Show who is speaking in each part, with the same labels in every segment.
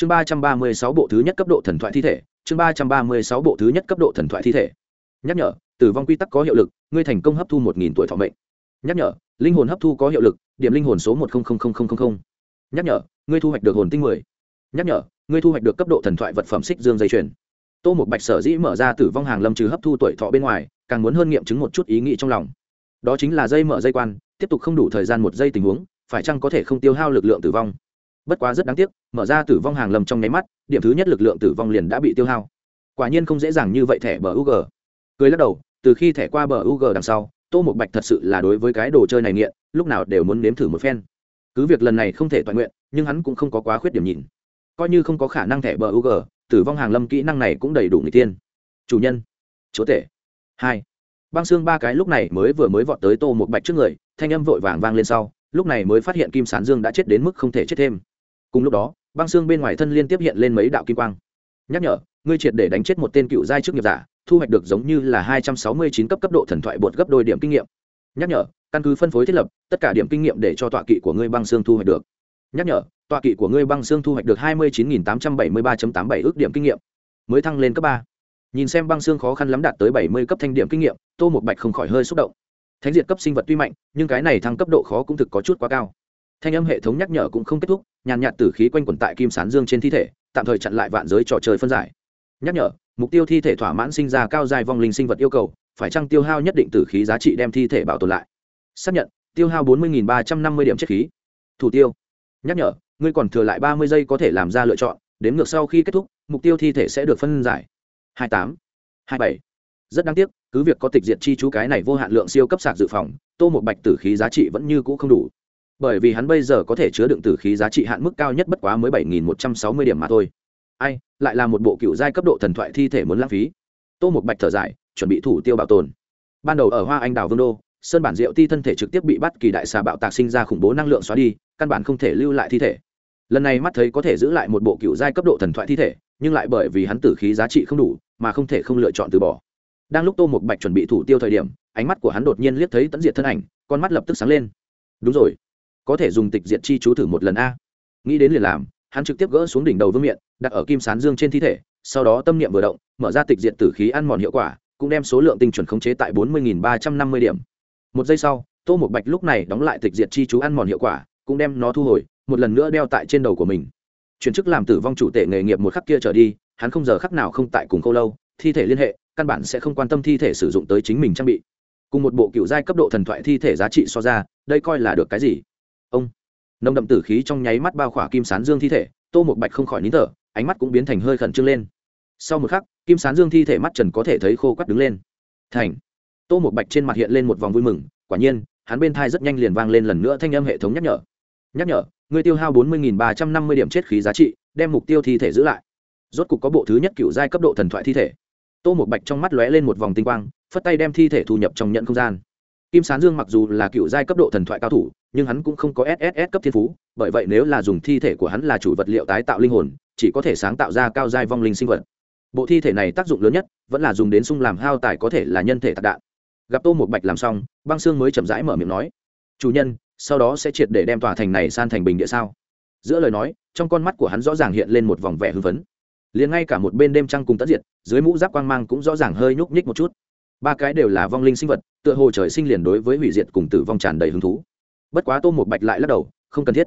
Speaker 1: chương ba trăm ba mươi sáu bộ thứ nhất cấp độ thần thoại thi thể, chương ba trăm ba mươi sáu bộ thứ nhất cấp độ thần thoại thi thể. Nhắc nhở, tử vong quy tắc có hiệu lực, ngươi thành công hấp thu một nghìn tuổi thọ mệnh. Nhắc nhở, linh hồn hấp thu có hiệu lực, điểm linh hồn số một nhắc nhở, ngươi thu hoạch được hồn tinh mười. Nhắc nhở, ngươi thu hoạch được cấp độ thần thoại vật phẩm xích dương dây chuyền. Tô một bạch sở dĩ mở ra tử vong hàng lâm trừ hấp thu tuổi thọ bên ngoài, càng muốn hơn nghiệm chứng một chút ý nghĩ trong lòng. Đó chính là dây mở dây quan, tiếp tục không đủ thời gian một giây tình huống, phải chăng có thể không tiêu hao lực lượng tử vong? Bất quá rất đáng tiếc, mở ra tử vong hàng lầm trong nháy mắt, điểm thứ nhất lực lượng tử vong liền đã bị tiêu hao. Quả nhiên không dễ dàng như vậy thẻ bờ u g cười lắc đầu, từ khi thẻ qua bờ u g đằng sau, tô một bạch thật sự là đối với cái đồ chơi này nghiện, lúc nào đều muốn nếm thử một phen. Cứ việc lần này không thể toàn nguyện, nhưng hắn cũng không có quá khuyết điểm nhìn. Coi như không có khả năng thẻ bờ u g tử vong hàng lâm kỹ năng này cũng đầy đủ người tiên. Chủ nhân, chúa tể. Hai. Băng xương ba cái lúc này mới vừa mới vọt tới tô một bạch trước người, thanh âm vội vàng vang lên sau, lúc này mới phát hiện kim sán dương đã chết đến mức không thể chết thêm cùng lúc đó, băng xương bên ngoài thân liên tiếp hiện lên mấy đạo kim quang. Nhắc nhở, ngươi triệt để đánh chết một tên cựu giai chức nghiệp giả, thu hoạch được giống như là hai trăm sáu mươi chín cấp cấp độ thần thoại bột gấp đôi điểm kinh nghiệm. Nhắc nhở, căn cứ phân phối thiết lập, tất cả điểm kinh nghiệm để cho tọa kỵ của ngươi băng xương thu hoạch được. Nhắc nhở, tọa kỵ của ngươi băng xương thu hoạch được hai mươi chín tám trăm bảy mươi ba tám bảy ước điểm kinh nghiệm, mới thăng lên cấp ba. Nhìn xem băng xương khó khăn lắm đạt tới bảy mươi cấp thanh điểm kinh nghiệm, tô một bạch không khỏi hơi xúc động. Thánh diệt cấp sinh vật tuy mạnh, nhưng cái này thăng cấp độ khó cũng thực có chút quá cao thanh âm hệ thống nhắc nhở cũng không kết thúc, nhàn nhạt tử khí quanh quẩn tại kim sán dương trên thi thể, tạm thời chặn lại vạn giới trò chơi phân giải. Nhắc nhở, mục tiêu thi thể thỏa mãn sinh ra cao dài vong linh sinh vật yêu cầu, phải chăng tiêu hao nhất định tử khí giá trị đem thi thể bảo tồn lại? Xác nhận, tiêu hao bốn mươi ba trăm năm mươi điểm chất khí. Thủ tiêu, nhắc nhở, ngươi còn thừa lại ba mươi giây có thể làm ra lựa chọn, đến ngược sau khi kết thúc, mục tiêu thi thể sẽ được phân giải. Hai tám, hai bảy. Rất đáng tiếc, cứ việc có tịch diệt chi chú cái này vô hạn lượng siêu cấp sạc dự phòng, tô một bạch tử khí giá trị vẫn như cũ không đủ bởi vì hắn bây giờ có thể chứa đựng tử khí giá trị hạn mức cao nhất bất quá mới bảy nghìn một trăm sáu mươi điểm mà thôi. Ai, lại là một bộ cựu giai cấp độ thần thoại thi thể muốn lãng phí. Tô một bạch thở dài, chuẩn bị thủ tiêu bảo tồn. Ban đầu ở hoa anh đào vương đô, sơn bản diệu ti thân thể trực tiếp bị bắt kỳ đại xà bạo tạc sinh ra khủng bố năng lượng xóa đi, căn bản không thể lưu lại thi thể. Lần này mắt thấy có thể giữ lại một bộ cựu giai cấp độ thần thoại thi thể, nhưng lại bởi vì hắn tử khí giá trị không đủ, mà không thể không lựa chọn từ bỏ. Đang lúc tô một bạch chuẩn bị thủ tiêu thời điểm, ánh mắt của hắn đột nhiên liếc thấy tẫn diệt thân ảnh, con mắt lập tức sáng lên. Đúng rồi có thể dùng tịch diệt chi chú thử một lần a. Nghĩ đến liền làm, hắn trực tiếp gỡ xuống đỉnh đầu vương miện, đặt ở kim sán dương trên thi thể, sau đó tâm niệm vừa động, mở ra tịch diệt tử khí ăn mòn hiệu quả, cũng đem số lượng tinh chuẩn khống chế tại bốn mươi ba trăm năm mươi điểm. Một giây sau, tô một bạch lúc này đóng lại tịch diệt chi chú ăn mòn hiệu quả, cũng đem nó thu hồi, một lần nữa đeo tại trên đầu của mình. Chuyển chức làm tử vong chủ tể nghề nghiệp một khắc kia trở đi, hắn không giờ khắc nào không tại cùng câu lâu, thi thể liên hệ, căn bản sẽ không quan tâm thi thể sử dụng tới chính mình trang bị. Cùng một bộ cựu giai cấp độ thần thoại thi thể giá trị so ra, đây coi là được cái gì? Ông. Nồng đậm tử khí trong nháy mắt bao khỏa kim sán dương thi thể, tô một bạch không khỏi nín thở, ánh mắt cũng biến thành hơi khẩn trương lên. Sau một khắc, kim sán dương thi thể mắt trần có thể thấy khô quắt đứng lên. Thành. Tô một bạch trên mặt hiện lên một vòng vui mừng, quả nhiên, hắn bên thai rất nhanh liền vang lên lần nữa thanh âm hệ thống nhắc nhở. Nhắc nhở, người tiêu hao bốn mươi ba trăm năm mươi điểm chết khí giá trị, đem mục tiêu thi thể giữ lại. Rốt cục có bộ thứ nhất cựu giai cấp độ thần thoại thi thể. Tô một bạch trong mắt lóe lên một vòng tinh quang, phất tay đem thi thể thu nhập trong nhận không gian kim sán dương mặc dù là cựu giai cấp độ thần thoại cao thủ, nhưng hắn cũng không có sss cấp thiên phú, bởi vậy nếu là dùng thi thể của hắn là chủ vật liệu tái tạo linh hồn, chỉ có thể sáng tạo ra cao giai vong linh sinh vật. Bộ thi thể này tác dụng lớn nhất, vẫn là dùng đến sung làm hao tài có thể là nhân thể tạc đạn. Gặp tô một bạch làm xong, băng xương mới chậm rãi mở miệng nói, chủ nhân, sau đó sẽ triệt để đem tòa thành này san thành bình địa sao? Giữa lời nói, trong con mắt của hắn rõ ràng hiện lên một vòng vẻ hưng phấn. Liền ngay cả một bên đêm trăng cùng tất diệt, dưới mũ giáp quang mang cũng rõ ràng hơi nhúc nhích một chút ba cái đều là vong linh sinh vật, tựa hồ trời sinh liền đối với hủy diệt cùng tử vong tràn đầy hứng thú. Bất quá tô một bạch lại lắc đầu, không cần thiết.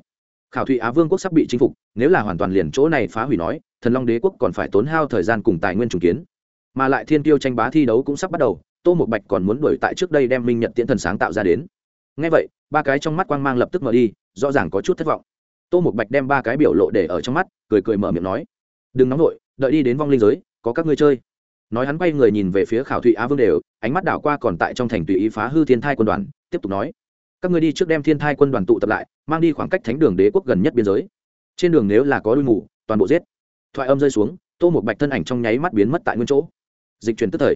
Speaker 1: Khảo thụy á vương quốc sắp bị chinh phục, nếu là hoàn toàn liền chỗ này phá hủy nói, thần long đế quốc còn phải tốn hao thời gian cùng tài nguyên trùng kiến. Mà lại thiên tiêu tranh bá thi đấu cũng sắp bắt đầu, tô một bạch còn muốn đuổi tại trước đây đem minh nhận tiễn thần sáng tạo ra đến. Ngay vậy, ba cái trong mắt quang mang lập tức mở đi, rõ ràng có chút thất vọng. Tô một bạch đem ba cái biểu lộ để ở trong mắt, cười cười mở miệng nói, đừng nóng vội, đợi đi đến vong linh giới, có các ngươi chơi nói hắn quay người nhìn về phía khảo thụy á vương đều, ánh mắt đảo qua còn tại trong thành tùy ý phá hư thiên thai quân đoàn, tiếp tục nói, các ngươi đi trước đem thiên thai quân đoàn tụ tập lại, mang đi khoảng cách thánh đường đế quốc gần nhất biên giới. Trên đường nếu là có đuôi mù, toàn bộ giết. Thoại âm rơi xuống, tô một bạch thân ảnh trong nháy mắt biến mất tại nguyên chỗ. Dịch chuyển tức thời.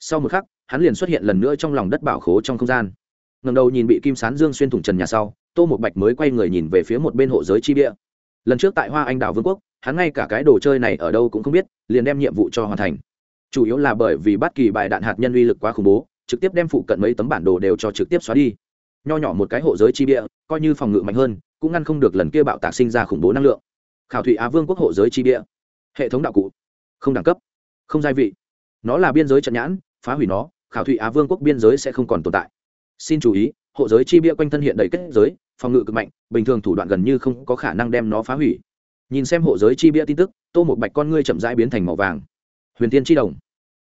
Speaker 1: Sau một khắc, hắn liền xuất hiện lần nữa trong lòng đất bảo khố trong không gian. Ngầm đầu nhìn bị kim sán dương xuyên thủng trần nhà sau, tô một bạch mới quay người nhìn về phía một bên hộ giới chi địa. Lần trước tại hoa anh đảo vương quốc, hắn ngay cả cái đồ chơi này ở đâu cũng không biết, liền đem nhiệm vụ cho hoàn thành chủ yếu là bởi vì bất kỳ bài đạn hạt nhân uy lực quá khủng bố, trực tiếp đem phụ cận mấy tấm bản đồ đều cho trực tiếp xóa đi. Nho nhỏ một cái hộ giới chi bia coi như phòng ngự mạnh hơn, cũng ngăn không được lần kia bạo tạc sinh ra khủng bố năng lượng. Khảo thụy á vương quốc hộ giới chi địa. Hệ thống đạo cụ. Không đẳng cấp. Không gia vị. Nó là biên giới trận nhãn, phá hủy nó, khảo thụy á vương quốc biên giới sẽ không còn tồn tại. Xin chú ý, hộ giới chi bia quanh thân hiện đầy kết giới, phòng ngự cực mạnh, bình thường thủ đoạn gần như không có khả năng đem nó phá hủy. Nhìn xem hộ giới chi bia tin tức, tô một bạch con ngươi chậm rãi biến thành màu vàng huyền tiên chi đồng.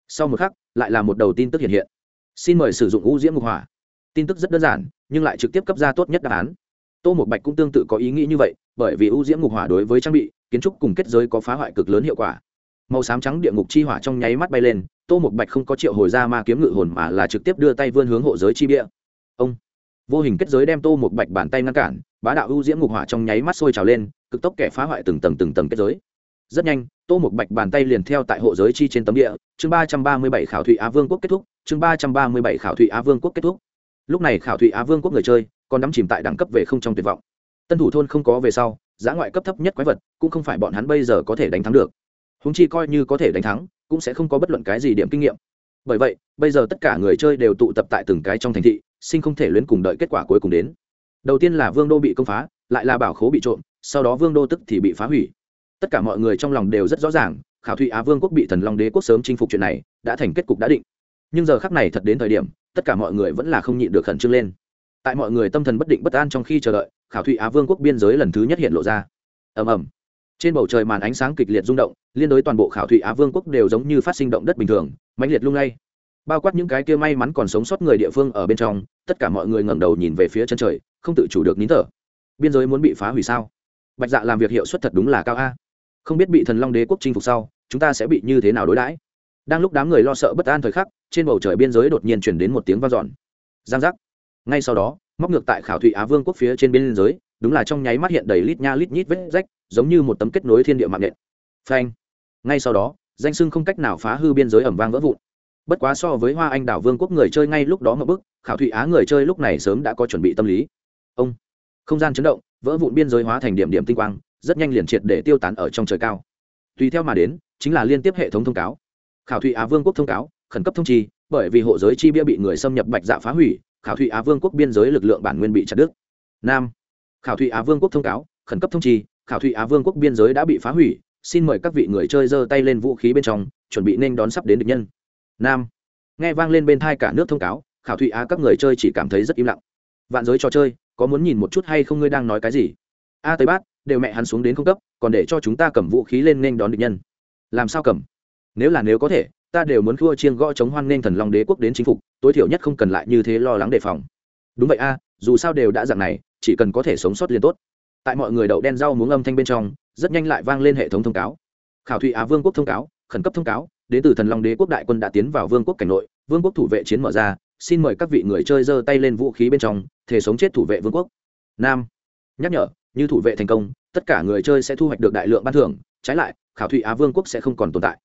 Speaker 1: Sau một khắc, lại là một đầu tin tức hiện hiện. Xin mời sử dụng u diễm ngục hỏa. Tin tức rất đơn giản, nhưng lại trực tiếp cấp ra tốt nhất đáp án. Tô một bạch cũng tương tự có ý nghĩ như vậy, bởi vì u diễm ngục hỏa đối với trang bị, kiến trúc cùng kết giới có phá hoại cực lớn hiệu quả. Màu xám trắng địa ngục chi hỏa trong nháy mắt bay lên, tô một bạch không có triệu hồi ra ma kiếm ngự hồn mà là trực tiếp đưa tay vươn hướng hộ giới chi bia ông! Vô hình kết giới đem tô một bạch bàn tay ngăn cản, bá đạo ưu diễm ngục hỏa trong nháy mắt sôi trào lên, cực tốc kẻ phá hoại từng tầng từng tầng kết giới rất nhanh, tô một bạch bàn tay liền theo tại hộ giới chi trên tấm địa, chương ba trăm ba mươi bảy khảo thụy á vương quốc kết thúc, chương ba trăm ba mươi bảy khảo thụy á vương quốc kết thúc. Lúc này khảo thụy á vương quốc người chơi, còn đắm chìm tại đẳng cấp về không trong tuyệt vọng. Tân thủ thôn không có về sau, giá ngoại cấp thấp nhất quái vật, cũng không phải bọn hắn bây giờ có thể đánh thắng được. Húng chi coi như có thể đánh thắng, cũng sẽ không có bất luận cái gì điểm kinh nghiệm. Bởi vậy, bây giờ tất cả người chơi đều tụ tập tại từng cái trong thành thị sinh không thể luyến cùng đợi kết quả cuối cùng đến. Đầu tiên là vương đô bị công phá, lại là bảo khố bị trộm, sau đó vương đô tức thì bị phá hủy tất cả mọi người trong lòng đều rất rõ ràng, khảo thụy á vương quốc bị thần long đế quốc sớm chinh phục chuyện này, đã thành kết cục đã định. Nhưng giờ khắc này thật đến thời điểm, tất cả mọi người vẫn là không nhịn được khẩn trương lên. Tại mọi người tâm thần bất định bất an trong khi chờ đợi, khảo thụy á vương quốc biên giới lần thứ nhất hiện lộ ra. Ầm ầm. Trên bầu trời màn ánh sáng kịch liệt rung động, liên đối toàn bộ khảo thụy á vương quốc đều giống như phát sinh động đất bình thường, mãnh liệt lung lay. Bao quát những cái kia may mắn còn sống sót người địa phương ở bên trong, tất cả mọi người ngẩng đầu nhìn về phía chân trời, không tự chủ được nín thở. Biên giới muốn bị phá hủy sao? Bạch dạ làm việc hiệu suất thật đúng là cao a không biết bị thần long đế quốc chinh phục sau, chúng ta sẽ bị như thế nào đối đãi? Đang lúc đám người lo sợ bất an thời khắc, trên bầu trời biên giới đột nhiên chuyển đến một tiếng vang dọn. Giang giác. Ngay sau đó, móc ngược tại khảo thụy á vương quốc phía trên biên giới, đúng là trong nháy mắt hiện đầy lít nha lít nhít vết rách, giống như một tấm kết nối thiên địa mạng nện. Phanh. Ngay sau đó, danh sưng không cách nào phá hư biên giới ẩm vang vỡ vụn. Bất quá so với hoa anh đảo vương quốc người chơi ngay lúc đó ngập bức, khảo thụy á người chơi lúc này sớm đã có chuẩn bị tâm lý. Ông. Không gian chấn động, vỡ vụn biên giới hóa thành điểm điểm tinh quang rất nhanh liền triệt để tiêu tán ở trong trời cao. Tùy theo mà đến, chính là liên tiếp hệ thống thông cáo. Khảo thụy á vương quốc thông cáo, khẩn cấp thông chi, bởi vì hộ giới chi bia bị người xâm nhập bạch dạ phá hủy, khảo thụy á vương quốc biên giới lực lượng bản nguyên bị chặt đứt. Nam, khảo thụy á vương quốc thông cáo, khẩn cấp thông chi, khảo thụy á vương quốc biên giới đã bị phá hủy, xin mời các vị người chơi giơ tay lên vũ khí bên trong, chuẩn bị nên đón sắp đến địch nhân. Nam, nghe vang lên bên thai cả nước thông cáo, khảo thụy á các người chơi chỉ cảm thấy rất im lặng. Vạn giới trò chơi, có muốn nhìn một chút hay không ngươi đang nói cái gì? A tới bát đều mẹ hắn xuống đến không cấp, còn để cho chúng ta cầm vũ khí lên nên đón địch nhân. Làm sao cầm? Nếu là nếu có thể, ta đều muốn khua chiên gõ chống hoan nên thần long đế quốc đến chính phục, tối thiểu nhất không cần lại như thế lo lắng đề phòng. Đúng vậy a, dù sao đều đã dạng này, chỉ cần có thể sống sót liền tốt. Tại mọi người đậu đen rau muống âm thanh bên trong, rất nhanh lại vang lên hệ thống thông cáo. Khảo thụy á vương quốc thông cáo, khẩn cấp thông cáo, đến từ thần long đế quốc đại quân đã tiến vào vương quốc cảnh nội, vương quốc thủ vệ chiến mở ra, xin mời các vị người chơi giơ tay lên vũ khí bên trong thể sống chết thủ vệ vương quốc. Nam, nhắc nhở như thủ vệ thành công, tất cả người chơi sẽ thu hoạch được đại lượng ban thưởng. Trái lại, khảo thụy á vương quốc sẽ không còn tồn tại.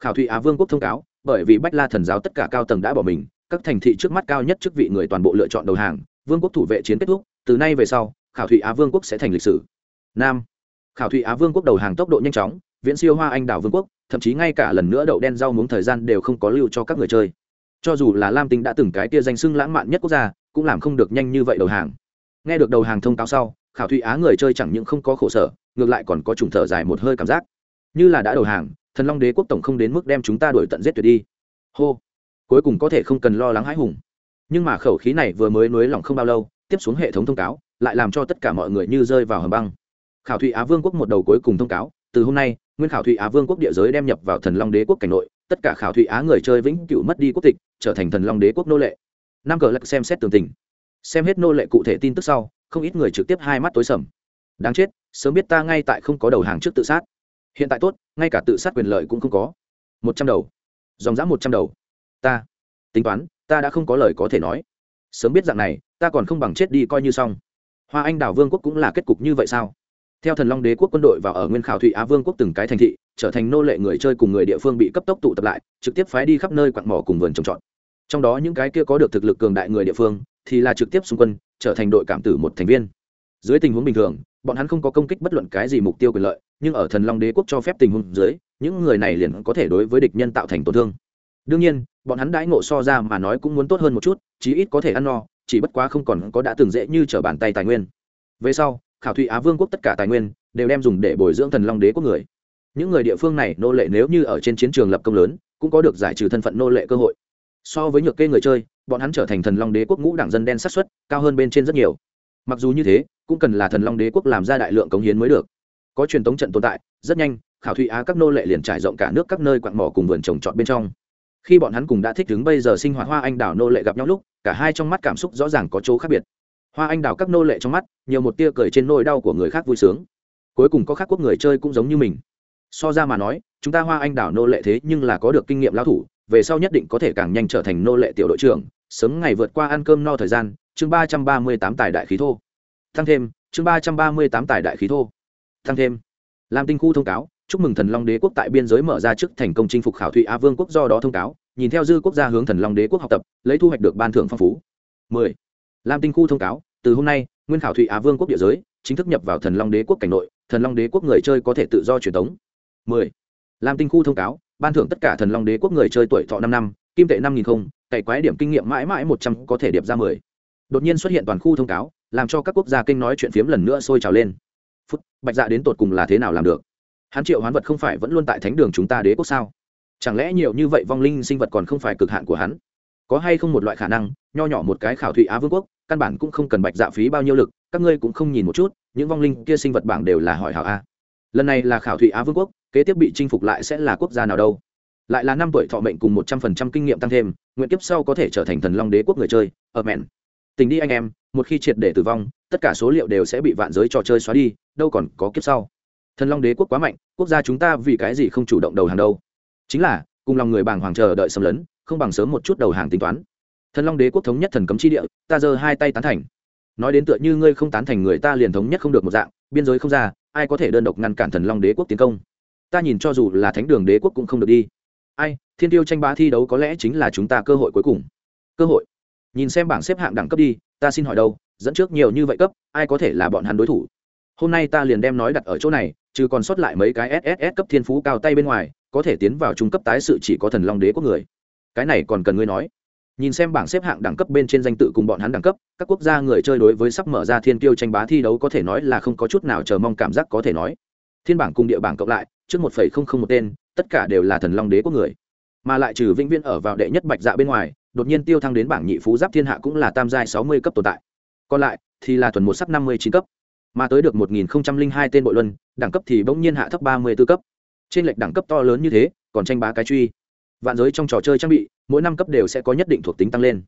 Speaker 1: Khảo thụy á vương quốc thông cáo, bởi vì bách la thần giáo tất cả cao tầng đã bỏ mình, các thành thị trước mắt cao nhất chức vị người toàn bộ lựa chọn đầu hàng, vương quốc thủ vệ chiến kết thúc, từ nay về sau, khảo thụy á vương quốc sẽ thành lịch sử. Nam, khảo thụy á vương quốc đầu hàng tốc độ nhanh chóng, viễn siêu hoa anh đảo vương quốc, thậm chí ngay cả lần nữa đậu đen rau muống thời gian đều không có lưu cho các người chơi. Cho dù là lam tinh đã từng cái tia danh sưng lãng mạn nhất quốc gia, cũng làm không được nhanh như vậy đầu hàng. Nghe được đầu hàng thông cáo sau khảo thụy á người chơi chẳng những không có khổ sở, ngược lại còn có trùng thở dài một hơi cảm giác. Như là đã đầu hàng, thần long đế quốc tổng không đến mức đem chúng ta đuổi tận giết tuyệt đi. Hô. Cuối cùng có thể không cần lo lắng hãi hùng. Nhưng mà khẩu khí này vừa mới nối lỏng không bao lâu, tiếp xuống hệ thống thông cáo, lại làm cho tất cả mọi người như rơi vào hầm băng. Khảo thụy á vương quốc một đầu cuối cùng thông cáo, từ hôm nay, nguyên khảo thụy á vương quốc địa giới đem nhập vào thần long đế quốc cảnh nội, tất cả khảo thụy á người chơi vĩnh cựu mất đi quốc tịch, trở thành thần long đế quốc nô lệ. Năm cờ lắc xem xét tường tình. Xem hết nô lệ cụ thể tin tức sau không ít người trực tiếp hai mắt tối sầm. Đáng chết, sớm biết ta ngay tại không có đầu hàng trước tự sát. Hiện tại tốt, ngay cả tự sát quyền lợi cũng không có. Một trăm đầu. Dòng dã một trăm đầu. Ta. Tính toán, ta đã không có lời có thể nói. Sớm biết dạng này, ta còn không bằng chết đi coi như xong. Hoa anh đảo vương quốc cũng là kết cục như vậy sao? Theo thần long đế quốc quân đội và ở nguyên khảo thụy á vương quốc từng cái thành thị, trở thành nô lệ người chơi cùng người địa phương bị cấp tốc tụ tập lại, trực tiếp phái đi khắp nơi quặng mỏ cùng vườn trồng trọt. Trong đó những cái kia có được thực lực cường đại người địa phương thì là trực tiếp xung quân, trở thành đội cảm tử một thành viên. Dưới tình huống bình thường, bọn hắn không có công kích bất luận cái gì mục tiêu quyền lợi, nhưng ở thần long đế quốc cho phép tình huống dưới, những người này liền có thể đối với địch nhân tạo thành tổn thương. Đương nhiên, bọn hắn đãi ngộ so ra mà nói cũng muốn tốt hơn một chút, chí ít có thể ăn no, chỉ bất quá không còn có đã từng dễ như trở bàn tay tài nguyên. Về sau, khảo thụy á vương quốc tất cả tài nguyên đều đem dùng để bồi dưỡng thần long đế quốc người. Những người địa phương này nô lệ nếu như ở trên chiến trường lập công lớn, cũng có được giải trừ thân phận nô lệ cơ hội. So với nhược kê người chơi bọn hắn trở thành thần long đế quốc ngũ đảng dân đen sát xuất cao hơn bên trên rất nhiều. Mặc dù như thế, cũng cần là thần long đế quốc làm ra đại lượng cống hiến mới được. Có truyền thống trận tồn tại, rất nhanh, khảo thụy á các nô lệ liền trải rộng cả nước các nơi quặng mỏ cùng vườn trồng trọt bên trong. Khi bọn hắn cùng đã thích đứng bây giờ sinh hoạt hoa anh đào nô lệ gặp nhau lúc, cả hai trong mắt cảm xúc rõ ràng có chỗ khác biệt. Hoa anh đào các nô lệ trong mắt, nhiều một tia cười trên nỗi đau của người khác vui sướng. Cuối cùng có khác quốc người chơi cũng giống như mình. So ra mà nói, chúng ta hoa anh đào nô lệ thế nhưng là có được kinh nghiệm lao thủ, về sau nhất định có thể càng nhanh trở thành nô lệ tiểu đội trưởng sớm ngày vượt qua ăn cơm no thời gian, chương ba trăm ba mươi tám tài đại khí thô. Thăng thêm, chương ba trăm ba mươi tám tài đại khí thô. Thăng thêm. Lam tinh khu thông cáo, chúc mừng thần long đế quốc tại biên giới mở ra trước thành công chinh phục khảo thụy á vương quốc do đó thông cáo, nhìn theo dư quốc gia hướng thần long đế quốc học tập, lấy thu hoạch được ban thưởng phong phú. 10. lam tinh khu thông cáo, từ hôm nay, nguyên khảo thụy á vương quốc địa giới, chính thức nhập vào thần long đế quốc cảnh nội, thần long đế quốc người chơi có thể tự do truyền thống 10. lam tinh khu thông cáo, ban thưởng tất cả thần long đế quốc người chơi tuổi thọ năm năm, kim tệ năm nghìn không cày quái điểm kinh nghiệm mãi mãi một trăm có thể điệp ra mười. Đột nhiên xuất hiện toàn khu thông cáo, làm cho các quốc gia kinh nói chuyện phiếm lần nữa sôi trào lên. Phút, bạch dạ đến tột cùng là thế nào làm được? Hắn triệu hoán vật không phải vẫn luôn tại thánh đường chúng ta đế quốc sao? Chẳng lẽ nhiều như vậy vong linh sinh vật còn không phải cực hạn của hắn? Có hay không một loại khả năng, nho nhỏ một cái khảo thụy á vương quốc, căn bản cũng không cần bạch dạ phí bao nhiêu lực, các ngươi cũng không nhìn một chút, những vong linh kia sinh vật bảng đều là hỏi hảo a. Lần này là khảo thụy á vương quốc, kế tiếp bị chinh phục lại sẽ là quốc gia nào đâu? Lại là năm tuổi thọ mệnh cùng một trăm phần trăm kinh nghiệm tăng thêm, nguyện kiếp sau có thể trở thành thần long đế quốc người chơi ở mẹn tình đi anh em, một khi triệt để tử vong, tất cả số liệu đều sẽ bị vạn giới trò chơi xóa đi, đâu còn có kiếp sau. Thần long đế quốc quá mạnh, quốc gia chúng ta vì cái gì không chủ động đầu hàng đâu? Chính là, cùng lòng người bàng hoàng chờ đợi xâm lấn, không bằng sớm một chút đầu hàng tính toán. Thần long đế quốc thống nhất thần cấm chi địa, ta giơ hai tay tán thành. Nói đến tựa như ngươi không tán thành người ta liền thống nhất không được một dạng, biên giới không ra, ai có thể đơn độc ngăn cản thần long đế quốc tiến công? Ta nhìn cho dù là thánh đường đế quốc cũng không được đi ai, thiên tiêu tranh bá thi đấu có lẽ chính là chúng ta cơ hội cuối cùng. Cơ hội. Nhìn xem bảng xếp hạng đẳng cấp đi, ta xin hỏi đâu, dẫn trước nhiều như vậy cấp, ai có thể là bọn hắn đối thủ? Hôm nay ta liền đem nói đặt ở chỗ này, chứ còn sót lại mấy cái sss cấp thiên phú cao tay bên ngoài, có thể tiến vào trung cấp tái sự chỉ có thần long đế quốc người. Cái này còn cần ngươi nói. Nhìn xem bảng xếp hạng đẳng cấp bên trên danh tự cùng bọn hắn đẳng cấp, các quốc gia người chơi đối với sắp mở ra thiên tiêu tranh bá thi đấu có thể nói là không có chút nào chờ mong cảm giác có thể nói. Thiên bảng cùng địa bảng cộng lại, trước một phẩy không không một tên tất cả đều là thần long đế quốc người. Mà lại trừ vĩnh viễn ở vào đệ nhất bạch dạ bên ngoài, đột nhiên tiêu thăng đến bảng nhị phú giáp thiên hạ cũng là tam giai sáu mươi cấp tồn tại. Còn lại thì là thuần một sắp năm mươi chín cấp. Mà tới được một nghìn hai tên bội luân, đẳng cấp thì bỗng nhiên hạ thấp ba mươi b ố cấp. Trên lệch đẳng cấp to lớn như thế, còn tranh bá cái truy. Vạn giới trong trò chơi trang bị, mỗi năm cấp đều sẽ có nhất định thuộc tính tăng lên.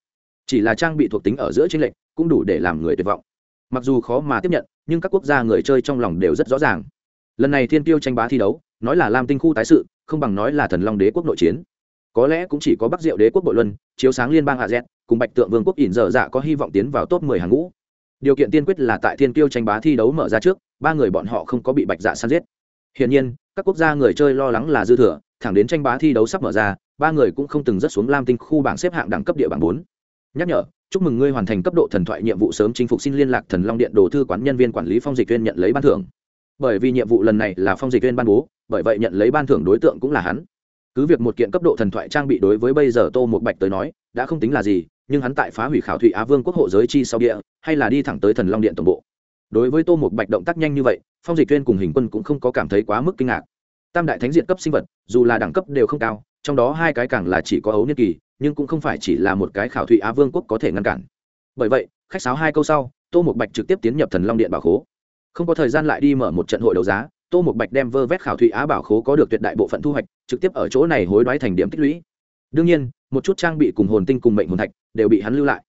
Speaker 1: Chỉ là trang bị thuộc tính ở giữa trên lệch cũng đủ để làm người tuyệt vọng. Mặc dù khó mà tiếp nhận, nhưng các quốc gia người chơi trong lòng đều rất rõ ràng. Lần này thiên tiêu tranh bá thi đấu, nói là lam tinh khu tái sự không bằng nói là thần long đế quốc nội chiến. Có lẽ cũng chỉ có bắc diệu đế quốc bội luân, chiếu sáng liên bang hạ z, cùng bạch tượng vương quốc ỉn dở dạ có hy vọng tiến vào top mười hàng ngũ. Điều kiện tiên quyết là tại thiên tiêu tranh bá thi đấu mở ra trước, ba người bọn họ không có bị bạch dạ săn giết. Hiển nhiên, các quốc gia người chơi lo lắng là dư thừa, thẳng đến tranh bá thi đấu sắp mở ra, ba người cũng không từng rất xuống lam tinh khu bảng xếp hạng đẳng cấp địa bảng bốn. Nhắc nhở, chúc mừng ngươi hoàn thành cấp độ thần thoại nhiệm vụ sớm chinh phục xin liên lạc thần long điện đồ thư quán nhân viên quản lý phong dịch viên nhận lấy ban thưởng bởi vì nhiệm vụ lần này là phong dịch viên ban bố, bởi vậy nhận lấy ban thưởng đối tượng cũng là hắn. Cứ việc một kiện cấp độ thần thoại trang bị đối với bây giờ tô một bạch tới nói, đã không tính là gì, nhưng hắn tại phá hủy khảo thụy á vương quốc hộ giới chi sau địa, hay là đi thẳng tới thần long điện tổng bộ. Đối với tô một bạch động tác nhanh như vậy, phong dịch viên cùng hình quân cũng không có cảm thấy quá mức kinh ngạc. Tam đại thánh diện cấp sinh vật, dù là đẳng cấp đều không cao, trong đó hai cái càng là chỉ có ấu niên kỳ, nhưng cũng không phải chỉ là một cái khảo thụy á vương quốc có thể ngăn cản. Bởi vậy, khách sáo hai câu sau, tô một bạch trực tiếp tiến nhập thần long điện bảo khố không có thời gian lại đi mở một trận hội đấu giá, tô một bạch đem vơ vét khảo thụy á bảo khố có được tuyệt đại bộ phận thu hoạch, trực tiếp ở chỗ này hối đoái thành điểm tích lũy. Đương nhiên, một chút trang bị cùng hồn tinh cùng mệnh hồn thạch đều bị hắn lưu lại.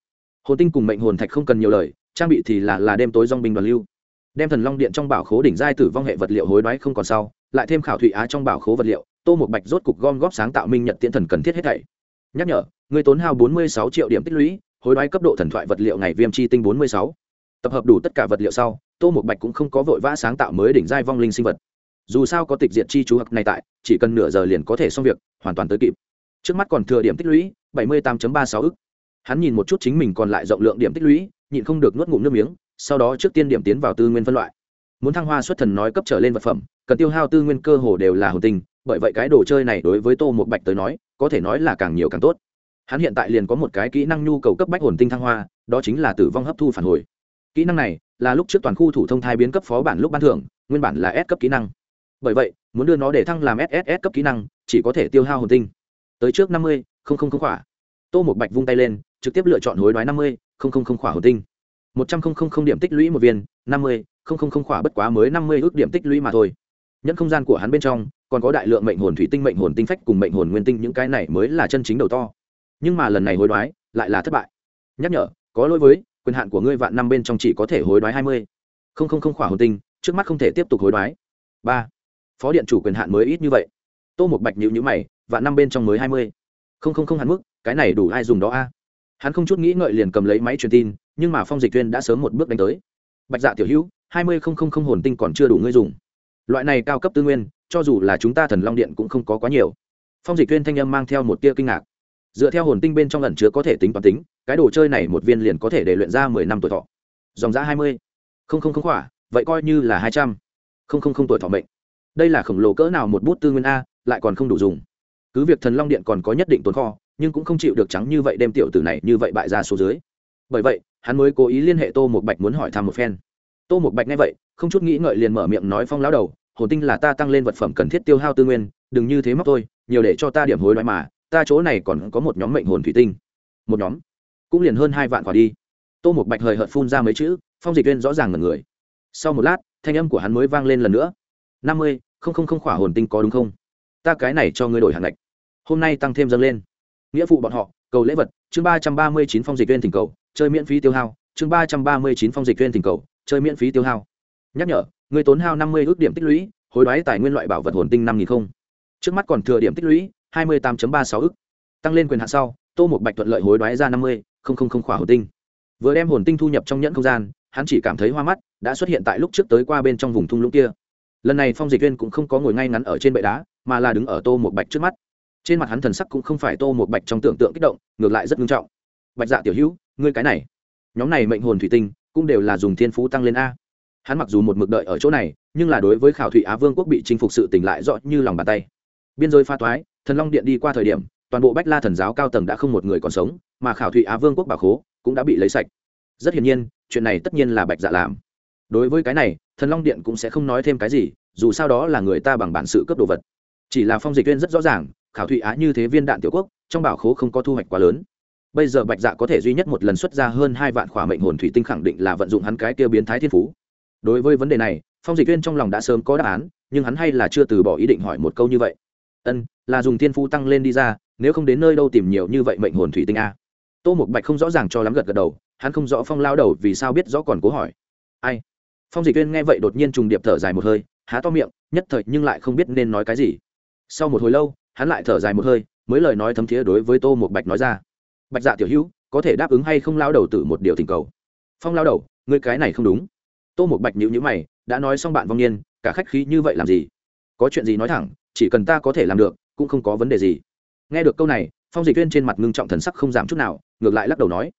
Speaker 1: Hồn tinh cùng mệnh hồn thạch không cần nhiều lời, trang bị thì là là đêm tối dong binh đoàn lưu. Đem thần long điện trong bảo khố đỉnh giai tử vong hệ vật liệu hối đoái không còn sau, lại thêm khảo thụy á trong bảo khố vật liệu, tô một bạch rốt cục gom góp sáng tạo minh nhận tiễn thần cần thiết hết thảy. Nhắc nhở, người tốn hao bốn mươi sáu triệu điểm tích lũy, hối đoái cấp độ thần thoại vật liệu ngày viêm chi tinh bốn mươi sáu. Tập hợp đủ tất cả vật liệu sau tô một bạch cũng không có vội vã sáng tạo mới đỉnh giai vong linh sinh vật. Dù sao có tịch diệt chi chú hặc này tại, chỉ cần nửa giờ liền có thể xong việc, hoàn toàn tới kịp. Trước mắt còn thừa điểm tích lũy, bảy mươi tám ba sáu ức. Hắn nhìn một chút chính mình còn lại rộng lượng điểm tích lũy, nhịn không được nuốt ngụm nước miếng, sau đó trước tiên điểm tiến vào tư nguyên phân loại. Muốn thăng hoa xuất thần nói cấp trở lên vật phẩm, cần tiêu hao tư nguyên cơ hồ đều là hồn tình. bởi vậy cái đồ chơi này đối với tô một bạch tới nói, có thể nói là càng nhiều càng tốt. Hắn hiện tại liền có một cái kỹ năng nhu cầu cấp bách hồn tinh thăng hoa, đó chính là tử vong hấp thu phản hồi. Kỹ năng này là lúc trước toàn khu thủ thông thai biến cấp phó bản lúc ban thưởng, nguyên bản là s cấp kỹ năng. Bởi vậy, muốn đưa nó để thăng làm sss cấp kỹ năng, chỉ có thể tiêu hao hồn tinh. Tới trước năm mươi, không không không khỏa. Tô một bạch vung tay lên, trực tiếp lựa chọn hối đoái năm mươi, không không không khỏa hồn tinh. Một trăm không không không điểm tích lũy một viên, năm mươi, không không không khỏa bất quá mới năm mươi ước điểm tích lũy mà thôi. Nhẫn không gian của hắn bên trong, còn có đại lượng mệnh hồn thủy tinh, mệnh hồn tinh phách cùng mệnh hồn nguyên tinh, những cái này mới là chân chính đầu to. Nhưng mà lần này hối đoái, lại là thất bại. Nhắc nhở, có lỗi với quyền hạn của ngươi vạn năm bên trong chỉ có thể hối đoái hai mươi. Không không không khỏa hồn tinh, trước mắt không thể tiếp tục hối đoái. Ba. Phó điện chủ quyền hạn mới ít như vậy. Tô một bạch nhịu nhữ mày, vạn năm bên trong mới hai mươi. Không không không hạn mức, cái này đủ ai dùng đó a? Hắn không chút nghĩ ngợi liền cầm lấy máy truyền tin, nhưng mà phong dịch tuyên đã sớm một bước đánh tới. Bạch dạ tiểu hữu, hai mươi không không không hồn tinh còn chưa đủ ngươi dùng. Loại này cao cấp tư nguyên, cho dù là chúng ta thần long điện cũng không có quá nhiều. Phong dịch tuyên thanh âm mang theo một tia kinh ngạc dựa theo hồn tinh bên trong lần chứa có thể tính toán tính, cái đồ chơi này một viên liền có thể để luyện ra mười năm tuổi thọ. Dòng giã hai mươi. Không không không khỏa, vậy coi như là hai trăm. Không không không tuổi thọ mệnh. Đây là khổng lồ cỡ nào một bút tư nguyên a, lại còn không đủ dùng. Cứ việc thần long điện còn có nhất định tồn kho, nhưng cũng không chịu được trắng như vậy đem tiểu tử này như vậy bại ra số dưới. Bởi vậy, hắn mới cố ý liên hệ tô một bạch muốn hỏi thăm một phen. Tô một bạch nghe vậy, không chút nghĩ ngợi liền mở miệng nói phong lão đầu, hồn tinh là ta tăng lên vật phẩm cần thiết tiêu hao tư nguyên, đừng như thế móc tôi, nhiều để cho ta điểm hối đoái mà ta chỗ này còn có một nhóm mệnh hồn thủy tinh. Một nhóm? Cũng liền hơn hai vạn quả đi. Tô một bạch hời hợt phun ra mấy chữ, phong dịch viên rõ ràng ngần người. Sau một lát, thanh âm của hắn mới vang lên lần nữa. Năm mươi, không không không khỏa hồn tinh có đúng không? Ta cái này cho ngươi đổi hàng lệch hôm nay tăng thêm dâng lên. Nghĩa vụ bọn họ, cầu lễ vật, chương ba trăm ba mươi chín phong dịch viên thỉnh cầu, chơi miễn phí tiêu hao, chương ba trăm ba mươi chín phong dịch viên thỉnh cầu, chơi miễn phí tiêu hao. Nhắc nhở, người tốn hao năm mươi ước điểm tích lũy, hối đoái tài nguyên loại bảo vật hồn tinh năm nghìn không. Trước mắt còn thừa điểm tích lũy hai mươi tám ba sáu tăng lên quyền hạn sau, tô một bạch thuận lợi hối đoái ra năm mươi, không không không khỏa hồn tinh. Vừa đem hồn tinh thu nhập trong nhẫn không gian, hắn chỉ cảm thấy hoa mắt, đã xuất hiện tại lúc trước tới qua bên trong vùng thung lũng kia. Lần này phong dịch Uyên cũng không có ngồi ngay ngắn ở trên bệ đá, mà là đứng ở tô một bạch trước mắt. Trên mặt hắn thần sắc cũng không phải tô một bạch trong tưởng tượng kích động, ngược lại rất nghiêm trọng. Bạch dạ tiểu hữu, ngươi cái này, nhóm này mệnh hồn thủy tinh, cũng đều là dùng thiên phú tăng lên a. Hắn mặc dù một mực đợi ở chỗ này, nhưng là đối với khảo thủy á vương quốc bị chinh phục sự tình lại rõ như lòng bàn tay. Biên giới pha toái thần long điện đi qua thời điểm, toàn bộ bách la thần giáo cao tầng đã không một người còn sống, mà khảo Thụy á vương quốc bảo khố cũng đã bị lấy sạch. Rất hiển nhiên, chuyện này tất nhiên là bạch dạ làm. Đối với cái này, thần long điện cũng sẽ không nói thêm cái gì, dù sao đó là người ta bằng bản sự cướp đồ vật. Chỉ là phong dịch viên rất rõ ràng, khảo thụy á như thế viên đạn tiểu quốc, trong bảo khố không có thu hoạch quá lớn. Bây giờ bạch dạ có thể duy nhất một lần xuất ra hơn hai vạn khỏa mệnh hồn thủy tinh khẳng định là vận dụng hắn cái tiêu biến thái thiên phú. Đối với vấn đề này, phong dịch viên trong lòng đã sớm có đáp án, nhưng hắn hay là chưa từ bỏ ý định hỏi một câu như vậy. Ân là dùng thiên phú tăng lên đi ra, nếu không đến nơi đâu tìm nhiều như vậy mệnh hồn thủy tinh a. Tô một bạch không rõ ràng cho lắm gật gật đầu, hắn không rõ phong lao đầu vì sao biết rõ còn cố hỏi. Ai? Phong dịch viên nghe vậy đột nhiên trùng điệp thở dài một hơi, há to miệng, nhất thời nhưng lại không biết nên nói cái gì. Sau một hồi lâu, hắn lại thở dài một hơi, mới lời nói thấm thiế đối với tô một bạch nói ra. Bạch dạ tiểu hữu, có thể đáp ứng hay không lao đầu từ một điều thỉnh cầu? Phong lao đầu, ngươi cái này không đúng. Tô một bạch nhữ nhữ mày, đã nói xong bạn vong niên, cả khách khí như vậy làm gì? Có chuyện gì nói thẳng, chỉ cần ta có thể làm được cũng không có vấn đề gì. Nghe được câu này, phong dịch viên trên mặt ngưng trọng thần sắc không giảm chút nào, ngược lại lắc đầu nói,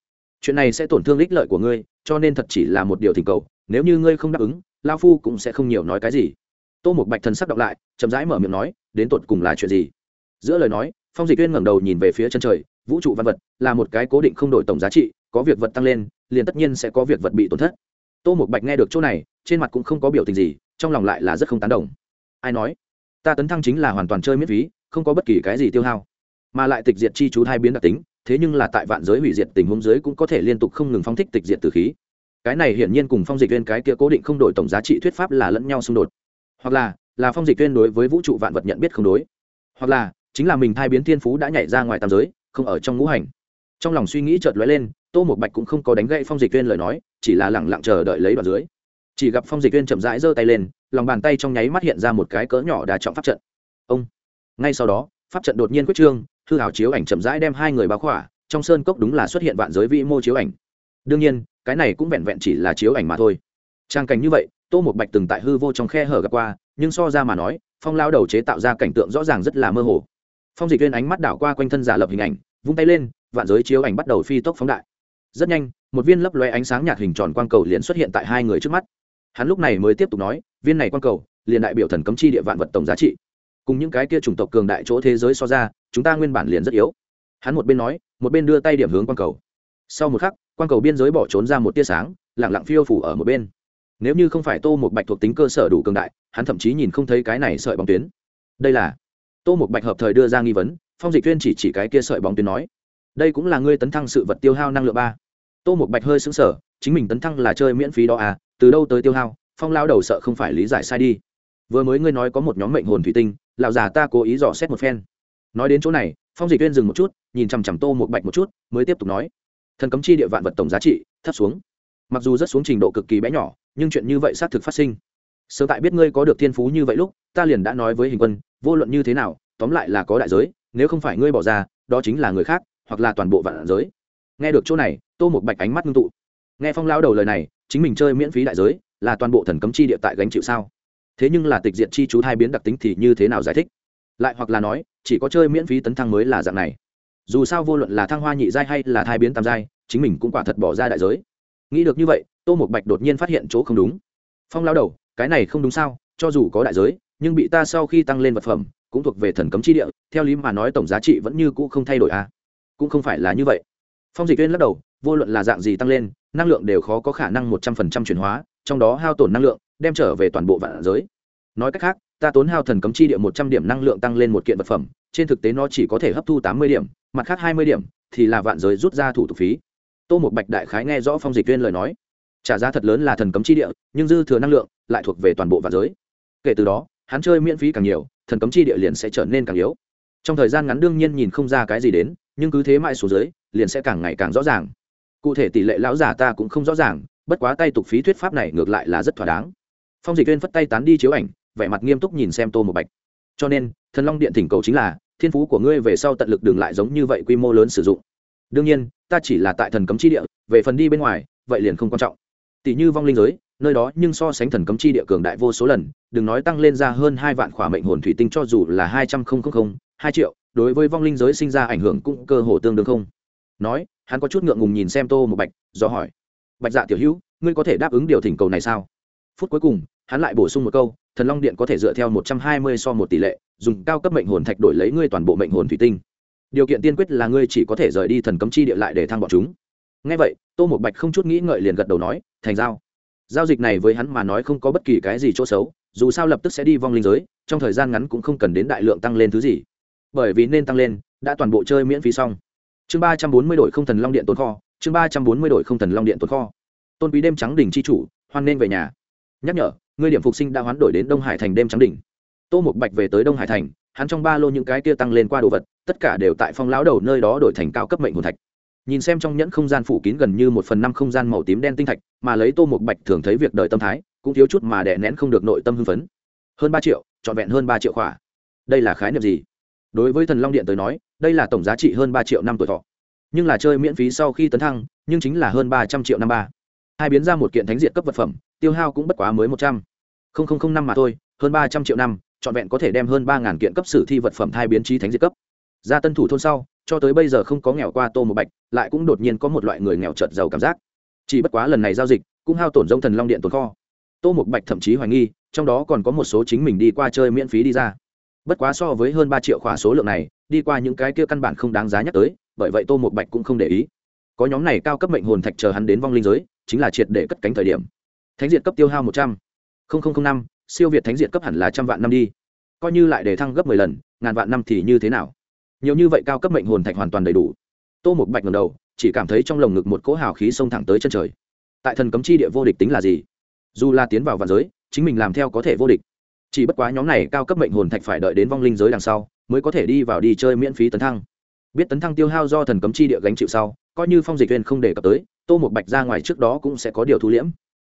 Speaker 1: chuyện này sẽ tổn thương ích lợi của ngươi, cho nên thật chỉ là một điều thỉnh cầu, nếu như ngươi không đáp ứng, lao phu cũng sẽ không nhiều nói cái gì. Tô một bạch thần sắc đọc lại, chậm rãi mở miệng nói, đến tột cùng là chuyện gì? Giữa lời nói, phong dịch viên ngẩng đầu nhìn về phía chân trời, vũ trụ văn vật là một cái cố định không đổi tổng giá trị, có việc vật tăng lên, liền tất nhiên sẽ có việc vật bị tổn thất. Tô một bạch nghe được chỗ này, trên mặt cũng không có biểu tình gì, trong lòng lại là rất không tán đồng. Ai nói, ta tấn thăng chính là hoàn toàn chơi miễn phí không có bất kỳ cái gì tiêu hao, mà lại tịch diệt chi chú hai biến đặc tính, thế nhưng là tại vạn giới hủy diệt tình huống giới cũng có thể liên tục không ngừng phong thích tịch diệt từ khí. Cái này hiển nhiên cùng phong dịch viên cái kia cố định không đổi tổng giá trị thuyết pháp là lẫn nhau xung đột. Hoặc là là phong dịch viên đối với vũ trụ vạn vật nhận biết không đối. Hoặc là, chính là mình thai biến thiên phú đã nhảy ra ngoài tam giới, không ở trong ngũ hành. Trong lòng suy nghĩ chợt lóe lên, tô một bạch cũng không có đánh gậy phong dịch viên lời nói, chỉ là lẳng lặng chờ đợi lấy đoạn dưới. Chỉ gặp phong dịch viên chậm rãi giơ tay lên, lòng bàn tay trong nháy mắt hiện ra một cái cỡ nhỏ đà trọng pháp trận. Ông! Ngay sau đó, pháp trận đột nhiên quyết trương, hư hảo chiếu ảnh chậm rãi đem hai người báo khỏa, trong sơn cốc đúng là xuất hiện vạn giới vĩ mô chiếu ảnh. Đương nhiên, cái này cũng vẹn vẹn chỉ là chiếu ảnh mà thôi. Trang cảnh như vậy, tô một bạch từng tại hư vô trong khe hở gặp qua, nhưng so ra mà nói, phong lao đầu chế tạo ra cảnh tượng rõ ràng rất là mơ hồ. Phong dịch viên ánh mắt đảo qua quanh thân giả lập hình ảnh, vung tay lên, vạn giới chiếu ảnh bắt đầu phi tốc phóng đại. Rất nhanh, một viên lấp loe ánh sáng nhạt hình tròn quang cầu liền xuất hiện tại hai người trước mắt. Hắn lúc này mới tiếp tục nói, viên này quang cầu, liền đại biểu thần cấm chi địa vạn vật tổng giá trị cùng những cái kia chủng tộc cường đại chỗ thế giới so ra, chúng ta nguyên bản liền rất yếu. Hắn một bên nói, một bên đưa tay điểm hướng quang cầu. Sau một khắc, quang cầu biên giới bỏ trốn ra một tia sáng lẳng lặng phiêu phủ ở một bên. Nếu như không phải tô một bạch thuộc tính cơ sở đủ cường đại, hắn thậm chí nhìn không thấy cái này sợi bóng tuyến. Đây là tô một bạch hợp thời đưa ra nghi vấn, phong dịch tuyên chỉ chỉ cái kia sợi bóng tuyến nói, đây cũng là ngươi tấn thăng sự vật tiêu hao năng lượng ba. Tô một bạch hơi xứng sở chính mình tấn thăng là chơi miễn phí đó à từ đâu tới tiêu hao? Phong lao đầu sợ không phải lý giải sai đi vừa mới ngươi nói có một nhóm mệnh hồn thủy tinh, lão già ta cố ý dò xét một phen. Nói đến chỗ này, phong dịch viên dừng một chút, nhìn chằm chằm tô một bạch một chút, mới tiếp tục nói. Thần cấm chi địa vạn vật tổng giá trị, thấp xuống. Mặc dù rất xuống trình độ cực kỳ bé nhỏ, nhưng chuyện như vậy xác thực phát sinh. Sớm tại biết ngươi có được thiên phú như vậy lúc, ta liền đã nói với hình quân, vô luận như thế nào, tóm lại là có đại giới, nếu không phải ngươi bỏ ra, đó chính là người khác, hoặc là toàn bộ vạn giới. Nghe được chỗ này, tô một bạch ánh mắt ngưng tụ. Nghe phong lao đầu lời này, chính mình chơi miễn phí đại giới, là toàn bộ thần cấm chi địa tại gánh chịu sao? Thế nhưng là tịch diện chi chú hai biến đặc tính thì như thế nào giải thích? Lại hoặc là nói, chỉ có chơi miễn phí tấn thăng mới là dạng này. Dù sao vô luận là thăng hoa nhị giai hay là thai biến tam giai, chính mình cũng quả thật bỏ ra đại giới. Nghĩ được như vậy, tô một bạch đột nhiên phát hiện chỗ không đúng. Phong lao đầu, cái này không đúng sao? Cho dù có đại giới, nhưng bị ta sau khi tăng lên vật phẩm, cũng thuộc về thần cấm chi địa, theo lý mà nói tổng giá trị vẫn như cũ không thay đổi à? Cũng không phải là như vậy. Phong dịch viên lắc đầu, vô luận là dạng gì tăng lên, năng lượng đều khó có khả năng một trăm phần trăm chuyển hóa, trong đó hao tổn năng lượng đem trở về toàn bộ vạn giới. Nói cách khác, ta tốn hao thần cấm chi địa một trăm điểm năng lượng tăng lên một kiện vật phẩm, trên thực tế nó chỉ có thể hấp thu tám mươi điểm, mặt khác hai mươi điểm thì là vạn giới rút ra thủ tục phí. Tô một bạch đại khái nghe rõ phong dịch viên lời nói. Trả giá thật lớn là thần cấm chi địa, nhưng dư thừa năng lượng lại thuộc về toàn bộ vạn giới. Kể từ đó, hắn chơi miễn phí càng nhiều, thần cấm chi địa liền sẽ trở nên càng yếu. Trong thời gian ngắn đương nhiên nhìn không ra cái gì đến, nhưng cứ thế mãi số dưới, liền sẽ càng ngày càng rõ ràng. Cụ thể tỷ lệ lão giả ta cũng không rõ ràng, bất quá tay tục phí thuyết pháp này ngược lại là rất thỏa đáng phong dịch viên phất tay tán đi chiếu ảnh, vẻ mặt nghiêm túc nhìn xem tô một bạch. Cho nên, thần long điện thỉnh cầu chính là, thiên phú của ngươi về sau tận lực đường lại giống như vậy quy mô lớn sử dụng. Đương nhiên, ta chỉ là tại thần cấm chi địa, về phần đi bên ngoài, vậy liền không quan trọng. Tỷ như vong linh giới, nơi đó nhưng so sánh thần cấm chi địa cường đại vô số lần, đừng nói tăng lên ra hơn hai vạn khỏa mệnh hồn thủy tinh cho dù là hai trăm linh hai triệu, đối với vong linh giới sinh ra ảnh hưởng cũng cơ hồ tương đương không. Nói, hắn có chút ngượng ngùng nhìn xem tô một bạch, do hỏi. Bạch dạ tiểu hữu, ngươi có thể đáp ứng điều thỉnh cầu này sao? Phút cuối cùng hắn lại bổ sung một câu, thần long điện có thể dựa theo một trăm hai mươi so một tỷ lệ, dùng cao cấp mệnh hồn thạch đổi lấy ngươi toàn bộ mệnh hồn thủy tinh. Điều kiện tiên quyết là ngươi chỉ có thể rời đi thần cấm chi địa lại để thăng bọn chúng. Ngay vậy, tô một bạch không chút nghĩ ngợi liền gật đầu nói, thành giao. Giao dịch này với hắn mà nói không có bất kỳ cái gì chỗ xấu, dù sao lập tức sẽ đi vong linh giới, trong thời gian ngắn cũng không cần đến đại lượng tăng lên thứ gì. Bởi vì nên tăng lên, đã toàn bộ chơi miễn phí xong. Chương ba trăm bốn mươi đội không thần long điện tồn kho, chương ba trăm bốn mươi đội không thần long điện tồn kho. Tôn quý đêm trắng đỉnh c h i chủ, hoan nên về nhà. Nhắc nhở ngươi điểm phục sinh đã hoán đổi đến đông hải thành đêm trắng đỉnh. Tô một bạch về tới đông hải thành, hắn trong ba lô những cái kia tăng lên qua đồ vật, tất cả đều tại phong lão đầu nơi đó đổi thành cao cấp mệnh hồn thạch. Nhìn xem trong nhẫn không gian phủ kín gần như một phần năm không gian màu tím đen tinh thạch, mà lấy tô một bạch thường thấy việc đời tâm thái, cũng thiếu chút mà đè nén không được nội tâm hưng phấn. Hơn ba triệu, trọn vẹn hơn ba triệu khỏa. Đây là khái niệm gì? Đối với thần long điện tới nói, đây là tổng giá trị hơn ba triệu năm tuổi thọ. Nhưng là chơi miễn phí sau khi tấn thăng, nhưng chính là hơn ba trăm triệu năm ba. Hai biến ra một kiện thánh diện cấp vật phẩm tiêu hao cũng bất quá mới một trăm. Linh năm mà thôi, hơn ba trăm triệu năm, trọn vẹn có thể đem hơn ba ngàn kiện cấp sử thi vật phẩm thai biến trí thánh diệt cấp. Ra tân thủ thôn sau, cho tới bây giờ không có nghèo qua tô một bạch, lại cũng đột nhiên có một loại người nghèo trợt giàu cảm giác. Chỉ bất quá lần này giao dịch, cũng hao tổn dông thần long điện tồn kho. Tô một bạch thậm chí hoài nghi, trong đó còn có một số chính mình đi qua chơi miễn phí đi ra. Bất quá so với hơn ba triệu khỏa số lượng này, đi qua những cái kia căn bản không đáng giá nhắc tới, bởi vậy tô một bạch cũng không để ý. Có nhóm này cao cấp mệnh hồn thạch chờ hắn đến vong linh giới, chính là triệt để cất cánh thời điểm thánh diệt cấp tiêu hao một trăm. Linh năm, siêu việt thánh diệt cấp hẳn là trăm vạn năm đi. Coi như lại để thăng gấp mười lần, ngàn vạn năm thì như thế nào? Nhiều như vậy cao cấp mệnh hồn thạch hoàn toàn đầy đủ. Tô một bạch ngầm đầu, chỉ cảm thấy trong lồng ngực một cỗ hào khí xông thẳng tới chân trời. Tại thần cấm chi địa vô địch tính là gì? Dù là tiến vào vạn giới, chính mình làm theo có thể vô địch. Chỉ bất quá nhóm này cao cấp mệnh hồn thạch phải đợi đến vong linh giới đằng sau, mới có thể đi vào đi chơi miễn phí tấn thăng. Biết tấn thăng tiêu hao do thần cấm chi địa gánh chịu sau, coi như phong dịch viên không đề cập tới, tô một bạch ra ngoài trước đó cũng sẽ có điều thu liễm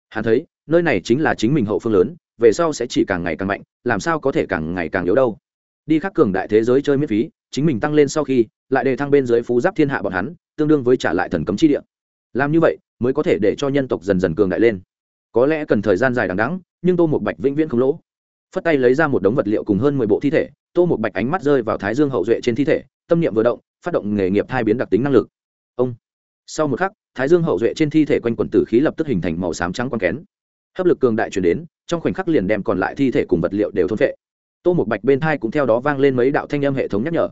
Speaker 1: hắn thấy, nơi này chính là chính mình hậu phương lớn, về sau sẽ chỉ càng ngày càng mạnh, làm sao có thể càng ngày càng yếu đâu. Đi khắc cường đại thế giới chơi miễn phí, chính mình tăng lên sau khi, lại đề thăng bên dưới phú giáp thiên hạ bọn hắn, tương đương với trả lại thần cấm chi địa. Làm như vậy, mới có thể để cho nhân tộc dần dần cường đại lên. Có lẽ cần thời gian dài đằng đắng nhưng tô một bạch vĩnh viễn không lỗ. Phất tay lấy ra một đống vật liệu cùng hơn mười bộ thi thể, tô một bạch ánh mắt rơi vào thái dương hậu duệ trên thi thể, tâm niệm vừa động, phát động nghề nghiệp thai biến đặc tính năng lực sau một khắc thái dương hậu duệ trên thi thể quanh quần tử khí lập tức hình thành màu xám trắng quang kén. Hấp lực cường đại chuyển đến trong khoảnh khắc liền đem còn lại thi thể cùng vật liệu đều thôn vệ tô một bạch bên thai cũng theo đó vang lên mấy đạo thanh âm hệ thống nhắc nhở.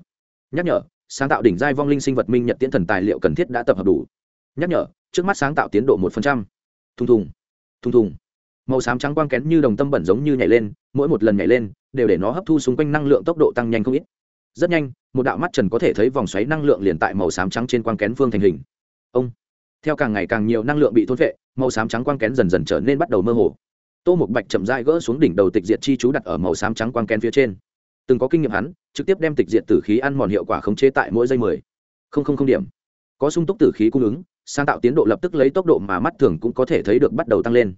Speaker 1: Nhắc nhở sáng tạo đỉnh giai vong linh sinh vật minh nhật tiễn thần tài liệu cần thiết đã tập hợp đủ. Nhắc nhở trước mắt sáng tạo tiến độ một phần trăm, thùng thùng thùng thùng. Màu xám trắng quang kén như đồng tâm bẩn giống như nhảy lên mỗi một lần nhảy lên đều để nó hấp thu xung quanh năng lượng tốc độ tăng nhanh không ít. Rất nhanh một đạo mắt trần có thể thấy vòng xoáy năng lượng liền tại màu xám trắng trên quang kén phương thành hình ông. Theo càng ngày càng nhiều năng lượng bị thôn vệ màu xám trắng quang kén dần dần trở nên bắt đầu mơ hồ. Tô một bạch chậm dai gỡ xuống đỉnh đầu tịch diệt chi chú đặt ở màu xám trắng quang kén phía trên. Từng có kinh nghiệm hắn, trực tiếp đem tịch diệt tử khí ăn mòn hiệu quả khống chế tại mỗi giây mười. Không không không điểm. Có sung túc tử khí cung ứng, sáng tạo tiến độ lập tức lấy tốc độ mà mắt thường cũng có thể thấy được bắt đầu tăng lên.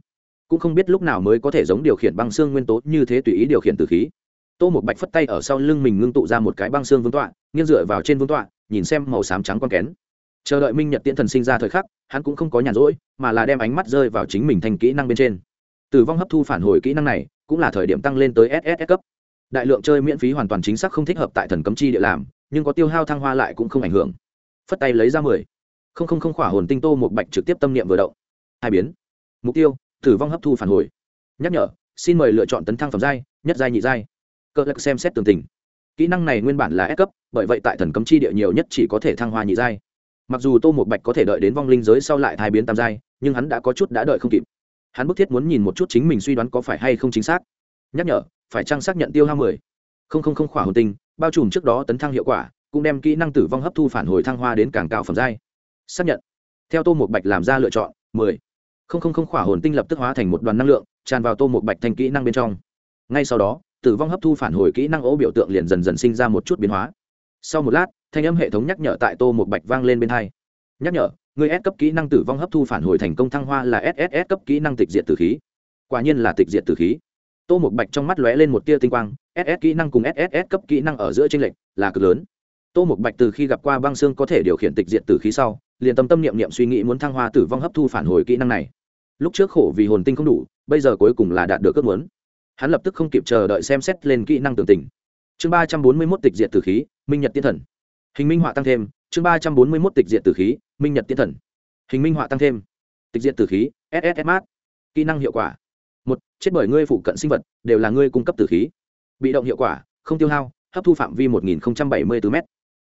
Speaker 1: Cũng không biết lúc nào mới có thể giống điều khiển băng xương nguyên tố như thế tùy ý điều khiển tử khí. Tô một bạch phất tay ở sau lưng mình ngưng tụ ra một cái băng xương vương tọa, nghiêng dựa vào trên vương tọa, nhìn xem màu xám trắng quang kén chờ đợi minh nhật tiễn thần sinh ra thời khắc, hắn cũng không có nhàn rỗi, mà là đem ánh mắt rơi vào chính mình thành kỹ năng bên trên. Tử vong hấp thu phản hồi kỹ năng này, cũng là thời điểm tăng lên tới ss cấp. Đại lượng chơi miễn phí hoàn toàn chính xác không thích hợp tại thần cấm chi địa làm, nhưng có tiêu hao thăng hoa lại cũng không ảnh hưởng. Phất tay lấy ra mười. Không không không khỏa hồn tinh tô một bạch trực tiếp tâm niệm vừa động. Hai biến. Mục tiêu, tử vong hấp thu phản hồi. Nhắc nhở, xin mời lựa chọn tấn thăng phẩm giai, nhất giai nhị giai. Cơ lực xem xét tường tình. Kỹ năng này nguyên bản là S cấp, bởi vậy tại thần cấm chi địa nhiều nhất chỉ có thể thăng hoa nhị giai mặc dù tô một bạch có thể đợi đến vong linh giới sau lại thai biến tam giai, nhưng hắn đã có chút đã đợi không kịp. Hắn bức thiết muốn nhìn một chút chính mình suy đoán có phải hay không chính xác. Nhắc nhở, phải trang xác nhận tiêu hao mười? Không không không, khỏa hồn tinh, bao trùm trước đó tấn thăng hiệu quả, cũng đem kỹ năng tử vong hấp thu phản hồi thăng hoa đến càng cao phẩm giai. Xác nhận. Theo tô một bạch làm ra lựa chọn, mười. Không không không, khỏa hồn tinh lập tức hóa thành một đoàn năng lượng, tràn vào tô một bạch thành kỹ năng bên trong. Ngay sau đó, tử vong hấp thu phản hồi kỹ năng ố biểu tượng liền dần dần sinh ra một chút biến hóa. Sau một lát thanh âm hệ thống nhắc nhở tại tô một bạch vang lên bên hai. Nhắc nhở, người S cấp kỹ năng tử vong hấp thu phản hồi thành công thăng hoa là SSS cấp kỹ năng tịch diệt tử khí. Quả nhiên là tịch diệt tử khí. Tô một bạch trong mắt lóe lên một tia tinh quang ss kỹ năng cùng sss cấp kỹ năng ở giữa tranh lệch là cực lớn. Tô một bạch từ khi gặp qua băng xương có thể điều khiển tịch diệt tử khí sau, liền tâm tâm niệm niệm suy nghĩ muốn thăng hoa tử vong hấp thu phản hồi kỹ năng này. Lúc trước khổ vì hồn tinh không đủ, bây giờ cuối cùng là đạt được ước muốn. Hắn lập tức không kịp chờ đợi xem xét lên kỹ năng tường tình. Chương ba trăm bốn mươi mốt tịch diệt tử khí, minh nhật tiên thần hình minh họa tăng thêm, chương ba trăm bốn mươi mốt tịch diệt tử khí, minh nhật tiên thần. Hình minh họa tăng thêm. Tịch diệt tử khí ss mát. Kỹ năng hiệu quả. Một, chết bởi ngươi phụ cận sinh vật, đều là ngươi cung cấp tử khí. Bị động hiệu quả, không tiêu hao, hấp thu phạm vi một nghìn bảy mươi bốn m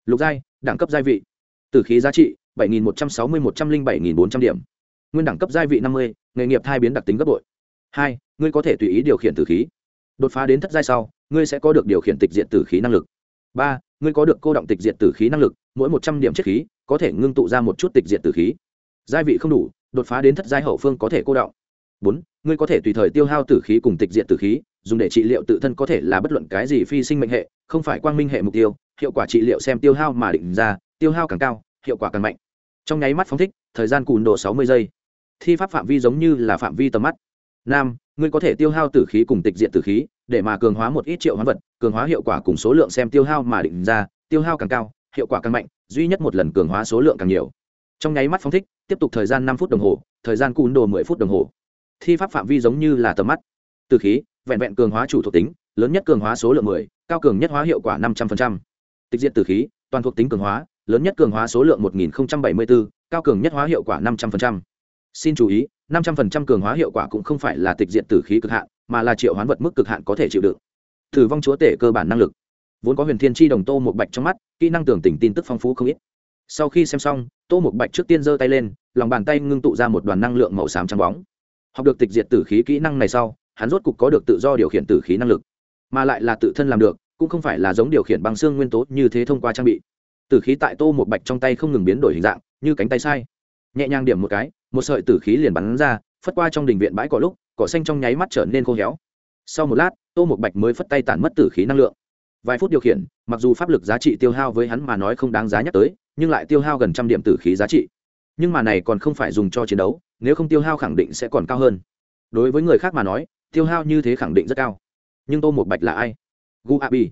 Speaker 1: lục giai, đẳng cấp giai vị. Tử khí giá trị, bảy nghìn một trăm sáu mươi một trăm linh bảy nghìn bốn trăm điểm. Nguyên đẳng cấp giai vị năm mươi, nghề nghiệp thai biến đặc tính gấp bội. Hai, ngươi có thể tùy ý điều khiển tử khí. Đột phá đến thất giai sau, ngươi sẽ có được điều khiển tịch diện tử khí năng lực. Ba ngươi có được cô động tịch diệt tử khí năng lực mỗi một trăm điểm chất khí có thể ngưng tụ ra một chút tịch diệt tử khí. Giai vị không đủ đột phá đến thất giai hậu phương có thể cô động. Bốn ngươi có thể tùy thời tiêu hao tử khí cùng tịch diệt tử khí dùng để trị liệu tự thân có thể là bất luận cái gì phi sinh mệnh hệ không phải quang minh hệ mục tiêu hiệu quả trị liệu xem tiêu hao mà định ra tiêu hao càng cao hiệu quả càng mạnh. Trong nháy mắt phóng thích thời gian cùn độ sáu mươi giây. Thi pháp phạm vi giống như là phạm vi tầm mắt. Nam, ngươi có thể tiêu hao tử khí cùng tịch diện tử khí để mà cường hóa một ít triệu hoán vật, cường hóa hiệu quả cùng số lượng xem tiêu hao mà định ra, tiêu hao càng cao, hiệu quả càng mạnh, duy nhất một lần cường hóa số lượng càng nhiều. Trong nháy mắt phóng thích, tiếp tục thời gian năm phút đồng hồ, thời gian cùn đồ mười phút đồng hồ. Thi pháp phạm vi giống như là tầm mắt. Từ khí, vẹn vẹn cường hóa chủ thuộc tính, lớn nhất cường hóa số lượng mười, cao cường nhất hóa hiệu quả năm trăm linh tịch diện từ khí, toàn thuộc tính cường hóa, lớn nhất cường hóa số lượng một nghìn bảy mươi bốn cao cường nhất hóa hiệu quả năm trăm linh xin chú ý năm trăm phần trăm cường hóa hiệu quả cũng không phải là tịch diện tử khí cực hạn, mà là triệu hoán vật mức cực hạn có thể chịu đựng. Thử vong chúa tể cơ bản năng lực. Vốn có huyền thiên tri đồng tô một bạch trong mắt, kỹ năng tưởng tỉnh tin tức phong phú không ít. Sau khi xem xong, tô một bạch trước tiên giơ tay lên, lòng bàn tay ngưng tụ ra một đoàn năng lượng màu xám trắng bóng. Học được tịch diệt tử khí kỹ năng này sau, hắn rốt cục có được tự do điều khiển tử khí năng lực. Mà lại là tự thân làm được, cũng không phải là giống điều khiển bằng xương nguyên tố như thế thông qua trang bị. Tử khí tại tô một bạch trong tay không ngừng biến đổi hình dạng, như cánh tay sai. Nhẹ nhàng điểm một cái một sợi tử khí liền bắn ra, phất qua trong đình viện bãi cỏ lúc, cỏ xanh trong nháy mắt trở nên khô héo. Sau một lát, tô một bạch mới phất tay tản mất tử khí năng lượng. Vài phút điều khiển, mặc dù pháp lực giá trị tiêu hao với hắn mà nói không đáng giá nhắc tới, nhưng lại tiêu hao gần trăm điểm tử khí giá trị. Nhưng mà này còn không phải dùng cho chiến đấu, nếu không tiêu hao khẳng định sẽ còn cao hơn. Đối với người khác mà nói, tiêu hao như thế khẳng định rất cao. Nhưng tô một bạch là ai? Gu abi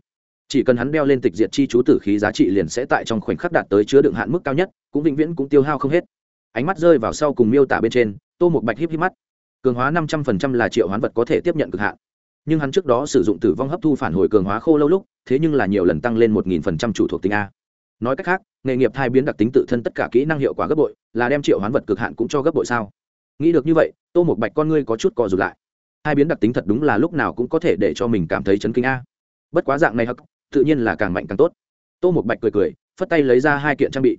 Speaker 1: chỉ cần hắn đeo lên tịch diệt chi chú tử khí giá trị liền sẽ tại trong khoảnh khắc đạt tới chứa đựng hạn mức cao nhất, cũng vĩnh viễn cũng tiêu hao không hết ánh mắt rơi vào sau cùng miêu tả bên trên, tô một bạch híp híp mắt. Cường hóa năm trăm phần trăm là triệu hoán vật có thể tiếp nhận cực hạn. Nhưng hắn trước đó sử dụng tử vong hấp thu phản hồi cường hóa khô lâu lúc, thế nhưng là nhiều lần tăng lên một nghìn phần trăm chủ thuộc tính a. Nói cách khác, nghề nghiệp thai biến đặc tính tự thân tất cả kỹ năng hiệu quả gấp bội, là đem triệu hoán vật cực hạn cũng cho gấp bội sao? Nghĩ được như vậy, tô một bạch con ngươi có chút co rụt lại. Hai biến đặc tính thật đúng là lúc nào cũng có thể để cho mình cảm thấy chấn kinh a. Bất quá dạng này hắc, tự nhiên là càng mạnh càng tốt. Tô một bạch cười cười, phất tay lấy ra hai kiện trang bị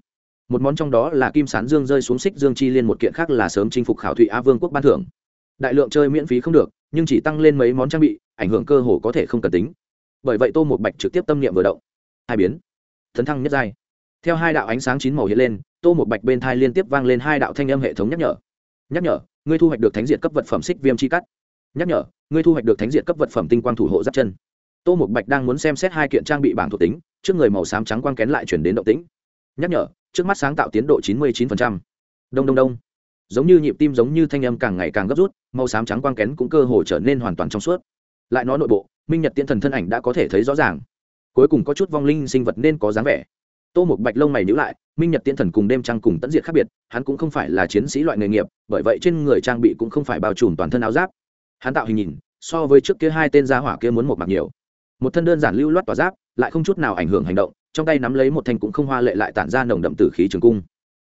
Speaker 1: một món trong đó là kim sán dương rơi xuống xích dương chi liên, một kiện khác là sớm chinh phục khảo thụy á vương quốc ban thưởng. Đại lượng chơi miễn phí không được, nhưng chỉ tăng lên mấy món trang bị, ảnh hưởng cơ hồ có thể không cần tính. Bởi vậy tô một bạch trực tiếp tâm niệm vừa động. Hai biến. Thấn thăng nhất giai. Theo hai đạo ánh sáng chín màu hiện lên, tô một bạch bên thai liên tiếp vang lên hai đạo thanh âm hệ thống nhắc nhở. Nhắc nhở, ngươi thu hoạch được thánh diện cấp vật phẩm xích viêm chi cắt. Nhắc nhở, ngươi thu hoạch được thánh diện cấp vật phẩm tinh quang thủ hộ giáp chân. Tô một bạch đang muốn xem xét hai kiện trang bị bảng thuộc tính, trước người màu xám trắng quang kén lại chuyển đến động tĩnh. Nhắc nhở trước mắt sáng tạo tiến độ chín mươi chín đông đông đông. Giống như nhịp tim giống như thanh âm càng ngày càng gấp rút, màu xám trắng quang kén cũng cơ hồ trở nên hoàn toàn trong suốt. Lại nói nội bộ, minh nhật tiễn thần thân ảnh đã có thể thấy rõ ràng. Cuối cùng có chút vong linh sinh vật nên có dáng vẻ. Tô Mục bạch lông mày nhíu lại, minh nhật tiễn thần cùng đêm trăng cùng tận diệt khác biệt, hắn cũng không phải là chiến sĩ loại nghề nghiệp, bởi vậy trên người trang bị cũng không phải bao trùm toàn thân áo giáp. Hắn tạo hình nhìn, so với trước kia hai tên gia hỏa kia muốn một mặc nhiều. Một thân đơn giản lưu loát tỏa giáp, lại không chút nào ảnh hưởng hành động trong tay nắm lấy một thanh cũng không hoa lệ lại tản ra nồng đậm tử khí trường cung.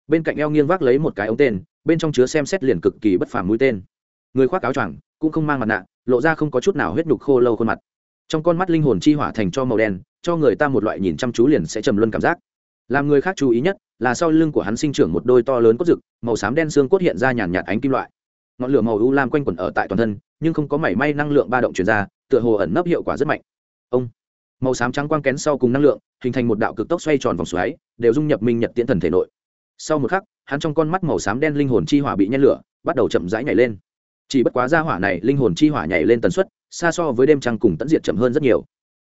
Speaker 1: Bên cạnh eo nghiêng vác lấy một cái ống tên, bên trong chứa xem xét liền cực kỳ bất phàm mũi tên. Người khoác áo choàng, cũng không mang mặt nạ, lộ ra không có chút nào huyết nhục khô lâu khuôn mặt. Trong con mắt linh hồn chi hỏa thành cho màu đen, cho người ta một loại nhìn chăm chú liền sẽ trầm luân cảm giác. Làm người khác chú ý nhất, là sau lưng của hắn sinh trưởng một đôi to lớn cốt rực, màu xám đen xương cốt hiện ra nhàn nhạt ánh kim loại. Ngọn lửa màu u lam quanh quẩn ở tại toàn thân, nhưng không có mảy may năng lượng ba động chuyển ra, tựa hồ ẩn nấp hiệu quả rất mạnh. Ông! Màu xám trắng quang kén sau cùng năng lượng, hình thành một đạo cực tốc xoay tròn vòng xoáy, đều dung nhập minh nhật tiễn thần thể nội. Sau một khắc, hắn trong con mắt màu xám đen linh hồn chi hỏa bị nhen lửa, bắt đầu chậm rãi nhảy lên. Chỉ bất quá ra hỏa này linh hồn chi hỏa nhảy lên tần suất, xa so với đêm trăng cùng tẫn diệt chậm hơn rất nhiều.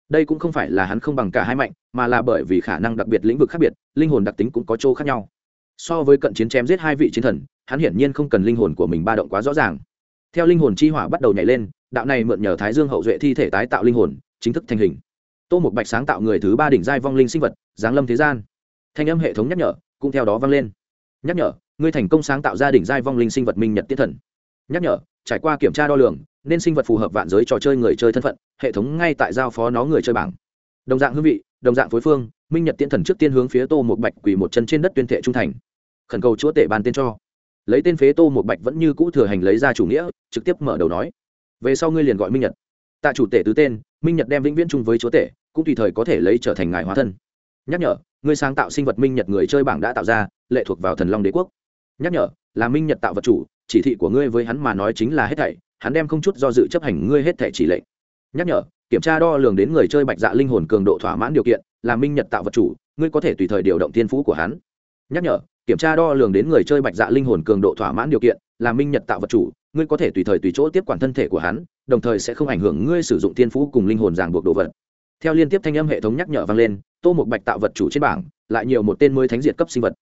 Speaker 1: Đây cũng không phải là hắn không bằng cả hai mạnh, mà là bởi vì khả năng đặc biệt lĩnh vực khác biệt, linh hồn đặc tính cũng có chỗ khác nhau. So với cận chiến chém giết hai vị chiến thần, hắn hiển nhiên không cần linh hồn của mình ba động quá rõ ràng. Theo linh hồn chi hỏa bắt đầu nhảy lên, đạo này mượn nhờ thái dương hậu duệ thi thể tái tạo linh hồn, chính thức thành hình tô một bạch sáng tạo người thứ ba đỉnh giai vong linh sinh vật, giáng lâm thế gian. Thanh âm hệ thống nhắc nhở, cũng theo đó vang lên. Nhắc nhở, ngươi thành công sáng tạo ra đỉnh giai vong linh sinh vật minh nhật tiết thần. Nhắc nhở, trải qua kiểm tra đo lường, nên sinh vật phù hợp vạn giới trò chơi người chơi thân phận, hệ thống ngay tại giao phó nó người chơi bảng. Đồng dạng hương vị, đồng dạng phối phương, minh nhật tiễn thần trước tiên hướng phía tô một bạch quỳ một chân trên đất tuyên thệ trung thành. Khẩn cầu chúa tể bàn tên cho. Lấy tên phế tô một bạch vẫn như cũ thừa hành lấy ra chủ nghĩa, trực tiếp mở đầu nói. Về sau ngươi liền gọi minh nhật. Tạ chủ tể tứ tên minh nhật đem vĩnh viễn chung với chúa tể, cũng tùy thời có thể lấy trở thành ngài hóa thân. Nhắc nhở, ngươi sáng tạo sinh vật minh nhật người chơi bảng đã tạo ra, lệ thuộc vào thần long đế quốc. Nhắc nhở, là minh nhật tạo vật chủ, chỉ thị của ngươi với hắn mà nói chính là hết thảy, hắn đem không chút do dự chấp hành ngươi hết thảy chỉ lệnh. Nhắc nhở, kiểm tra đo lường đến người chơi bạch dạ linh hồn cường độ thỏa mãn điều kiện, là minh nhật tạo vật chủ, ngươi có thể tùy thời điều động thiên phú của hắn. Nhắc nhở, kiểm tra đo lường đến người chơi bạch dạ linh hồn cường độ thỏa mãn điều kiện, là minh nhật tạo vật chủ, ngươi có thể tùy thời tùy chỗ tiếp quản thân thể của hắn đồng thời sẽ không ảnh hưởng ngươi sử dụng thiên phú cùng linh hồn ràng buộc đồ vật. Theo liên tiếp thanh âm hệ thống nhắc nhở vang lên, tô một bạch tạo vật chủ trên bảng, lại nhiều một tên mới thánh diệt cấp sinh vật.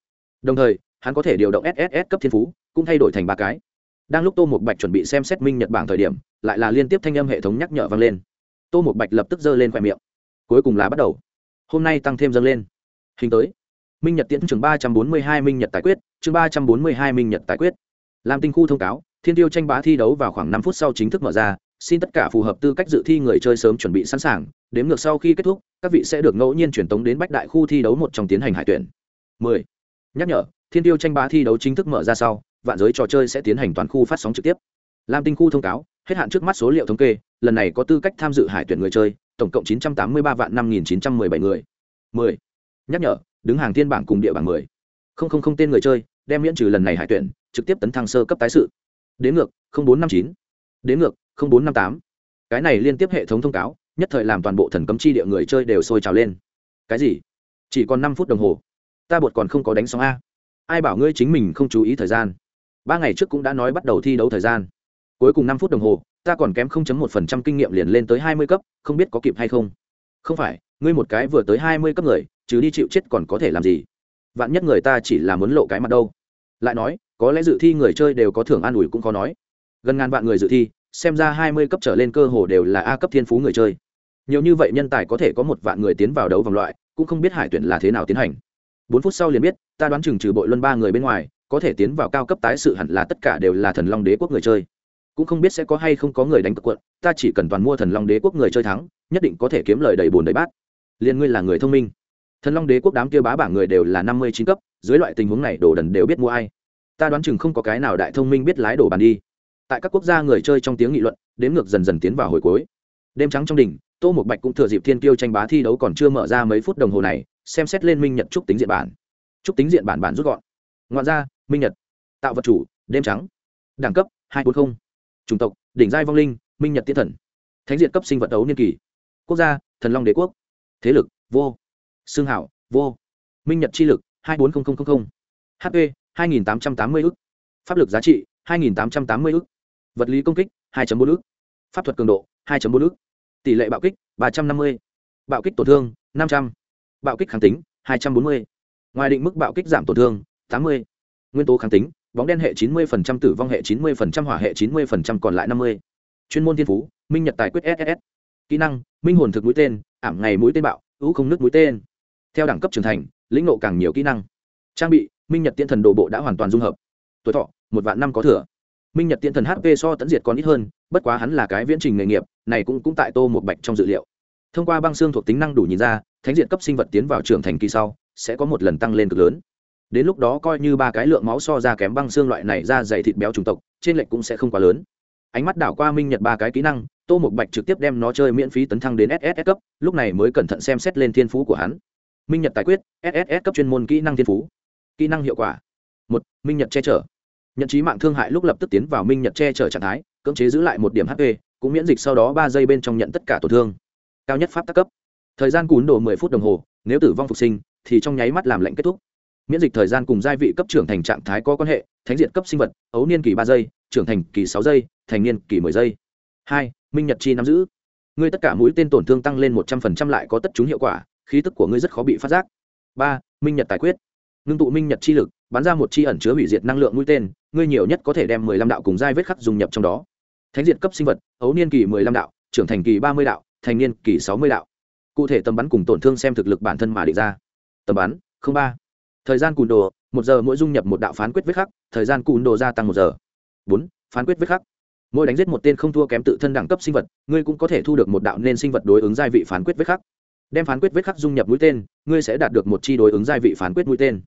Speaker 1: Đồng thời, hắn có thể điều động sss cấp thiên phú, cũng thay đổi thành ba cái. Đang lúc tô một bạch chuẩn bị xem xét minh nhật bảng thời điểm, lại là liên tiếp thanh âm hệ thống nhắc nhở vang lên. Tô một bạch lập tức giơ lên khoe miệng. Cuối cùng là bắt đầu. Hôm nay tăng thêm dâng lên. Hình tới. Minh nhật tiễn chương ba trăm bốn mươi hai minh nhật tài quyết, chương ba trăm bốn mươi hai minh nhật tài quyết. Làm tinh khu thông cáo, thiên tiêu tranh bá thi đấu vào khoảng năm phút sau chính thức mở ra xin tất cả phù hợp tư cách dự thi người chơi sớm chuẩn bị sẵn sàng, đếm ngược sau khi kết thúc, các vị sẽ được ngẫu nhiên truyền tống đến bách đại khu thi đấu một trong tiến hành hải tuyển 10. nhắc nhở, thiên tiêu tranh bá thi đấu chính thức mở ra sau, vạn giới trò chơi sẽ tiến hành toàn khu phát sóng trực tiếp lam tinh khu thông cáo, hết hạn trước mắt số liệu thống kê, lần này có tư cách tham dự hải tuyển người chơi, tổng cộng 983 vạn 5.917 người 10. nhắc nhở, đứng hàng thiên bảng cùng địa bảng 10. không không không tên người chơi, đem miễn trừ lần này hải tuyển, trực tiếp tấn thăng sơ cấp tái sự đến ngược 0459. đến ngược 0458. cái này liên tiếp hệ thống thông cáo, nhất thời làm toàn bộ thần cấm chi địa người chơi đều sôi trào lên. Cái gì? Chỉ còn năm phút đồng hồ. Ta bột còn không có đánh sóng a. Ai bảo ngươi chính mình không chú ý thời gian? Ba ngày trước cũng đã nói bắt đầu thi đấu thời gian. Cuối cùng năm phút đồng hồ, ta còn kém 0.1 phần trăm kinh nghiệm liền lên tới hai mươi cấp, không biết có kịp hay không? Không phải, ngươi một cái vừa tới hai mươi cấp người chứ đi chịu chết còn có thể làm gì? Vạn nhất người ta chỉ là muốn lộ cái mặt đâu. Lại nói, có lẽ dự thi người chơi đều có thưởng an ủi cũng khó nói. Gần ngàn vạn người dự thi xem ra hai mươi cấp trở lên cơ hồ đều là a cấp thiên phú người chơi. Nhiều như vậy nhân tài có thể có một vạn người tiến vào đấu vòng loại, cũng không biết hải tuyển là thế nào tiến hành. Bốn phút sau liền biết, ta đoán chừng trừ bội luân ba người bên ngoài, có thể tiến vào cao cấp tái sự hẳn là tất cả đều là thần long đế quốc người chơi. Cũng không biết sẽ có hay không có người đánh cực quận, ta chỉ cần toàn mua thần long đế quốc người chơi thắng, nhất định có thể kiếm lời đầy bồn đầy bát. Liền ngươi là người thông minh. Thần long đế quốc đám kia bá bảng người đều là năm mươi chín cấp, dưới loại tình huống này đồ đần đều biết mua ai. Ta đoán chừng không có cái nào đại thông minh biết lái đồ bàn đi tại các quốc gia người chơi trong tiếng nghị luận đếm ngược dần dần tiến vào hồi cuối. Đêm trắng trong đỉnh, tô một bạch cũng thừa dịp thiên tiêu tranh bá thi đấu còn chưa mở ra mấy phút đồng hồ này, xem xét lên minh nhật trúc tính diện bản. Trúc tính diện bản bản rút gọn. Ngoạn ra, minh nhật. Tạo vật chủ, đêm trắng. Đẳng cấp, hai bốn mươi chủng tộc, đỉnh giai vong linh, minh nhật tiên thần. Thánh diện cấp sinh vật ấu niên kỳ. Quốc gia, thần long đế quốc. Thế lực, vô. Xương hảo, vô. Minh nhật chi lực, hai bốn nghìn hp hai nghìn tám trăm tám mươi ức. Pháp lực giá trị, hai nghìn tám trăm tám mươi ức vật lý công kích 2.4 ức. Pháp thuật cường độ 2.4 ức. Tỷ lệ bạo kích 350 bạo kích tổn thương 500 bạo kích kháng tính 240 ngoài định mức bạo kích giảm tổn thương 80 nguyên tố kháng tính, bóng đen hệ 90% tử vong hệ 90% hỏa hệ 90% còn lại 50 chuyên môn thiên phú, minh nhật tài quyết ss kỹ năng, minh hồn thực mũi tên, ảm ngày mũi tên bạo, ưu không nước mũi tên. Theo đẳng cấp trưởng thành, lĩnh nộ càng nhiều kỹ năng. Trang bị, minh nhật tiên thần đồ bộ đã hoàn toàn dung hợp. Tuổi thọ, một vạn năm có thừa minh nhật tiên thần hp so tẫn diệt còn ít hơn bất quá hắn là cái viễn trình nghề nghiệp này cũng cũng tại tô một bạch trong dự liệu thông qua băng xương thuộc tính năng đủ nhìn ra thánh diện cấp sinh vật tiến vào trưởng thành kỳ sau sẽ có một lần tăng lên cực lớn đến lúc đó coi như ba cái lượng máu so ra kém băng xương loại này ra dày thịt béo trùng tộc trên lệch cũng sẽ không quá lớn ánh mắt đảo qua minh nhật ba cái kỹ năng tô một bạch trực tiếp đem nó chơi miễn phí tấn thăng đến ss cấp, lúc này mới cẩn thận xem xét lên thiên phú của hắn. Minh nhật tài quyết ss cấp chuyên môn kỹ năng thiên phú. Kỹ năng hiệu quả. Một, minh nhật che chở nhận trí mạng thương hại lúc lập tức tiến vào minh nhật che chở trạng thái, cưỡng chế giữ lại một điểm hp cũng miễn dịch sau đó ba giây bên trong nhận tất cả tổn thương. Cao nhất pháp tác cấp. Thời gian cún đồ mười phút đồng hồ, nếu tử vong phục sinh, thì trong nháy mắt làm lệnh kết thúc. Miễn dịch thời gian cùng giai vị cấp trưởng thành trạng thái có quan hệ, thánh diện cấp sinh vật, ấu niên kỳ ba giây, trưởng thành kỳ sáu giây, thành niên kỳ mười giây. Hai, minh nhật chi nắm giữ. Ngươi tất cả mũi tên tổn thương tăng lên một trăm phần trăm lại có tất chúng hiệu quả, khí tức của ngươi rất khó bị phát giác. Ba, minh nhật tài quyết. Ngưng tụ minh nhật chi lực, bắn ra một chi ẩn chứa hủy diệt năng lượng mũi tên ngươi nhiều nhất có thể đem mười lăm đạo cùng giai vết khắc dung nhập trong đó. Thánh Diệt cấp sinh vật, ấu niên kỳ mười lăm đạo, trưởng thành kỳ ba mươi đạo, thành niên kỳ sáu mươi đạo. Cụ thể tầm bắn cùng tổn thương xem thực lực bản thân mà định ra. Tầm bắn ba. Thời gian cùn đồ, một giờ mỗi dung nhập một đạo phán quyết vết khắc, thời gian cùn đồ gia tăng một giờ. Bốn, phán quyết vết khắc. Mỗi đánh giết một tên không thua kém tự thân đẳng cấp sinh vật, ngươi cũng có thể thu được một đạo nên sinh vật đối ứng giai vị phán quyết vết khắc. Đem phán quyết vết khắc dung nhập mũi tên, ngươi sẽ đạt được một chi đối ứng giai vị phán quyết mũi tên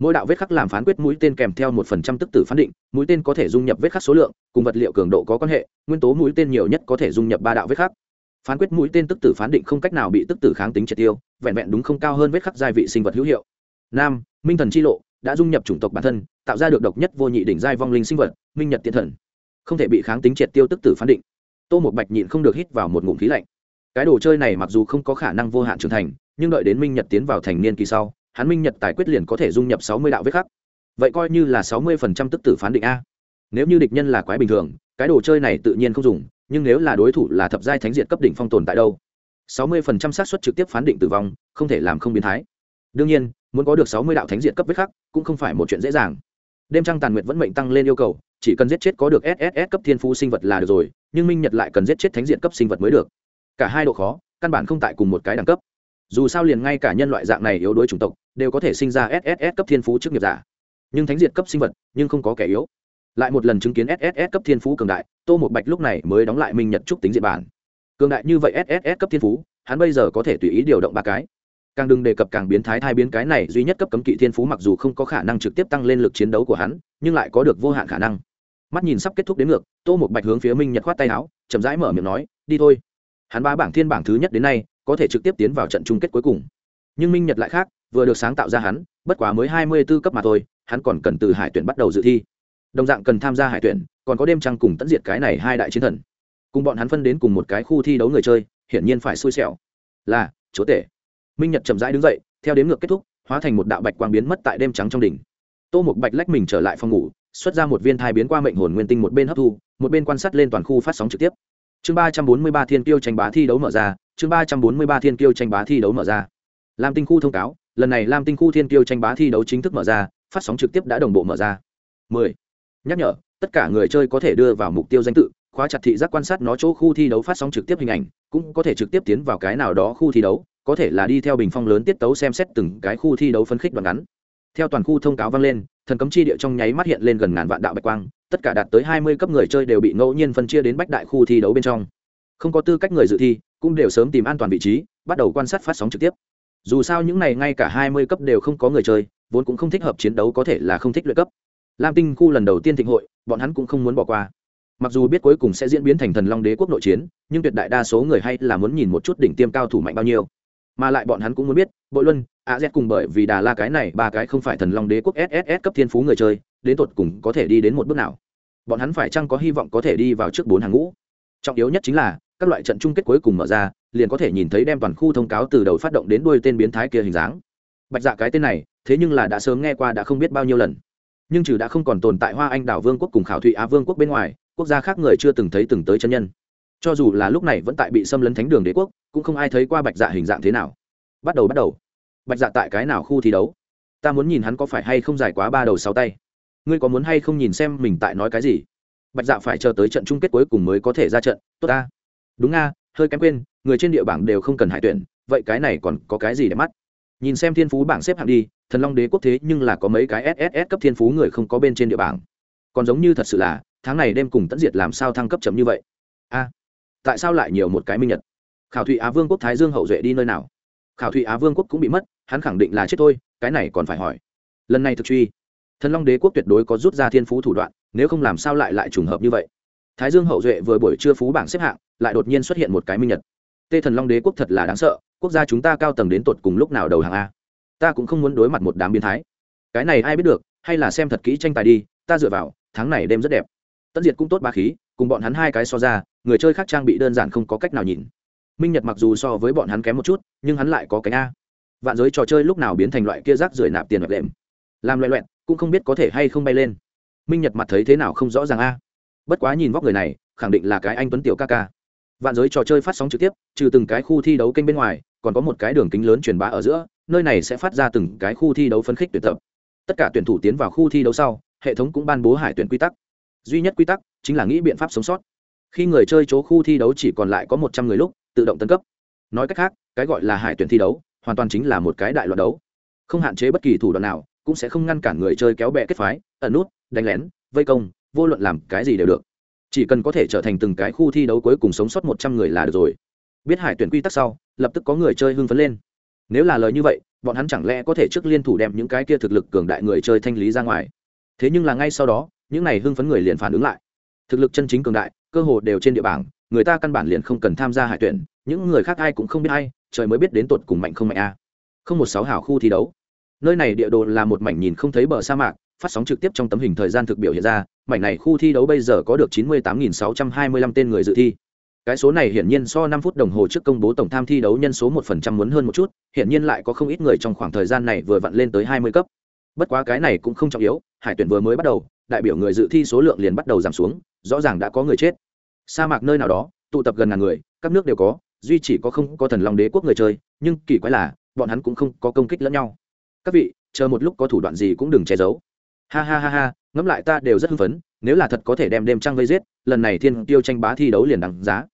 Speaker 1: mỗi đạo vết khắc làm phán quyết mũi tên kèm theo một phần trăm tức tử phán định, mũi tên có thể dung nhập vết khắc số lượng, cùng vật liệu cường độ có quan hệ, nguyên tố mũi tên nhiều nhất có thể dung nhập ba đạo vết khắc. Phán quyết mũi tên tức tử phán định không cách nào bị tức tử kháng tính triệt tiêu, vẹn vẹn đúng không cao hơn vết khắc giai vị sinh vật hữu hiệu. Nam, minh thần chi lộ, đã dung nhập chủng tộc bản thân, tạo ra được độc nhất vô nhị đỉnh giai vong linh sinh vật, minh nhật tiện thần. Không thể bị kháng tính triệt tiêu tức tử phán định. Tô một bạch nhịn không được hít vào một ngụm khí lạnh. Cái đồ chơi này mặc dù không có khả năng vô hạn trưởng thành, nhưng đợi đến minh nhật tiến vào thành niên kỳ sau hắn minh nhật tài quyết liền có thể dung nhập sáu mươi đạo vết khắc. Vậy coi như là sáu mươi phần trăm tức tử phán định a. Nếu như địch nhân là quái bình thường, cái đồ chơi này tự nhiên không dùng, nhưng nếu là đối thủ là thập giai thánh diệt cấp đỉnh phong tồn tại đâu? sáu mươi phần trăm xác suất trực tiếp phán định tử vong, không thể làm không biến thái. Đương nhiên, muốn có được sáu mươi đạo thánh diệt cấp vết khắc, cũng không phải một chuyện dễ dàng. Đêm trăng tàn nguyệt vẫn mệnh tăng lên yêu cầu, chỉ cần giết chết có được sss cấp thiên phú sinh vật là được rồi, nhưng minh nhật lại cần giết chết thánh diện cấp sinh vật mới được. Cả hai độ khó, căn bản không tại cùng một cái đẳng cấp. Dù sao liền ngay cả nhân loại dạng này yếu đuối chủng tộc đều có thể sinh ra sss cấp thiên phú trước nghiệp giả. Nhưng thánh diệt cấp sinh vật, nhưng không có kẻ yếu. Lại một lần chứng kiến sss cấp thiên phú cường đại, tô một bạch lúc này mới đóng lại minh nhật trúc tính diện bản. Cường đại như vậy sss cấp thiên phú, hắn bây giờ có thể tùy ý điều động ba cái. Càng đừng đề cập càng biến thái thai biến cái này duy nhất cấp cấm kỵ thiên phú mặc dù không có khả năng trực tiếp tăng lên lực chiến đấu của hắn, nhưng lại có được vô hạn khả năng. Mắt nhìn sắp kết thúc đến ngược, tô một bạch hướng phía minh nhật khoát tay áo, chậm rãi mở miệng nói, đi thôi. Hắn ba bảng thiên bảng thứ nhất đến nay, có thể trực tiếp tiến vào trận chung kết cuối cùng. Nhưng minh nhật lại khác vừa được sáng tạo ra hắn, bất quá mới hai mươi b ố cấp mà thôi, hắn còn cần từ hải tuyển bắt đầu dự thi. Đồng dạng cần tham gia hải tuyển, còn có đêm trăng cùng tận diệt cái này hai đại chiến thần. Cùng bọn hắn phân đến cùng một cái khu thi đấu người chơi, hiển nhiên phải xui xẻo. Là, chúa tể. Minh nhật chậm rãi đứng dậy, theo đến ngược kết thúc, hóa thành một đạo bạch quang biến mất tại đêm trắng trong đỉnh. Tô một bạch lách mình trở lại phòng ngủ, xuất ra một viên thai biến qua mệnh hồn nguyên tinh một bên hấp thu, một bên quan sát lên toàn khu phát sóng trực tiếp. Chương ba trăm bốn mươi ba thiên kiêu tranh bá thi đấu mở ra, chương ba trăm bốn mươi ba thiên kiêu tranh bá thi đấu mở ra. Lam tinh khu thông cáo lần này lam tinh khu thiên kiêu tranh bá thi đấu chính thức mở ra phát sóng trực tiếp đã đồng bộ mở ra 10. nhắc nhở tất cả người chơi có thể đưa vào mục tiêu danh tự khóa chặt thị giác quan sát nó chỗ khu thi đấu phát sóng trực tiếp hình ảnh cũng có thể trực tiếp tiến vào cái nào đó khu thi đấu có thể là đi theo bình phong lớn tiết tấu xem xét từng cái khu thi đấu phân khích đoạn ngắn theo toàn khu thông cáo vang lên thần cấm chi địa trong nháy mắt hiện lên gần ngàn vạn đạo bạch quang tất cả đạt tới hai mươi cấp người chơi đều bị ngẫu nhiên phân chia đến bách đại khu thi đấu bên trong không có tư cách người dự thi cũng đều sớm tìm an toàn vị trí bắt đầu quan sát phát sóng trực tiếp dù sao những này ngay cả hai mươi cấp đều không có người chơi, vốn cũng không thích hợp chiến đấu có thể là không thích luyện cấp. Lam tinh khu lần đầu tiên thịnh hội, bọn hắn cũng không muốn bỏ qua. Mặc dù biết cuối cùng sẽ diễn biến thành thần long đế quốc nội chiến, nhưng tuyệt đại đa số người hay là muốn nhìn một chút đỉnh tiêm cao thủ mạnh bao nhiêu. Mà lại bọn hắn cũng muốn biết bội luân, a z cùng bởi vì đà la cái này ba cái không phải thần long đế quốc sss cấp thiên phú người chơi, đến tột cùng có thể đi đến một bước nào? Bọn hắn phải chăng có hy vọng có thể đi vào trước bốn hàng ngũ? Trọng yếu nhất chính là, các loại trận chung kết cuối cùng mở ra liền có thể nhìn thấy đem toàn khu thông cáo từ đầu phát động đến đuôi tên biến thái kia hình dáng. Bạch dạ cái tên này, thế nhưng là đã sớm nghe qua đã không biết bao nhiêu lần. Nhưng trừ đã không còn tồn tại hoa anh đảo vương quốc cùng khảo thụy á vương quốc bên ngoài, quốc gia khác người chưa từng thấy từng tới chân nhân. Cho dù là lúc này vẫn tại bị xâm lấn thánh đường đế quốc, cũng không ai thấy qua bạch dạ hình dạng thế nào. Bắt đầu bắt đầu. Bạch dạ tại cái nào khu thi đấu? Ta muốn nhìn hắn có phải hay không giải quá ba đầu sáu tay. Ngươi có muốn hay không nhìn xem mình tại nói cái gì? Bạch dạ phải chờ tới trận chung kết cuối cùng mới có thể ra trận. Tốt ta. Đúng nga hơi kém quên, người trên địa bảng đều không cần hải tuyển, vậy cái này còn có cái gì để mắt? Nhìn xem thiên phú bảng xếp hạng đi, thần long đế quốc thế nhưng là có mấy cái sss cấp thiên phú người không có bên trên địa bảng. Còn giống như thật sự là, tháng này đêm cùng tẫn diệt làm sao thăng cấp chậm như vậy? A, tại sao lại nhiều một cái minh nhật? Khảo thụy á vương quốc thái dương hậu duệ đi nơi nào? Khảo thụy á vương quốc cũng bị mất, hắn khẳng định là chết thôi, cái này còn phải hỏi. Lần này thực truy, thần long đế quốc tuyệt đối có rút ra thiên phú thủ đoạn, nếu không làm sao lại lại trùng hợp như vậy? Thái dương hậu duệ vừa buổi trưa phú bảng xếp hạng, lại đột nhiên xuất hiện một cái minh nhật. Tê thần long đế quốc thật là đáng sợ, quốc gia chúng ta cao tầng đến tột cùng lúc nào đầu hàng a? Ta cũng không muốn đối mặt một đám biến thái. Cái này ai biết được, hay là xem thật kỹ tranh tài đi, ta dựa vào, tháng này đêm rất đẹp. Tất diệt cũng tốt ba khí, cùng bọn hắn hai cái so ra, người chơi khác trang bị đơn giản không có cách nào nhìn. Minh nhật mặc dù so với bọn hắn kém một chút, nhưng hắn lại có cánh a. Vạn giới trò chơi lúc nào biến thành loại kia rác rưởi nạp tiền hoặc đệm làm loại loẹn cũng không biết có thể hay không bay lên. Minh nhật mặt thấy thế nào không rõ ràng a bất quá nhìn vóc người này, khẳng định là cái anh tuấn tiểu ca ca. Vạn giới trò chơi phát sóng trực tiếp, trừ từng cái khu thi đấu kênh bên ngoài, còn có một cái đường kính lớn truyền bá ở giữa, nơi này sẽ phát ra từng cái khu thi đấu phấn khích tuyển tập. Tất cả tuyển thủ tiến vào khu thi đấu sau, hệ thống cũng ban bố hải tuyển quy tắc. Duy nhất quy tắc chính là nghĩ biện pháp sống sót. Khi người chơi chỗ khu thi đấu chỉ còn lại có một trăm người lúc, tự động tân cấp. Nói cách khác, cái gọi là hải tuyển thi đấu, hoàn toàn chính là một cái đại loạt đấu. Không hạn chế bất kỳ thủ đoạn nào, cũng sẽ không ngăn cản người chơi kéo bè kết phái, ẩn nút, đánh lén, vây công vô luận làm cái gì đều được. Chỉ cần có thể trở thành từng cái khu thi đấu cuối cùng sống sót một trăm người là được rồi. Biết hải tuyển quy tắc sau, lập tức có người chơi hưng phấn lên. Nếu là lời như vậy, bọn hắn chẳng lẽ có thể trước liên thủ đem những cái kia thực lực cường đại người chơi thanh lý ra ngoài? Thế nhưng là ngay sau đó, những này hưng phấn người liền phản ứng lại. Thực lực chân chính cường đại, cơ hồ đều trên địa bảng, người ta căn bản liền không cần tham gia hải tuyển, những người khác ai cũng không biết ai, trời mới biết đến tột cùng mạnh không mạnh a. Không một sáu hảo khu thi đấu. Nơi này địa đồ là một mảnh nhìn không thấy bờ sa mạc, phát sóng trực tiếp trong tấm hình thời gian thực biểu hiện ra mảnh này khu thi đấu bây giờ có được chín mươi tám sáu trăm hai mươi lăm tên người dự thi. Cái số này hiển nhiên so năm phút đồng hồ trước công bố tổng tham thi đấu nhân số 1% muốn hơn một chút, hiển nhiên lại có không ít người trong khoảng thời gian này vừa vặn lên tới hai mươi cấp. Bất quá cái này cũng không trọng yếu, hải tuyển vừa mới bắt đầu, đại biểu người dự thi số lượng liền bắt đầu giảm xuống, rõ ràng đã có người chết. Sa mạc nơi nào đó, tụ tập gần ngàn người, các nước đều có, duy chỉ có không có thần long đế quốc người chơi, nhưng kỳ quái là, bọn hắn cũng không có công kích lẫn nhau. Các vị, chờ một lúc có thủ đoạn gì cũng đừng che giấu. Ha ha ha ha ngẫm lại ta đều rất hưng phấn, nếu là thật có thể đem đêm trăng vây giết, lần này thiên tiêu tranh bá thi đấu liền đằng giá.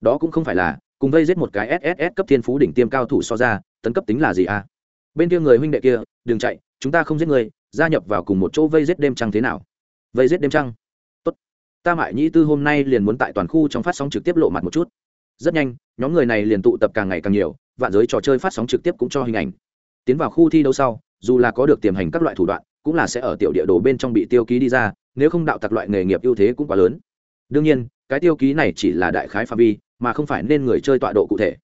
Speaker 1: Đó cũng không phải là, cùng vây giết một cái sss cấp thiên phú đỉnh tiêm cao thủ so ra, tấn cấp tính là gì à? Bên kia người huynh đệ kia, đừng chạy, chúng ta không giết người, gia nhập vào cùng một chỗ vây giết đêm trăng thế nào? Vây giết đêm trăng? Tốt. Ta mại nhĩ tư hôm nay liền muốn tại toàn khu trong phát sóng trực tiếp lộ mặt một chút. Rất nhanh, nhóm người này liền tụ tập càng ngày càng nhiều, vạn giới trò chơi phát sóng trực tiếp cũng cho hình ảnh. Tiến vào khu thi đấu sau, dù là có được tiềm hành các loại thủ đoạn cũng là sẽ ở tiểu địa đồ bên trong bị tiêu ký đi ra, nếu không đạo tặc loại nghề nghiệp ưu thế cũng quá lớn. Đương nhiên, cái tiêu ký này chỉ là đại khái phạm vi, mà không phải nên người chơi tọa độ cụ thể.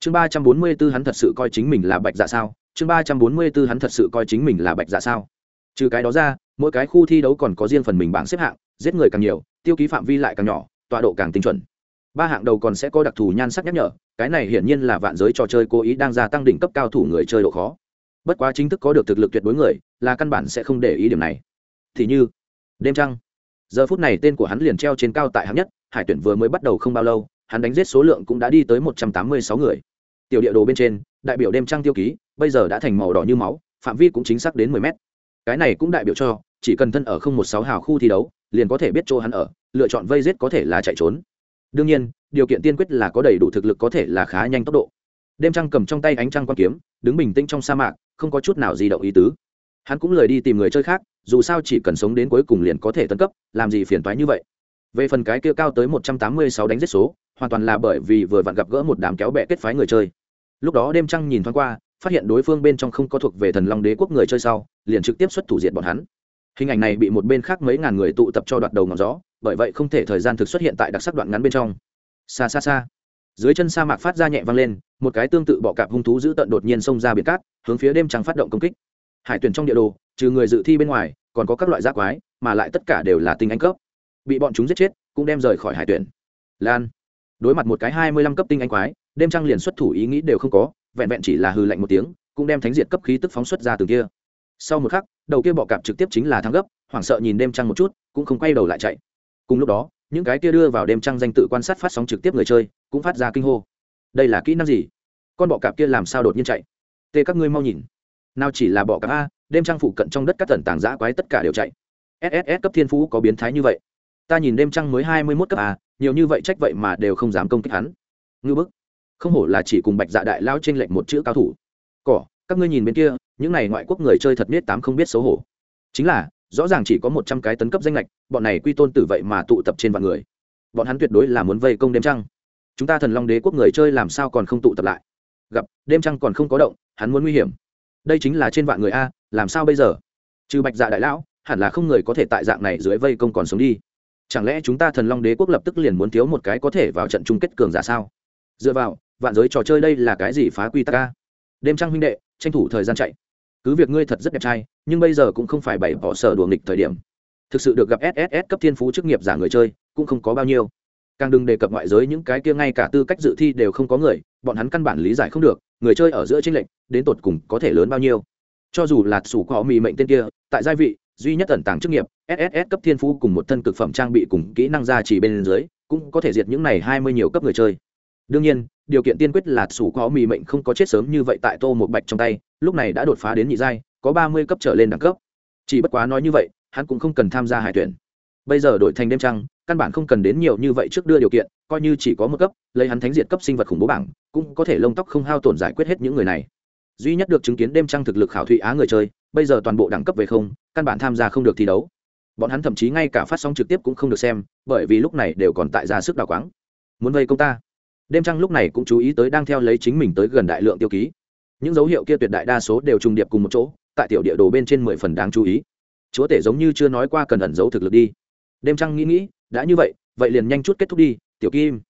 Speaker 1: Chương ba trăm bốn mươi b ố hắn thật sự coi chính mình là bạch dạ sao? Chương ba trăm bốn mươi b ố hắn thật sự coi chính mình là bạch dạ sao? Trừ cái đó ra, mỗi cái khu thi đấu còn có riêng phần mình bảng xếp hạng, giết người càng nhiều, tiêu ký phạm vi lại càng nhỏ, tọa độ càng tinh chuẩn. Ba hạng đầu còn sẽ có đặc thù nhan sắc nhắc nhở, cái này hiển nhiên là vạn giới trò chơi cố ý đang gia tăng đỉnh cấp cao thủ người chơi độ khó bất quá chính thức có được thực lực tuyệt đối người, là căn bản sẽ không để ý điểm này. Thì như, đêm trăng. Giờ phút này tên của hắn liền treo trên cao tại hạng nhất, hải tuyển vừa mới bắt đầu không bao lâu, hắn đánh giết số lượng cũng đã đi tới một trăm tám mươi sáu người. Tiểu địa đồ bên trên, đại biểu đêm trăng tiêu ký, bây giờ đã thành màu đỏ như máu, phạm vi cũng chính xác đến mười mét. Cái này cũng đại biểu cho, chỉ cần thân ở không một sáu hào khu thi đấu, liền có thể biết chỗ hắn ở, lựa chọn vây giết có thể là chạy trốn. Đương nhiên, điều kiện tiên quyết là có đầy đủ thực lực có thể là khá nhanh tốc độ đêm trăng cầm trong tay ánh trăng quan kiếm, đứng bình tĩnh trong sa mạc, không có chút nào di động ý tứ. Hắn cũng lời đi tìm người chơi khác, dù sao chỉ cần sống đến cuối cùng liền có thể tấn cấp, làm gì phiền toái như vậy. Về phần cái kia cao tới một trăm tám mươi sáu đánh giết số, hoàn toàn là bởi vì vừa vặn gặp gỡ một đám kéo bẹ kết phái người chơi. Lúc đó đêm trăng nhìn thoáng qua, phát hiện đối phương bên trong không có thuộc về thần long đế quốc người chơi sau, liền trực tiếp xuất thủ diệt bọn hắn. Hình ảnh này bị một bên khác mấy ngàn người tụ tập cho đoạt đầu ngọn gió, bởi vậy không thể thời gian thực xuất hiện tại đặc sắc đoạn ngắn bên trong. Xa xa xa dưới chân sa mạc phát ra nhẹ vang lên, một cái tương tự bọ cạp hung thú giữ tận đột nhiên xông ra biển cát, hướng phía đêm trắng phát động công kích. Hải tuyển trong địa đồ, trừ người dự thi bên ngoài, còn có các loại giác quái, mà lại tất cả đều là tinh anh cấp. Bị bọn chúng giết chết, cũng đem rời khỏi hải tuyển. Lan. Đối mặt một cái hai mươi lăm cấp tinh anh quái, đêm trăng liền xuất thủ ý nghĩ đều không có, vẹn vẹn chỉ là hư lạnh một tiếng, cũng đem thánh diệt cấp khí tức phóng xuất ra từ kia. Sau một khắc, đầu kia bọ cạp trực tiếp chính là thắng gấp hoảng sợ nhìn đêm trăng một chút, cũng không quay đầu lại chạy. Cùng lúc đó những cái kia đưa vào đêm trăng danh tự quan sát phát sóng trực tiếp người chơi, cũng phát ra kinh hô. Đây là kỹ năng gì? Con bọ cạp kia làm sao đột nhiên chạy? Tê các ngươi mau nhìn. Nào chỉ là bọ cạp a, đêm trăng phụ cận trong đất các tần tàng giã quái tất cả đều chạy. Sss cấp thiên phú có biến thái như vậy. Ta nhìn đêm trăng mới hai mươi mốt cấp a, nhiều như vậy trách vậy mà đều không dám công kích hắn. Ngư bức. Không hổ là chỉ cùng bạch dạ đại lao trên lệnh một chữ cao thủ. Cỏ, các ngươi nhìn bên kia, những này ngoại quốc người chơi thật biết tám không biết xấu hổ. Chính là rõ ràng chỉ có một trăm cái tấn cấp danh lệch, bọn này quy tôn tử vậy mà tụ tập trên vạn người. Bọn hắn tuyệt đối là muốn vây công đêm trăng. Chúng ta thần long đế quốc người chơi làm sao còn không tụ tập lại? Gặp, đêm trăng còn không có động, hắn muốn nguy hiểm. Đây chính là trên vạn người a, làm sao bây giờ? Trừ bạch dạ đại lão, hẳn là không người có thể tại dạng này dưới vây công còn sống đi. Chẳng lẽ chúng ta thần long đế quốc lập tức liền muốn thiếu một cái có thể vào trận chung kết cường giả sao? Dựa vào, vạn giới trò chơi đây là cái gì phá quy tắc a? Đêm trăng huynh đệ, tranh thủ thời gian chạy cứ việc ngươi thật rất đẹp trai, nhưng bây giờ cũng không phải bày bỏ sở đùa nghịch thời điểm. Thực sự được gặp sss cấp thiên phú chức nghiệp giả người chơi, cũng không có bao nhiêu. Càng đừng đề cập ngoại giới những cái kia ngay cả tư cách dự thi đều không có người, bọn hắn căn bản lý giải không được, người chơi ở giữa tranh lệch, đến tột cùng có thể lớn bao nhiêu. Cho dù là sủ có mì mệnh tên kia, tại gia vị, duy nhất ẩn tàng chức nghiệp sss cấp thiên phú cùng một thân cực phẩm trang bị cùng kỹ năng gia trì bên dưới, cũng có thể diệt những này hai mươi nhiều cấp người chơi. Đương nhiên điều kiện tiên quyết là sủ có mì mệnh không có chết sớm như vậy tại tô một bạch trong tay, lúc này đã đột phá đến nhị giai, có ba mươi cấp trở lên đẳng cấp. Chỉ bất quá nói như vậy, hắn cũng không cần tham gia hải tuyển. Bây giờ đổi thành đêm trăng, căn bản không cần đến nhiều như vậy trước đưa điều kiện, coi như chỉ có một cấp, lấy hắn thánh diệt cấp sinh vật khủng bố bảng, cũng có thể lông tóc không hao tổn giải quyết hết những người này. Duy nhất được chứng kiến đêm trăng thực lực khảo thụy á người chơi, bây giờ toàn bộ đẳng cấp về không, căn bản tham gia không được thi đấu. Bọn hắn thậm chí ngay cả phát sóng trực tiếp cũng không được xem, bởi vì lúc này đều còn tại ra sức đào quáng. Muốn vây công ta? Đêm trăng lúc này cũng chú ý tới đang theo lấy chính mình tới gần đại lượng tiêu ký. Những dấu hiệu kia tuyệt đại đa số đều trùng điệp cùng một chỗ, tại tiểu địa đồ bên trên mười phần đáng chú ý. Chúa tể giống như chưa nói qua cần ẩn giấu thực lực đi. Đêm trăng nghĩ nghĩ, đã như vậy vậy liền nhanh chút kết thúc đi, tiểu kim.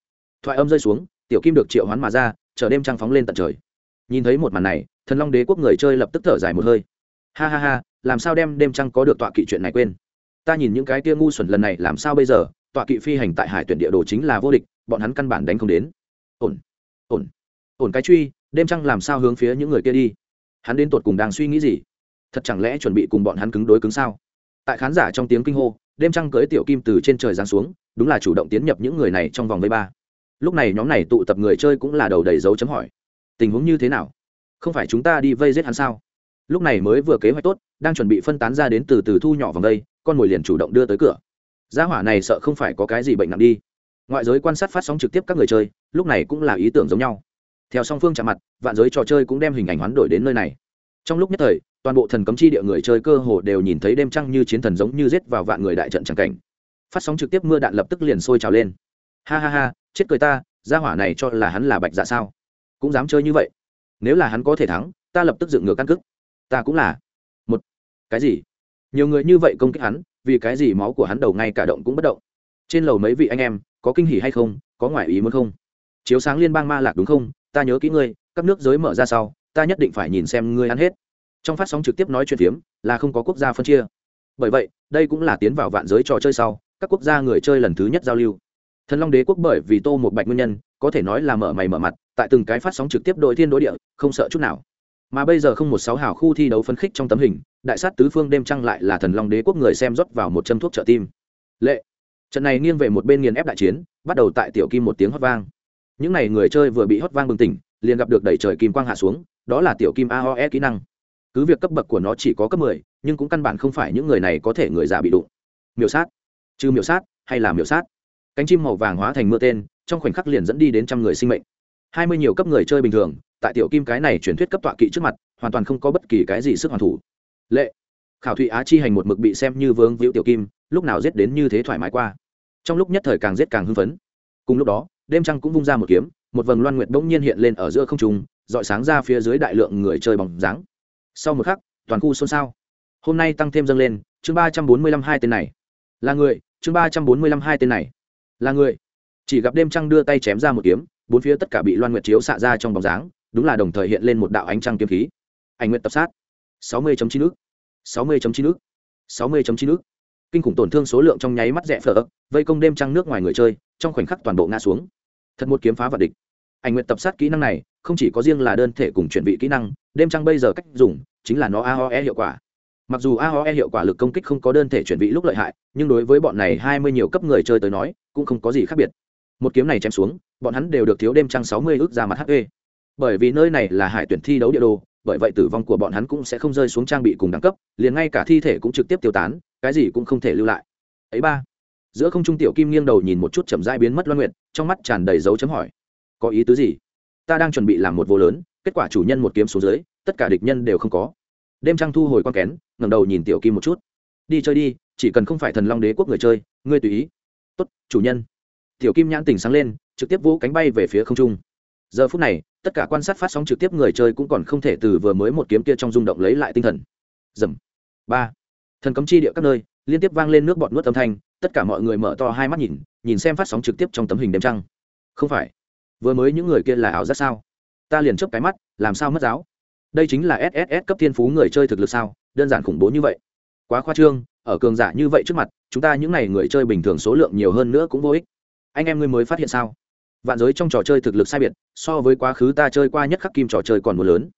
Speaker 1: Thoại âm rơi xuống, tiểu kim được triệu hoán mà ra, chờ đêm trăng phóng lên tận trời. Nhìn thấy một màn này, thần long đế quốc người chơi lập tức thở dài một hơi. Ha ha ha, làm sao đem đêm trăng có được tọa kỵ chuyện này quên? Ta nhìn những cái tia ngu xuẩn lần này làm sao bây giờ, tọa kỵ phi hành tại hải tuyển địa đồ chính là vô địch, bọn hắn căn bản đánh không đến ổn ổn ổn cái truy, đêm trăng làm sao hướng phía những người kia đi? Hắn đến tột cùng đang suy nghĩ gì? Thật chẳng lẽ chuẩn bị cùng bọn hắn cứng đối cứng sao? Tại khán giả trong tiếng kinh hô, đêm trăng cưới tiểu kim từ trên trời giáng xuống, đúng là chủ động tiến nhập những người này trong vòng vây ba. Lúc này nhóm này tụ tập người chơi cũng là đầu đầy dấu chấm hỏi. Tình huống như thế nào? Không phải chúng ta đi vây giết hắn sao? Lúc này mới vừa kế hoạch tốt, đang chuẩn bị phân tán ra đến từ từ thu nhỏ vòng vây con mồi liền chủ động đưa tới cửa. Gia hỏa này sợ không phải có cái gì bệnh nặng đi ngoại giới quan sát phát sóng trực tiếp các người chơi, lúc này cũng là ý tưởng giống nhau. Theo song phương chạm mặt, vạn giới trò chơi cũng đem hình ảnh hoán đổi đến nơi này. Trong lúc nhất thời, toàn bộ thần cấm chi địa người chơi cơ hồ đều nhìn thấy đêm trăng như chiến thần giống như giết vào vạn người đại trận tràng cảnh. Phát sóng trực tiếp mưa đạn lập tức liền sôi trào lên. Ha ha ha, chết cười ta, gia hỏa này cho là hắn là bạch dạ sao? Cũng dám chơi như vậy. Nếu là hắn có thể thắng, ta lập tức dựng ngược căn cức ta cũng là. Một. Cái gì? Nhiều người như vậy công kích hắn, vì cái gì máu của hắn đầu ngay cả động cũng bất động? Trên lầu mấy vị anh em có kinh hỉ hay không, có ngoại ý muốn không? Chiếu sáng liên bang ma lạc đúng không? Ta nhớ kỹ ngươi, các nước giới mở ra sau, ta nhất định phải nhìn xem ngươi ăn hết. Trong phát sóng trực tiếp nói chuyện phiếm, là không có quốc gia phân chia. Bởi vậy, đây cũng là tiến vào vạn giới trò chơi sau, các quốc gia người chơi lần thứ nhất giao lưu. Thần long đế quốc bởi vì tô một bạch nguyên nhân, có thể nói là mở mày mở mặt, tại từng cái phát sóng trực tiếp đội thiên đối địa, không sợ chút nào. Mà bây giờ không một sáu hào khu thi đấu phấn khích trong tấm hình, đại sát tứ phương đêm trăng lại là thần long đế quốc người xem rót vào một châm thuốc trợ tim. Lệ trận này nghiêng về một bên nghiền ép đại chiến, bắt đầu tại tiểu kim một tiếng hót vang. Những n à y người chơi vừa bị hót vang bừng tỉnh, liền gặp được đẩy trời kim quang hạ xuống, đó là tiểu kim aoe kỹ năng. Cứ việc cấp bậc của nó chỉ có cấp mười, nhưng cũng căn bản không phải những người này có thể người già bị đụng. Miểu sát. Trừ miểu sát hay là miểu sát? Cánh chim màu vàng hóa thành mưa tên, trong khoảnh khắc liền dẫn đi đến trăm người sinh mệnh. Hai mươi nhiều cấp người chơi bình thường, tại tiểu kim cái này truyền thuyết cấp tọa kỵ trước mặt, hoàn toàn không có bất kỳ cái gì sức hoàn thủ. Lệ. Khảo thụy á chi hành một mực bị xem như vướng víu tiểu kim lúc nào giết đến như thế thoải mái qua. Trong lúc nhất thời càng giết càng hưng phấn. Cùng lúc đó, đêm trăng cũng vung ra một kiếm, một vầng loan nguyệt bỗng nhiên hiện lên ở giữa không trung, dọi sáng ra phía dưới đại lượng người chơi bóng dáng. Sau một khắc, toàn khu xôn xao. Hôm nay tăng thêm dâng lên, chương ba trăm bốn mươi lăm hai tên này. Là người, chương ba trăm bốn mươi lăm hai tên này. Là người. Chỉ gặp đêm trăng đưa tay chém ra một kiếm, bốn phía tất cả bị loan nguyệt chiếu xạ ra trong bóng dáng, đúng là đồng thời hiện lên một đạo ánh trăng kiếm khí. Ảnh nguyện tập sát. Sáu mươi chín nước sáu mươi chín nước sáu mươi chín nước kinh khủng tổn thương số lượng trong nháy mắt rẽ phở vây công đêm trăng nước ngoài người chơi, trong khoảnh khắc toàn bộ ngã xuống. Thật một kiếm phá vật địch. Ảnh nguyện tập sát kỹ năng này, không chỉ có riêng là đơn thể cùng chuẩn bị kỹ năng, đêm trăng bây giờ cách dùng chính là nó aoe hiệu quả. Mặc dù aoe hiệu quả lực công kích không có đơn thể chuẩn bị lúc lợi hại, nhưng đối với bọn này hai mươi nhiều cấp người chơi tới nói, cũng không có gì khác biệt. Một kiếm này chém xuống, bọn hắn đều được thiếu đêm trăng sáu mươi ước ra mặt hp bởi vì nơi này là hải tuyển thi đấu địa đồ, bởi vậy tử vong của bọn hắn cũng sẽ không rơi xuống trang bị cùng đẳng cấp, liền ngay cả thi thể cũng trực tiếp tiêu tán cái gì cũng không thể lưu lại. Ấy ba. Giữa không trung tiểu kim nghiêng đầu nhìn một chút chậm dai biến mất loan nguyện trong mắt tràn đầy dấu chấm hỏi. Có ý tứ gì? Ta đang chuẩn bị làm một vô lớn, kết quả chủ nhân một kiếm xuống dưới, tất cả địch nhân đều không có. Đêm trăng thu hồi con kén, ngẩng đầu nhìn tiểu kim một chút. Đi chơi đi, chỉ cần không phải thần long đế quốc người chơi, ngươi tùy ý. Tốt, chủ nhân. Tiểu kim nhãn tỉnh sáng lên, trực tiếp vỗ cánh bay về phía không trung. Giờ phút này, tất cả quan sát phát sóng trực tiếp người chơi cũng còn không thể từ vừa mới một kiếm kia trong rung động lấy lại tinh thần. Dầm. Ba thần cấm chi địa các nơi, liên tiếp vang lên nước bọt nuốt âm thanh, tất cả mọi người mở to hai mắt nhìn nhìn xem phát sóng trực tiếp trong tấm hình đêm trăng. Không phải, vừa mới những người kia là ảo giác sao? Ta liền chớp cái mắt, làm sao mất giáo? Đây chính là sss cấp thiên phú người chơi thực lực sao? Đơn giản khủng bố như vậy. Quá khoa trương, ở cường giả như vậy trước mặt, chúng ta những n à y người chơi bình thường số lượng nhiều hơn nữa cũng vô ích. Anh em ngươi mới phát hiện sao? Vạn giới trong trò chơi thực lực sai biệt, so với quá khứ ta chơi qua nhất khắc kim trò chơi còn một lớn.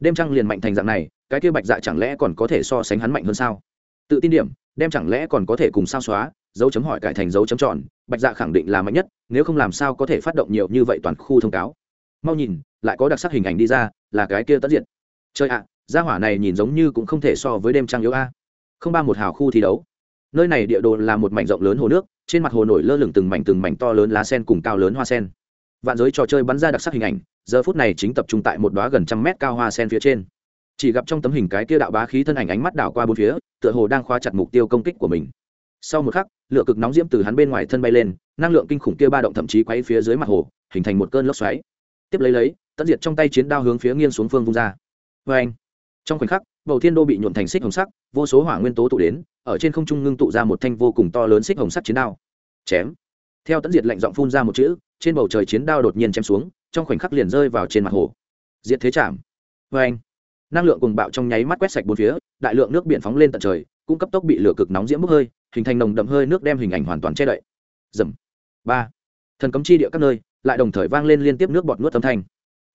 Speaker 1: Đêm trăng liền mạnh thành dạng này, cái kia bạch dạ chẳng lẽ còn có thể so sánh hắn mạnh hơn sao? Tự tin điểm, đem chẳng lẽ còn có thể cùng sao xóa, dấu chấm hỏi cải thành dấu chấm tròn, bạch dạ khẳng định là mạnh nhất, nếu không làm sao có thể phát động nhiều như vậy toàn khu thông cáo. Mau nhìn, lại có đặc sắc hình ảnh đi ra, là cái kia tất diện chơi ạ, gia hỏa này nhìn giống như cũng không thể so với đêm trăng yếu a. Không ba một hào khu thi đấu. Nơi này địa đồ là một mảnh rộng lớn hồ nước, trên mặt hồ nổi lơ lửng từng mảnh từng mảnh to lớn lá sen cùng cao lớn hoa sen. Vạn giới trò chơi bắn ra đặc sắc hình ảnh, giờ phút này chính tập trung tại một đoá gần trăm mét cao hoa sen phía trên chỉ gặp trong tấm hình cái kia đạo bá khí thân ảnh ánh mắt đảo qua bốn phía, tựa hồ đang khoa chặt mục tiêu công kích của mình. Sau một khắc, lửa cực nóng diễm từ hắn bên ngoài thân bay lên, năng lượng kinh khủng kia ba động thậm chí quay phía dưới mặt hồ, hình thành một cơn lốc xoáy. Tiếp lấy lấy, tận diệt trong tay chiến đao hướng phía nghiêng xuống phương vung ra. Vê anh trong khoảnh khắc, bầu thiên đô bị nhuộn thành xích hồng sắc, vô số hỏa nguyên tố tụ đến, ở trên không trung ngưng tụ ra một thanh vô cùng to lớn xích hồng sắc chiến đao. Chém! Theo tận diệt lạnh giọng phun ra một chữ, trên bầu trời chiến đao đột nhiên chém xuống, trong khoảnh khắc liền rơi vào trên mặt hồ. Diệt thế chạm! Vê anh năng lượng cùng bạo trong nháy mắt quét sạch bốn phía, đại lượng nước biển phóng lên tận trời cũng cấp tốc bị lửa cực nóng diễm bốc hơi, hình thành nồng đậm hơi nước đem hình ảnh hoàn toàn che đậy. Dầm. Ba. Thần cấm chi địa các nơi, lại đồng thời vang lên liên tiếp nước bọt nuốt âm thanh.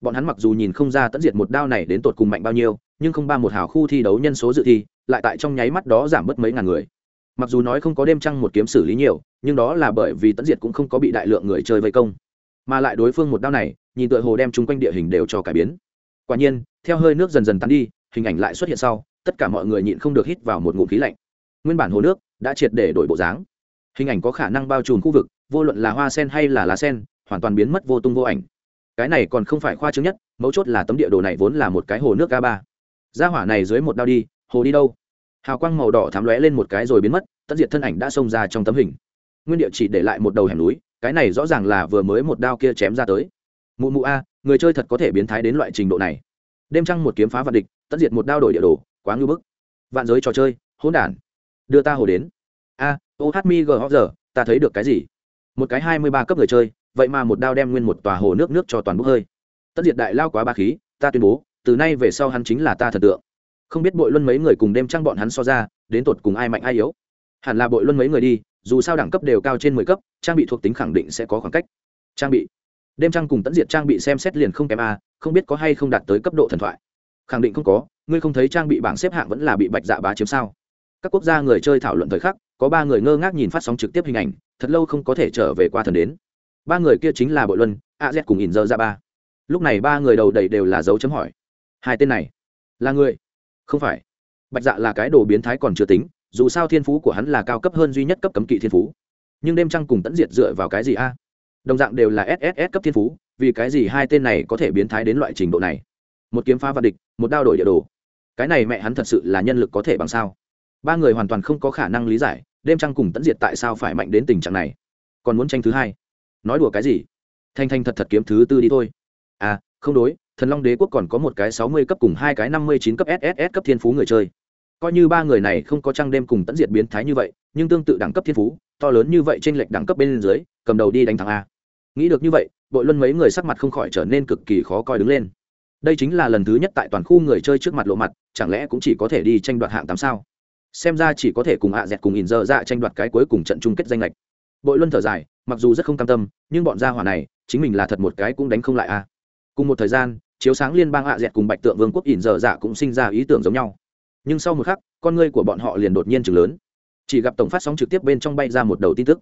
Speaker 1: Bọn hắn mặc dù nhìn không ra tận diệt một đao này đến tột cùng mạnh bao nhiêu, nhưng không ba một hào khu thi đấu nhân số dự thi, lại tại trong nháy mắt đó giảm mất mấy ngàn người. Mặc dù nói không có đêm trăng một kiếm xử lý nhiều, nhưng đó là bởi vì tận diệt cũng không có bị đại lượng người chơi vây công. Mà lại đối phương một đao này, nhìn tựa hồ đem chung quanh địa hình đều cho cải biến quả nhiên, theo hơi nước dần dần tắn đi, hình ảnh lại xuất hiện sau, tất cả mọi người nhịn không được hít vào một ngụm khí lạnh. Nguyên bản hồ nước đã triệt để đổi bộ dáng. Hình ảnh có khả năng bao trùm khu vực, vô luận là hoa sen hay là lá sen, hoàn toàn biến mất vô tung vô ảnh. Cái này còn không phải khoa chứng nhất, mấu chốt là tấm địa đồ này vốn là một cái hồ nước ga ba. Ra hỏa này dưới một đao đi, hồ đi đâu? Hào quang màu đỏ thám lóe lên một cái rồi biến mất, tất diệt thân ảnh đã xông ra trong tấm hình. Nguyên địa chỉ để lại một đầu hẻm núi, cái này rõ ràng là vừa mới một đao kia chém ra tới. Mụ mụ a người chơi thật có thể biến thái đến loại trình độ này. Đêm trăng một kiếm phá vạn địch tất diệt một đao đổi địa đồ, quá ngưu bức. Vạn giới trò chơi, hỗn đản. Đưa ta hồ đến. A ô hát mi g giờ ta thấy được cái gì? Một cái hai mươi ba cấp người chơi, vậy mà một đao đem nguyên một tòa hồ nước nước cho toàn bốc hơi. Tất diệt đại lao quá ba khí, ta tuyên bố, từ nay về sau hắn chính là ta thần tượng. Không biết bội luân mấy người cùng đêm trăng bọn hắn so ra, đến tột cùng ai mạnh ai yếu? Hẳn là bội luân mấy người đi, dù sao đẳng cấp đều cao trên mười cấp, trang bị thuộc tính khẳng định sẽ có khoảng cách. Trang bị đêm trăng cùng tẫn diệt trang bị xem xét liền không kém a, không biết có hay không đạt tới cấp độ thần thoại. Khẳng định không có, ngươi không thấy trang bị bảng xếp hạng vẫn là bị bạch dạ bá chiếm sao? Các quốc gia người chơi thảo luận thời khắc, có ba người ngơ ngác nhìn phát sóng trực tiếp hình ảnh, thật lâu không có thể trở về qua thần đến. Ba người kia chính là bội luân, a z cùng ỉn dơ ra ba. Lúc này ba người đầu đầy đều là dấu chấm hỏi. Hai tên này, là người? Không phải. Bạch dạ là cái đồ biến thái còn chưa tính, dù sao thiên phú của hắn là cao cấp hơn duy nhất cấp cấm kỵ thiên phú. Nhưng đêm trăng cùng tẫn diệt dựa vào cái gì a? Đồng dạng đều là sss cấp thiên phú, vì cái gì hai tên này có thể biến thái đến loại trình độ này? Một kiếm phá vật địch, một đao đổi địa đồ. Cái này mẹ hắn thật sự là nhân lực có thể bằng sao? Ba người hoàn toàn không có khả năng lý giải, đêm trăng cùng tẫn diệt tại sao phải mạnh đến tình trạng này. Còn muốn tranh thứ hai? Nói đùa cái gì? Thanh thanh thật thật kiếm thứ tư đi thôi. À không đối, thần long đế quốc còn có một cái sáu mươi cấp cùng hai cái năm mươi chín cấp sss cấp thiên phú người chơi. Coi như ba người này không có trăng đêm cùng tẫn diệt biến thái như vậy, nhưng tương tự đẳng cấp thiên phú, to lớn như vậy trên lệch đẳng cấp bên dưới cầm đầu đi đánh thắng a. Nghĩ được như vậy, bội luân mấy người sắc mặt không khỏi trở nên cực kỳ khó coi đứng lên. Đây chính là lần thứ nhất tại toàn khu người chơi trước mặt lộ mặt, chẳng lẽ cũng chỉ có thể đi tranh đoạt hạng tám sao? Xem ra chỉ có thể cùng hạ dẹt cùng ỉn dơ dạ tranh đoạt cái cuối cùng trận chung kết danh lệch. Bội luân thở dài, mặc dù rất không cam tâm, nhưng bọn gia hỏa này, chính mình là thật một cái cũng đánh không lại a. Cùng một thời gian, chiếu sáng liên bang hạ dẹt cùng bạch tượng vương quốc ỉn dơ dạ cũng sinh ra ý tưởng giống nhau. Nhưng sau một khắc, con ngươi của bọn họ liền đột nhiên chừng lớn. Chỉ gặp tổng phát sóng trực tiếp bên trong bay ra một đầu tin tức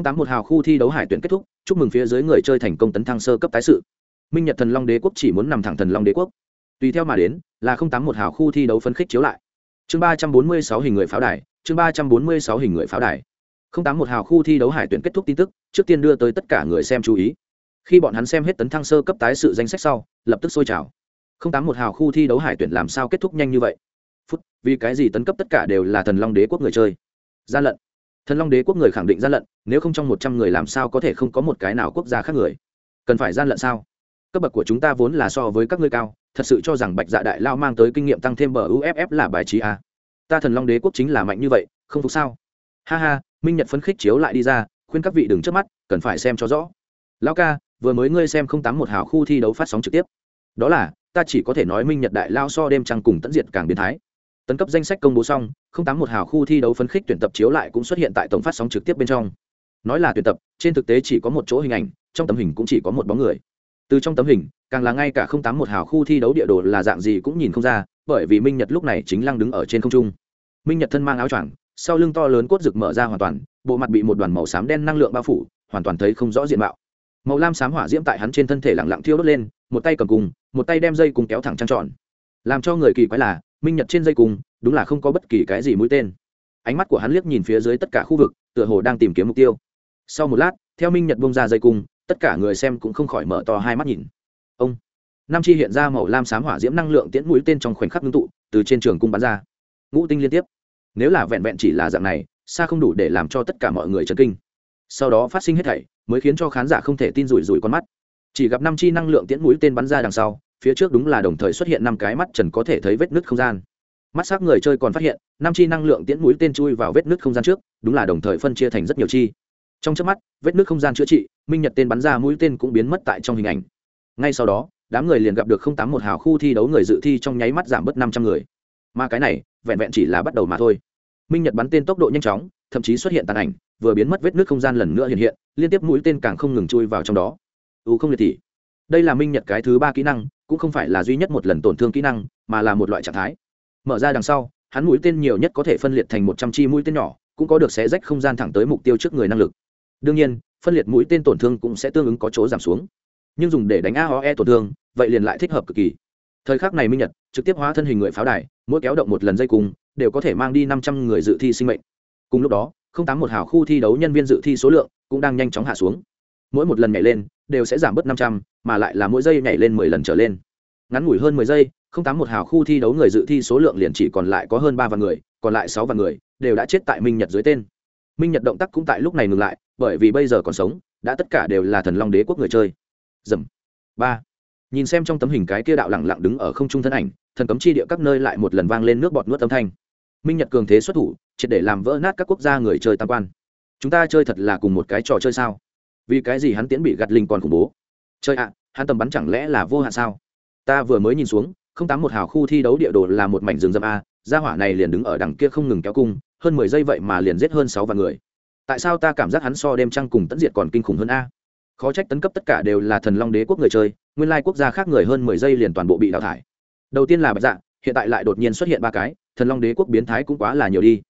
Speaker 1: tám một hào khu thi đấu hải tuyển kết thúc, chúc mừng phía dưới người chơi thành công tấn thăng sơ cấp tái sự. Minh nhật thần long đế quốc chỉ muốn nằm thẳng thần long đế quốc. Tùy theo mà đến, là không tám một hào khu thi đấu phấn khích chiếu lại. Chương ba trăm bốn mươi sáu hình người pháo đài, chương ba trăm bốn mươi sáu hình người pháo đài. Không tám một hào khu thi đấu hải tuyển kết thúc tin tức, trước tiên đưa tới tất cả người xem chú ý. Khi bọn hắn xem hết tấn thăng sơ cấp tái sự danh sách sau, lập tức sôi trào. Không tám một hào khu thi đấu hải tuyển làm sao kết thúc nhanh như vậy? Phút, vì cái gì tấn cấp tất cả đều là thần long đế quốc người chơi? Gian lận thần long đế quốc người khẳng định gian lận, nếu không trong một trăm người làm sao có thể không có một cái nào quốc gia khác người? Cần phải gian lận sao? Cấp bậc của chúng ta vốn là so với các ngươi cao, thật sự cho rằng bạch dạ đại lao mang tới kinh nghiệm tăng thêm bờ uff là bài trí a. Ta thần long đế quốc chính là mạnh như vậy, không phục sao? Ha ha, minh nhật phấn khích chiếu lại đi ra, khuyên các vị đừng trước mắt, cần phải xem cho rõ. Lão ca, vừa mới ngươi xem không tám một hào khu thi đấu phát sóng trực tiếp. Đó là, ta chỉ có thể nói minh nhật đại lao so đêm trăng cùng tận diệt càng biến thái tấn cấp danh sách công bố xong, không tám một hào khu thi đấu phấn khích tuyển tập chiếu lại cũng xuất hiện tại tổng phát sóng trực tiếp bên trong. Nói là tuyển tập, trên thực tế chỉ có một chỗ hình ảnh, trong tấm hình cũng chỉ có một bóng người. Từ trong tấm hình, càng là ngay cả không tám một hào khu thi đấu địa đồ là dạng gì cũng nhìn không ra, bởi vì minh nhật lúc này chính lăng đứng ở trên không trung. Minh nhật thân mang áo choàng, sau lưng to lớn cốt rực mở ra hoàn toàn, bộ mặt bị một đoàn màu xám đen năng lượng bao phủ, hoàn toàn thấy không rõ diện mạo. Màu lam xám hỏa diễm tại hắn trên thân thể lặng lặng thiêu đốt lên, một tay cầm cùng, một tay đem dây cùng kéo thẳng trăng tròn làm cho người kỳ quái là, minh nhật trên dây cung, đúng là không có bất kỳ cái gì mũi tên. Ánh mắt của hắn liếc nhìn phía dưới tất cả khu vực, tựa hồ đang tìm kiếm mục tiêu. Sau một lát, theo minh nhật bông ra dây cung, tất cả người xem cũng không khỏi mở to hai mắt nhìn. Ông! Nam chi hiện ra màu lam xám hỏa diễm năng lượng tiễn mũi tên trong khoảnh khắc ngưng tụ, từ trên trường cung bắn ra. Ngũ tinh liên tiếp. Nếu là vẹn vẹn chỉ là dạng này, xa không đủ để làm cho tất cả mọi người chấn kinh. Sau đó phát sinh hết thảy, mới khiến cho khán giả không thể tin rủi rủi con mắt. Chỉ gặp năm chi năng lượng tiễn mũi tên bắn ra đằng sau phía trước đúng là đồng thời xuất hiện năm cái mắt trần có thể thấy vết nứt không gian. Mắt s người chơi còn phát hiện, năm chi năng lượng tiễn mũi tên chui vào vết nứt không gian trước, đúng là đồng thời phân chia thành rất nhiều chi. Trong trước mắt, vết nứt không gian chữa trị, minh nhật tên bắn ra mũi tên cũng biến mất tại trong hình ảnh. Ngay sau đó, đám người liền gặp được không tám một hào khu thi đấu người dự thi trong nháy mắt giảm bớt năm trăm người. Mà cái này, vẹn vẹn chỉ là bắt đầu mà thôi. Minh nhật bắn tên tốc độ nhanh chóng, thậm chí xuất hiện tàn ảnh, vừa biến mất vết nước không gian lần nữa hiện hiện, liên tiếp mũi tên càng không ngừng chui vào trong đó. U không liệt tỷ đây là minh nhật cái thứ ba kỹ năng cũng không phải là duy nhất một lần tổn thương kỹ năng, mà là một loại trạng thái. Mở ra đằng sau, hắn mũi tên nhiều nhất có thể phân liệt thành một trăm chi mũi tên nhỏ, cũng có được xé rách không gian thẳng tới mục tiêu trước người năng lực. Đương nhiên, phân liệt mũi tên tổn thương cũng sẽ tương ứng có chỗ giảm xuống. Nhưng dùng để đánh aoe tổn thương, vậy liền lại thích hợp cực kỳ. Thời khắc này minh nhật, trực tiếp hóa thân hình người pháo đài, mỗi kéo động một lần dây cung đều có thể mang đi năm trăm người dự thi sinh mệnh. Cùng lúc đó, không tám một hào khu thi đấu nhân viên dự thi số lượng cũng đang nhanh chóng hạ xuống mỗi một lần nhảy lên đều sẽ giảm bớt năm trăm, mà lại là mỗi giây nhảy lên mười lần trở lên. Ngắn ngủi hơn mười giây, không tám một hào khu thi đấu người dự thi số lượng liền chỉ còn lại có hơn ba vạn người, còn lại sáu vạn người đều đã chết tại minh nhật dưới tên. Minh nhật động tác cũng tại lúc này ngừng lại, bởi vì bây giờ còn sống, đã tất cả đều là thần long đế quốc người chơi. Dầm. Ba. Nhìn xem trong tấm hình cái kia đạo lẳng lặng đứng ở không trung thân ảnh, thần cấm chi địa các nơi lại một lần vang lên nước bọt nuốt âm thanh. Minh nhật cường thế xuất thủ, triệt để làm vỡ nát các quốc gia người chơi tam quan. Chúng ta chơi thật là cùng một cái trò chơi sao? Vì cái gì hắn tiễn bị gạt linh còn khủng bố? Chơi ạ, hắn tầm bắn chẳng lẽ là vô hạn sao? Ta vừa mới nhìn xuống, không tám một hào khu thi đấu địa đồ là một mảnh rừng rậm a, gia hỏa này liền đứng ở đằng kia không ngừng kéo cung, hơn mười giây vậy mà liền giết hơn sáu vạn người. Tại sao ta cảm giác hắn so đêm trăng cùng tận diệt còn kinh khủng hơn a? Khó trách tấn cấp tất cả đều là thần long đế quốc người chơi, nguyên lai quốc gia khác người hơn mười giây liền toàn bộ bị đào thải. Đầu tiên là bạch dạ hiện tại lại đột nhiên xuất hiện ba cái, thần long đế quốc biến thái cũng quá là nhiều đi.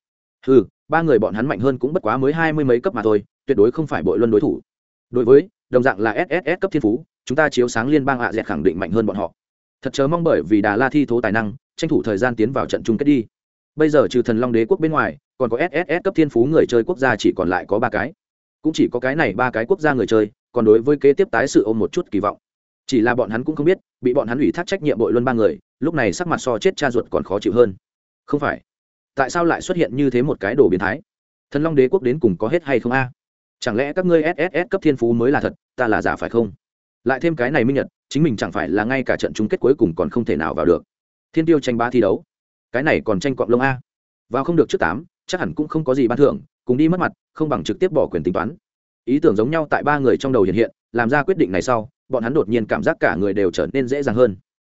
Speaker 1: Ừ ba người bọn hắn mạnh hơn cũng bất quá mới hai mươi mấy cấp mà thôi, tuyệt đối không phải bội luân đối thủ đối với, đồng dạng là sss cấp thiên phú, chúng ta chiếu sáng liên bang hạ dẹt khẳng định mạnh hơn bọn họ. Thật chớ mong bởi vì đà la thi thố tài năng, tranh thủ thời gian tiến vào trận chung kết đi. Bây giờ trừ thần long đế quốc bên ngoài, còn có sss cấp thiên phú người chơi quốc gia chỉ còn lại có ba cái. Cũng chỉ có cái này ba cái quốc gia người chơi, còn đối với kế tiếp tái sự ôm một chút kỳ vọng. Chỉ là bọn hắn cũng không biết, bị bọn hắn ủy thác trách nhiệm bội luân ba người, lúc này sắc mặt so chết cha ruột còn khó chịu hơn. Không phải. Tại sao lại xuất hiện như thế một cái đồ biến thái? Thần long đế quốc đến cùng có hết hay không a? Chẳng lẽ các ngươi sss cấp thiên phú mới là thật, ta là giả phải không? Lại thêm cái này minh nhật, chính mình chẳng phải là ngay cả trận chung kết cuối cùng còn không thể nào vào được. Thiên tiêu tranh ba thi đấu. Cái này còn tranh cọp lông a. Vào không được trước tám, chắc hẳn cũng không có gì ban thưởng, cùng đi mất mặt, không bằng trực tiếp bỏ quyền tính toán. Ý tưởng giống nhau tại ba người trong đầu hiện hiện, làm ra quyết định này sau, bọn hắn đột nhiên cảm giác cả người đều trở nên dễ dàng hơn.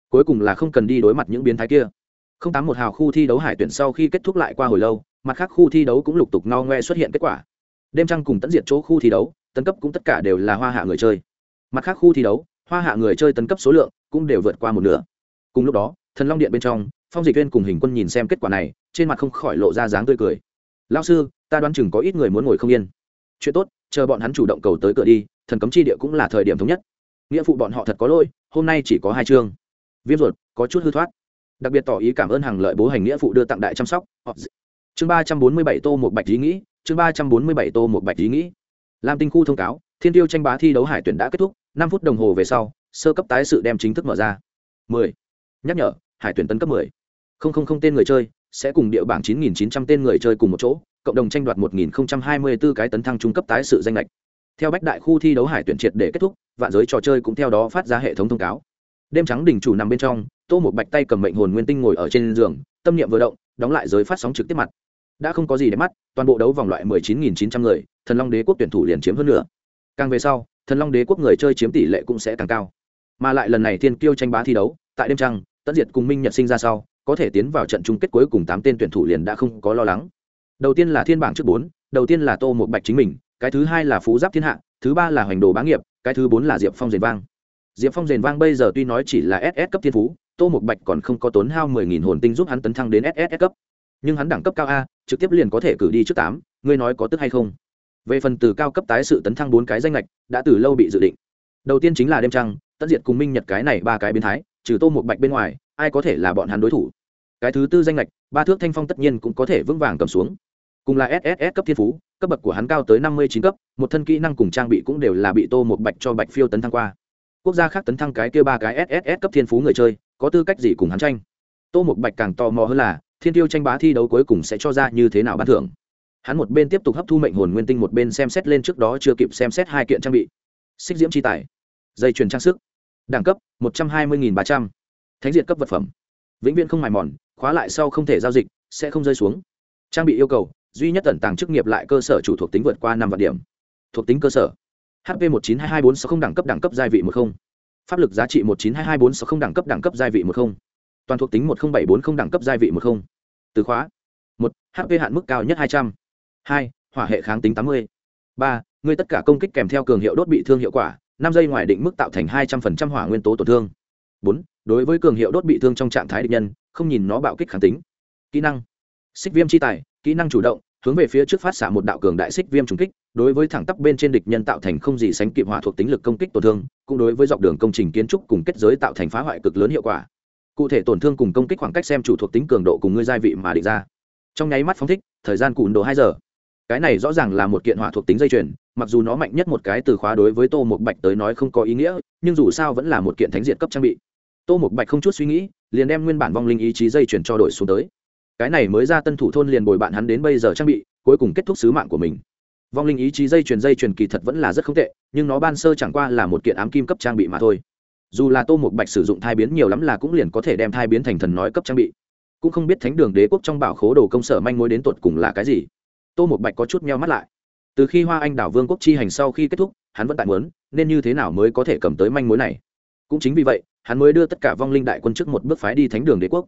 Speaker 1: Cuối cùng là không cần đi đối mặt những biến thái kia. Không tám một hào khu thi đấu hải tuyển sau khi kết thúc lại qua hồi lâu, mặt khác khu thi đấu cũng lục tục no ngoe xuất hiện kết quả đêm trăng cùng tận diệt chỗ khu thi đấu, tấn cấp cũng tất cả đều là hoa hạ người chơi. Mặt khác khu thi đấu, hoa hạ người chơi tấn cấp số lượng cũng đều vượt qua một nửa. Cùng lúc đó, thần long điện bên trong, phong dịch viên cùng hình quân nhìn xem kết quả này, trên mặt không khỏi lộ ra dáng tươi cười. Lao sư, ta đoán chừng có ít người muốn ngồi không yên. Chuyện tốt, chờ bọn hắn chủ động cầu tới cửa đi, thần cấm chi địa cũng là thời điểm thống nhất. Nghĩa phụ bọn họ thật có lỗi, hôm nay chỉ có hai chương. Viêm ruột, có chút hư thoát. Đặc biệt tỏ ý cảm ơn hàng lợi bố hành nghĩa phụ đưa tặng đại chăm sóc. Chương ba trăm bốn mươi bảy tô một bạch ý nghĩ chương ba trăm bốn mươi bảy tô một bạch ý nghĩ. Lam tinh khu thông cáo, thiên tiêu tranh bá thi đấu hải tuyển đã kết thúc, năm phút đồng hồ về sau, sơ cấp tái sự đem chính thức mở ra. Mười. Nhắc nhở, hải tuyển tấn cấp mười. Không không không tên người chơi, sẽ cùng địa bảng chín nghìn chín trăm tên người chơi cùng một chỗ, cộng đồng tranh đoạt một nghìn không trăm hai mươi 1024 cái tấn thăng trung cấp tái sự danh lệch. Theo bách đại khu thi đấu hải tuyển triệt để kết thúc, vạn giới trò chơi cũng theo đó phát ra hệ thống thông cáo. Đêm trắng đỉnh chủ nằm bên trong, tô một bạch tay cầm mệnh hồn nguyên tinh ngồi ở trên giường, tâm niệm vừa động, đóng lại giới phát sóng trực tiếp mặt đã không có gì để mắt, toàn bộ đấu vòng loại mười chín nghìn chín trăm người, thần long đế quốc tuyển thủ liền chiếm hơn nữa càng về sau, thần long đế quốc người chơi chiếm tỷ lệ cũng sẽ càng cao. Mà lại lần này thiên kiêu tranh bá thi đấu, tại đêm trăng tất diệt cùng minh nhật sinh ra sau, có thể tiến vào trận chung kết cuối cùng tám tên tuyển thủ liền đã không có lo lắng. Đầu tiên là thiên bảng trước bốn, đầu tiên là tô một bạch chính mình, cái thứ hai là phú giáp thiên hạ, thứ ba là hoành đồ bá nghiệp, cái thứ bốn là diệp phong rền vang. Diệp phong rền vang bây giờ tuy nói chỉ là ss cấp thiên phú, tô một bạch còn không có tốn hao mười nghìn hồn tinh giúp hắn tấn thăng đến ss cấp. Nhưng hắn đẳng cấp cao a trực tiếp liền có thể cử đi trước tám, ngươi nói có tức hay không? Về phần từ cao cấp tái sự tấn thăng bốn cái danh lệch đã từ lâu bị dự định. Đầu tiên chính là đêm trăng, tất diệt cùng minh nhật cái này ba cái biến thái, trừ tô một bạch bên ngoài, ai có thể là bọn hắn đối thủ? Cái thứ tư danh lệch ba thước thanh phong tất nhiên cũng có thể vững vàng cầm xuống. Cùng là sss cấp thiên phú, cấp bậc của hắn cao tới năm mươi chín cấp, một thân kỹ năng cùng trang bị cũng đều là bị tô một bạch cho bạch phiêu tấn thăng qua. Quốc gia khác tấn thăng cái kia ba cái sss cấp thiên phú người chơi, có tư cách gì cùng hắn tranh? Tô một bạch càng tò mò hơn là thiên tiêu tranh bá thi đấu cuối cùng sẽ cho ra như thế nào ban thưởng? Hắn một bên tiếp tục hấp thu mệnh hồn nguyên tinh, một bên xem xét lên trước đó chưa kịp xem xét hai kiện trang bị. Xích diễm chi tài, dây chuyền trang sức, đẳng cấp một trăm hai mươi ba trăm, thánh diện cấp vật phẩm. Vĩnh viễn không mài mòn, khóa lại sau không thể giao dịch, sẽ không rơi xuống. Trang bị yêu cầu, duy nhất tẩn tàng chức nghiệp lại cơ sở chủ thuộc tính vượt qua năm vạn điểm. Thuộc tính cơ sở hp một chín hai hai bốn sáu không đẳng cấp đẳng cấp gia vị một không. Pháp lực giá trị một chín hai hai bốn sáu không đẳng cấp đẳng cấp gia vị một không. Toàn thuộc tính một không bảy bốn không đẳng cấp gia vị một không từ khóa. Một hp hạn mức cao nhất hai trăm. Hai, hỏa hệ kháng tính tám mươi. Ba, ngươi tất cả công kích kèm theo cường hiệu đốt bị thương hiệu quả, năm giây ngoài định mức tạo thành hai trăm phần trăm hỏa nguyên tố tổn thương. Bốn, đối với cường hiệu đốt bị thương trong trạng thái địch nhân, không nhìn nó bạo kích kháng tính. Kỹ năng. Xích viêm chi tài, kỹ năng chủ động, hướng về phía trước phát xạ một đạo cường đại xích viêm trùng kích, đối với thẳng tắp bên trên địch nhân tạo thành không gì sánh kịp hỏa thuộc tính lực công kích tổn thương, cũng đối với dọc đường công trình kiến trúc cùng kết giới tạo thành phá hoại cực lớn hiệu quả cụ thể tổn thương cùng công kích khoảng cách xem chủ thuộc tính cường độ cùng ngươi gia vị mà định ra. Trong nháy mắt phóng thích, thời gian cùn độ hai giờ. Cái này rõ ràng là một kiện hỏa thuộc tính dây chuyền, mặc dù nó mạnh nhất một cái từ khóa đối với tô một bạch tới nói không có ý nghĩa, nhưng dù sao vẫn là một kiện thánh diện cấp trang bị. Tô một bạch không chút suy nghĩ, liền đem nguyên bản vong linh ý chí dây chuyền cho đổi xuống tới. Cái này mới ra tân thủ thôn liền bồi bạn hắn đến bây giờ trang bị, cuối cùng kết thúc sứ mạng của mình. Vong linh ý chí dây chuyền dây chuyền kỳ thật vẫn là rất không tệ, nhưng nó ban sơ chẳng qua là một kiện ám kim cấp trang bị mà thôi dù là tô một bạch sử dụng thai biến nhiều lắm là cũng liền có thể đem thai biến thành thần nói cấp trang bị. Cũng không biết thánh đường đế quốc trong bảo khố đồ công sở manh mối đến tột cùng là cái gì. Tô một bạch có chút meo mắt lại. Từ khi hoa anh đảo vương quốc chi hành sau khi kết thúc, hắn vẫn tại muốn, nên như thế nào mới có thể cầm tới manh mối này? Cũng chính vì vậy, hắn mới đưa tất cả vong linh đại quân trước một bước phái đi thánh đường đế quốc.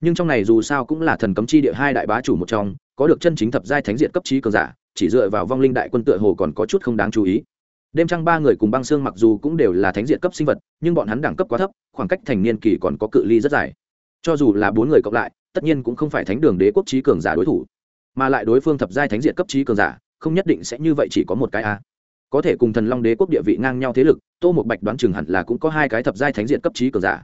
Speaker 1: Nhưng trong này dù sao cũng là thần cấm chi địa hai đại bá chủ một trong, có được chân chính thập giai thánh diện cấp trí cường giả, chỉ dựa vào vong linh đại quân tựa hồ còn có chút không đáng chú ý đêm trăng ba người cùng băng xương mặc dù cũng đều là thánh diện cấp sinh vật, nhưng bọn hắn đẳng cấp quá thấp, khoảng cách thành niên kỳ còn có cự ly rất dài. Cho dù là bốn người cộng lại, tất nhiên cũng không phải thánh đường đế quốc trí cường giả đối thủ. Mà lại đối phương thập giai thánh diện cấp trí cường giả, không nhất định sẽ như vậy chỉ có một cái a. Có thể cùng thần long đế quốc địa vị ngang nhau thế lực, tô một bạch đoán chừng hẳn là cũng có hai cái thập giai thánh diện cấp trí cường giả.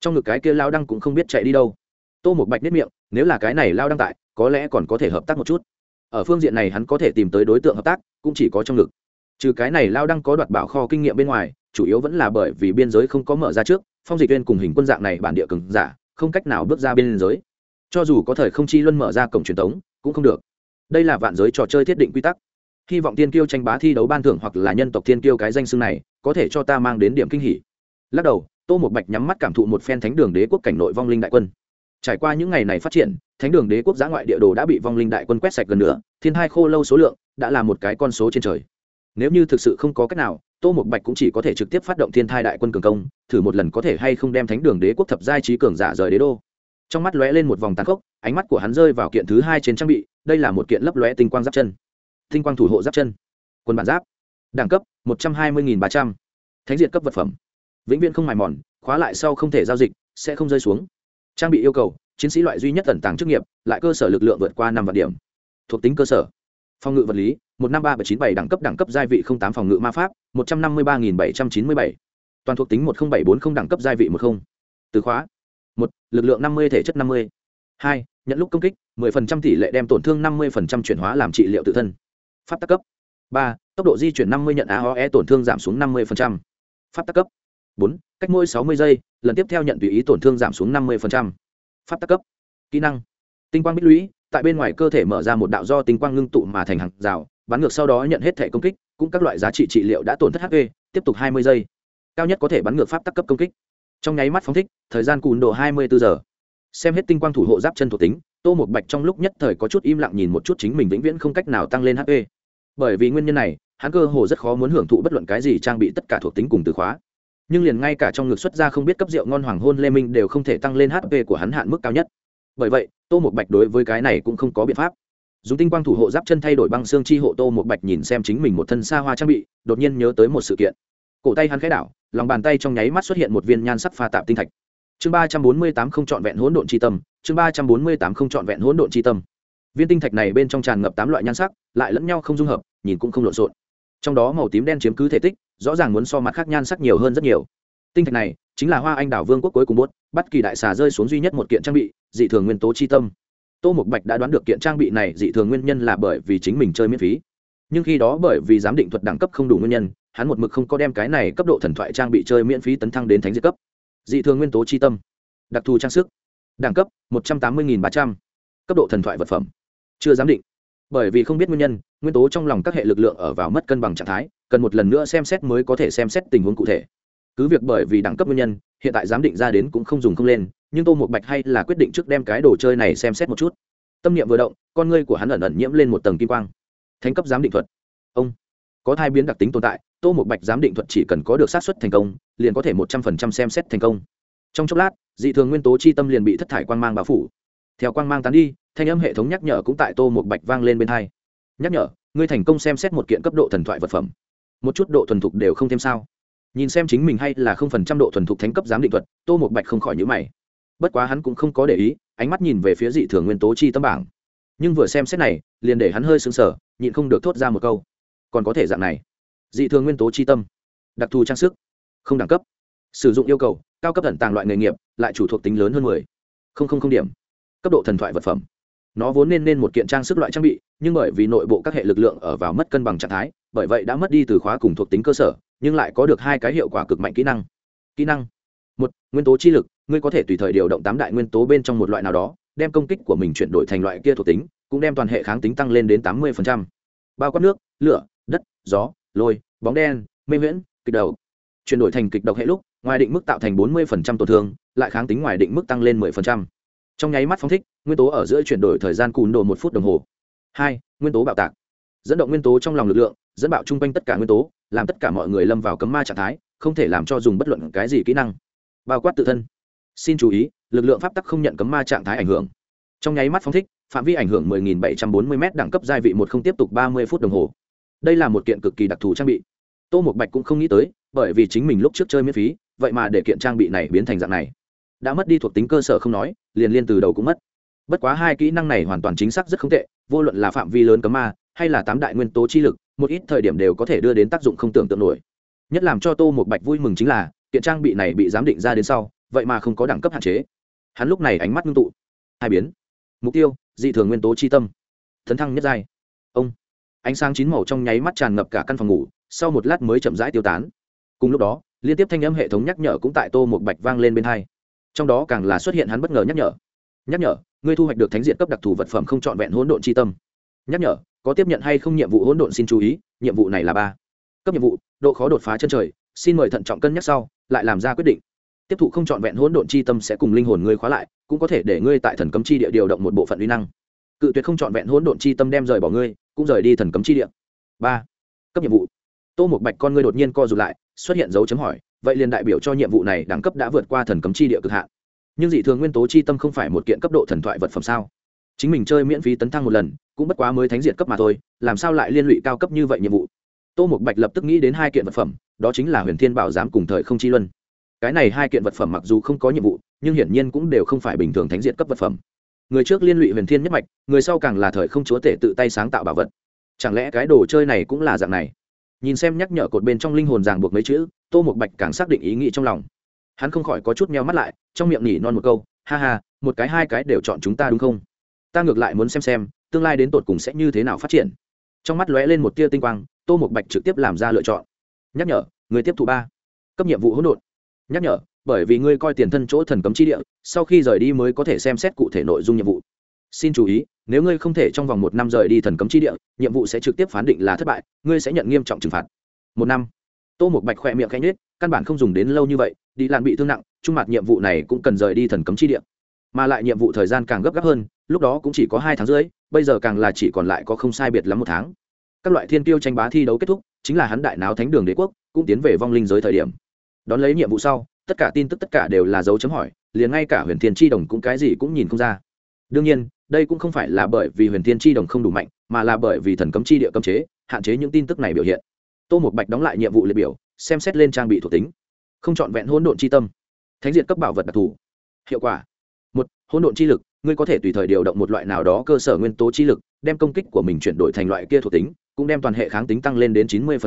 Speaker 1: Trong ngực cái kia lao đăng cũng không biết chạy đi đâu. Tô một bạch nếp miệng, nếu là cái này lao đăng tại, có lẽ còn có thể hợp tác một chút. Ở phương diện này hắn có thể tìm tới đối tượng hợp tác, cũng chỉ có trong ngực trừ cái này lao đăng có đoạt bảo kho kinh nghiệm bên ngoài, chủ yếu vẫn là bởi vì biên giới không có mở ra trước, phong dịch viên cùng hình quân dạng này bản địa cường giả, không cách nào bước ra biên giới. Cho dù có thời không chi luân mở ra cổng truyền thống cũng không được. Đây là vạn giới trò chơi thiết định quy tắc. Hy vọng tiên kiêu tranh bá thi đấu ban thưởng hoặc là nhân tộc tiên kiêu cái danh xưng này, có thể cho ta mang đến điểm kinh hỉ. Lắc đầu, tô một bạch nhắm mắt cảm thụ một phen thánh đường đế quốc cảnh nội vong linh đại quân. Trải qua những ngày này phát triển, thánh đường đế quốc giã ngoại địa đồ đã bị vong linh đại quân quét sạch gần nữa thiên hai khô lâu số lượng đã là một cái con số trên trời nếu như thực sự không có cách nào, tô một bạch cũng chỉ có thể trực tiếp phát động thiên thai đại quân cường công, thử một lần có thể hay không đem thánh đường đế quốc thập giai trí cường giả rời đế đô. Trong mắt lóe lên một vòng tàn khốc, ánh mắt của hắn rơi vào kiện thứ hai trên trang bị, đây là một kiện lấp lóe tinh quang giáp chân. Tinh quang thủ hộ giáp chân. Quân bản giáp. Đẳng cấp, một trăm hai mươi ba trăm. Thánh diện cấp vật phẩm. Vĩnh viễn không mài mòn, khóa lại sau không thể giao dịch, sẽ không rơi xuống. Trang bị yêu cầu, chiến sĩ loại duy nhất tẩn tàng chức nghiệp, lại cơ sở lực lượng vượt qua năm vạn điểm. Thuộc tính cơ sở phòng ngự vật lý, một năm ba bảy chín bảy đẳng cấp đẳng cấp gia vị không tám phòng ngự ma pháp, một trăm năm mươi ba nghìn bảy trăm chín mươi bảy. Toàn thuộc tính một nghìn bảy bốn không đẳng cấp gia vị một không. Từ khóa. Một, lực lượng năm mươi, thể chất năm mươi. Hai, nhận lúc công kích, mười phần trăm tỷ lệ đem tổn thương năm mươi phần trăm chuyển hóa làm trị liệu tự thân. Pháp tắc cấp. Ba, tốc độ di chuyển năm mươi nhận aoe tổn thương giảm xuống năm mươi phần trăm. Pháp tắc cấp. Bốn, cách mỗi sáu mươi giây, lần tiếp theo nhận tùy ý tổn thương giảm xuống năm mươi phần trăm. Pháp tắc cấp. Kỹ năng. Tinh quang bích lũy tại bên ngoài cơ thể mở ra một đạo do tinh quang ngưng tụ mà thành hàng rào, bắn ngược sau đó nhận hết thể công kích, cũng các loại giá trị trị liệu đã tổn thất hp tiếp tục hai mươi giây. Cao nhất có thể bắn ngược pháp tắc cấp công kích. Trong nháy mắt phóng thích, thời gian cùn độ hai mươi bốn giờ. Xem hết tinh quang thủ hộ giáp chân thuộc tính, tô một bạch trong lúc nhất thời có chút im lặng nhìn một chút chính mình vĩnh viễn không cách nào tăng lên hp bởi vì nguyên nhân này, hắn cơ hồ rất khó muốn hưởng thụ bất luận cái gì trang bị tất cả thuộc tính cùng từ khóa. Nhưng liền ngay cả trong ngực xuất ra không biết cấp rượu ngon hoàng hôn lê minh đều không thể tăng lên hp của hắn hạn mức cao nhất bởi vậy, tô một bạch đối với cái này cũng không có biện pháp. Dùng tinh quang thủ hộ giáp chân thay đổi băng xương chi hộ, tô một bạch nhìn xem chính mình một thân xa hoa trang bị, đột nhiên nhớ tới một sự kiện. Cổ tay hắn khẽ đảo, lòng bàn tay trong nháy mắt xuất hiện một viên nhan sắc pha tạp tinh thạch. Chương ba trăm bốn mươi tám không trọn vẹn hỗn độn chi tâm, chương ba trăm bốn mươi tám không trọn vẹn hỗn độn chi tâm. Viên tinh thạch này bên trong tràn ngập tám loại nhan sắc, lại lẫn nhau không dung hợp, nhìn cũng không lộn xộn. Trong đó màu tím đen chiếm cứ thể tích, rõ ràng muốn so mặt khác nhan sắc nhiều hơn rất nhiều. Tinh thạch này chính là hoa anh đảo vương quốc cuối cùng bốt bắt kỳ đại xà rơi xuống duy nhất một kiện trang bị, dị thường nguyên tố chi tâm. Tô mục bạch đã đoán được kiện trang bị này dị thường nguyên nhân là bởi vì chính mình chơi miễn phí. Nhưng khi đó bởi vì giám định thuật đẳng cấp không đủ nguyên nhân, hắn một mực không có đem cái này cấp độ thần thoại trang bị chơi miễn phí tấn thăng đến thánh diệt cấp. Dị thường nguyên tố chi tâm. Đặc thù trang sức. Đẳng cấp, một trăm tám mươi ba trăm. Cấp độ thần thoại vật phẩm. Chưa giám định. Bởi vì không biết nguyên nhân, nguyên tố trong lòng các hệ lực lượng ở vào mất cân bằng trạng thái, cần một lần nữa xem xét mới có thể xem xét tình huống cụ thể cứ việc bởi vì đẳng cấp nguyên nhân, hiện tại giám định ra đến cũng không dùng không lên, nhưng tô một bạch hay là quyết định trước đem cái đồ chơi này xem xét một chút. Tâm niệm vừa động, con ngươi của hắn ẩn ẩn nhiễm lên một tầng kim quang. Thánh cấp giám định thuật. Ông. Có thai biến đặc tính tồn tại, tô một bạch giám định thuật chỉ cần có được sát xuất thành công, liền có thể một trăm phần trăm xem xét thành công. Trong chốc lát, dị thường nguyên tố chi tâm liền bị thất thải quang mang bao phủ. Theo quang mang tán đi, thanh âm hệ thống nhắc nhở cũng tại tô một bạch vang lên bên hai. Nhắc nhở, ngươi thành công xem xét một kiện cấp độ thần thoại vật phẩm. Một chút độ thuần thục đều không thêm sao nhìn xem chính mình hay là không phần trăm độ thuần thục thánh cấp giám định thuật, tô một bạch không khỏi nhữ mày. Bất quá hắn cũng không có để ý, ánh mắt nhìn về phía dị thường nguyên tố chi tâm bảng. Nhưng vừa xem xét này, liền để hắn hơi sững sờ, nhịn không được thốt ra một câu. Còn có thể dạng này. Dị thường nguyên tố chi tâm. Đặc thù trang sức. Không đẳng cấp. Sử dụng yêu cầu, cao cấp thần tàng loại nghề nghiệp, lại chủ thuộc tính lớn hơn mười. Không không không điểm. Cấp độ thần thoại vật phẩm. Nó vốn nên nên một kiện trang sức loại trang bị, nhưng bởi vì nội bộ các hệ lực lượng ở vào mất cân bằng trạng thái, bởi vậy đã mất đi từ khóa cùng thuộc tính cơ sở nhưng lại có được hai cái hiệu quả cực mạnh kỹ năng. Kỹ năng một, nguyên tố chi lực, ngươi có thể tùy thời điều động tám đại nguyên tố bên trong một loại nào đó, đem công kích của mình chuyển đổi thành loại kia thuộc tính, cũng đem toàn hệ kháng tính tăng lên đến tám mươi bao quát nước, lửa, đất, gió, lôi, bóng đen, mê miễn kịch đầu chuyển đổi thành kịch độc hệ lúc, ngoài định mức tạo thành bốn mươi tổn thương, lại kháng tính ngoài định mức tăng lên 10%. trong nháy mắt phóng thích, nguyên tố ở giữa chuyển đổi thời gian cùn đồ một phút đồng hồ. Hai, nguyên tố bạo tạc. Dẫn động nguyên tố trong lòng lực lượng dẫn bạo chung quanh tất cả nguyên tố, làm tất cả mọi người lâm vào cấm ma trạng thái, không thể làm cho dùng bất luận cái gì kỹ năng. Bao quát tự thân. Xin chú ý, lực lượng pháp tắc không nhận cấm ma trạng thái ảnh hưởng. Trong nháy mắt phóng thích, phạm vi ảnh hưởng 10.740 m đẳng cấp gia vị một không tiếp tục 30 phút đồng hồ. Đây là một kiện cực kỳ đặc thù trang bị. Tô một bạch cũng không nghĩ tới, bởi vì chính mình lúc trước chơi miễn phí, vậy mà để kiện trang bị này biến thành dạng này. Đã mất đi thuộc tính cơ sở không nói, liền liên từ đầu cũng mất. Bất quá hai kỹ năng này hoàn toàn chính xác rất không tệ, vô luận là phạm vi lớn cấm ma, hay là tám đại nguyên tố chi lực một ít thời điểm đều có thể đưa đến tác dụng không tưởng tượng nổi. Nhất làm cho tô một bạch vui mừng chính là, kiện trang bị này bị giám định ra đến sau, vậy mà không có đẳng cấp hạn chế. Hắn lúc này ánh mắt ngưng tụ. Hai biến. Mục tiêu, dị thường nguyên tố chi tâm. Thấn thăng nhất giai. Ông. Ánh sáng chín màu trong nháy mắt tràn ngập cả căn phòng ngủ, sau một lát mới chậm rãi tiêu tán. Cùng lúc đó, liên tiếp thanh âm hệ thống nhắc nhở cũng tại tô một bạch vang lên bên hai. Trong đó càng là xuất hiện hắn bất ngờ nhắc nhở. Nhắc nhở, ngươi thu hoạch được thánh diện cấp đặc thù vật phẩm không trọn vẹn hỗn độn chi tâm. Nhắc nhở có tiếp nhận hay không nhiệm vụ hỗn độn xin chú ý, nhiệm vụ này là ba. Cấp nhiệm vụ, độ khó đột phá chân trời, xin mời thận trọng cân nhắc sau, lại làm ra quyết định. Tiếp thụ không trọn vẹn hỗn độn chi tâm sẽ cùng linh hồn ngươi khóa lại, cũng có thể để ngươi tại thần cấm chi địa điều động một bộ phận uy năng. Cự tuyệt không trọn vẹn hỗn độn chi tâm đem rời bỏ ngươi, cũng rời đi thần cấm chi địa. Ba. Cấp nhiệm vụ. Tô một bạch con ngươi đột nhiên co rụt lại, xuất hiện dấu chấm hỏi, vậy liền đại biểu cho nhiệm vụ này đẳng cấp đã vượt qua thần cấm chi địa cực hạn. Nhưng dị thường nguyên tố chi tâm không phải một kiện cấp độ thần thoại vật phẩm sao? Chính mình chơi miễn phí tấn thăng một lần, cũng bất quá mới thánh diệt cấp mà thôi, làm sao lại liên lụy cao cấp như vậy nhiệm vụ? Tô một bạch lập tức nghĩ đến hai kiện vật phẩm, đó chính là huyền thiên bảo giám cùng thời không chi luân. Cái này hai kiện vật phẩm mặc dù không có nhiệm vụ, nhưng hiển nhiên cũng đều không phải bình thường thánh diện cấp vật phẩm. Người trước liên lụy huyền thiên nhất mạch, người sau càng là thời không chúa tể tự tay sáng tạo bảo vật. Chẳng lẽ cái đồ chơi này cũng là dạng này? Nhìn xem nhắc nhở cột bên trong linh hồn ràng buộc mấy chữ, tô một bạch càng xác định ý nghĩ trong lòng. Hắn không khỏi có chút meo mắt lại, trong miệng nhỉ non một câu, ha ha, một cái hai cái đều chọn chúng ta đúng không? Ta ngược lại muốn xem xem, tương lai đến tột cùng sẽ như thế nào phát triển. Trong mắt lóe lên một tia tinh quang, tô một bạch trực tiếp làm ra lựa chọn. Nhắc nhở, người tiếp thụ ba. Cấp nhiệm vụ hỗn độn. Nhắc nhở, bởi vì ngươi coi tiền thân chỗ thần cấm chi địa, sau khi rời đi mới có thể xem xét cụ thể nội dung nhiệm vụ. Xin chú ý, nếu ngươi không thể trong vòng một năm rời đi thần cấm chi địa, nhiệm vụ sẽ trực tiếp phán định là thất bại, ngươi sẽ nhận nghiêm trọng trừng phạt. Một năm. Tô một bạch khỏe miệng khanh nhết căn bản không dùng đến lâu như vậy, đi làn bị thương nặng, trung mặt nhiệm vụ này cũng cần rời đi thần cấm chi địa. Mà lại nhiệm vụ thời gian càng gấp gáp hơn lúc đó cũng chỉ có hai tháng rưỡi, bây giờ càng là chỉ còn lại có không sai biệt lắm một tháng. Các loại thiên tiêu tranh bá thi đấu kết thúc, chính là hắn đại náo thánh đường đế quốc, cũng tiến về vong linh giới thời điểm. Đón lấy nhiệm vụ sau, tất cả tin tức tất cả đều là dấu chấm hỏi, liền ngay cả huyền thiên tri đồng cũng cái gì cũng nhìn không ra. Đương nhiên, đây cũng không phải là bởi vì huyền thiên tri đồng không đủ mạnh, mà là bởi vì thần cấm chi địa cấm chế, hạn chế những tin tức này biểu hiện. Tô một bạch đóng lại nhiệm vụ liệt biểu, xem xét lên trang bị thuộc tính. Không c h ọ n vẹn hỗn độn chi tâm. Thánh diện cấp bảo vật đặc thù. Hiệu quả. Một, hỗn độn chi lực ngươi có thể tùy thời điều động một loại nào đó cơ sở nguyên tố chi lực, đem công kích của mình chuyển đổi thành loại kia thuộc tính, cũng đem toàn hệ kháng tính tăng lên đến chín mươi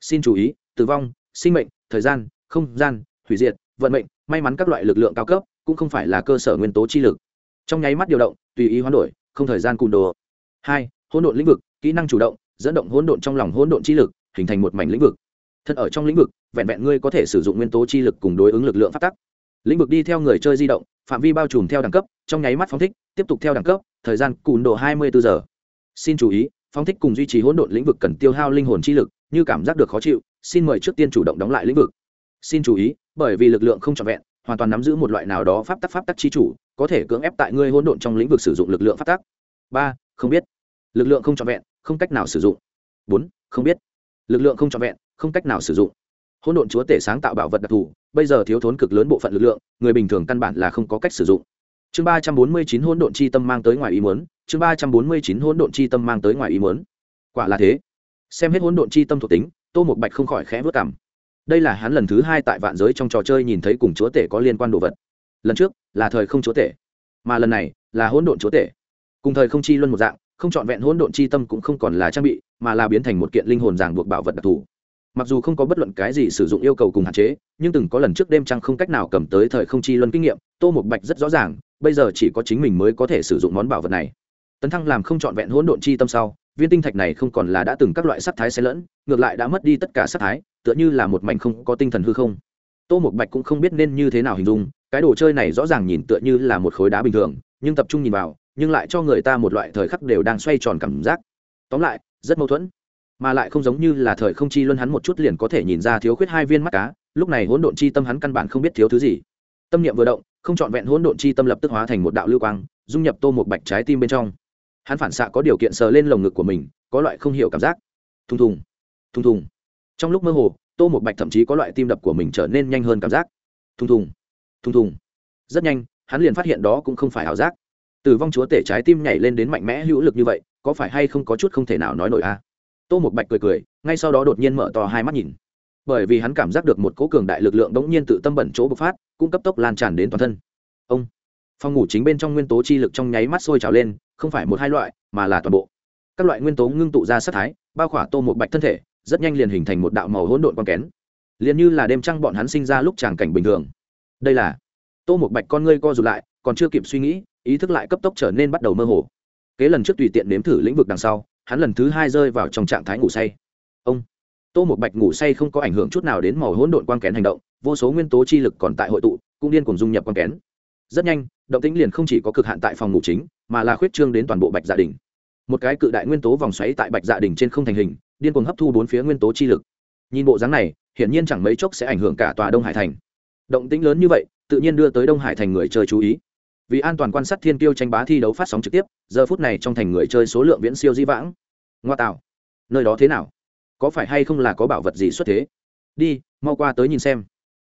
Speaker 1: xin chú ý, tử vong, sinh mệnh, thời gian, không gian, hủy diệt, vận mệnh, may mắn các loại lực lượng cao cấp, cũng không phải là cơ sở nguyên tố chi lực. Trong nháy mắt điều động, tùy ý hoán đổi, không thời gian cùn đồ. Hai, hỗn độn lĩnh vực, kỹ năng chủ động, dẫn động hỗn độn trong lòng hỗn độn chi lực, hình thành một mảnh lĩnh vực. Thật ở trong lĩnh vực, vẹn vẹn ngươi có thể sử dụng nguyên tố chi lực cùng đối ứng lực lượng phát tắc lĩnh vực đi theo người chơi di động, phạm vi bao trùm theo đẳng cấp, trong nháy mắt phóng thích, tiếp tục theo đẳng cấp, thời gian cùn độ hai mươi bốn giờ. Xin chú ý, phóng thích cùng duy trì hỗn độn lĩnh vực cần tiêu hao linh hồn chi lực, như cảm giác được khó chịu, xin mời trước tiên chủ động đóng lại lĩnh vực. Xin chú ý, bởi vì lực lượng không trọn vẹn, hoàn toàn nắm giữ một loại nào đó pháp tắc pháp tắc chi chủ, có thể cưỡng ép tại ngươi hỗn độn trong lĩnh vực sử dụng lực lượng pháp tắc. Ba, không biết. Lực lượng không trọn vẹn, không cách nào sử dụng. Bốn, không biết. Lực lượng không trọn vẹn, không cách nào sử dụng hỗn độn chúa tể sáng tạo bảo vật đặc thù, bây giờ thiếu thốn cực lớn bộ phận lực lượng, người bình thường căn bản là không có cách sử dụng. Chương ba trăm bốn mươi chín hỗn độn chi tâm mang tới ngoài ý muốn, chương ba trăm bốn mươi chín hỗn độn chi tâm mang tới ngoài ý muốn. Quả là thế. Xem hết hỗn độn chi tâm thuộc tính, tô một bạch không khỏi khẽ vớt cảm đây là hắn lần thứ hai tại vạn giới trong trò chơi nhìn thấy cùng chúa tể có liên quan đồ vật. Lần trước, là thời không chúa tể, mà lần này, là hỗn độn chúa tể. Cùng thời không chi luân một dạng, không trọn vẹn hỗn độn chi tâm cũng không còn là trang bị, mà là biến thành một kiện linh hồn ràng buộc bảo vật đặc thù mặc dù không có bất luận cái gì sử dụng yêu cầu cùng hạn chế, nhưng từng có lần trước đêm trăng không cách nào cầm tới thời không chi luân kinh nghiệm, tô một bạch rất rõ ràng, bây giờ chỉ có chính mình mới có thể sử dụng món bảo vật này. Tấn thăng làm không trọn vẹn hỗn độn chi tâm sau, viên tinh thạch này không còn là đã từng các loại sắc thái xen lẫn, ngược lại đã mất đi tất cả sắc thái, tựa như là một mảnh không có tinh thần hư không. Tô một bạch cũng không biết nên như thế nào hình dung, cái đồ chơi này rõ ràng nhìn tựa như là một khối đá bình thường, nhưng tập trung nhìn vào, nhưng lại cho người ta một loại thời khắc đều đang xoay tròn cảm giác. Tóm lại, rất mâu thuẫn mà lại không giống như là thời không chi luân hắn một chút liền có thể nhìn ra thiếu khuyết hai viên mắt cá, lúc này hỗn độn chi tâm hắn căn bản không biết thiếu thứ gì. Tâm niệm vừa động, không trọn vẹn hỗn độn chi tâm lập tức hóa thành một đạo lưu quang, dung nhập tô một bạch trái tim bên trong. Hắn phản xạ có điều kiện sờ lên lồng ngực của mình, có loại không hiểu cảm giác. Thùng thùng thùng thùng. Trong lúc mơ hồ, tô một bạch thậm chí có loại tim đập của mình trở nên nhanh hơn cảm giác. Thùng thùng thùng thùng. Rất nhanh, hắn liền phát hiện đó cũng không phải ảo giác. Tử vong chúa tể trái tim nhảy lên đến mạnh mẽ hữu lực như vậy, có phải hay không có chút không thể nào nói nổi a? à? Tô một bạch cười cười, ngay sau đó đột nhiên mở to hai mắt nhìn. Bởi vì hắn cảm giác được một cố cường đại lực lượng đ ố n g nhiên tự tâm bẩn chỗ bộc phát, cũng cấp tốc lan tràn đến toàn thân. Ông! Phòng ngủ chính bên trong nguyên tố chi lực trong nháy mắt sôi trào lên, không phải một hai loại, mà là toàn bộ. Các loại nguyên tố ngưng tụ ra sắc thái, bao khỏa tô một bạch thân thể, rất nhanh liền hình thành một đạo màu hỗn độn con kén. Liền như là đêm trăng bọn hắn sinh ra lúc tràng cảnh bình thường. Đây là tô một bạch con ngươi co rụt lại, còn chưa kịp suy nghĩ, ý thức lại cấp tốc trở nên bắt đầu mơ hồ. Kế lần trước tùy tiện nếm thử lĩnh vực đằng sau hắn lần thứ hai rơi vào trong trạng thái ngủ say. Ông tô một bạch ngủ say không có ảnh hưởng chút nào đến màu hỗn độn quang kén hành động, vô số nguyên tố chi lực còn tại hội tụ, cũng điên cùng dung nhập quang kén. Rất nhanh, động tĩnh liền không chỉ có cực hạn tại phòng ngủ chính, mà là khuyết trương đến toàn bộ bạch gia đình. Một cái cự đại nguyên tố vòng xoáy tại bạch gia đình trên không thành hình, điên cuồng hấp thu bốn phía nguyên tố chi lực. Nhìn bộ dáng này, hiển nhiên chẳng mấy chốc sẽ ảnh hưởng cả tòa đông hải thành. Động tĩnh lớn như vậy, tự nhiên đưa tới đông hải thành người chơi chú ý vì an toàn quan sát thiên tiêu tranh bá thi đấu phát sóng trực tiếp, giờ phút này trong thành người chơi số lượng viễn siêu di vãng. Ngoa tạo. Nơi đó thế nào? Có phải hay không là có bảo vật gì xuất thế? Đi, mau qua tới nhìn xem.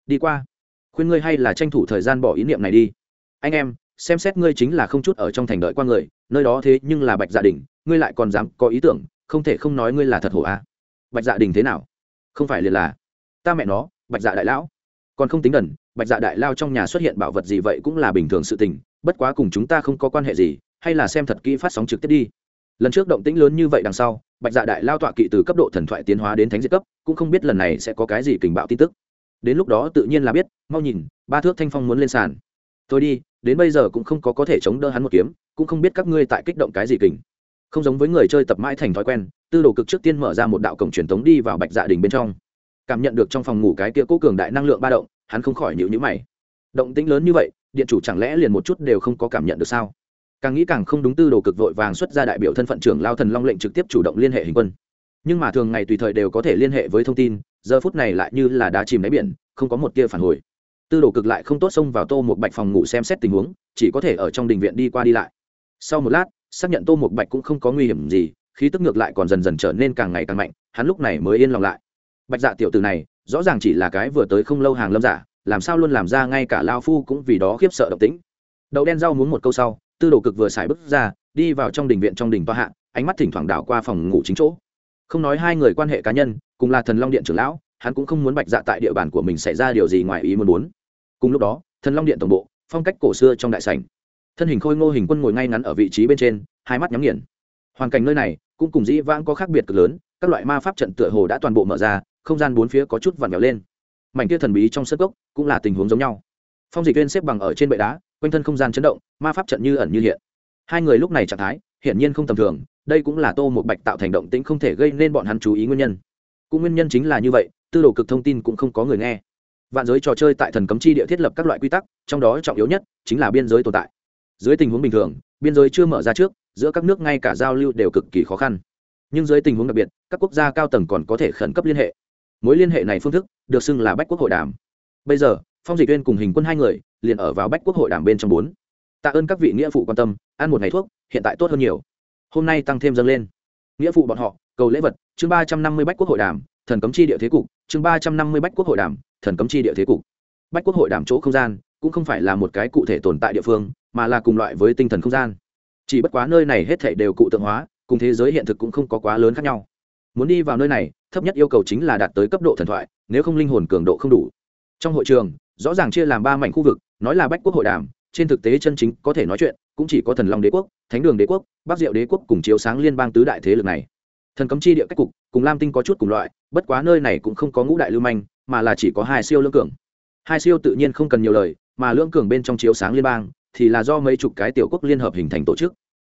Speaker 1: Đi qua. Khuyên ngươi hay là tranh thủ thời gian bỏ ý niệm này đi. Anh em, xem xét ngươi chính là không chút ở trong thành đợi qua người, nơi đó thế nhưng là bạch dạ gia đình ngươi lại còn dám có ý tưởng, không thể không nói ngươi là thật hổ a bạch dạ đình thế nào? Không phải liền là ta mẹ nó, bạch dạ đại lão. Còn không tính đần bạch dạ đại lao trong nhà xuất hiện bảo vật gì vậy cũng là bình thường sự tình, bất quá cùng chúng ta không có quan hệ gì, hay là xem thật kỹ phát sóng trực tiếp đi. Lần trước động tĩnh lớn như vậy đằng sau, bạch dạ đại lao tọa kỵ từ cấp độ thần thoại tiến hóa đến thánh diệt cấp, cũng không biết lần này sẽ có cái gì kình bạo tin tức. Đến lúc đó tự nhiên là biết, mau nhìn, ba thước thanh phong muốn lên sàn. Tôi đi, đến bây giờ cũng không có có thể chống đỡ hắn một kiếm, cũng không biết các ngươi tại kích động cái gì kình. Không giống với người chơi tập mãi thành thói quen, tư đồ cực trước tiên mở ra một đạo cổng truyền thống đi vào bạch dạ đình bên trong. Cảm nhận được trong phòng ngủ cái kia cố cường đại năng lượng ba động hắn không khỏi nhịu nhữ mày. Động tĩnh lớn như vậy, điện chủ chẳng lẽ liền một chút đều không có cảm nhận được sao? Càng nghĩ càng không đúng tư đồ cực vội vàng xuất ra đại biểu thân phận trưởng lao thần long lệnh trực tiếp chủ động liên hệ hình quân. Nhưng mà thường ngày tùy thời đều có thể liên hệ với thông tin, giờ phút này lại như là đá chìm đáy biển, không có một tia phản hồi. Tư đồ cực lại không tốt xông vào tô một bạch phòng ngủ xem xét tình huống, chỉ có thể ở trong đình viện đi qua đi lại. Sau một lát, xác nhận tô một bạch cũng không có nguy hiểm gì, khí tức ngược lại còn dần dần trở nên càng ngày càng mạnh, hắn lúc này mới yên lòng lại. Bạch dạ tiểu từ này rõ ràng chỉ là cái vừa tới không lâu hàng lâm giả, làm sao luôn làm ra ngay cả lao phu cũng vì đó khiếp sợ động tĩnh. Đậu đen rau muốn một câu sau, tư đồ cực vừa xài bước ra, đi vào trong đình viện trong đình toa hạ, ánh mắt thỉnh thoảng đảo qua phòng ngủ chính chỗ. Không nói hai người quan hệ cá nhân, cùng là thần long điện trưởng lão, hắn cũng không muốn bạch dạ tại địa bàn của mình xảy ra điều gì ngoài ý muốn muốn. Cùng lúc đó, thần long điện tổng bộ, phong cách cổ xưa trong đại sảnh. Thân hình khôi ngô hình quân ngồi ngay ngắn ở vị trí bên trên, hai mắt nhắm nghiền. Hoàn cảnh nơi này, cũng cùng dĩ vãng có khác biệt cực lớn, các loại ma pháp trận tựa hồ đã toàn bộ mở ra không gian bốn phía có chút vặn vẹo lên. Mảnh kia thần bí trong sân gốc cũng là tình huống giống nhau. Phong dịch viên xếp bằng ở trên bệ đá, quanh thân không gian chấn động, ma pháp trận như ẩn như hiện. Hai người lúc này trạng thái, hiển nhiên không tầm thường, đây cũng là tô một bạch tạo thành động tĩnh không thể gây nên bọn hắn chú ý nguyên nhân. Cũng nguyên nhân chính là như vậy, tư đồ cực thông tin cũng không có người nghe. Vạn giới trò chơi tại thần cấm chi địa thiết lập các loại quy tắc, trong đó trọng yếu nhất chính là biên giới tồn tại. Dưới tình huống bình thường, biên giới chưa mở ra trước, giữa các nước ngay cả giao lưu đều cực kỳ khó khăn. Nhưng dưới tình huống đặc biệt, các quốc gia cao tầng còn có thể khẩn cấp liên hệ mối liên hệ này phương thức được xưng là bách quốc hội đàm. Bây giờ, phong dịch viên cùng hình quân hai người liền ở vào bách quốc hội đàm bên trong bốn. Tạ ơn các vị nghĩa phụ quan tâm, ăn một ngày thuốc, hiện tại tốt hơn nhiều. Hôm nay tăng thêm dâng lên. Nghĩa phụ bọn họ, cầu lễ vật, chương ba trăm năm mươi bách quốc hội đàm, thần cấm chi địa thế cục, chương ba trăm năm mươi bách quốc hội đàm, thần cấm chi địa thế cục. Bách quốc hội đàm chỗ không gian, cũng không phải là một cái cụ thể tồn tại địa phương, mà là cùng loại với tinh thần không gian. Chỉ bất quá nơi này hết thảy đều cụ tượng hóa, cùng thế giới hiện thực cũng không có quá lớn khác nhau muốn đi vào nơi này, thấp nhất yêu cầu chính là đạt tới cấp độ thần thoại, nếu không linh hồn cường độ không đủ. Trong hội trường, rõ ràng chia làm ba mảnh khu vực, nói là bách quốc hội đàm, trên thực tế chân chính có thể nói chuyện, cũng chỉ có thần long đế quốc, thánh đường đế quốc, bắc diệu đế quốc cùng chiếu sáng liên bang tứ đại thế lực này. Thần cấm chi địa cách cục, cùng lam tinh có chút cùng loại, bất quá nơi này cũng không có ngũ đại lưu manh, mà là chỉ có hai siêu lương cường. Hai siêu tự nhiên không cần nhiều lời, mà lương cường bên trong chiếu sáng liên bang, thì là do mấy chục cái tiểu quốc liên hợp hình thành tổ chức.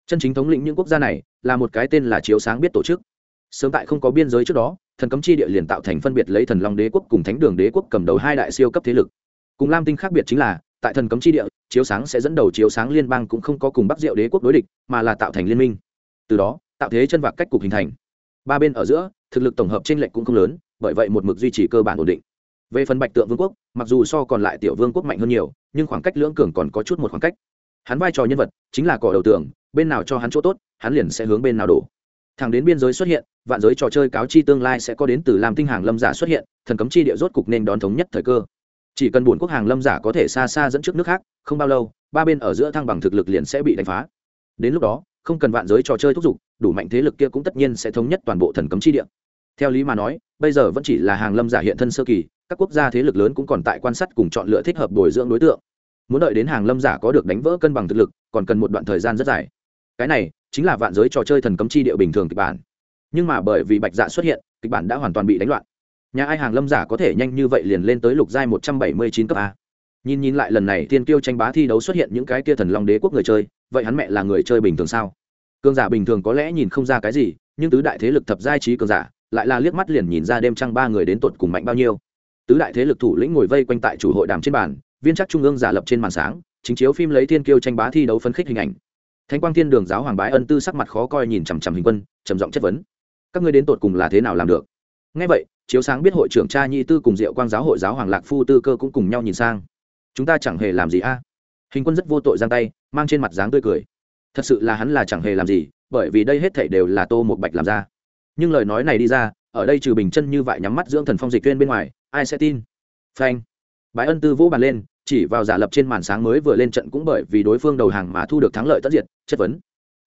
Speaker 1: Chân chính thống lĩnh những quốc gia này, là một cái tên là chiếu sáng biết tổ chức sớm tại không có biên giới trước đó, thần cấm chi địa liền tạo thành phân biệt lấy thần long đế quốc cùng thánh đường đế quốc cầm đầu hai đại siêu cấp thế lực. Cùng lam tinh khác biệt chính là, tại thần cấm chi địa, chiếu sáng sẽ dẫn đầu chiếu sáng liên bang cũng không có cùng bắc diệu đế quốc đối địch, mà là tạo thành liên minh. Từ đó, tạo thế chân vạc cách cục hình thành. Ba bên ở giữa, thực lực tổng hợp t r ê n lệch cũng không lớn, bởi vậy một mực duy trì cơ bản ổn định. Về phần bạch tượng vương quốc, mặc dù so còn lại tiểu vương quốc mạnh hơn nhiều, nhưng khoảng cách lưỡng cường còn có chút một khoảng cách. Hắn vai trò nhân vật chính là cỏ đầu tường, bên nào cho hắn chỗ tốt, hắn liền sẽ hướng bên nào đổ thẳng đến biên giới xuất hiện, vạn giới trò chơi cáo chi tương lai sẽ có đến từ làm tinh hàng lâm giả xuất hiện, thần cấm chi địa rốt cục nên đón thống nhất thời cơ. Chỉ cần buồn quốc hàng lâm giả có thể xa xa dẫn trước nước khác, không bao lâu, ba bên ở giữa thăng bằng thực lực liền sẽ bị đánh phá. Đến lúc đó, không cần vạn giới trò chơi thúc giục, đủ mạnh thế lực kia cũng tất nhiên sẽ thống nhất toàn bộ thần cấm chi địa. Theo lý mà nói, bây giờ vẫn chỉ là hàng lâm giả hiện thân sơ kỳ, các quốc gia thế lực lớn cũng còn tại quan sát cùng chọn lựa thích hợp bồi dưỡng đối tượng. Muốn đợi đến hàng lâm giả có được đánh vỡ cân bằng thực lực, còn cần một đoạn thời gian rất dài. Cái này chính là vạn giới trò chơi thần cấm chi địa bình thường kịch bản. Nhưng mà bởi vì bạch dạ xuất hiện, kịch bản đã hoàn toàn bị đánh loạn. Nhà ai hàng lâm giả có thể nhanh như vậy liền lên tới lục giai một trăm bảy mươi chín cấp a. Nhìn nhìn lại lần này thiên kiêu tranh bá thi đấu xuất hiện những cái kia thần long đế quốc người chơi, vậy hắn mẹ là người chơi bình thường sao? Cường giả bình thường có lẽ nhìn không ra cái gì, nhưng tứ đại thế lực thập giai trí cường giả, lại là liếc mắt liền nhìn ra đêm trăng ba người đến tột cùng mạnh bao nhiêu. Tứ đại thế lực thủ lĩnh ngồi vây quanh tại chủ hội đàm trên bàn, viên chắc trung ương giả lập trên màn sáng, chính chiếu phim lấy thiên kiêu tranh bá thi đấu phấn khích hình ảnh thánh quang thiên đường giáo hoàng bái ân tư sắc mặt khó coi nhìn chằm chằm hình quân, trầm giọng chất vấn. Các ngươi đến tột cùng là thế nào làm được? Ngay vậy, chiếu sáng biết hội trưởng cha nhi tư cùng diệu quang giáo hội giáo hoàng lạc phu tư cơ cũng cùng nhau nhìn sang. Chúng ta chẳng hề làm gì a. Hình quân rất vô tội giang tay, mang trên mặt dáng tươi cười. Thật sự là hắn là chẳng hề làm gì, bởi vì đây hết thảy đều là tô một bạch làm ra. Nhưng lời nói này đi ra, ở đây trừ bình chân như vậy nhắm mắt dưỡng thần phong dịch viên bên ngoài, ai sẽ tin? Phanh. Bái ân tư vỗ bàn lên chỉ vào giả lập trên màn sáng mới vừa lên trận cũng bởi vì đối phương đầu hàng mà thu được thắng lợi tất diệt, chất vấn.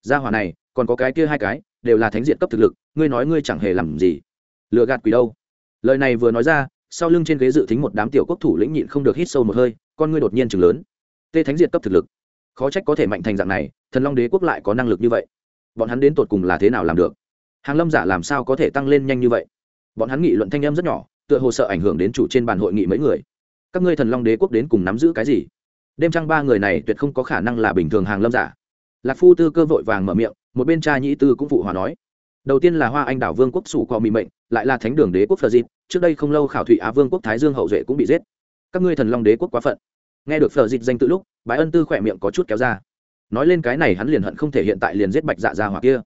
Speaker 1: Gia hỏa này, còn có cái kia hai cái, đều là thánh diện cấp thực lực, ngươi nói ngươi chẳng hề làm gì. Lừa gạt quỷ đâu? Lời này vừa nói ra, sau lưng trên ghế dự tính một đám tiểu quốc thủ lĩnh nhịn không được hít sâu một hơi, con ngươi đột nhiên chừng lớn. Tê thánh diệt cấp thực lực. Khó trách có thể mạnh thành dạng này, thần long đế quốc lại có năng lực như vậy. Bọn hắn đến tột cùng là thế nào làm được? Hàng lâm giả làm sao có thể tăng lên nhanh như vậy? Bọn hắn nghị luận thanh em rất nhỏ, tựa hồ sợ ảnh hưởng đến chủ trên bàn hội nghị mấy người các ngươi thần long đế quốc đến cùng nắm giữ cái gì? Đêm trăng ba người này tuyệt không có khả năng là bình thường hàng lâm giả. Lạc phu tư cơ vội vàng mở miệng, một bên cha nhĩ tư cũng phụ hòa nói. Đầu tiên là hoa anh đảo vương quốc sủ cò mị mệnh, lại là thánh đường đế quốc phờ dịp, trước đây không lâu khảo thụy á vương quốc thái dương hậu duệ cũng bị giết. Các ngươi thần long đế quốc quá phận. Nghe được phờ dịp danh tự lúc, bái ân tư khỏe miệng có chút kéo ra. Nói lên cái này hắn liền hận không thể hiện tại liền giết bạch dạ ra hoặc kia.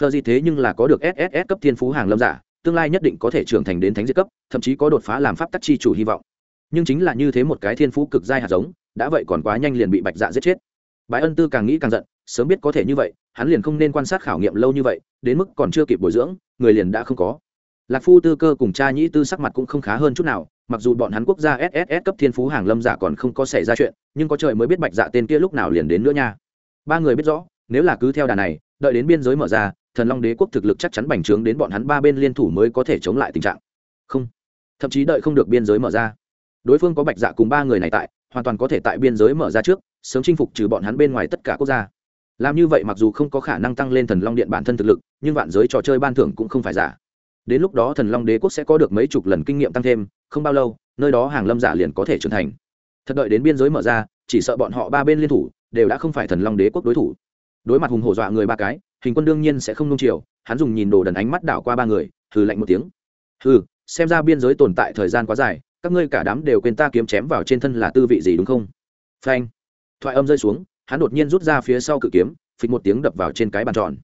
Speaker 1: Phờ dịp thế nhưng là có được sss cấp thiên phú hàng lâm giả, tương lai nhất định có thể trưởng thành đến thánh diệt cấp, thậm chí có đột phá làm pháp tắc chi chủ hy vọng nhưng chính là như thế một cái thiên phú cực giai hạt giống, đã vậy còn quá nhanh liền bị bạch dạ giết chết. Bái ân tư càng nghĩ càng giận, sớm biết có thể như vậy, hắn liền không nên quan sát khảo nghiệm lâu như vậy, đến mức còn chưa kịp bồi dưỡng, người liền đã không có. Lạc phu tư cơ cùng cha nhĩ tư sắc mặt cũng không khá hơn chút nào, mặc dù bọn hắn quốc gia sss cấp thiên phú hàng lâm giả còn không có xảy ra chuyện, nhưng có trời mới biết bạch dạ tên kia lúc nào liền đến nữa nha. Ba người biết rõ, nếu là cứ theo đà này, đợi đến biên giới mở ra, thần long đế quốc thực lực chắc chắn bành trướng đến bọn hắn ba bên liên thủ mới có thể chống lại tình trạng. Không. Thậm chí đợi không được biên giới mở ra đối phương có bạch dạ cùng ba người này tại, hoàn toàn có thể tại biên giới mở ra trước, sớm chinh phục trừ bọn hắn bên ngoài tất cả quốc gia. Làm như vậy mặc dù không có khả năng tăng lên thần long điện bản thân thực lực, nhưng vạn giới trò chơi ban thưởng cũng không phải giả. Đến lúc đó thần long đế quốc sẽ có được mấy chục lần kinh nghiệm tăng thêm, không bao lâu, nơi đó hàng lâm giả liền có thể trưởng thành. Thật đợi đến biên giới mở ra, chỉ sợ bọn họ ba bên liên thủ, đều đã không phải thần long đế quốc đối thủ. Đối mặt hùng hổ dọa người ba cái, hình quân đương nhiên sẽ không nung chiều, hắn dùng nhìn đồ đần ánh mắt đảo qua ba người, hừ lạnh một tiếng. Hừ, xem ra biên giới tồn tại thời gian quá dài các ngươi cả đám đều quên ta kiếm chém vào trên thân là tư vị gì đúng không? Phanh. Thoại âm rơi xuống, hắn đột nhiên rút ra phía sau cự kiếm, phịch một tiếng đập vào trên cái bàn tròn.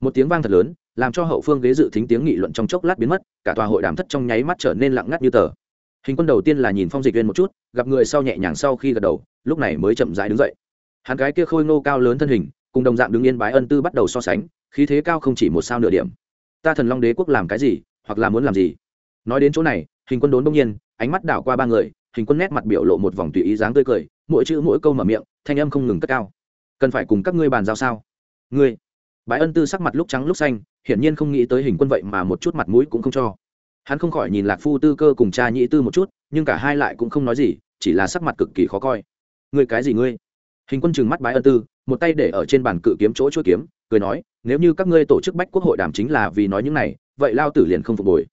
Speaker 1: Một tiếng vang thật lớn, làm cho hậu phương ghế dự thính tiếng nghị luận trong chốc lát biến mất, cả tòa hội đàm thất trong nháy mắt trở nên lặng ngắt như tờ. Hình quân đầu tiên là nhìn phong dịch viên một chút, gặp người sau nhẹ nhàng sau khi gật đầu, lúc này mới chậm rãi đứng dậy. Hắn cái kia khôi ngô cao lớn thân hình, cùng đồng dạng đứng yên bái ân tư bắt đầu so sánh, khí thế cao không chỉ một sao nửa điểm. Ta thần long đế quốc làm cái gì, hoặc là muốn làm gì? Nói đến chỗ này hình quân đốn đông nhiên, ánh mắt đảo qua ba người, hình quân nét mặt biểu lộ một vòng tùy ý dáng tươi cười, mỗi chữ mỗi câu mở miệng, thanh âm không ngừng cất cao. Cần phải cùng các ngươi bàn giao sao? Ngươi. Bái ân tư sắc mặt lúc trắng lúc xanh, hiển nhiên không nghĩ tới hình quân vậy mà một chút mặt mũi cũng không cho. Hắn không khỏi nhìn lạc phu tư cơ cùng cha nhĩ tư một chút, nhưng cả hai lại cũng không nói gì, chỉ là sắc mặt cực kỳ khó coi. Ngươi cái gì ngươi? Hình quân chừng mắt bái ân tư, một tay để ở trên bàn cự kiếm chỗ chuỗi kiếm, cười nói, nếu như các ngươi tổ chức bách quốc hội đàm chính là vì nói những này, vậy lao tử liền không phục hồi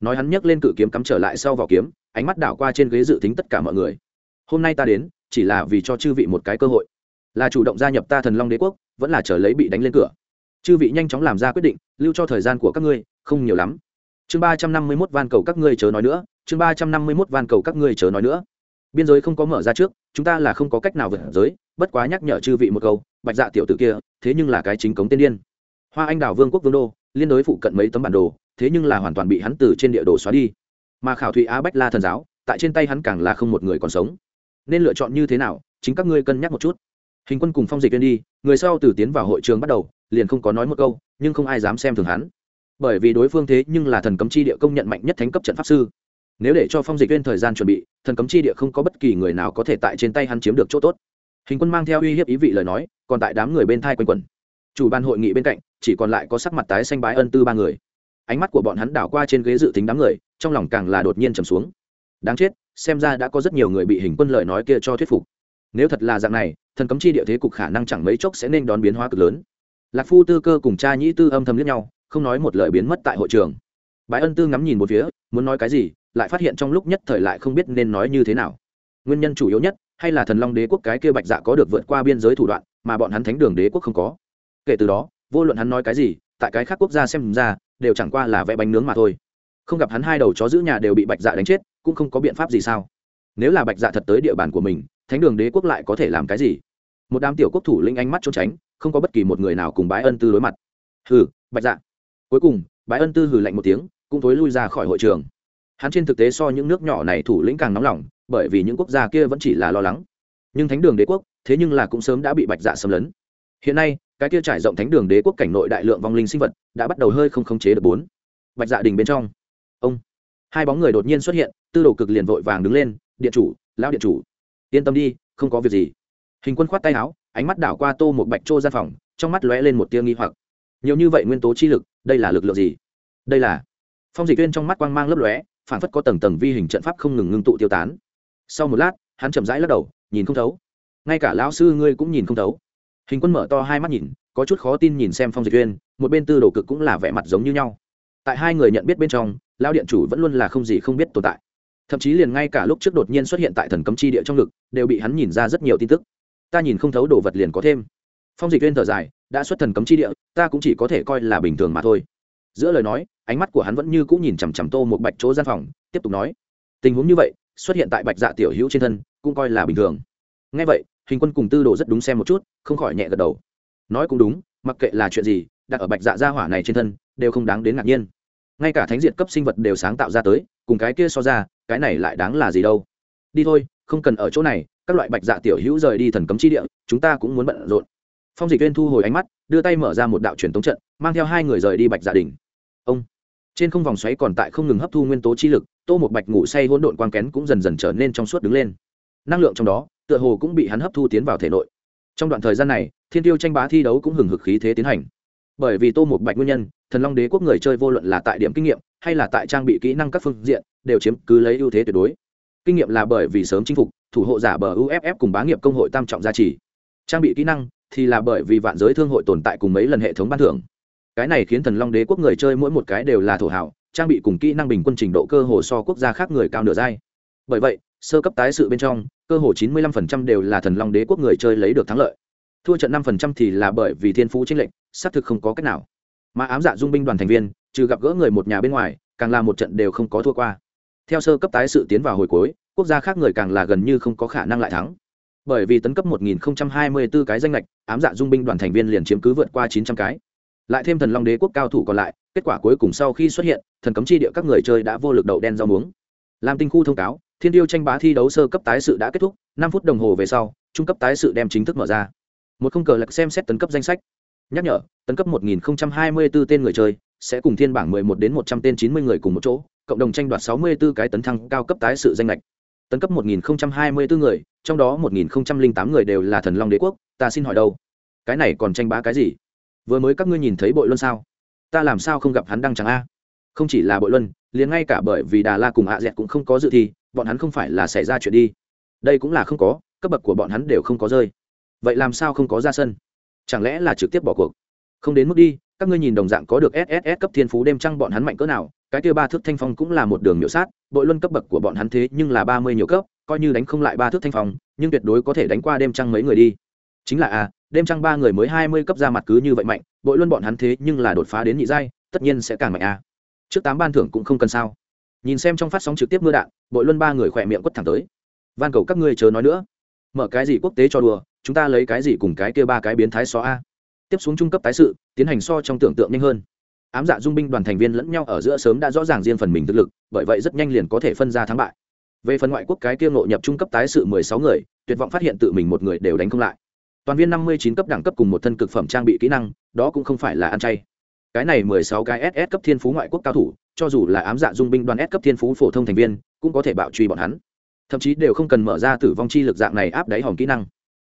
Speaker 1: nói hắn nhấc lên cự kiếm cắm trở lại sau vỏ kiếm, ánh mắt đảo qua trên ghế dự tính tất cả mọi người. Hôm nay ta đến, chỉ là vì cho chư vị một cái cơ hội. Là chủ động gia nhập ta thần long đế quốc, vẫn là chờ lấy bị đánh lên cửa. Chư vị nhanh chóng làm ra quyết định, lưu cho thời gian của các ngươi, không nhiều lắm. Chương ba trăm năm mươi mốt van cầu các ngươi chớ nói nữa, chương ba trăm năm mươi mốt van cầu các ngươi chớ nói nữa. Biên giới không có mở ra trước, chúng ta là không có cách nào vượt giới, bất quá nhắc nhở chư vị một câu, bạch dạ tiểu t ử kia, thế nhưng là cái chính cống tiên điên. Hoa anh đào vương quốc vương đô, liên đối phụ cận mấy tấm bản đồ thế nhưng là hoàn toàn bị hắn từ trên địa đồ xóa đi. Mà khảo thụy á bách la thần giáo, tại trên tay hắn càng là không một người còn sống. Nên lựa chọn như thế nào, chính các ngươi cân nhắc một chút. Hình quân cùng phong dịch viên đi, người sau từ tiến vào hội trường bắt đầu, liền không có nói một câu, nhưng không ai dám xem thường hắn. Bởi vì đối phương thế nhưng là thần cấm chi địa công nhận mạnh nhất thánh cấp trận pháp sư. Nếu để cho phong dịch viên thời gian chuẩn bị, thần cấm chi địa không có bất kỳ người nào có thể tại trên tay hắn chiếm được chỗ tốt. Hình quân mang theo uy hiếp ý vị lời nói, còn tại đám người bên thai quanh quẩn. Chủ ban hội nghị bên cạnh, chỉ còn lại có sắc mặt tái xanh bái ân tư ba người ánh mắt của bọn hắn đảo qua trên ghế dự tính đám người, trong lòng càng là đột nhiên trầm xuống. Đáng chết, xem ra đã có rất nhiều người bị hình quân lời nói kia cho thuyết phục. Nếu thật là dạng này, thần cấm chi địa thế cục khả năng chẳng mấy chốc sẽ nên đón biến hóa cực lớn. Lạc phu tư cơ cùng cha nhĩ tư âm thầm liếc nhau, không nói một lời biến mất tại hội trường. Bái ân tư ngắm nhìn một phía, muốn nói cái gì, lại phát hiện trong lúc nhất thời lại không biết nên nói như thế nào. Nguyên nhân chủ yếu nhất, hay là thần long đế quốc cái kia bạch dạ có được vượt qua biên giới thủ đoạn, mà bọn hắn thánh đường đế quốc không có. Kể từ đó, vô luận hắn nói cái gì, tại cái khác quốc gia xem ra đều chẳng qua là vẽ bánh nướng mà thôi. Không gặp hắn hai đầu chó giữ nhà đều bị bạch dạ đánh chết, cũng không có biện pháp gì sao? Nếu là bạch dạ thật tới địa bàn của mình, thánh đường đế quốc lại có thể làm cái gì? Một đám tiểu quốc thủ linh ánh mắt trốn tránh, không có bất kỳ một người nào cùng bái ân tư đối mặt. Hừ, bạch dạ. Cuối cùng, bái ân tư hừ lạnh một tiếng, cũng thối lui ra khỏi hội trường. Hắn trên thực tế so những nước nhỏ này thủ lĩnh càng nóng lòng, bởi vì những quốc gia kia vẫn chỉ là lo lắng. Nhưng thánh đường đế quốc, thế nhưng là cũng sớm đã bị bạch dạ xâm lấn. Hiện nay cái kia trải rộng thánh đường đế quốc cảnh nội đại lượng vong linh sinh vật đã bắt đầu hơi không khống chế được bốn. Bạch dạ đình bên trong. Ông, hai bóng người đột nhiên xuất hiện tư đồ cực liền vội vàng đứng lên điện chủ lão điện chủ yên tâm đi không có việc gì. Hình quân khoát tay áo ánh mắt đảo qua tô một bạch trô gian phòng trong mắt lóe lên một tia nghi hoặc. Nhiều như vậy nguyên tố chi lực đây là lực lượng gì? Đây là phong dịch viên trong mắt quang mang lấp lóe phản phất có tầng tầng vi hình trận pháp không ngừng ngưng tụ tiêu tán. Sau một lát hắn chậm rãi lắc đầu nhìn không thấu. Ngay cả lão sư ngươi cũng nhìn không thấu hình quân mở to hai mắt nhìn có chút khó tin nhìn xem phong dịch Uyên, một bên tư đồ cực cũng là vẻ mặt giống như nhau. Tại hai người nhận biết bên trong lao điện chủ vẫn luôn là không gì không biết tồn tại. Thậm chí liền ngay cả lúc trước đột nhiên xuất hiện tại thần cấm chi địa trong ngực đều bị hắn nhìn ra rất nhiều tin tức. Ta nhìn không thấu đồ vật liền có thêm. Phong dịch Uyên thở dài đã xuất thần cấm chi địa ta cũng chỉ có thể coi là bình thường mà thôi. Giữa lời nói ánh mắt của hắn vẫn như cũng nhìn chằm chằm tô một bạch chỗ gian phòng tiếp tục nói. Tình huống như vậy xuất hiện tại bạch dạ tiểu hữu trên thân cũng coi là bình thường. Ngay vậy hình quân cùng tư đồ rất đúng xem một chút, không khỏi nhẹ gật đầu. Nói cũng đúng, mặc kệ là chuyện gì, đặt ở bạch dạ gia hỏa này trên thân, đều không đáng đến ngạc nhiên. Ngay cả thánh diệt cấp sinh vật đều sáng tạo ra tới, cùng cái kia so ra, cái này lại đáng là gì đâu. Đi thôi, không cần ở chỗ này, các loại bạch dạ tiểu hữu rời đi thần cấm chi địa, chúng ta cũng muốn bận rộn. Phong dịch viên thu hồi ánh mắt, đưa tay mở ra một đạo truyền tống trận, mang theo hai người rời đi bạch dạ đình ông, trên không vòng xoáy còn tại không ngừng hấp thu nguyên tố chi lực, tô một bạch ngủ say hỗn độn quang kén cũng dần dần trở nên trong suốt đứng lên. Năng lượng trong đó tựa hồ cũng bị hắn hấp thu tiến vào thể nội. Trong đoạn thời gian này, thiên tiêu tranh bá thi đấu cũng hừng hực khí thế tiến hành. Bởi vì tô một bạch nguyên nhân, thần long đế quốc người chơi vô luận là tại điểm kinh nghiệm, hay là tại trang bị kỹ năng các phương diện, đều chiếm cứ lấy ưu thế tuyệt đối. Kinh nghiệm là bởi vì sớm chinh phục, thủ hộ giả bờ uff cùng bá nghiệp công hội tam trọng gia trì. Trang bị kỹ năng thì là bởi vì vạn giới thương hội tồn tại cùng mấy lần hệ thống ban thưởng. Cái này khiến thần long đế quốc người chơi mỗi một cái đều là thổ hảo trang bị cùng kỹ năng bình quân trình độ cơ hồ so quốc gia khác người cao nửa giai. Bởi vậy, sơ cấp tái sự bên trong cơ hồ 95% đều là thần long đế quốc người chơi lấy được thắng lợi. Thua trận 5% thì là bởi vì thiên phú tranh lệnh xác thực không có cách nào. Mà ám dạ dung binh đoàn thành viên, trừ gặp gỡ người một nhà bên ngoài, càng là một trận đều không có thua qua. Theo sơ cấp tái sự tiến vào hồi cuối, quốc gia khác người càng là gần như không có khả năng lại thắng. Bởi vì tấn cấp 1024 cái danh lệch ám dạ dung binh đoàn thành viên liền chiếm cứ vượt qua 900 cái. Lại thêm thần long đế quốc cao thủ còn lại, kết quả cuối cùng sau khi xuất hiện, thần cấm chi địa các người chơi đã vô lực đậu đen rau muống. Làm tinh khu thông cáo thiên tiêu tranh bá thi đấu sơ cấp tái sự đã kết thúc, năm phút đồng hồ về sau, trung cấp tái sự đem chính thức mở ra. Một không cờ lật xem xét tấn cấp danh sách. Nhắc nhở, tấn cấp 1024 tên người chơi, sẽ cùng thiên bảng 11 đến 100 tên 90 người cùng một chỗ, cộng đồng tranh đoạt 64 cái tấn thăng cao cấp tái sự danh lệch. Tấn cấp 1024 người, trong đó 1008 người đều là thần long đế quốc, ta xin hỏi đâu? Cái này còn tranh bá cái gì? Vừa mới các ngươi nhìn thấy bội luân sao? Ta làm sao không gặp hắn đăng chẳng a? Không chỉ là bội luân, liền ngay cả bởi vì đà la cùng hạ dẹt cũng không có dự thi bọn hắn không phải là xảy ra chuyện đi. Đây cũng là không có cấp bậc của bọn hắn đều không có rơi. Vậy làm sao không có ra sân? Chẳng lẽ là trực tiếp bỏ cuộc? Không đến mức đi các ngươi nhìn đồng dạng có được sss cấp thiên phú đêm trăng bọn hắn mạnh cỡ nào cái kia ba thước thanh phong cũng là một đường miểu sát bội luân cấp bậc của bọn hắn thế nhưng là ba mươi nhiều cấp coi như đánh không lại ba thước thanh phong nhưng tuyệt đối có thể đánh qua đêm trăng mấy người đi. Chính là a à, đêm trăng ba người mới hai mươi cấp ra mặt cứ như vậy mạnh bội luân bọn hắn thế nhưng là đột phá đến nhị giai tất nhiên sẽ càng mạnh a à. trước tám ban thưởng cũng không cần sao nhìn xem trong phát sóng trực tiếp mưa đạn, bội luân ba người khỏe miệng quất thẳng tới. Van cầu các ngươi chớ nói nữa. Mở cái gì quốc tế cho đùa, chúng ta lấy cái gì cùng cái kia ba cái biến thái xó a. Tiếp xuống trung cấp tái sự, tiến hành so trong tưởng tượng nhanh hơn. Ám dạ dung binh đoàn thành viên lẫn nhau ở giữa sớm đã rõ ràng riêng phần mình thực lực, bởi vậy rất nhanh liền có thể phân ra thắng bại. Về phần ngoại quốc cái kia ngộ nhập trung cấp tái sự mười sáu người, tuyệt vọng phát hiện tự mình một người đều đánh không lại. Toàn viên năm mươi chín cấp đẳng cấp cùng một thân cực phẩm trang bị kỹ năng, đó cũng không phải là ăn chay. Cái này mười sáu cái ss cấp thiên phú ngoại quốc cao thủ cho dù là ám dạ dung binh đoàn s cấp thiên phú phổ thông thành viên, cũng có thể bạo truy bọn hắn. Thậm chí đều không cần mở ra tử vong chi lực dạng này áp đáy hòm kỹ năng.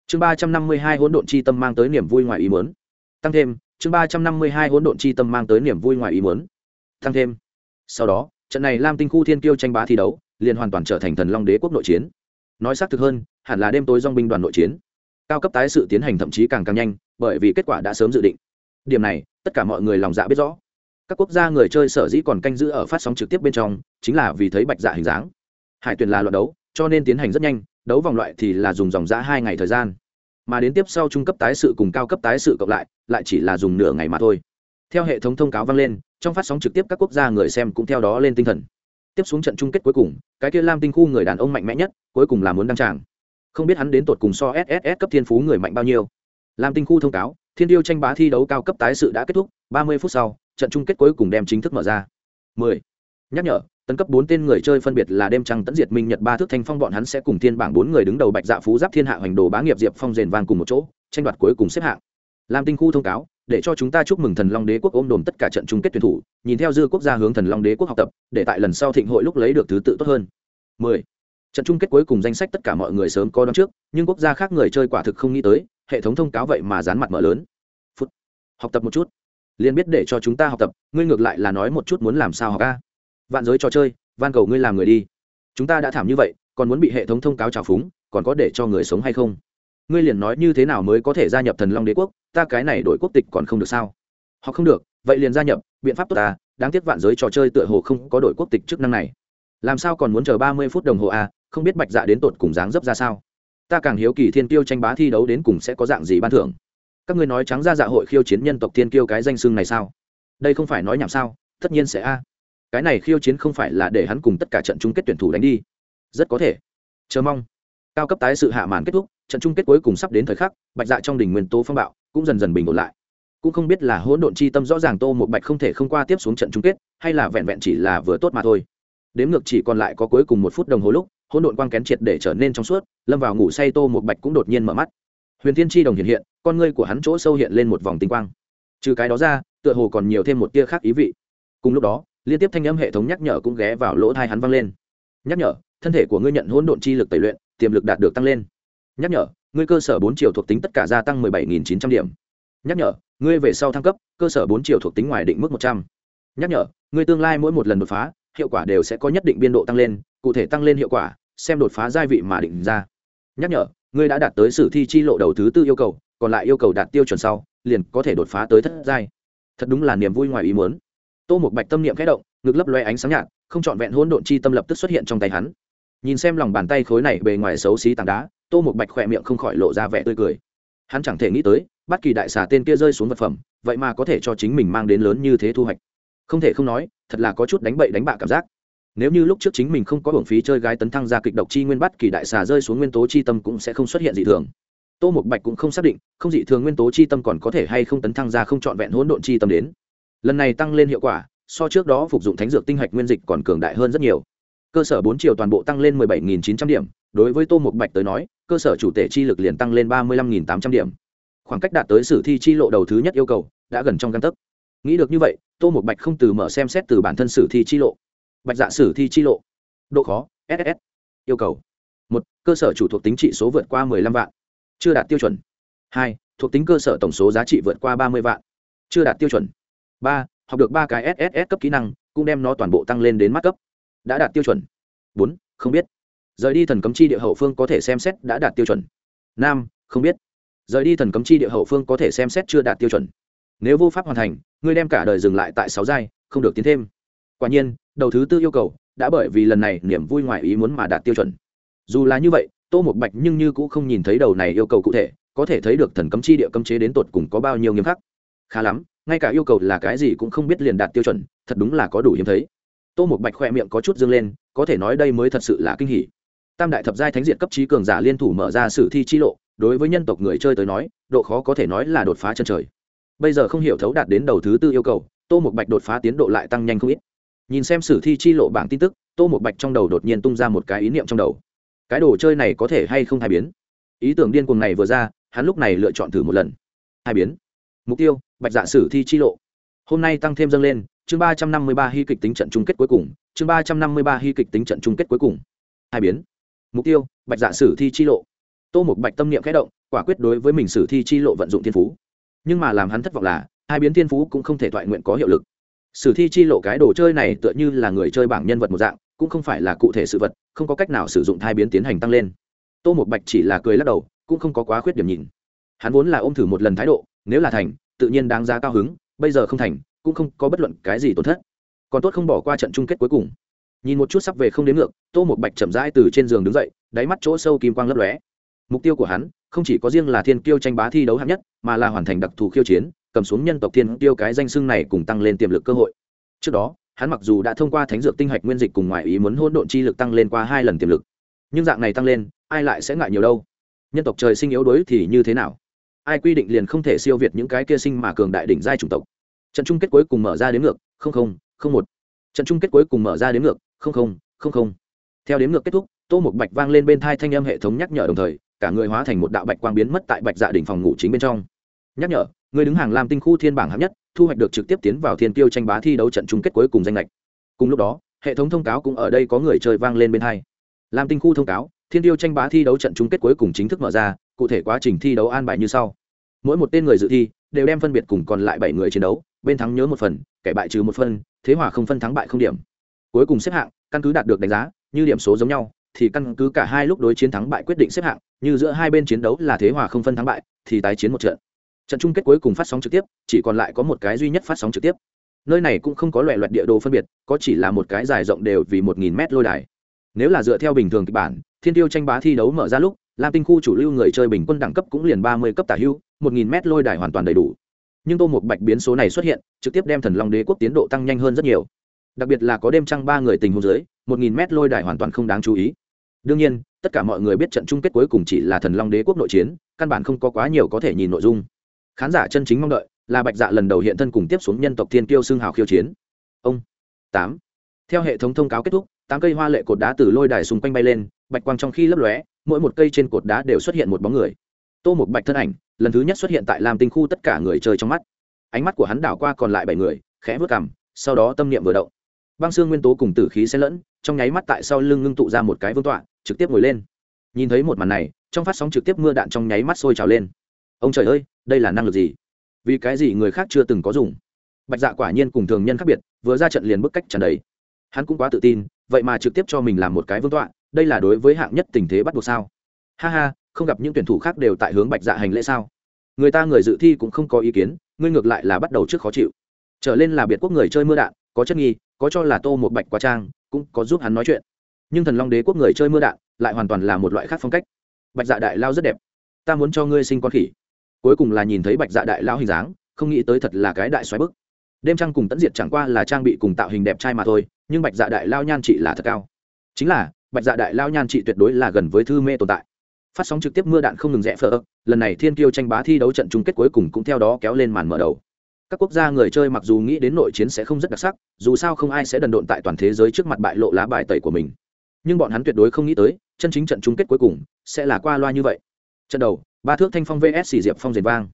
Speaker 1: Chương ba trăm năm mươi hai hỗn độn chi tâm mang tới niềm vui ngoài ý muốn. Tăng thêm, chương ba trăm năm mươi hai hỗn độn chi tâm mang tới niềm vui ngoài ý muốn. Tăng thêm. Sau đó, trận này lam tinh khu thiên kiêu tranh bá thi đấu liền hoàn toàn trở thành thần long đế quốc nội chiến. Nói xác thực hơn, hẳn là đêm tối dòng binh đoàn nội chiến. Cao cấp tái sự tiến hành thậm chí càng càng nhanh, bởi vì kết quả đã sớm dự định. Điểm này, tất cả mọi người lòng dạ biết rõ các quốc gia người chơi sở dĩ còn canh giữ ở phát sóng trực tiếp bên trong chính là vì thấy bạch dạ hình dáng. Hải tuyển là loạt đấu, cho nên tiến hành rất nhanh, đấu vòng loại thì là dùng dòng giã hai ngày thời gian. Mà đến tiếp sau trung cấp tái sự cùng cao cấp tái sự cộng lại lại chỉ là dùng nửa ngày mà thôi. Theo hệ thống thông cáo vang lên, trong phát sóng trực tiếp các quốc gia người xem cũng theo đó lên tinh thần. Tiếp xuống trận chung kết cuối cùng, cái kia lam tinh khu người đàn ông mạnh mẽ nhất, cuối cùng là muốn đăng tràng. Không biết hắn đến tột cùng so sss cấp thiên phú người mạnh bao nhiêu. Lam tinh khu thông cáo, thiên tiêu tranh bá thi đấu cao cấp tái sự đã kết thúc, ba mươi phút sau trận chung kết cuối cùng đem chính thức mở ra. 10. nhắc nhở, tấn cấp bốn tên người chơi phân biệt là đêm trăng tấn diệt minh nhật ba thước thanh phong bọn hắn sẽ cùng thiên bảng bốn người đứng đầu bạch dạ phú giáp thiên hạ hoành đồ bá nghiệp diệp phong rền vang cùng một chỗ, tranh đoạt cuối cùng xếp hạng. Lam tinh khu thông cáo, để cho chúng ta chúc mừng thần long đế quốc ôm đồm tất cả trận chung kết tuyển thủ, nhìn theo dư quốc gia hướng thần long đế quốc học tập, để tại lần sau thịnh hội lúc lấy được thứ tự tốt hơn. 10. trận chung kết cuối cùng danh sách tất cả mọi người sớm có đón trước, nhưng quốc gia khác người chơi quả thực không nghĩ tới, hệ thống thông cáo vậy mà dán mặt mở lớn. Phút. Học tập một chút liền biết để cho chúng ta học tập, ngươi ngược lại là nói một chút muốn làm sao học ca vạn giới trò chơi, van cầu ngươi làm người đi. Chúng ta đã thảm như vậy, còn muốn bị hệ thống thông cáo trào phúng, còn có để cho người sống hay không? Ngươi liền nói như thế nào mới có thể gia nhập thần long đế quốc, ta cái này đổi quốc tịch còn không được sao? Họ không được, vậy liền gia nhập, biện pháp tốt ta đáng tiếc vạn giới trò chơi tựa hồ không có đổi quốc tịch chức năng này. Làm sao còn muốn chờ ba mươi phút đồng hồ à không biết bạch dạ đến tột cùng dáng dấp ra sao? Ta càng hiếu kỳ thiên tiêu tranh bá thi đấu đến cùng sẽ có dạng gì ban thưởng? Các ngươi nói trắng ra dạ hội khiêu chiến nhân tộc thiên kiêu cái danh xưng này sao? Đây không phải nói nhảm sao? Tất nhiên sẽ a. Cái này khiêu chiến không phải là để hắn cùng tất cả trận chung kết tuyển thủ đánh đi. Rất có thể. Chờ mong. Cao cấp tái sự hạ màn kết thúc, trận chung kết cuối cùng sắp đến thời khắc, bạch dạ trong đỉnh nguyên tố phong bạo, cũng dần dần bình ổn lại. Cũng không biết là hỗn độn chi tâm rõ ràng tô một bạch không thể không qua tiếp xuống trận chung kết, hay là vẹn vẹn chỉ là vừa tốt mà thôi. Đếm ngược chỉ còn lại có cuối cùng một phút đồng hồ lúc, hỗn độn quang kén triệt để trở nên trong suốt, lâm vào ngủ say tô một bạch cũng đột nhiên mở mắt huyền thiên chi đồng hiện hiện, con ngươi của hắn chỗ sâu hiện lên một vòng tinh quang. Trừ cái đó ra, tựa hồ còn nhiều thêm một tia khác ý vị. Cùng lúc đó, liên tiếp thanh âm hệ thống nhắc nhở cũng ghé vào lỗ thai hắn vang lên. Nhắc nhở, thân thể của ngươi nhận hỗn độn chi lực tẩy luyện, tiềm lực đạt được tăng lên. Nhắc nhở, ngươi cơ sở bốn triệu thuộc tính tất cả gia tăng mười bảy nghìn chín trăm điểm. Nhắc nhở, ngươi về sau thăng cấp, cơ sở bốn triệu thuộc tính ngoài định mức một trăm. Nhắc nhở, ngươi tương lai mỗi một lần đột phá, hiệu quả đều sẽ có nhất định biên độ tăng lên, cụ thể tăng lên hiệu quả, xem đột phá gia vị mà định ra. Nhắc nhở ngươi đã đạt tới sử thi chi lộ đầu thứ tư yêu cầu, còn lại yêu cầu đạt tiêu chuẩn sau, liền có thể đột phá tới thất giai. Thật đúng là niềm vui ngoài ý muốn. Tô một bạch tâm niệm khẽ động, ngực lấp loe ánh sáng nhạt, không trọn vẹn hỗn độn chi tâm lập tức xuất hiện trong tay hắn. Nhìn xem lòng bàn tay khối này bề ngoài xấu xí tảng đá, tô một bạch khỏe miệng không khỏi lộ ra vẻ tươi cười. Hắn chẳng thể nghĩ tới, bất kỳ đại xà tên kia rơi xuống vật phẩm, vậy mà có thể cho chính mình mang đến lớn như thế thu hoạch. Không thể không nói, thật là có chút đánh bậy đánh bạ cảm giác nếu như lúc trước chính mình không có hưởng phí chơi gái tấn thăng ra kịch độc chi nguyên bắt kỳ đại xà rơi xuống nguyên tố chi tâm cũng sẽ không xuất hiện dị thường. Tô một bạch cũng không xác định, không dị thường nguyên tố chi tâm còn có thể hay không tấn thăng ra không trọn vẹn hỗn độn chi tâm đến. Lần này tăng lên hiệu quả, so trước đó phục dụng thánh dược tinh hạch nguyên dịch còn cường đại hơn rất nhiều. Cơ sở bốn chiều toàn bộ tăng lên mười bảy nghìn chín trăm điểm, đối với tô một bạch tới nói, cơ sở chủ thể chi lực liền tăng lên ba mươi lăm nghìn tám trăm điểm. Khoảng cách đạt tới sử thi chi lộ đầu thứ nhất yêu cầu, đã gần trong căn tấc. Nghĩ được như vậy, tô một bạch không từ mở xem xét từ bản thân sử thi chi lộ bạch dạ sử thi chi lộ. Độ khó ss yêu cầu. Một, cơ sở chủ thuộc tính trị số vượt qua mười lăm vạn. Chưa đạt tiêu chuẩn. Hai, thuộc tính cơ sở tổng số giá trị vượt qua ba mươi vạn. Chưa đạt tiêu chuẩn. Ba, học được ba cái sss cấp kỹ năng, cũng đem nó toàn bộ tăng lên đến mắt cấp. Đã đạt tiêu chuẩn. Bốn, không biết. Rời đi thần cấm chi địa hậu phương có thể xem xét đã đạt tiêu chuẩn. Năm, không biết. Rời đi thần cấm chi địa hậu phương có thể xem xét chưa đạt tiêu chuẩn. Nếu vô pháp hoàn thành, ngươi đem cả đời dừng lại tại sáu giai, không được tiến thêm quả nhiên, đầu thứ tư yêu cầu đã bởi vì lần này niềm vui ngoài ý muốn mà đạt tiêu chuẩn. Dù là như vậy, tô một bạch nhưng như cũng không nhìn thấy đầu này yêu cầu cụ thể, có thể thấy được thần cấm chi địa cấm chế đến tột cùng có bao nhiêu nghiêm khắc. Khá lắm, ngay cả yêu cầu là cái gì cũng không biết liền đạt tiêu chuẩn, thật đúng là có đủ hiếm thấy. Tô một bạch khoe miệng có chút dương lên, có thể nói đây mới thật sự là kinh hỉ. Tam đại thập giai thánh diện cấp trí cường giả liên thủ mở ra sử thi chi lộ, đối với nhân tộc người chơi tới nói, độ khó có thể nói là đột phá chân trời. Bây giờ không hiểu thấu đạt đến đầu thứ tư yêu cầu, tô một bạch đột phá tiến độ lại tăng nhanh không ít nhìn xem sử thi chi lộ bảng tin tức, tô một bạch trong đầu đột nhiên tung ra một cái ý niệm trong đầu. Cái đồ chơi này có thể hay không thay biến? Ý tưởng điên cuồng này vừa ra, hắn lúc này lựa chọn thử một lần. Hai biến. Mục tiêu, bạch dạ sử thi chi lộ. Hôm nay tăng thêm dâng lên, chương ba trăm năm mươi ba hy kịch tính trận chung kết cuối cùng, chương ba trăm năm mươi ba hy kịch tính trận chung kết cuối cùng. Hai biến. Mục tiêu, bạch dạ sử thi chi lộ. Tô một bạch tâm niệm khẽ động, quả quyết đối với mình sử thi chi lộ vận dụng thiên phú. Nhưng mà làm hắn thất vọng là, hai biến thiên phú cũng không thể thoại nguyện có hiệu lực sử thi chi lộ cái đồ chơi này tựa như là người chơi bảng nhân vật một dạng, cũng không phải là cụ thể sự vật, không có cách nào sử dụng thai biến tiến hành tăng lên. Tô một bạch chỉ là cười lắc đầu, cũng không có quá khuyết điểm nhìn. Hắn vốn là ôm thử một lần thái độ, nếu là thành, tự nhiên đáng giá cao hứng, bây giờ không thành, cũng không có bất luận cái gì tổn thất. Còn tốt không bỏ qua trận chung kết cuối cùng. Nhìn một chút sắp về không đến ngược, tô một bạch chậm rãi từ trên giường đứng dậy, đáy mắt chỗ sâu kim quang lấp lóe. Mục tiêu của hắn, không chỉ có riêng là thiên kiêu tranh bá thi đấu hạng nhất, mà là hoàn thành đặc thù khiêu chiến cầm xuống nhân tộc thiên tiêu cái danh xưng này cùng tăng lên tiềm lực cơ hội. Trước đó, hắn mặc dù đã thông qua thánh dược tinh hạch nguyên dịch cùng ngoại ý muốn hỗn độn chi lực tăng lên qua hai lần tiềm lực, nhưng dạng này tăng lên, ai lại sẽ ngại nhiều đâu? Nhân tộc trời sinh yếu đuối thì như thế nào? Ai quy định liền không thể siêu việt những cái kia sinh mà cường đại đỉnh giai chủng tộc? Trận chung kết cuối cùng mở ra đến ngược, không không không một. Trận chung kết cuối cùng mở ra đến ngược, không không không không. Theo đến ngược kết thúc, tô một bạch vang lên bên thai thanh âm hệ thống nhắc nhở đồng thời, cả người hóa thành một đạo bạch quang biến mất tại bạch dạ đỉnh phòng ngủ chính bên trong nhắc nhở, người đứng hàng làm tinh khu thiên bảng hạng nhất, thu hoạch được trực tiếp tiến vào thiên tiêu tranh bá thi đấu trận chung kết cuối cùng danh lệch. Cùng lúc đó, hệ thống thông cáo cũng ở đây có người chơi vang lên bên hai. Làm tinh khu thông cáo, thiên tiêu tranh bá thi đấu trận chung kết cuối cùng chính thức mở ra, cụ thể quá trình thi đấu an bài như sau. Mỗi một tên người dự thi đều đem phân biệt cùng còn lại bảy người chiến đấu, bên thắng nhớ một phần, kẻ bại trừ một phân thế hòa không phân thắng bại không điểm. Cuối cùng xếp hạng, căn cứ đạt được đánh giá, như điểm số giống nhau, thì căn cứ cả hai lúc đối chiến thắng bại quyết định xếp hạng, như giữa hai bên chiến đấu là thế hòa không phân thắng bại, thì tái chiến một trận trận chung kết cuối cùng phát sóng trực tiếp, chỉ còn lại có một cái duy nhất phát sóng trực tiếp. Nơi này cũng không có loại loạt địa đồ phân biệt, có chỉ là một cái dài rộng đều vì một nghìn mét lôi đài. Nếu là dựa theo bình thường kịch bản, thiên tiêu tranh bá thi đấu mở ra lúc, lam tinh khu chủ lưu người chơi bình quân đẳng cấp cũng liền ba mươi cấp tả hưu, một nghìn mét lôi đài hoàn toàn đầy đủ. Nhưng tô một bạch biến số này xuất hiện, trực tiếp đem thần long đế quốc tiến độ tăng nhanh hơn rất nhiều. Đặc biệt là có đêm trăng ba người tình hôn dưới, một nghìn mét lôi đài hoàn toàn không đáng chú ý. Đương nhiên, tất cả mọi người biết trận chung kết cuối cùng chỉ là thần long đế quốc nội chiến, căn bản không có quá nhiều có thể nhìn nội dung khán giả chân chính mong đợi là bạch dạ lần đầu hiện thân cùng tiếp xuống nhân tộc thiên kiêu xương hào khiêu chiến ông tám theo hệ thống thông cáo kết thúc tám cây hoa lệ cột đá từ lôi đài xung quanh bay lên bạch quang trong khi lấp lóe mỗi một cây trên cột đá đều xuất hiện một bóng người tô một bạch thân ảnh lần thứ nhất xuất hiện tại làm tinh khu tất cả người chơi trong mắt ánh mắt của hắn đảo qua còn lại bảy người khẽ vớt cằm sau đó tâm niệm vừa động băng xương nguyên tố cùng tử khí xen lẫn trong nháy mắt tại sau lưng ngưng tụ ra một cái vương tọa trực tiếp ngồi lên nhìn thấy một màn này trong phát sóng trực tiếp mưa đạn trong nháy mắt sôi trào lên ông trời ơi, đây là năng lực gì? Vì cái gì người khác chưa từng có dùng? Bạch dạ quả nhiên cùng thường nhân khác biệt, vừa ra trận liền bức cách trần đấy hắn cũng quá tự tin, vậy mà trực tiếp cho mình làm một cái vương tọa, đây là đối với hạng nhất tình thế bắt buộc sao? Ha ha, không gặp những tuyển thủ khác đều tại hướng bạch dạ hành lễ sao? Người ta người dự thi cũng không có ý kiến, ngươi ngược lại là bắt đầu trước khó chịu. Trở lên là biệt quốc người chơi mưa đạn, có chất nghi, có cho là tô một bạch quá trang, cũng có giúp hắn nói chuyện. Nhưng thần long đế quốc người chơi mưa đạn lại hoàn toàn là một loại khác phong cách. Bạch dạ đại lao rất đẹp. Ta muốn cho ngươi sinh con khỉ cuối cùng là nhìn thấy bạch dạ đại lao hình dáng, không nghĩ tới thật là cái đại xoáy bức. Đêm trăng cùng tẫn diệt chẳng qua là trang bị cùng tạo hình đẹp trai mà thôi, nhưng bạch dạ đại lao nhan trị là thật cao. Chính là, bạch dạ đại lao nhan trị tuyệt đối là gần với thư mê tồn tại. Phát sóng trực tiếp mưa đạn không ngừng rẽ phở lần này thiên kiêu tranh bá thi đấu trận chung kết cuối cùng cũng theo đó kéo lên màn mở đầu. Các quốc gia người chơi mặc dù nghĩ đến nội chiến sẽ không rất đặc sắc, dù sao không ai sẽ đần độn tại toàn thế giới trước mặt bại lộ lá bài tẩy của mình. Nhưng bọn hắn tuyệt đối không nghĩ tới, chân chính trận chung kết cuối cùng sẽ là qua loa như vậy trận đầu, ba thước thanh phong vs xì diệp phong rền vang.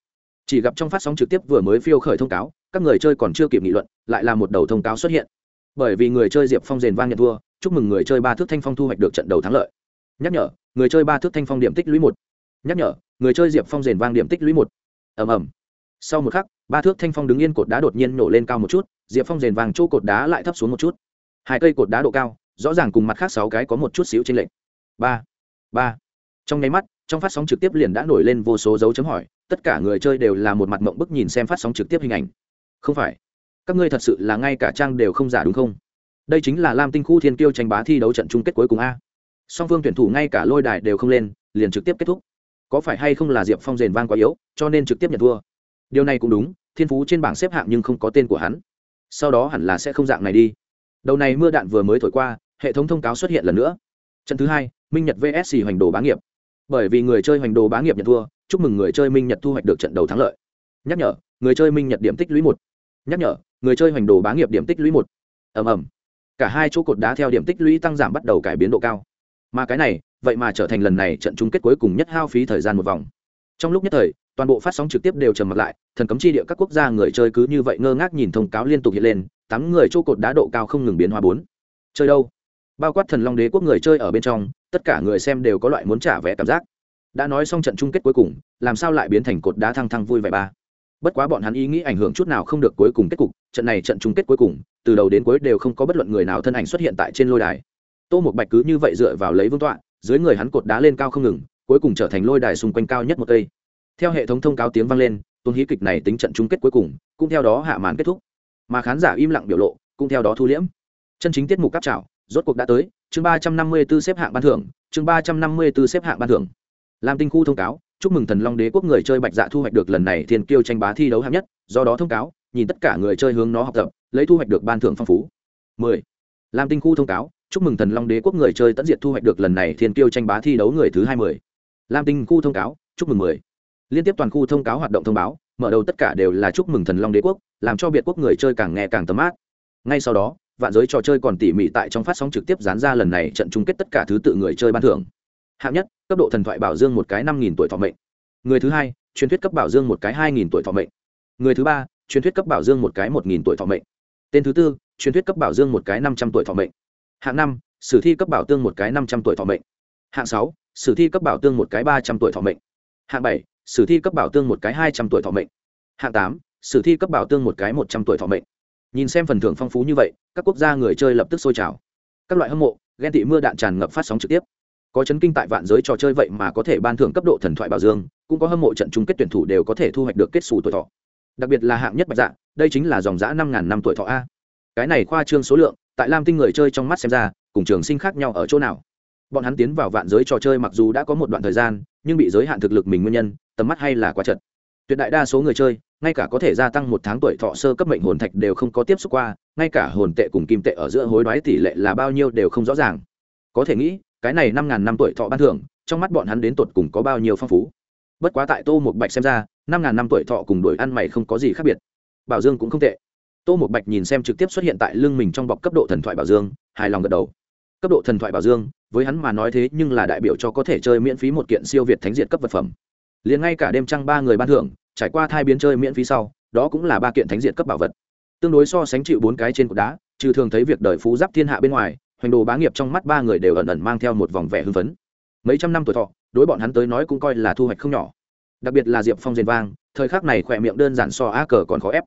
Speaker 1: Chỉ gặp trong phát sóng trực tiếp vừa mới phiêu khởi thông cáo, các người chơi còn chưa kịp nghị luận, lại là một đầu thông cáo xuất hiện. Bởi vì người chơi diệp phong rền vang nhận thua, chúc mừng người chơi ba thước thanh phong thu hoạch được trận đầu thắng lợi. Nhắc nhở, người chơi ba thước thanh phong điểm tích lũy một. Nhắc nhở, người chơi diệp phong rền vang điểm tích lũy một. Ầm ầm. Sau một khắc, ba thước thanh phong đứng yên cột đá đột nhiên nổ lên cao một chút, diệp phong rền vàng chỗ cột đá lại thấp xuống một chút. Hai cây cột đá độ cao, rõ ràng cùng mặt khác sáu cái có một chút xíu trên lệnh ba. Ba. Trong nháy mắt trong phát sóng trực tiếp liền đã nổi lên vô số dấu chấm hỏi, tất cả người chơi đều là một mặt mộng bức nhìn xem phát sóng trực tiếp hình ảnh. Không phải, các ngươi thật sự là ngay cả trang đều không giả đúng không? Đây chính là lam tinh khu thiên kiêu tranh bá thi đấu trận chung kết cuối cùng a. Song phương tuyển thủ ngay cả lôi đài đều không lên, liền trực tiếp kết thúc. Có phải hay không là diệp phong rền vang quá yếu, cho nên trực tiếp nhận thua? Điều này cũng đúng, thiên phú trên bảng xếp hạng nhưng không có tên của hắn. Sau đó hẳn là sẽ không dạng này đi. Đầu này mưa đạn vừa mới thổi qua, hệ thống thông cáo xuất hiện lần nữa. Trận thứ hai, minh nhật vsc hoành đồ bá nghiệp bởi vì người chơi hoành đồ bá nghiệp nhận thua, chúc mừng người chơi minh nhật thu hoạch được trận đầu thắng lợi. Nhắc nhở, người chơi minh nhật điểm tích lũy một. Nhắc nhở, người chơi hoành đồ bá nghiệp điểm tích lũy một. Ầm ầm. Cả hai chỗ cột đá theo điểm tích lũy tăng giảm bắt đầu cải biến độ cao. Mà cái này, vậy mà trở thành lần này trận chung kết cuối cùng nhất hao phí thời gian một vòng. Trong lúc nhất thời, toàn bộ phát sóng trực tiếp đều trầm mặt lại, thần cấm chi địa các quốc gia người chơi cứ như vậy ngơ ngác nhìn thông cáo liên tục hiện lên, tám người chỗ cột đá độ cao không ngừng biến hóa bốn. Chơi đâu? Bao quát thần long đế quốc người chơi ở bên trong tất cả người xem đều có loại muốn trả vé cảm giác. Đã nói xong trận chung kết cuối cùng, làm sao lại biến thành cột đá thăng thăng vui vẻ ba? Bất quá bọn hắn ý nghĩ ảnh hưởng chút nào không được cuối cùng kết cục, trận này trận chung kết cuối cùng, từ đầu đến cuối đều không có bất luận người nào thân ảnh xuất hiện tại trên lôi đài. Tô một bạch cứ như vậy dựa vào lấy vương tọa, dưới người hắn cột đá lên cao không ngừng, cuối cùng trở thành lôi đài xung quanh cao nhất một cây. Theo hệ thống thông cáo tiếng vang lên, tuần hí kịch này tính trận chung kết cuối cùng, cũng theo đó hạ màn kết thúc. Mà khán giả im lặng biểu lộ, cũng theo đó thu liễm. Chân chính tiết mục cáp trào rốt cuộc đã tới, chương ba trăm năm mươi 354 xếp hạng ban thưởng, chương ba trăm năm mươi 354 xếp hạng ban thưởng. Làm tinh khu thông cáo, chúc mừng thần long đế quốc người chơi bạch dạ thu hoạch được lần này thiên kiêu tranh bá thi đấu hạng nhất, do đó thông cáo, nhìn tất cả người chơi hướng nó học tập, lấy thu hoạch được ban thưởng phong phú. 10. làm tinh khu thông cáo, chúc mừng thần long đế quốc người chơi tận diệt thu hoạch được lần này thiên kiêu tranh bá thi đấu người thứ hai mươi. Lam tinh khu thông cáo, chúc mừng 10 liên tiếp toàn khu thông cáo hoạt động thông báo, mở đầu tất cả đều là chúc mừng thần long đế quốc, làm cho biệt quốc người chơi càng nghe càng tấm áp ngay sau đó vạn giới trò chơi còn tỉ mỉ tại trong phát sóng trực tiếp dán ra lần này trận chung kết tất cả thứ tự người chơi ban thưởng. Hạng nhất, cấp độ thần thoại bảo dương một cái năm nghìn tuổi thọ mệnh. Người thứ hai, truyền thuyết cấp bảo dương một cái hai nghìn tuổi thọ mệnh. Người thứ ba, truyền thuyết cấp bảo dương một cái một nghìn tuổi thọ mệnh. Tên thứ tư, truyền thuyết cấp bảo dương một cái năm trăm tuổi thọ mệnh. Hạng năm, sử thi cấp bảo tương một cái năm trăm tuổi thọ mệnh. Hạng sáu, sử thi cấp bảo tương một cái ba trăm tuổi thọ mệnh. Hạng bảy, sử thi cấp bảo tương một cái hai trăm tuổi thọ mệnh. Hạng tám, sử thi cấp bảo tương một cái một trăm tuổi thọ mệnh nhìn xem phần thưởng phong phú như vậy, các quốc gia người chơi lập tức sôi trào. Các loại hâm mộ, ghen tị mưa đạn tràn ngập phát sóng trực tiếp. Có chấn kinh tại vạn giới trò chơi vậy mà có thể ban thưởng cấp độ thần thoại bảo dương, cũng có hâm mộ trận chung kết tuyển thủ đều có thể thu hoạch được kết xù tuổi thọ. Đặc biệt là hạng nhất bạch dạ đây chính là dòng giã năm ngàn năm tuổi thọ a. Cái này khoa trương số lượng, tại lam tinh người chơi trong mắt xem ra, cùng trường sinh khác nhau ở chỗ nào. Bọn hắn tiến vào vạn giới trò chơi mặc dù đã có một đoạn thời gian, nhưng bị giới hạn thực lực mình nguyên nhân, tầm mắt hay là quá chật. Tuyệt đại đa số người chơi ngay cả có thể gia tăng một tháng tuổi thọ sơ cấp mệnh hồn thạch đều không có tiếp xúc qua, ngay cả hồn tệ cùng kim tệ ở giữa hối đoái tỷ lệ là bao nhiêu đều không rõ ràng. Có thể nghĩ, cái này năm ngàn năm tuổi thọ ban thưởng, trong mắt bọn hắn đến tột cùng có bao nhiêu phong phú. Bất quá tại tô một bạch xem ra, năm ngàn năm tuổi thọ cùng đuổi ăn mày không có gì khác biệt. Bảo dương cũng không tệ. Tô một bạch nhìn xem trực tiếp xuất hiện tại lưng mình trong bọc cấp độ thần thoại bảo dương, hài lòng gật đầu. Cấp độ thần thoại bảo dương, với hắn mà nói thế nhưng là đại biểu cho có thể chơi miễn phí một kiện siêu việt thánh diện cấp vật phẩm. Liền ngay cả đêm trăng ba người ban thưởng trải qua thai biến chơi miễn phí sau, đó cũng là ba kiện thánh diện cấp bảo vật. Tương đối so sánh chịu bốn cái trên cột đá, trừ thường thấy việc đời phú giáp thiên hạ bên ngoài, hoành đồ bá nghiệp trong mắt ba người đều ẩn ẩn mang theo một vòng vẻ hưng phấn. Mấy trăm năm tuổi thọ, đối bọn hắn tới nói cũng coi là thu hoạch không nhỏ. Đặc biệt là diệp phong diền vang, thời khắc này khỏe miệng đơn giản so a cờ còn khó ép.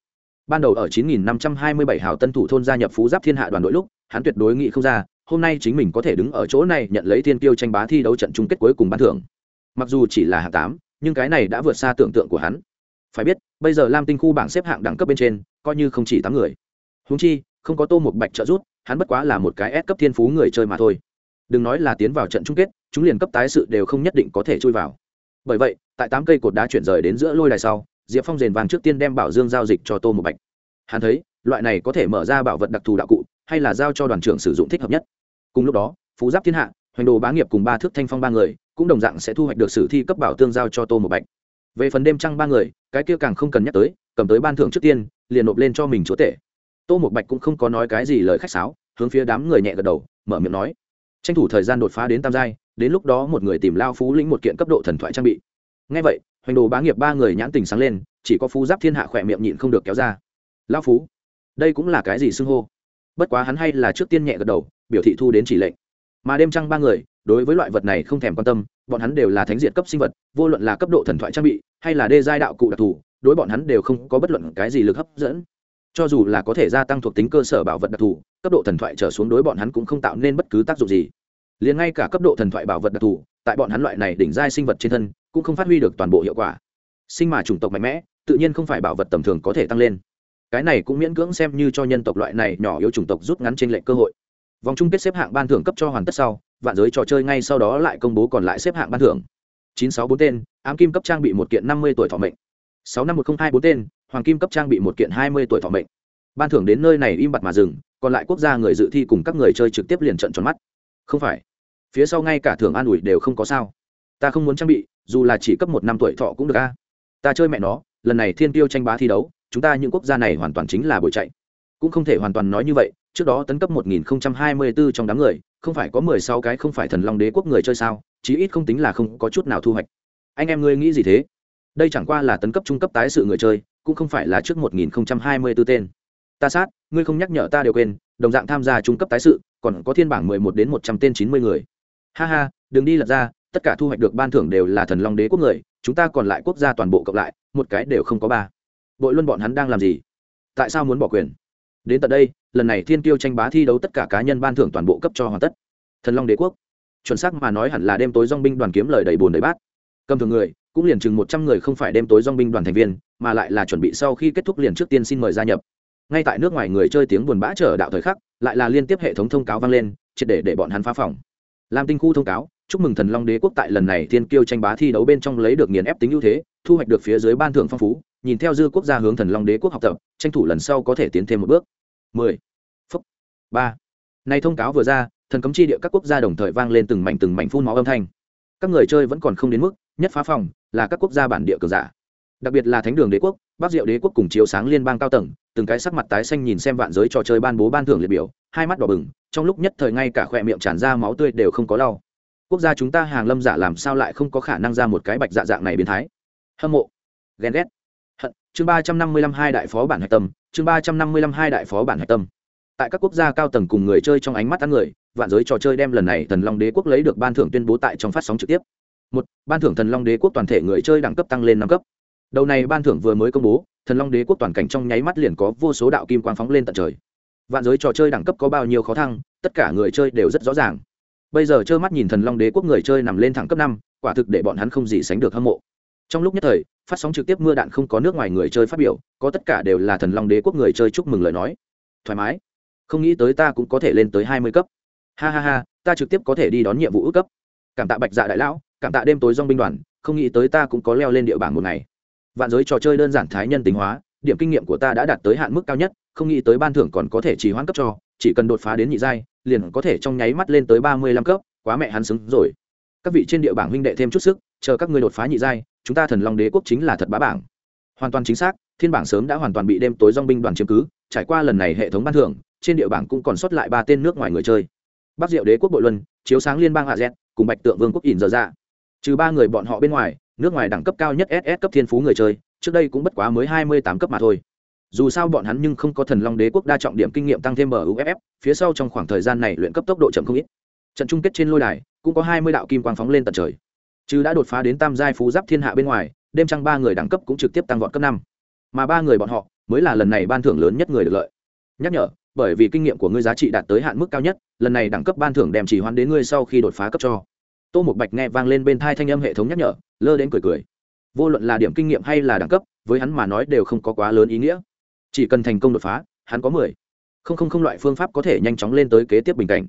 Speaker 1: Ban đầu ở 9527 hào tân thủ thôn gia nhập phú giáp thiên hạ đoàn đội lúc, hắn tuyệt đối nghĩ không ra, hôm nay chính mình có thể đứng ở chỗ này nhận lấy thiên tiêu tranh bá thi đấu trận chung kết cuối cùng bán thưởng. Mặc dù chỉ là hạng tám, nhưng cái này đã vượt xa tưởng tượng của hắn phải biết, bây giờ lam tinh khu bảng xếp hạng đẳng cấp bên trên, coi như không chỉ tám người. Húng chi, không có tô một bạch trợ rút hắn bất quá là một cái ép cấp thiên phú người chơi mà thôi. Đừng nói là tiến vào trận chung kết, chúng liền cấp tái sự đều không nhất định có thể chui vào. Bởi vậy, tại tám cây cột đá chuyển rời đến giữa lôi đài sau, diệp phong rền vàng trước tiên đem bảo dương giao dịch cho tô một bạch. Hắn thấy, loại này có thể mở ra bảo vật đặc thù đạo cụ, hay là giao cho đoàn trưởng sử dụng thích hợp nhất. Cùng lúc đó, phú giáp thiên hạ, hoành đồ bá nghiệp cùng ba thước thanh phong ba người, cũng đồng dạng sẽ thu hoạch được sử thi cấp bảo tương giao cho tô một bạch về phần đêm trăng ba người, cái kia càng không cần nhắc tới, cầm tới ban thưởng trước tiên, liền nộp lên cho mình chúa tể. Tô một bạch cũng không có nói cái gì lời khách sáo, hướng phía đám người nhẹ gật đầu, mở miệng nói. Tranh thủ thời gian đột phá đến tam giai, đến lúc đó một người tìm lao phú lĩnh một kiện cấp độ thần thoại trang bị. Ngay vậy, hoành đồ bá nghiệp ba người nhãn tình sáng lên, chỉ có phú giáp thiên hạ khỏe miệng nhịn không được kéo ra. Lao phú, đây cũng là cái gì xưng hô? Bất quá hắn hay là trước tiên nhẹ gật đầu, biểu thị thu đến chỉ lệnh. Mà đêm trăng ba người đối với loại vật này không thèm quan tâm, bọn hắn đều là thánh diện cấp sinh vật, vô luận là cấp độ thần thoại trang bị, hay là đê giai đạo cụ đặc thù, đối bọn hắn đều không có bất luận cái gì lực hấp dẫn. Cho dù là có thể gia tăng thuộc tính cơ sở bảo vật đặc thù, cấp độ thần thoại trở xuống đối bọn hắn cũng không tạo nên bất cứ tác dụng gì. Liền ngay cả cấp độ thần thoại bảo vật đặc thù, tại bọn hắn loại này đỉnh giai sinh vật trên thân, cũng không phát huy được toàn bộ hiệu quả. Sinh mà chủng tộc mạnh mẽ, tự nhiên không phải bảo vật tầm thường có thể tăng lên. Cái này cũng miễn cưỡng xem như cho nhân tộc loại này nhỏ yếu chủng tộc rút ngắn trên lệnh cơ hội vòng chung kết xếp hạng ban thưởng cấp cho hoàn tất sau, vạn giới trò chơi ngay sau đó lại công bố còn lại xếp hạng ban thưởng. Chín sáu bốn tên, ám kim cấp trang bị một kiện năm mươi tuổi thọ mệnh. Sáu năm một nghìn hai bốn tên, hoàng kim cấp trang bị một kiện hai mươi tuổi thọ mệnh. Ban thưởng đến nơi này im bặt mà dừng, còn lại quốc gia người dự thi cùng các người chơi trực tiếp liền trận tròn mắt. Không phải. Phía sau ngay cả thưởng an ủi đều không có sao. Ta không muốn trang bị, dù là chỉ cấp một năm tuổi thọ cũng được a. Ta chơi mẹ nó, lần này thiên tiêu tranh bá thi đấu, chúng ta những quốc gia này hoàn toàn chính là buổi chạy. Cũng không thể hoàn toàn nói như vậy trước đó tấn cấp 1024 trong đám người, không phải có 16 cái không phải thần long đế quốc người chơi sao, chí ít không tính là không có chút nào thu hoạch. Anh em ngươi nghĩ gì thế? Đây chẳng qua là tấn cấp trung cấp tái sự người chơi, cũng không phải là trước 1024 tên. Ta sát, ngươi không nhắc nhở ta đều quên, đồng dạng tham gia trung cấp tái sự, còn có thiên bảng 11 đến 100 tên 90 người. Ha ha, đừng đi lật ra, tất cả thu hoạch được ban thưởng đều là thần long đế quốc người, chúng ta còn lại quốc gia toàn bộ cộng lại, một cái đều không có ba. Bội luân bọn hắn đang làm gì? Tại sao muốn bỏ quyền? Đến tận đây, lần này thiên tiêu tranh bá thi đấu tất cả cá nhân ban thưởng toàn bộ cấp cho hoàn tất. Thần long đế quốc. Chuẩn xác mà nói hẳn là đêm tối dong binh đoàn kiếm lời đầy bồn đầy bát. Cầm thường người, cũng liền chừng một trăm người không phải đêm tối dong binh đoàn thành viên, mà lại là chuẩn bị sau khi kết thúc liền trước tiên xin mời gia nhập. Ngay tại nước ngoài người chơi tiếng buồn bã chờ đạo thời khắc, lại là liên tiếp hệ thống thông cáo vang lên, triệt để để bọn hắn phá phòng. Làm tinh khu thông cáo, chúc mừng thần long đế quốc tại lần này thiên kiêu tranh bá thi đấu bên trong lấy được nghiền ép tính ưu thế, thu hoạch được phía dưới ban thưởng phong phú nhìn theo dư quốc gia hướng thần long đế quốc học tập, tranh thủ lần sau có thể tiến thêm một bước. Mười. Phúc. Ba. Nay thông cáo vừa ra, thần cấm chi địa các quốc gia đồng thời vang lên từng mảnh từng mảnh phun máu âm thanh. Các người chơi vẫn còn không đến mức nhất phá phòng, là các quốc gia bản địa cường giả. Đặc biệt là thánh đường đế quốc, bắc diệu đế quốc cùng chiếu sáng liên bang cao tầng, từng cái sắc mặt tái xanh nhìn xem vạn giới trò chơi ban bố ban thưởng liệt biểu, hai mắt đỏ bừng, trong lúc nhất thời ngay cả khỏe miệng tràn ra máu tươi đều không có lau. Quốc gia chúng ta hàng lâm giả làm sao lại không có khả năng ra một cái bạch dạ dạng này biến thái? Hâm mộ. Ghen ghét hận, chương ba trăm năm mươi lăm hai đại phó bản hạch tâm, chương ba trăm năm mươi lăm hai đại phó bản hạch tâm. Tại các quốc gia cao tầng cùng người chơi trong ánh mắt ăn người, vạn giới trò chơi đem lần này thần long đế quốc lấy được ban thưởng tuyên bố tại trong phát sóng trực tiếp. Một, ban thưởng thần long đế quốc toàn thể người chơi đẳng cấp tăng lên năm cấp. Đầu này ban thưởng vừa mới công bố, thần long đế quốc toàn cảnh trong nháy mắt liền có vô số đạo kim quang phóng lên tận trời. Vạn giới trò chơi đẳng cấp có bao nhiêu khó thăng, tất cả người chơi đều rất rõ ràng. Bây giờ trơ mắt nhìn thần long đế quốc người chơi nằm lên thẳng cấp năm, quả thực để bọn hắn không gì sánh được hâm mộ. Trong lúc nhất thời phát sóng trực tiếp mưa đạn không có nước ngoài người chơi phát biểu, có tất cả đều là thần long đế quốc người chơi chúc mừng lời nói. Thoải mái. Không nghĩ tới ta cũng có thể lên tới hai mươi cấp. Ha ha ha, ta trực tiếp có thể đi đón nhiệm vụ ước cấp. Cảm tạ bạch dạ đại lão, cảm tạ đêm tối dong binh đoàn, không nghĩ tới ta cũng có leo lên địa bảng một ngày. Vạn giới trò chơi đơn giản thái nhân tính hóa, điểm kinh nghiệm của ta đã đạt tới hạn mức cao nhất, không nghĩ tới ban thưởng còn có thể chỉ hoãn cấp cho, chỉ cần đột phá đến nhị giai, liền có thể trong nháy mắt lên tới ba mươi lăm cấp, quá mẹ hắn xứng rồi. Các vị trên địa bảng huynh đệ thêm chút sức chờ các ngươi đột phá nhị giai, chúng ta thần long đế quốc chính là thật bá bảng. Hoàn toàn chính xác, thiên bảng sớm đã hoàn toàn bị đêm tối dong binh đoàn chiếm cứ, trải qua lần này hệ thống ban thưởng, trên địa bảng cũng còn sót lại ba tên nước ngoài người chơi. Bắc diệu đế quốc bội luân, chiếu sáng liên bang hạ z, cùng bạch tượng vương quốc ỉn giờ ra trừ ba người bọn họ bên ngoài, nước ngoài đẳng cấp cao nhất ss cấp thiên phú người chơi, trước đây cũng bất quá mới hai mươi tám cấp mà thôi. Dù sao bọn hắn nhưng không có thần long đế quốc đa trọng điểm kinh nghiệm tăng thêm ở uff phía sau trong khoảng thời gian này luyện cấp tốc độ chậm không ít. Trận chung kết trên lôi đài, cũng có hai mươi đạo kim quang phóng lên tận trời chứ đã đột phá đến tam giai phú giáp thiên hạ bên ngoài, đêm trăng ba người đẳng cấp cũng trực tiếp tăng vọt cấp năm. Mà ba người bọn họ, mới là lần này ban thưởng lớn nhất người được lợi. Nhắc nhở, bởi vì kinh nghiệm của ngươi giá trị đạt tới hạn mức cao nhất, lần này đẳng cấp ban thưởng đem chỉ hoán đến ngươi sau khi đột phá cấp cho. Tô một bạch nghe vang lên bên thai thanh âm hệ thống nhắc nhở, lơ đến cười cười. Vô luận là điểm kinh nghiệm hay là đẳng cấp, với hắn mà nói đều không có quá lớn ý nghĩa. Chỉ cần thành công đột phá, hắn có mười. Không không không loại phương pháp có thể nhanh chóng lên tới kế tiếp bình cảnh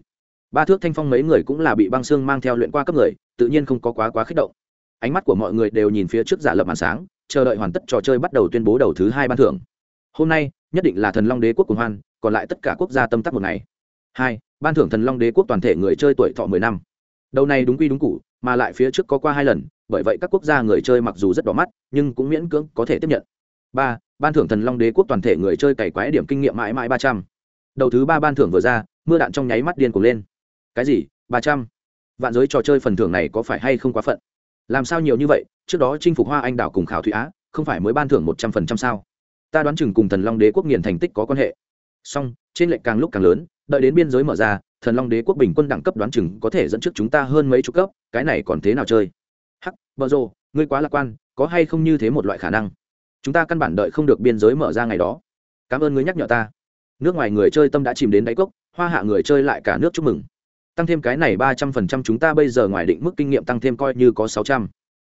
Speaker 1: ba thước thanh phong mấy người cũng là bị băng xương mang theo luyện qua cấp người, tự nhiên không có quá quá kích động. Ánh mắt của mọi người đều nhìn phía trước giả lập màn sáng, chờ đợi hoàn tất trò chơi bắt đầu tuyên bố đầu thứ hai ban thưởng. Hôm nay, nhất định là thần long đế quốc cùng hoan, còn lại tất cả quốc gia tâm tắc một ngày. Hai, ban thưởng thần long đế quốc toàn thể người chơi tuổi thọ mười năm. Đầu này đúng quy đúng cụ mà lại phía trước có qua hai lần, bởi vậy các quốc gia người chơi mặc dù rất đỏ mắt, nhưng cũng miễn cưỡng có thể tiếp nhận. Ba, ban thưởng thần long đế quốc toàn thể người chơi cày quái điểm kinh nghiệm mãi mãi ba trăm. Đầu thứ ba ban thưởng vừa ra, mưa đạn trong nháy mắt điên cuồng lên cái gì, ba trăm? Vạn giới trò chơi phần thưởng này có phải hay không quá phận? Làm sao nhiều như vậy, trước đó chinh phục hoa anh đảo cùng khảo thụy á, không phải mới ban thưởng một trăm phần trăm sao? Ta đoán chừng cùng thần long đế quốc nghiền thành tích có quan hệ. Song, trên lệnh càng lúc càng lớn, đợi đến biên giới mở ra, thần long đế quốc bình quân đẳng cấp đoán chừng có thể dẫn trước chúng ta hơn mấy chục cấp, cái này còn thế nào chơi? Hắc, bờ rồ, ngươi quá lạc quan, có hay không như thế một loại khả năng? Chúng ta căn bản đợi không được biên giới mở ra ngày đó. Cảm ơn ngươi nhắc nhở ta. Nước ngoài người chơi tâm đã chìm đến đáy cốc, hoa hạ người chơi lại cả nước chúc mừng tăng thêm cái này ba trăm phần trăm chúng ta bây giờ ngoài định mức kinh nghiệm tăng thêm coi như có sáu trăm.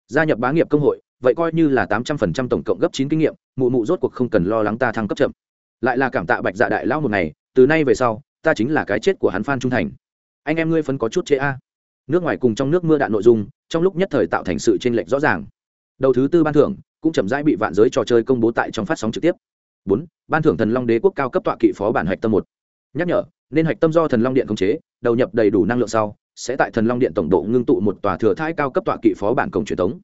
Speaker 1: Gia nhập bá nghiệp công hội, vậy coi như là tám trăm phần trăm tổng cộng gấp chín kinh nghiệm, mụ mụ rốt cuộc không cần lo lắng ta thăng cấp chậm. Lại là cảm tạ bạch dạ đại lão một ngày, từ nay về sau, ta chính là cái chết của hắn phan trung thành. Anh em ngươi phấn có chút chế a. Nước ngoài cùng trong nước mưa đạn nội dung, trong lúc nhất thời tạo thành sự chênh lệch rõ ràng. Đầu thứ tư ban thưởng, cũng chậm rãi bị vạn giới trò chơi công bố tại trong phát sóng trực tiếp. Bốn, ban thưởng thần long đế quốc cao cấp tọa kỵ phó bản hạch tâm một. Nhắc nhở, nên hạch tâm do thần long điện khống chế đầu nhập đầy đủ năng lượng sau, sẽ tại thần long điện tổng độ ngưng tụ một tòa thừa thai cao cấp tọa kỵ phó bản cổng truyền thống.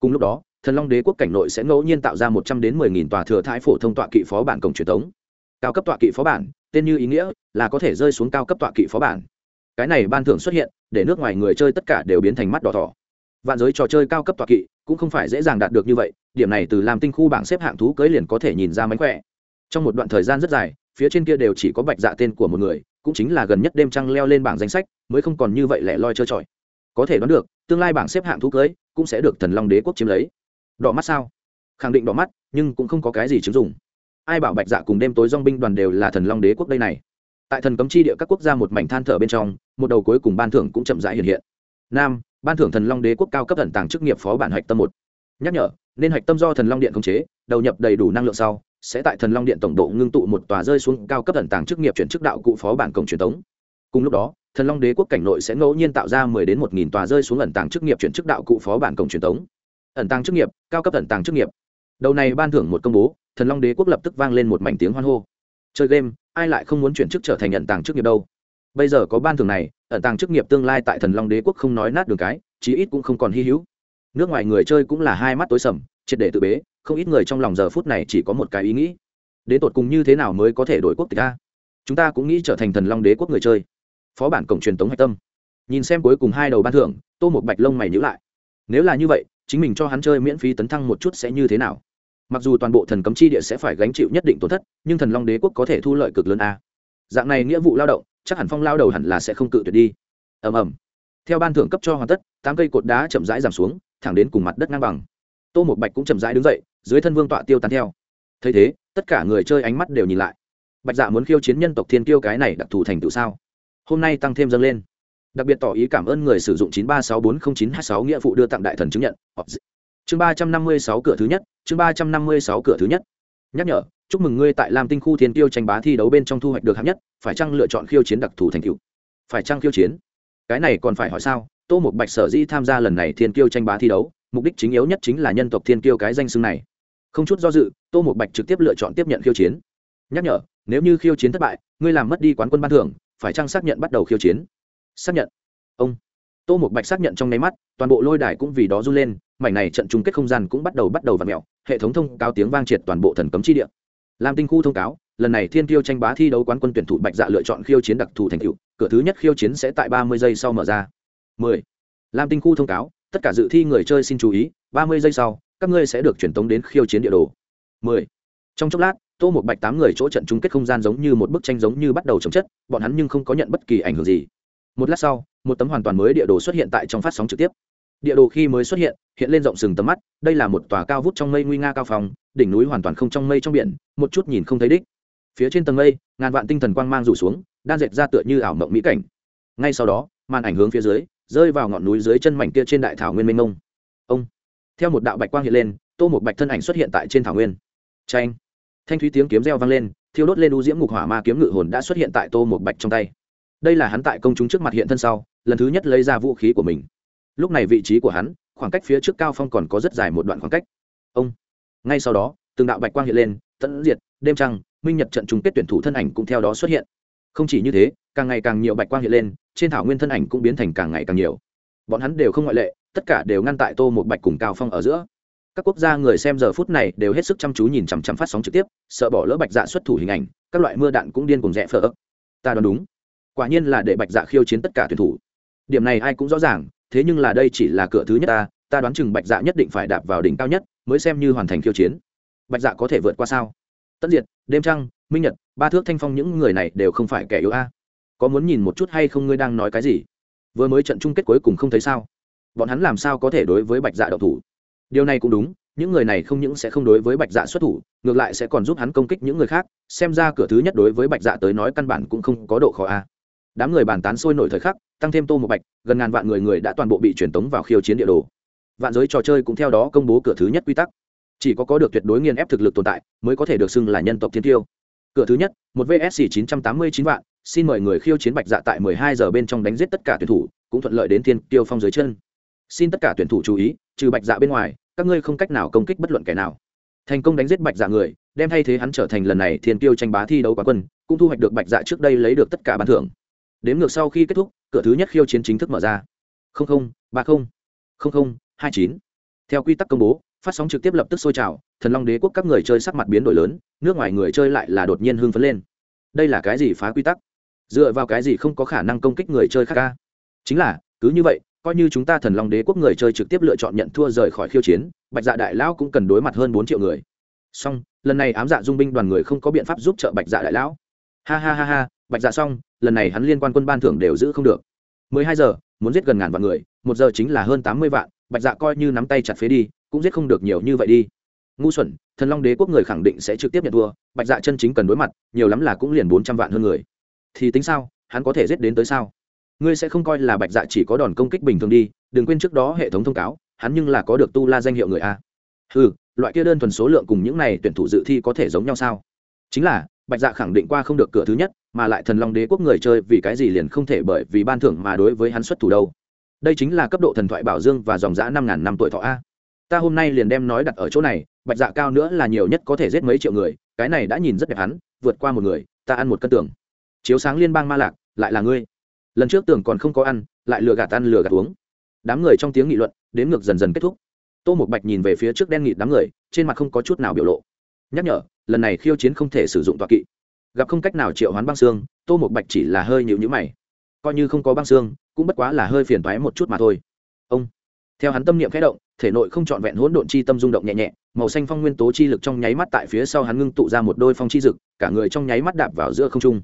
Speaker 1: Cùng lúc đó, thần long đế quốc cảnh nội sẽ ngẫu nhiên tạo ra một trăm đến mười nghìn tòa thừa thai phổ thông tọa kỵ phó bản cổng truyền thống. Cao cấp tọa kỵ phó bản, tên như ý nghĩa là có thể rơi xuống cao cấp tọa kỵ phó bản. Cái này ban thưởng xuất hiện để nước ngoài người chơi tất cả đều biến thành mắt đỏ thỏ. Vạn giới trò chơi cao cấp tọa kỵ cũng không phải dễ dàng đạt được như vậy, điểm này từ làm tinh khu bảng xếp hạng thú cưới liền có thể nhìn ra mánh khỏe. Trong một đoạn thời gian rất dài, phía trên kia đều chỉ có bạch dạ tên của một người cũng chính là gần nhất đêm trăng leo lên bảng danh sách, mới không còn như vậy lẻ loi trơ trọi. Có thể đoán được, tương lai bảng xếp hạng thú cưới cũng sẽ được thần long đế quốc chiếm lấy. Đỏ mắt sao? Khẳng định đỏ mắt, nhưng cũng không có cái gì chứng dụng. Ai bảo bạch dạ cùng đêm tối dong binh đoàn đều là thần long đế quốc đây này? Tại thần cấm chi địa các quốc gia một mảnh than thở bên trong, một đầu cuối cùng ban thưởng cũng chậm rãi hiện hiện. Nam, ban thưởng thần long đế quốc cao cấp thần tàng chức nghiệp phó bản hạch tâm một. Nhắc nhở, nên hạch tâm do thần long điện khống chế, đầu nhập đầy đủ năng lượng sau sẽ tại thần long điện tổng độ ngưng tụ một tòa rơi xuống cao cấp ẩn tàng chức nghiệp chuyển chức đạo cụ phó bản cổng truyền thống cùng lúc đó, thần long đế quốc cảnh nội sẽ ngẫu nhiên tạo ra mười đến một nghìn tòa rơi xuống ẩn tàng chức nghiệp chuyển chức đạo cụ phó bản cổng truyền thống ẩn tàng chức nghiệp, cao cấp ẩn tàng chức nghiệp. Đầu này ban thưởng một công bố, thần long đế quốc lập tức vang lên một mảnh tiếng hoan hô. Chơi game, ai lại không muốn chuyển chức trở thành ẩn tàng chức nghiệp đâu? Bây giờ có ban thưởng này, ẩn tàng chức nghiệp tương lai tại thần long đế quốc không nói nát đường cái, chí ít cũng không còn hy hữu. Nước ngoài người chơi cũng là hai mắt tối sầm, triệt để tự bế không ít người trong lòng giờ phút này chỉ có một cái ý nghĩ. Đến tột cùng như thế nào mới có thể đổi quốc tịch a? Chúng ta cũng nghĩ trở thành thần long đế quốc người chơi. Phó bản cổng truyền tống hạch tâm. Nhìn xem cuối cùng hai đầu ban thưởng, tô một bạch lông mày nhữ lại. Nếu là như vậy, chính mình cho hắn chơi miễn phí tấn thăng một chút sẽ như thế nào? Mặc dù toàn bộ thần cấm chi địa sẽ phải gánh chịu nhất định tổn thất, nhưng thần long đế quốc có thể thu lợi cực lớn a. Dạng này nghĩa vụ lao động, chắc hẳn phong lao đầu hẳn là sẽ không cự tuyệt đi. Ầm ầm. Theo ban thưởng cấp cho hoàn tất, tám cây cột đá chậm rãi giảm xuống, thẳng đến cùng mặt đất ngang bằng. Tô một bạch cũng chậm rãi đứng dậy dưới thân vương tọa tiêu tán theo. Thấy thế, tất cả người chơi ánh mắt đều nhìn lại. Bạch dạ muốn khiêu chiến nhân tộc thiên kiêu cái này đặc thù thành tựu sao? Hôm nay tăng thêm dâng lên. Đặc biệt tỏ ý cảm ơn người sử dụng chín ba sáu bốn không chín h sáu nghĩa vụ đưa tặng đại thần chứng nhận. Chương ba trăm năm mươi sáu cửa thứ nhất, chương ba trăm năm mươi sáu cửa thứ nhất. Nhắc nhở, chúc mừng ngươi tại lam tinh khu thiên tiêu tranh bá thi đấu bên trong thu hoạch được hạng nhất, phải chăng lựa chọn khiêu chiến đặc thù thành cựu phải chăng khiêu chiến? Cái này còn phải hỏi sao? Tô một bạch sở dĩ tham gia lần này thiên kiêu tranh bá thi đấu, mục đích chính yếu nhất chính là nhân tộc thiên kiêu cái danh xưng này không chút do dự, tô một bạch trực tiếp lựa chọn tiếp nhận khiêu chiến. Nhắc nhở, nếu như khiêu chiến thất bại, ngươi làm mất đi quán quân ban thưởng, phải chăng xác nhận bắt đầu khiêu chiến? Xác nhận. Ông. Tô một bạch xác nhận trong nháy mắt, toàn bộ lôi đài cũng vì đó run lên, mảnh này trận chung kết không gian cũng bắt đầu bắt đầu v ặ mẹo hệ thống thông cáo tiếng vang triệt toàn bộ thần cấm chi địa. Làm tinh khu thông cáo, lần này thiên kiêu tranh bá thi đấu quán quân tuyển thủ bạch dạ lựa chọn khiêu chiến đặc thù thành cựu cửa thứ nhất khiêu chiến sẽ tại ba mươi giây sau mở ra. 10. lam tinh khu thông cáo, tất cả dự thi người chơi xin chú ý, ba mươi giây sau các ngươi sẽ được truyền tống đến khiêu chiến địa đồ. 10. trong chốc lát, tô một bạch tám người chỗ trận chung kết không gian giống như một bức tranh giống như bắt đầu chống chất, bọn hắn nhưng không có nhận bất kỳ ảnh hưởng gì. Một lát sau, một tấm hoàn toàn mới địa đồ xuất hiện tại trong phát sóng trực tiếp. Địa đồ khi mới xuất hiện hiện lên rộng sừng tầm mắt, đây là một tòa cao vút trong mây nguy nga cao phòng, đỉnh núi hoàn toàn không trong mây trong biển, một chút nhìn không thấy đích. Phía trên tầng mây, ngàn vạn tinh thần quang mang rủ xuống, đan dệt ra tựa như ảo mộng mỹ cảnh. Ngay sau đó, màn ảnh hướng phía dưới, rơi vào ngọn núi dưới chân mảnh kia trên đại thảo nguyên mênh mông theo một đạo bạch quang hiện lên, tô một bạch thân ảnh xuất hiện tại trên thảo nguyên. Tranh thanh thúy tiếng kiếm reo vang lên, thiêu đốt lên u diễm ngục hỏa ma kiếm ngự hồn đã xuất hiện tại tô một bạch trong tay. Đây là hắn tại công chúng trước mặt hiện thân sau, lần thứ nhất lấy ra vũ khí của mình. Lúc này vị trí của hắn, khoảng cách phía trước cao phong còn có rất dài một đoạn khoảng cách. Ông! Ngay sau đó, từng đạo bạch quang hiện lên, tận diệt, đêm trăng, minh nhật trận chung kết tuyển thủ thân ảnh cũng theo đó xuất hiện. Không chỉ như thế, càng ngày càng nhiều bạch quang hiện lên, trên thảo nguyên thân ảnh cũng biến thành càng ngày càng nhiều. Bọn hắn đều không ngoại lệ tất cả đều ngăn tại tô một bạch cùng cao phong ở giữa. Các quốc gia người xem giờ phút này đều hết sức chăm chú nhìn chằm chằm phát sóng trực tiếp, sợ bỏ lỡ bạch dạ xuất thủ hình ảnh, các loại mưa đạn cũng điên cùng rẽ phở ta đoán đúng. Quả nhiên là để bạch dạ khiêu chiến tất cả tuyển thủ. Điểm này ai cũng rõ ràng, thế nhưng là đây chỉ là cửa thứ nhất ta ta đoán chừng bạch dạ nhất định phải đạp vào đỉnh cao nhất, mới xem như hoàn thành khiêu chiến. Bạch dạ có thể vượt qua sao? Tất diệt, đêm trăng, minh nhật, ba thước thanh phong những người này đều không phải kẻ yếu a. Có muốn nhìn một chút hay không ngươi đang nói cái gì? Vừa mới trận chung kết cuối cùng không thấy sao? Bọn hắn làm sao có thể đối với bạch dạ độc thủ? Điều này cũng đúng, những người này không những sẽ không đối với bạch dạ xuất thủ, ngược lại sẽ còn giúp hắn công kích những người khác, xem ra cửa thứ nhất đối với bạch dạ tới nói căn bản cũng không có độ khó a. Đám người bàn tán sôi nổi thời khắc, tăng thêm tô một bạch, gần ngàn vạn người người đã toàn bộ bị truyền tống vào khiêu chiến địa đồ. Vạn giới trò chơi cũng theo đó công bố cửa thứ nhất quy tắc. Chỉ có có được tuyệt đối nghiên ép thực lực tồn tại, mới có thể được xưng là nhân tộc thiên tiêu. Cửa thứ nhất, một vsc chín trăm tám mươi chín vạn, xin mời người khiêu chiến bạch dạ tại mười hai giờ bên trong đánh giết tất cả tuyển thủ, cũng thuận lợi đến thiên tiêu phong dưới chân xin tất cả tuyển thủ chú ý, trừ bạch dạ bên ngoài, các ngươi không cách nào công kích bất luận kẻ nào. Thành công đánh giết bạch dạ người, đem thay thế hắn trở thành lần này thiên tiêu tranh bá thi đấu quán quân, cũng thu hoạch được bạch dạ trước đây lấy được tất cả ban thưởng. Đếm ngược sau khi kết thúc, cửa thứ nhất khiêu chiến chính thức mở ra. Không không, ba không không không, hai chín. Theo quy tắc công bố, phát sóng trực tiếp lập tức sôi trào, thần long đế quốc các người chơi sắc mặt biến đổi lớn, nước ngoài người chơi lại là đột nhiên hưng phấn lên. Đây là cái gì phá quy tắc? Dựa vào cái gì không có khả năng công kích người chơi khác ca? Chính là, cứ như vậy coi như chúng ta thần long đế quốc người chơi trực tiếp lựa chọn nhận thua rời khỏi khiêu chiến, bạch dạ đại lão cũng cần đối mặt hơn bốn triệu người. Song lần này ám dạ dung binh đoàn người không có biện pháp giúp trợ bạch dạ đại lão. Ha ha ha ha, bạch dạ xong, lần này hắn liên quan quân ban thưởng đều giữ không được. Mười hai giờ, muốn giết gần ngàn vạn người, một giờ chính là hơn tám mươi vạn, bạch dạ coi như nắm tay chặt phế đi, cũng giết không được nhiều như vậy đi. Ngu xuẩn, thần long đế quốc người khẳng định sẽ trực tiếp nhận thua, bạch dạ chân chính cần đối mặt, nhiều lắm là cũng liền bốn trăm vạn hơn người. Thì tính sao, hắn có thể giết đến tới sao? Ngươi sẽ không coi là bạch dạ chỉ có đòn công kích bình thường đi, đừng quên trước đó hệ thống thông cáo, hắn nhưng là có được tu la danh hiệu người a. Ừ loại kia đơn thuần số lượng cùng những này tuyển thủ dự thi có thể giống nhau sao? Chính là, bạch dạ khẳng định qua không được cửa thứ nhất, mà lại thần long đế quốc người chơi vì cái gì liền không thể bởi vì ban thưởng mà đối với hắn xuất thủ đâu? Đây chính là cấp độ thần thoại bảo dương và dòng giã năm ngàn năm tuổi thọ a. Ta hôm nay liền đem nói đặt ở chỗ này, bạch dạ cao nữa là nhiều nhất có thể giết mấy triệu người, cái này đã nhìn rất đẹp hắn, vượt qua một người, ta ăn một cân tưởng chiếu sáng liên bang ma lạc, lại là ngươi lần trước tưởng còn không có ăn, lại lừa gạt ăn lừa gạt uống. Đám người trong tiếng nghị luận, đến ngược dần dần kết thúc. Tô một bạch nhìn về phía trước đen nghịt đám người, trên mặt không có chút nào biểu lộ. Nhắc nhở, lần này khiêu chiến không thể sử dụng tọa kỵ. Gặp không cách nào triệu hoán băng xương, tô một bạch chỉ là hơi nhịu nhữ mày. Coi như không có băng xương, cũng bất quá là hơi phiền thoái một chút mà thôi. Ông, theo hắn tâm niệm khẽ động, thể nội không trọn vẹn hỗn độn chi tâm rung động nhẹ nhẹ, màu xanh phong nguyên tố chi lực trong nháy mắt tại phía sau hắn ngưng tụ ra một đôi phong chi dực, cả người trong nháy mắt đạp vào giữa không trung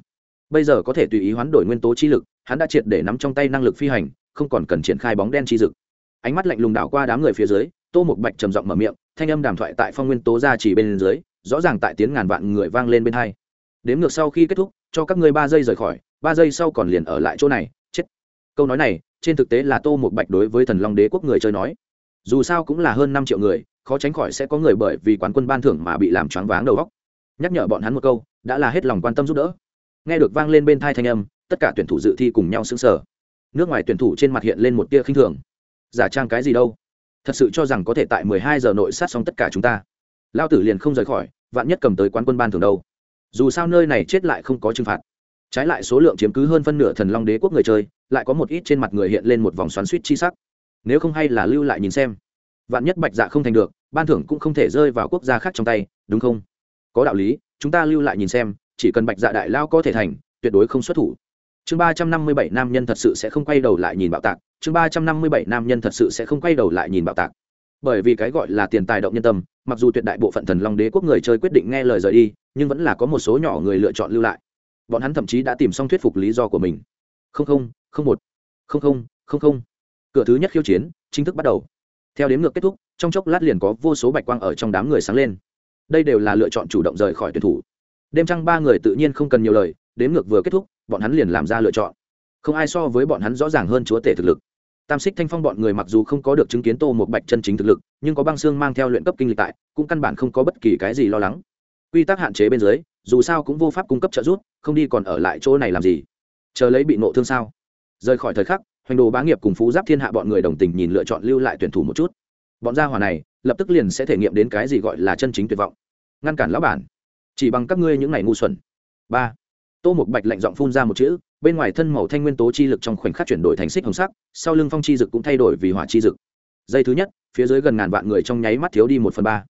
Speaker 1: bây giờ có thể tùy ý hoán đổi nguyên tố chi lực, hắn đã triệt để nắm trong tay năng lực phi hành, không còn cần triển khai bóng đen chi dực. Ánh mắt lạnh lùng đảo qua đám người phía dưới, tô một bạch trầm giọng mở miệng, thanh âm đàm thoại tại phong nguyên tố ra chỉ bên dưới, rõ ràng tại tiếng ngàn vạn người vang lên bên hai. Đếm ngược sau khi kết thúc, cho các ngươi ba giây rời khỏi, ba giây sau còn liền ở lại chỗ này, chết. Câu nói này, trên thực tế là tô một bạch đối với thần long đế quốc người chơi nói. Dù sao cũng là hơn năm triệu người, khó tránh khỏi sẽ có người bởi vì quán quân ban thưởng mà bị làm choáng váng đầu góc nhắc nhở bọn hắn một câu, đã là hết lòng quan tâm giúp đỡ nghe được vang lên bên thai thanh âm, tất cả tuyển thủ dự thi cùng nhau xứng sở nước ngoài tuyển thủ trên mặt hiện lên một tia khinh thường. Giả trang cái gì đâu? Thật sự cho rằng có thể tại mười hai giờ nội sát xong tất cả chúng ta. Lao tử liền không rời khỏi, vạn nhất cầm tới quán quân ban thường đâu. Dù sao nơi này chết lại không có trừng phạt. Trái lại số lượng chiếm cứ hơn phân nửa thần long đế quốc người chơi, lại có một ít trên mặt người hiện lên một vòng xoắn suýt chi sắc. Nếu không hay là lưu lại nhìn xem. Vạn nhất bạch dạ không thành được, ban thưởng cũng không thể rơi vào quốc gia khác trong tay, đúng không? Có đạo lý, chúng ta lưu lại nhìn xem chỉ cần bạch dạ đại lao có thể thành, tuyệt đối không xuất thủ. Chương ba trăm năm mươi bảy nam nhân thật sự sẽ không quay đầu lại nhìn bạo tạc. Chương ba trăm năm mươi bảy nam nhân thật sự sẽ không quay đầu lại nhìn bạo tạc. Bởi vì cái gọi là tiền tài động nhân tâm, mặc dù tuyệt đại bộ phận thần long đế quốc người chơi quyết định nghe lời rời đi, nhưng vẫn là có một số nhỏ người lựa chọn lưu lại. Bọn hắn thậm chí đã tìm xong thuyết phục lý do của mình. Không không không một. Không không không không. Cửa thứ nhất khiêu chiến, chính thức bắt đầu. Theo đến ngược kết thúc, trong chốc lát liền có vô số bạch quang ở trong đám người sáng lên. Đây đều là lựa chọn chủ động rời khỏi tuyển thủ đêm trăng ba người tự nhiên không cần nhiều lời đếm ngược vừa kết thúc, bọn hắn liền làm ra lựa chọn. Không ai so với bọn hắn rõ ràng hơn chúa tể thực lực. Tam xích thanh phong bọn người mặc dù không có được chứng kiến tô một bạch chân chính thực lực, nhưng có băng xương mang theo luyện cấp kinh lịch tại, cũng căn bản không có bất kỳ cái gì lo lắng. Quy tắc hạn chế bên dưới, dù sao cũng vô pháp cung cấp trợ giúp, không đi còn ở lại chỗ này làm gì? Chờ lấy bị nộ thương sao? Rời khỏi thời khắc, hoành đồ bá nghiệp cùng phú giáp thiên hạ bọn người đồng tình nhìn lựa chọn lưu lại tuyển thủ một chút. Bọn gia hỏa này, lập tức liền sẽ thể nghiệm đến cái gì gọi là chân chính tuyệt vọng. Ngăn cản lão bản chỉ bằng các ngươi những ngày ngu xuẩn. Ba. Tô một bạch lạnh giọng phun ra một chữ, bên ngoài thân màu thanh nguyên tố chi lực trong khoảnh khắc chuyển đổi thành xích hồng sắc, sau lưng phong chi dực cũng thay đổi vì hỏa chi dực. Dây thứ nhất, phía dưới gần ngàn vạn người trong nháy mắt thiếu đi một phần ba.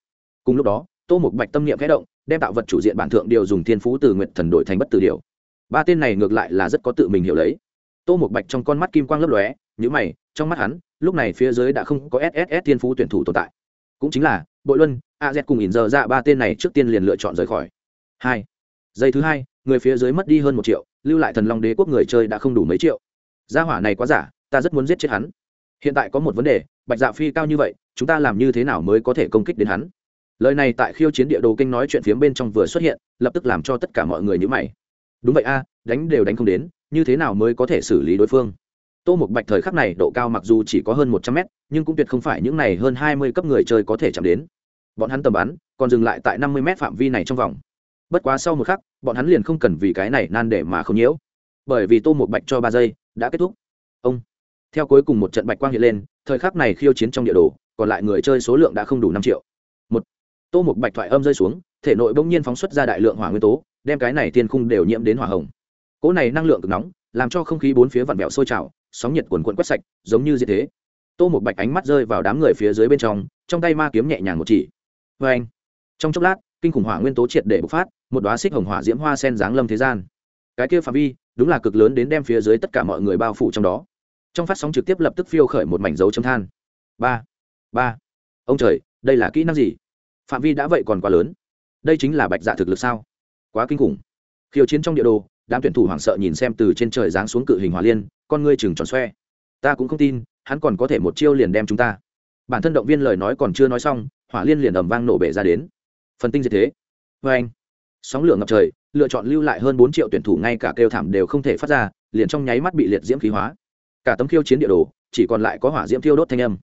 Speaker 1: Cùng lúc đó, tô một bạch tâm niệm khẽ động, đem tạo vật chủ diện bản thượng điều dùng thiên phú từ nguyện thần đổi thành bất tử điều. Ba tên này ngược lại là rất có tự mình hiểu lấy. Tô một bạch trong con mắt kim quang lấp lóe nhữ mày, trong mắt hắn, lúc này phía dưới đã không có sss thiên phú tuyển thủ tồn tại. Cũng chính là, bội luân, a z cùng ỉn giờ ra ba tên này trước tiên liền lựa chọn rời khỏi hai. Giây thứ hai, người phía dưới mất đi hơn một triệu, lưu lại thần long đế quốc người chơi đã không đủ mấy triệu. Gia hỏa này quá giả, ta rất muốn giết chết hắn. Hiện tại có một vấn đề, bạch dạ phi cao như vậy, chúng ta làm như thế nào mới có thể công kích đến hắn? Lời này tại khiêu chiến địa đồ kinh nói chuyện phía bên trong vừa xuất hiện, lập tức làm cho tất cả mọi người nhữ mày. Đúng vậy a, đánh đều đánh không đến, như thế nào mới có thể xử lý đối phương? Tô một bạch thời khắc này độ cao mặc dù chỉ có hơn một trăm mét, nhưng cũng tuyệt không phải những này hơn hai mươi cấp người chơi có thể chạm đến. Bọn hắn tầm bắn, còn dừng lại tại năm mươi mét phạm vi này trong vòng bất quá sau một khắc, bọn hắn liền không cần vì cái này nan để mà không nhiễu. Bởi vì tô một bạch cho ba giây, đã kết thúc. Ông. Theo cuối cùng một trận bạch quang hiện lên, thời khắc này khiêu chiến trong địa đồ, còn lại người chơi số lượng đã không đủ năm triệu. Một. Tô một bạch thoại âm rơi xuống, thể nội bỗng nhiên phóng xuất ra đại lượng hỏa nguyên tố, đem cái này thiên khung đều nhiễm đến hỏa hồng. Cỗ này năng lượng cực nóng, làm cho không khí bốn phía vặn vẹo sôi trào, sóng nhiệt quần quận quét sạch, giống như gì thế. Tô một bạch ánh mắt rơi vào đám người phía dưới bên trong trong tay ma kiếm nhẹ nhàng một chỉ. Vê anh trong chốc lát, kinh khủng hỏa nguyên tố triệt để bộc phát một đoá xích hồng hỏa diễm hoa sen giáng lâm thế gian. Cái kia phạm vi, đúng là cực lớn đến đem phía dưới tất cả mọi người bao phủ trong đó. Trong phát sóng trực tiếp lập tức phiêu khởi một mảnh dấu chấm than. Ba ba. Ông trời, đây là kỹ năng gì? Phạm vi đã vậy còn quá lớn. Đây chính là bạch dạ thực lực sao? Quá kinh khủng. Khiêu chiến trong địa đồ, đám tuyển thủ hoảng sợ nhìn xem từ trên trời giáng xuống cự hình hỏa liên, con ngươi chừng tròn xoe. Ta cũng không tin, hắn còn có thể một chiêu liền đem chúng ta. Bản thân động viên lời nói còn chưa nói xong, hỏa liên liền ầm vang nổ bể ra đến. Phần tinh diệt thế. Vê anh sóng lửa ngập trời, lựa chọn lưu lại hơn bốn triệu tuyển thủ ngay cả kêu thảm đều không thể phát ra, liền trong nháy mắt bị liệt diễm khí hóa. Cả tấm khiêu chiến địa đồ, chỉ còn lại có hỏa diễm thiêu đốt thanh âm.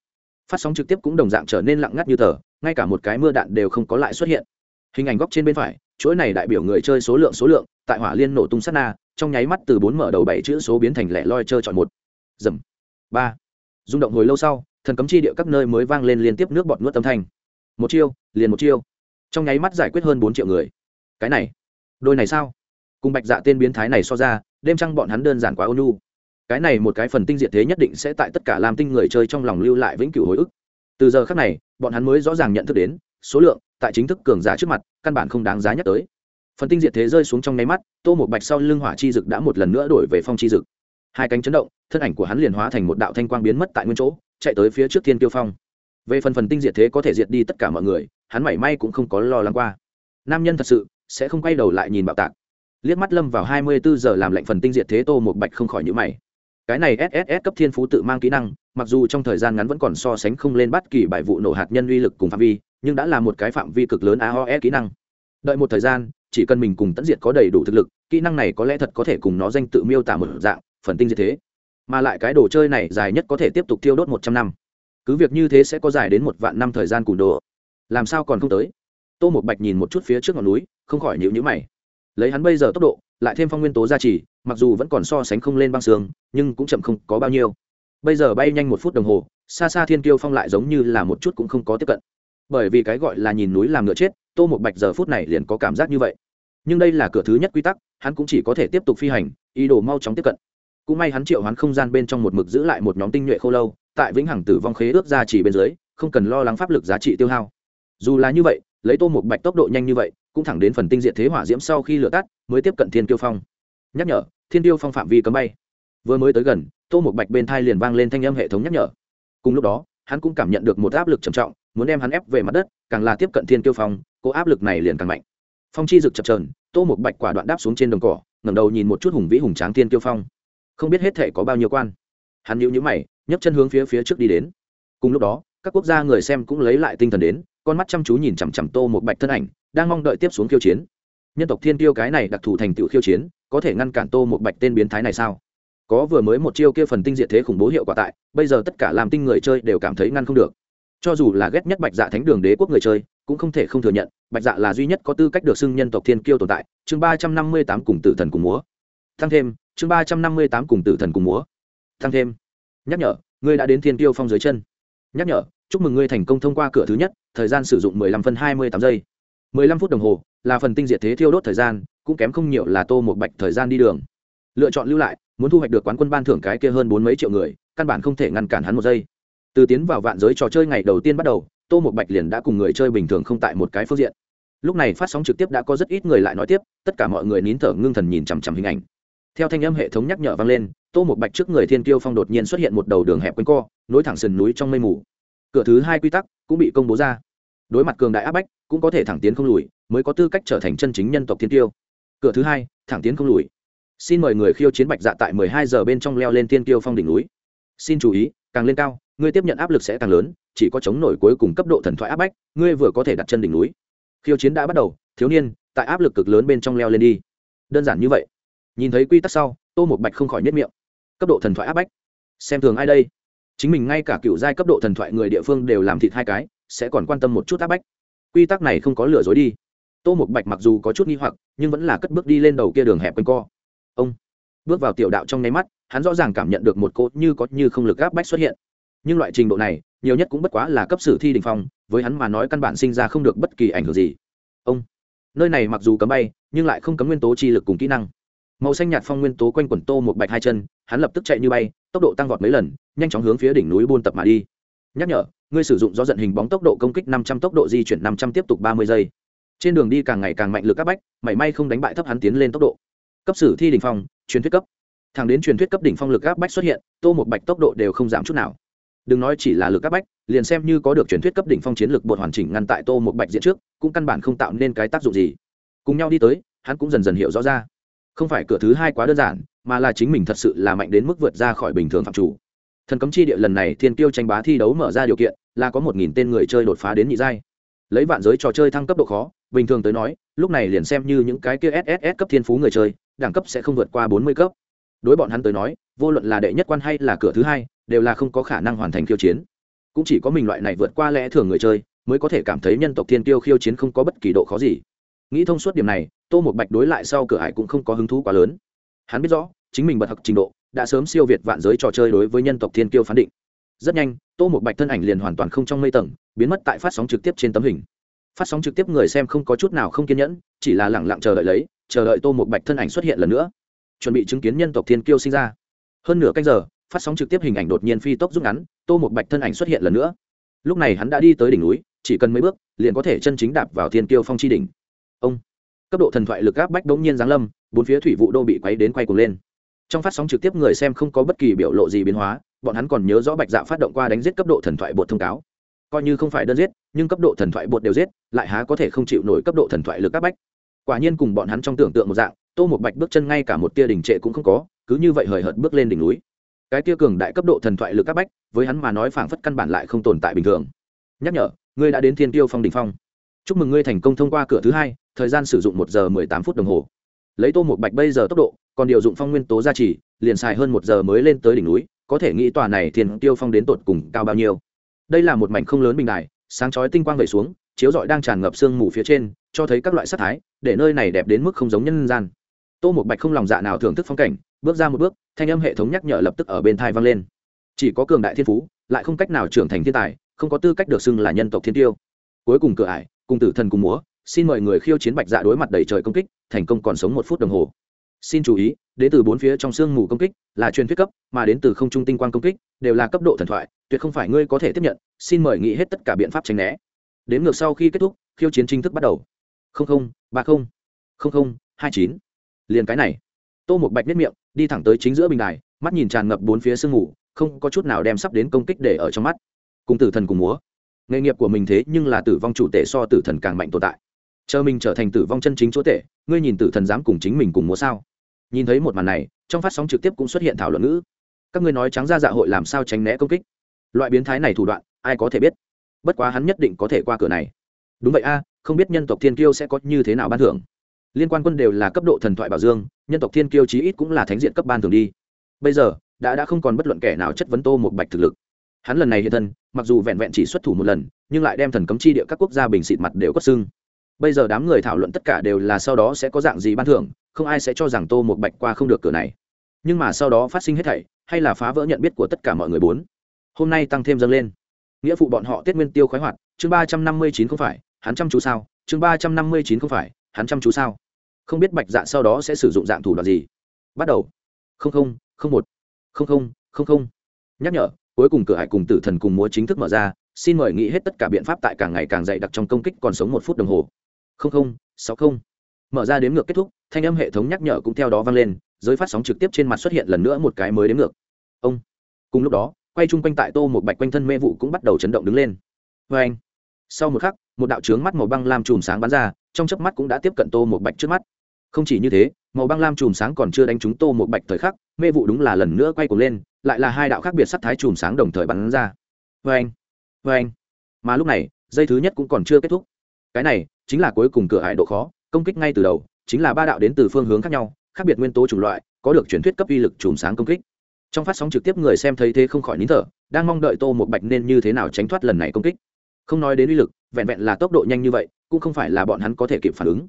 Speaker 1: Phát sóng trực tiếp cũng đồng dạng trở nên lặng ngắt như tờ, ngay cả một cái mưa đạn đều không có lại xuất hiện. Hình ảnh góc trên bên phải, chuỗi này đại biểu người chơi số lượng số lượng, tại hỏa liên nổ tung sát na, trong nháy mắt từ bốn mở đầu bảy chữ số biến thành lẻ loi chơi chọn một. Dầm. Ba. Rung động hồi lâu sau, thần cấm chi địa các nơi mới vang lên liên tiếp nước bọt nuốt âm thanh. Một chiêu, liền một chiêu. Trong nháy mắt giải quyết hơn bốn triệu người cái này, đôi này sao? Cùng bạch dạ tên biến thái này so ra, đêm trăng bọn hắn đơn giản quá ônu cái này một cái phần tinh diệt thế nhất định sẽ tại tất cả làm tinh người chơi trong lòng lưu lại vĩnh cửu hồi ức. Từ giờ khác này, bọn hắn mới rõ ràng nhận thức đến, số lượng, tại chính thức cường giả trước mặt, căn bản không đáng giá nhắc tới. Phần tinh diệt thế rơi xuống trong nháy mắt, tô một bạch sau lưng hỏa chi dực đã một lần nữa đổi về phong chi dực. Hai cánh chấn động, thân ảnh của hắn liền hóa thành một đạo thanh quang biến mất tại nguyên chỗ, chạy tới phía trước thiên tiêu phong. Về phần phần tinh diệt thế có thể diệt đi tất cả mọi người, hắn mảy may cũng không có lo lắng qua. Nam nhân thật sự sẽ không quay đầu lại nhìn bạo tạc. Liếc mắt lâm vào hai mươi bốn giờ làm lệnh phần tinh diệt thế tô một bạch không khỏi nhữ mày. Cái này sss cấp thiên phú tự mang kỹ năng, mặc dù trong thời gian ngắn vẫn còn so sánh không lên bất kỳ bài vụ nổ hạt nhân uy lực cùng phạm vi, nhưng đã là một cái phạm vi cực lớn aoe kỹ năng. Đợi một thời gian, chỉ cần mình cùng tận diệt có đầy đủ thực lực, kỹ năng này có lẽ thật có thể cùng nó danh tự miêu tả một dạng, phần tinh diệt thế. Mà lại cái đồ chơi này dài nhất có thể tiếp tục tiêu đốt một trăm năm. Cứ việc như thế sẽ có dài đến một vạn năm thời gian cùn đồ. Làm sao còn không tới? Tô một bạch nhìn một chút phía trước ngọn núi, không khỏi nhịu nhữ mày. Lấy hắn bây giờ tốc độ, lại thêm phong nguyên tố gia trì, mặc dù vẫn còn so sánh không lên băng sương, nhưng cũng chậm không có bao nhiêu. Bây giờ bay nhanh một phút đồng hồ, xa xa thiên kiêu phong lại giống như là một chút cũng không có tiếp cận. Bởi vì cái gọi là nhìn núi làm ngựa chết, tô một bạch giờ phút này liền có cảm giác như vậy. Nhưng đây là cửa thứ nhất quy tắc, hắn cũng chỉ có thể tiếp tục phi hành, ý đồ mau chóng tiếp cận. Cũng may hắn triệu hoán không gian bên trong một mực giữ lại một nhóm tinh nhuệ khô lâu, tại vĩnh hằng tử vong khế ước ra chỉ bên dưới, không cần lo lắng pháp lực giá trị tiêu hao. Dù là như vậy lấy tô một bạch tốc độ nhanh như vậy, cũng thẳng đến phần tinh diện thế hỏa diễm sau khi lửa tắt, mới tiếp cận thiên tiêu phong. Nhắc nhở, thiên tiêu phong phạm vi cấm bay. Vừa mới tới gần, tô một bạch bên thai liền vang lên thanh âm hệ thống nhắc nhở. Cùng lúc đó, hắn cũng cảm nhận được một áp lực trầm trọng, muốn đem hắn ép về mặt đất, càng là tiếp cận thiên tiêu phong cô áp lực này liền càng mạnh. Phong chi rực chập trờn tô một bạch quả đoạn đáp xuống trên đồng cỏ, ngẩng đầu nhìn một chút hùng vĩ hùng tráng thiên tiêu phong. Không biết hết thể có bao nhiêu quan. Hắn nhíu nhíu mày, nhấc chân hướng phía phía trước đi đến. Cùng lúc đó, các quốc gia người xem cũng lấy lại tinh thần đến con mắt chăm chú nhìn chằm chằm tô một bạch thân ảnh, đang mong đợi tiếp xuống khiêu chiến. Nhân tộc thiên tiêu cái này đặc thù thành tựu khiêu chiến, có thể ngăn cản tô một bạch tên biến thái này sao? Có vừa mới một chiêu kia phần tinh diệt thế khủng bố hiệu quả tại, bây giờ tất cả làm tinh người chơi đều cảm thấy ngăn không được. Cho dù là ghét nhất bạch dạ thánh đường đế quốc người chơi, cũng không thể không thừa nhận, bạch dạ là duy nhất có tư cách được xưng nhân tộc thiên kiêu tồn tại, chương ba trăm năm mươi tám cùng tử thần cùng múa. Thăng thêm, chương ba trăm năm mươi tám cùng tử thần cùng múa. Thăng thêm. Nhắc nhở, ngươi đã đến thiên tiêu phong dưới chân. Nhắc nhở, chúc mừng ngươi thành công thông qua cửa thứ nhất thời gian sử dụng mười lăm phân hai mươi tám giây. mười lăm phút đồng hồ là phần tinh diệt thế thiêu đốt thời gian, cũng kém không nhiều là tô một bạch thời gian đi đường. Lựa chọn lưu lại, muốn thu hoạch được quán quân ban thưởng cái kia hơn bốn mấy triệu người, căn bản không thể ngăn cản hắn một giây. Từ tiến vào vạn giới trò chơi ngày đầu tiên bắt đầu, tô một bạch liền đã cùng người chơi bình thường không tại một cái phương diện. Lúc này phát sóng trực tiếp đã có rất ít người lại nói tiếp, tất cả mọi người nín thở ngưng thần nhìn chằm chằm hình ảnh. Theo thanh âm hệ thống nhắc nhở vang lên, tô một bạch trước người thiên tiêu phong đột nhiên xuất hiện một đầu đường hẹp quanh co, nối thẳng sườn núi trong mây mù cửa thứ hai quy tắc cũng bị công bố ra. Đối mặt cường đại áp bách, cũng có thể thẳng tiến không lùi, mới có tư cách trở thành chân chính nhân tộc thiên tiêu cửa thứ hai, thẳng tiến không lùi. Xin mời người khiêu chiến bạch dạ tại mười hai giờ bên trong leo lên tiên tiêu phong đỉnh núi. Xin chú ý, càng lên cao ngươi tiếp nhận áp lực sẽ càng lớn, chỉ có chống nổi cuối cùng cấp độ thần thoại áp bách ngươi vừa có thể đặt chân đỉnh núi. Khiêu chiến đã bắt đầu, thiếu niên, tại áp lực cực lớn bên trong leo lên đi. Đơn giản như vậy. Nhìn thấy quy tắc sau, tô một bạch không khỏi nhất miệng. Cấp độ thần thoại áp bách. Xem thường ai đây? Chính mình ngay cả cựu giai cấp độ thần thoại người địa phương đều làm thịt hai cái, sẽ còn quan tâm một chút áp bách. Quy tắc này không có lừa dối đi. Tô một bạch mặc dù có chút nghi hoặc, nhưng vẫn là cất bước đi lên đầu kia đường hẹp quanh co. Ông, bước vào tiểu đạo trong nháy mắt, hắn rõ ràng cảm nhận được một cốt như có như không lực áp bách xuất hiện. Nhưng loại trình độ này, nhiều nhất cũng bất quá là cấp sử thi đình phong, với hắn mà nói căn bản sinh ra không được bất kỳ ảnh hưởng gì. Ông, nơi này mặc dù cấm bay, nhưng lại không cấm nguyên tố chi lực cùng kỹ năng. Màu xanh nhạt phong nguyên tố quanh quẩn tô một bạch hai chân, hắn lập tức chạy như bay, tốc độ tăng vọt mấy lần nhanh chóng hướng phía đỉnh núi buôn tập mà đi. Nhắc nhở, ngươi sử dụng gió giận hình bóng tốc độ công kích năm trăm tốc độ di chuyển năm trăm tiếp tục ba mươi giây. Trên đường đi càng ngày càng mạnh lực các bách, mảy may không đánh bại thấp hắn tiến lên tốc độ. Cấp sử thi đỉnh phong, truyền thuyết cấp. Thẳng đến truyền thuyết cấp đỉnh phong lực áp bách xuất hiện, tô một bạch tốc độ đều không giảm chút nào. Đừng nói chỉ là lực các bách, liền xem như có được truyền thuyết cấp đỉnh phong chiến lực bột hoàn chỉnh ngăn tại tô một bạch diện trước, cũng căn bản không tạo nên cái tác dụng gì. Cùng nhau đi tới, hắn cũng dần dần hiểu rõ ra. Không phải cửa thứ hai quá đơn giản, mà là chính mình thật sự là mạnh đến mức vượt ra khỏi bình thường phạm chủ thần cấm chi địa lần này thiên tiêu tranh bá thi đấu mở ra điều kiện là có một nghìn tên người chơi đột phá đến nhị giai. Lấy vạn giới trò chơi thăng cấp độ khó, bình thường tới nói, lúc này liền xem như những cái kia sss cấp thiên phú người chơi, đẳng cấp sẽ không vượt qua bốn mươi cấp. Đối bọn hắn tới nói, vô luận là đệ nhất quan hay là cửa thứ hai, đều là không có khả năng hoàn thành khiêu chiến. Cũng chỉ có mình loại này vượt qua lẽ thường người chơi, mới có thể cảm thấy nhân tộc thiên tiêu khiêu chiến không có bất kỳ độ khó gì. Nghĩ thông suốt điểm này, tô một bạch đối lại sau cửa hải cũng không có hứng thú quá lớn. Hắn biết rõ, chính mình bật học trình độ đã sớm siêu việt vạn giới trò chơi đối với nhân tộc thiên kiêu phán định. Rất nhanh, tô một bạch thân ảnh liền hoàn toàn không trong mây tầng, biến mất tại phát sóng trực tiếp trên tấm hình. Phát sóng trực tiếp người xem không có chút nào không kiên nhẫn, chỉ là lẳng lặng chờ đợi lấy, chờ đợi tô một bạch thân ảnh xuất hiện lần nữa. Chuẩn bị chứng kiến nhân tộc thiên kiêu sinh ra. Hơn nửa canh giờ, phát sóng trực tiếp hình ảnh đột nhiên phi tốc rút ngắn, tô một bạch thân ảnh xuất hiện lần nữa. Lúc này hắn đã đi tới đỉnh núi, chỉ cần mấy bước, liền có thể chân chính đạp vào thiên kiêu phong chi đỉnh. Ông! Cấp độ thần thoại lực áp bách đống nhiên giáng lâm, bốn phía thủy vụ đô bị quấy đến quay cuồng lên trong phát sóng trực tiếp người xem không có bất kỳ biểu lộ gì biến hóa, bọn hắn còn nhớ rõ bạch dạ phát động qua đánh giết cấp độ thần thoại bột thông cáo. Coi như không phải đơn giết, nhưng cấp độ thần thoại bột đều giết, lại há có thể không chịu nổi cấp độ thần thoại lực các bách. Quả nhiên cùng bọn hắn trong tưởng tượng một dạng, tô một bạch bước chân ngay cả một tia đình trệ cũng không có, cứ như vậy hời hợt bước lên đỉnh núi. Cái tia cường đại cấp độ thần thoại lực các bách, với hắn mà nói phảng phất căn bản lại không tồn tại bình thường. Nhắc nhở, ngươi đã đến thiên tiêu phong đỉnh phong. Chúc mừng ngươi thành công thông qua cửa thứ hai, thời gian sử dụng một giờ mười tám phút đồng hồ lấy tô một bạch bây giờ tốc độ, còn điều dụng phong nguyên tố gia trì, liền xài hơn một giờ mới lên tới đỉnh núi, có thể nghĩ tòa này thiên tiêu phong đến tột cùng cao bao nhiêu. Đây là một mảnh không lớn bình đài, sáng chói tinh quang vẩy xuống, chiếu rọi đang tràn ngập sương mù phía trên, cho thấy các loại sắc thái, để nơi này đẹp đến mức không giống nhân gian. Tô một bạch không lòng dạ nào thưởng thức phong cảnh, bước ra một bước, thanh âm hệ thống nhắc nhở lập tức ở bên thai vang lên. Chỉ có cường đại thiên phú, lại không cách nào trưởng thành thiên tài, không có tư cách được xưng là nhân tộc thiên tiêu. Cuối cùng cửa ải, cùng tử thần cùng múa xin mời người khiêu chiến bạch dạ đối mặt đầy trời công kích, thành công còn sống một phút đồng hồ. Xin chú ý, đến từ bốn phía trong sương mù công kích là truyền thuyết cấp, mà đến từ không trung tinh quang công kích đều là cấp độ thần thoại, tuyệt không phải ngươi có thể tiếp nhận, xin mời nghĩ hết tất cả biện pháp tránh né. Đến ngược sau khi kết thúc, khiêu chiến chính thức bắt đầu. Không không, ba không không không, hai chín. Liền cái này. Tô một bạch nếp miệng, đi thẳng tới chính giữa bình đài, mắt nhìn tràn ngập bốn phía sương mù, không có chút nào đem sắp đến công kích để ở trong mắt. Cùng tử thần cùng múa. Nghề nghiệp của mình thế nhưng là tử vong chủ tể so tử thần càng mạnh tồn tại chờ mình trở thành tử vong chân chính chúa tể, ngươi nhìn tử thần dám cùng chính mình cùng múa sao? Nhìn thấy một màn này, trong phát sóng trực tiếp cũng xuất hiện thảo luận ngữ. Các ngươi nói trắng ra dạ hội làm sao tránh né công kích? Loại biến thái này thủ đoạn, ai có thể biết? Bất quá hắn nhất định có thể qua cửa này. Đúng vậy a, không biết nhân tộc thiên kiêu sẽ có như thế nào ban thưởng. Liên quan quân đều là cấp độ thần thoại bảo dương, nhân tộc thiên kiêu chí ít cũng là thánh diện cấp ban thường đi. Bây giờ, đã đã không còn bất luận kẻ nào chất vấn tô một bạch thực lực. Hắn lần này hiện thân, mặc dù vẹn vẹn chỉ xuất thủ một lần, nhưng lại đem thần cấm chi địa các quốc gia bình xịt mặt đều có xưng bây giờ đám người thảo luận tất cả đều là sau đó sẽ có dạng gì ban thưởng, không ai sẽ cho rằng tô một bạch qua không được cửa này. Nhưng mà sau đó phát sinh hết thảy, hay là phá vỡ nhận biết của tất cả mọi người bốn. Hôm nay tăng thêm dâng lên. Nghĩa phụ bọn họ tiết nguyên tiêu khoái hoạt, chương ba trăm năm mươi chín không phải, hắn chăm chú sao? Chương ba trăm năm mươi chín không phải, hắn chăm chú sao? Không biết bạch dạ sau đó sẽ sử dụng dạng thủ đoạn gì? Bắt đầu. Không không không một. Không không không không. Nhắc nhở, cuối cùng cửa hải cùng tử thần cùng múa chính thức mở ra, xin mời nghĩ hết tất cả biện pháp tại càng ngày càng dày đặc trong công kích còn sống một phút đồng hồ không không, sáu không. Mở ra đếm ngược kết thúc, thanh âm hệ thống nhắc nhở cũng theo đó vang lên, giới phát sóng trực tiếp trên mặt xuất hiện lần nữa một cái mới đếm ngược. Ông. Cùng lúc đó, quay chung quanh tại tô một bạch quanh thân mê vụ cũng bắt đầu chấn động đứng lên. Vê anh. Sau một khắc, một đạo trướng mắt màu băng lam chùm sáng bắn ra, trong chớp mắt cũng đã tiếp cận tô một bạch trước mắt. Không chỉ như thế, màu băng lam chùm sáng còn chưa đánh trúng tô một bạch thời khắc, mê vụ đúng là lần nữa quay cuồng lên, lại là hai đạo khác biệt sắc thái chùm sáng đồng thời bắn ra. Vê anh. Vê anh. Mà lúc này dây thứ nhất cũng còn chưa kết thúc cái này chính là cuối cùng cửa hải độ khó, công kích ngay từ đầu, chính là ba đạo đến từ phương hướng khác nhau, khác biệt nguyên tố chủng loại, có được truyền thuyết cấp uy lực chùm sáng công kích. Trong phát sóng trực tiếp người xem thấy thế không khỏi nín thở, đang mong đợi tô một bạch nên như thế nào tránh thoát lần này công kích. Không nói đến uy lực, vẹn vẹn là tốc độ nhanh như vậy, cũng không phải là bọn hắn có thể kịp phản ứng.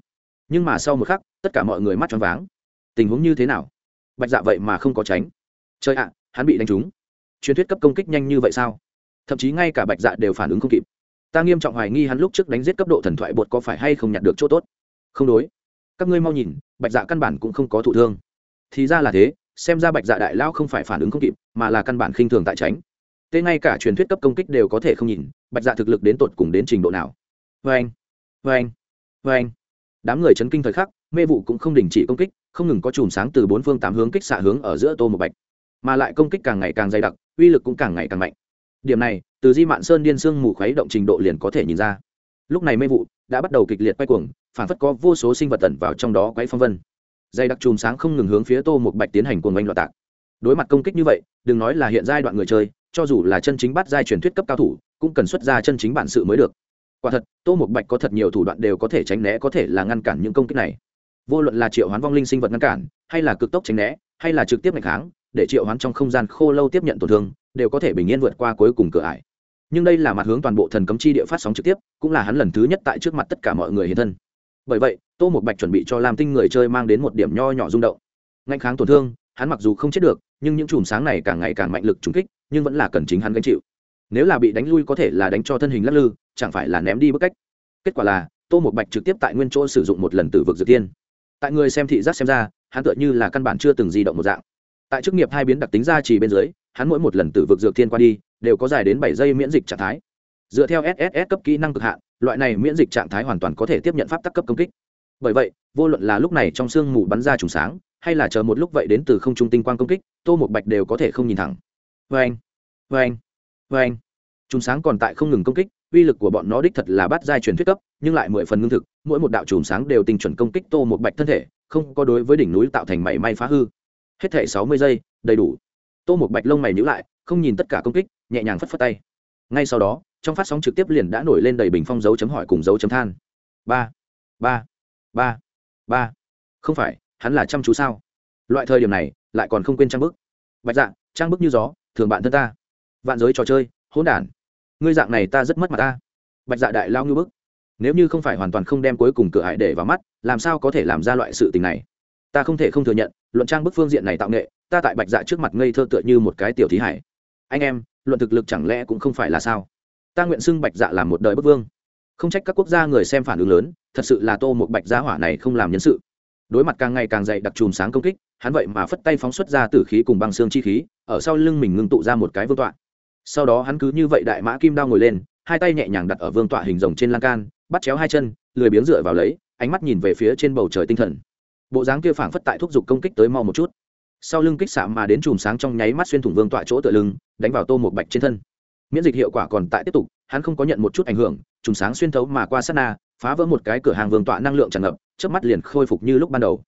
Speaker 1: Nhưng mà sau một khắc, tất cả mọi người mắt choáng váng. Tình huống như thế nào? Bạch dạ vậy mà không có tránh. Chơi ạ, hắn bị đánh trúng. Truyền thuyết cấp công kích nhanh như vậy sao? Thậm chí ngay cả bạch dạ đều phản ứng không kịp ta nghiêm trọng hoài nghi hắn lúc trước đánh giết cấp độ thần thoại bột có phải hay không nhặt được chỗ tốt. Không đối. Các ngươi mau nhìn, bạch dạ căn bản cũng không có thụ thương. Thì ra là thế, xem ra bạch dạ đại lao không phải phản ứng không kịp, mà là căn bản khinh thường tại tránh. Tên ngay cả truyền thuyết cấp công kích đều có thể không nhìn, bạch dạ thực lực đến tột cùng đến trình độ nào. Vê anh vê anh vê anh đám người chấn kinh thời khắc, mê vụ cũng không đình chỉ công kích, không ngừng có chùm sáng từ bốn phương tám hướng kích xạ hướng ở giữa tô một bạch. Mà lại công kích càng ngày càng dày đặc, uy lực cũng càng ngày càng mạnh. Điểm này từ di mạn sơn điên sương mù khuấy động trình độ liền có thể nhìn ra. Lúc này mê vụ đã bắt đầu kịch liệt quay cuồng, phản phất có vô số sinh vật tẩn vào trong đó quấy phong vân. Dây đặc chùm sáng không ngừng hướng phía tô một bạch tiến hành cuồng oanh loạt tạc. Đối mặt công kích như vậy, đừng nói là hiện giai đoạn người chơi, cho dù là chân chính bắt giai truyền thuyết cấp cao thủ, cũng cần xuất ra chân chính bản sự mới được. Quả thật, tô một bạch có thật nhiều thủ đoạn đều có thể tránh né, có thể là ngăn cản những công kích này. Vô luận là triệu hoán vong linh sinh vật ngăn cản, hay là cực tốc tránh né, hay là trực tiếp ngày kháng, để triệu hoán trong không gian khô lâu tiếp nhận tổn thương, đều có thể bình yên vượt qua cuối cùng cửa ải nhưng đây là mặt hướng toàn bộ thần cấm chi địa phát sóng trực tiếp, cũng là hắn lần thứ nhất tại trước mặt tất cả mọi người hiện thân. Bởi vậy, tô một bạch chuẩn bị cho lam tinh người chơi mang đến một điểm nho nhỏ rung động. Ngạnh kháng tổn thương, hắn mặc dù không chết được, nhưng những chùm sáng này càng ngày càng mạnh lực trúng kích, nhưng vẫn là cần chính hắn gánh chịu. Nếu là bị đánh lui có thể là đánh cho thân hình lắc lư, chẳng phải là ném đi bức cách. Kết quả là, tô một bạch trực tiếp tại nguyên chỗ sử dụng một lần từ vực dược tiên. Tại người xem thị giác xem ra, hắn tựa như là căn bản chưa từng di động một dạng. Tại chức nghiệp hai biến đặc tính ra chỉ bên dưới, hắn mỗi một lần từ vực dược thiên qua đi đều có dài đến bảy giây miễn dịch trạng thái. Dựa theo sss cấp kỹ năng cực hạn, loại này miễn dịch trạng thái hoàn toàn có thể tiếp nhận pháp tắc cấp công kích. Bởi vậy, vô luận là lúc này trong sương mù bắn ra trùng sáng, hay là chờ một lúc vậy đến từ không trung tinh quang công kích, tô một bạch đều có thể không nhìn thẳng. Vê anh vê anh vê anh chùm sáng còn tại không ngừng công kích, uy lực của bọn nó đích thật là bắt giai truyền thuyết cấp, nhưng lại mười phần ngưng thực, mỗi một đạo chùm sáng đều tinh chuẩn công kích tô một bạch thân thể, không có đối với đỉnh núi tạo thành mảy may phá hư. Hết thể sáu mươi giây, đầy đủ. Tô một bạch lông mày nhữ lại, không nhìn tất cả công kích nhẹ nhàng phất phất tay. Ngay sau đó, trong phát sóng trực tiếp liền đã nổi lên đầy bình phong dấu chấm hỏi cùng dấu chấm than. Ba ba ba ba. Không phải, hắn là chăm chú sao? Loại thời điểm này, lại còn không quên trang bức. Bạch dạ trang bức như gió, thường bạn thân ta. Vạn giới trò chơi, hỗn đản. Ngươi dạng này ta rất mất mặt ta. Bạch dạ đại lao như bức. Nếu như không phải hoàn toàn không đem cuối cùng cửa hại để vào mắt, làm sao có thể làm ra loại sự tình này? Ta không thể không thừa nhận, luận trang bức phương diện này tạo nghệ, ta tại bạch dạ trước mặt ngây thơ tựa như một cái tiểu thí hải. Anh em luận thực lực chẳng lẽ cũng không phải là sao? Ta nguyện xưng bạch dạ làm một đời bất vương. Không trách các quốc gia người xem phản ứng lớn, thật sự là tô một bạch gia hỏa này không làm nhân sự. Đối mặt càng ngày càng dày đặc chùm sáng công kích, hắn vậy mà phất tay phóng xuất ra tử khí cùng băng xương chi khí, ở sau lưng mình ngưng tụ ra một cái vương tọa. Sau đó hắn cứ như vậy đại mã kim đao ngồi lên, hai tay nhẹ nhàng đặt ở vương tọa hình rồng trên lan can, bắt chéo hai chân, lười biếng dựa vào lấy, ánh mắt nhìn về phía trên bầu trời tinh thần. Bộ dáng kia phảng phất tại thúc giục công kích tới mau một chút. Sau lưng kích xạ mà đến chùm sáng trong nháy mắt xuyên thủng vương tọa chỗ tựa lưng đánh vào tô một bạch trên thân. Miễn dịch hiệu quả còn tại tiếp tục, hắn không có nhận một chút ảnh hưởng chùm sáng xuyên thấu mà qua sát na, phá vỡ một cái cửa hàng vương tọa năng lượng tràn ngập trước mắt liền khôi phục như lúc ban đầu.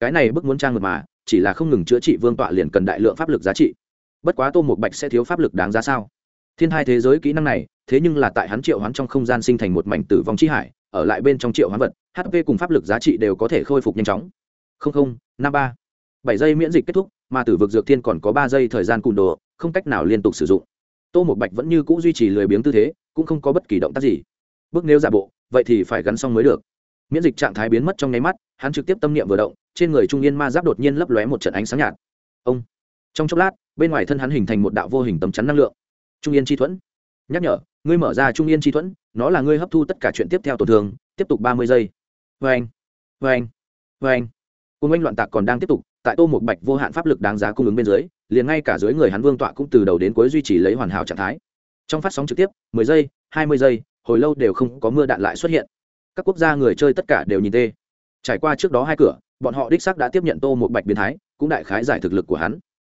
Speaker 1: Cái này bức muốn trang ngược mà, chỉ là không ngừng chữa trị vương tọa liền cần đại lượng pháp lực giá trị. Bất quá tô một bạch sẽ thiếu pháp lực đáng giá sao? Thiên hai thế giới kỹ năng này, thế nhưng là tại hắn triệu hoán trong không gian sinh thành một mảnh tử vong chi hải, ở lại bên trong triệu hoán vật hp cùng pháp lực giá trị đều có thể khôi phục nhanh chóng. Không không, năm ba. Bảy giây miễn dịch kết thúc, mà tử vực dược thiên còn có ba giây thời gian cùn đồ không cách nào liên tục sử dụng. Tô một bạch vẫn như c ũ duy trì lười biếng tư thế, cũng không có bất kỳ động tác gì. Bước nếu giả bộ, vậy thì phải gắn xong mới được. Miễn dịch trạng thái biến mất trong nháy mắt, hắn trực tiếp tâm niệm vừa động, trên người trung yên ma giáp đột nhiên lấp lóe một trận ánh sáng nhạt. Ông! Trong chốc lát, bên ngoài thân hắn hình thành một đạo vô hình tấm chắn năng lượng. Trung yên chi thuẫn. Nhắc nhở, ngươi mở ra trung yên chi thuẫn, nó là ngươi hấp thu tất cả chuyện tiếp theo tổn thương, tiếp tục ba mươi giây. Vê anh vê anh vê anh. Cùng anh loạn tạc còn đang tiếp tục, tại tô một bạch vô hạn pháp lực đáng giá cung ứng bên dưới liền ngay cả dưới người hắn vương tọa cũng từ đầu đến cuối duy trì lấy hoàn hảo trạng thái. Trong phát sóng trực tiếp, mười giây, hai mươi giây, hồi lâu đều không có mưa đạn lại xuất hiện. Các quốc gia người chơi tất cả đều nhìn tê. Trải qua trước đó hai cửa, bọn họ đích xác đã tiếp nhận tô một bạch biến thái, cũng đại khái giải thực lực của hắn.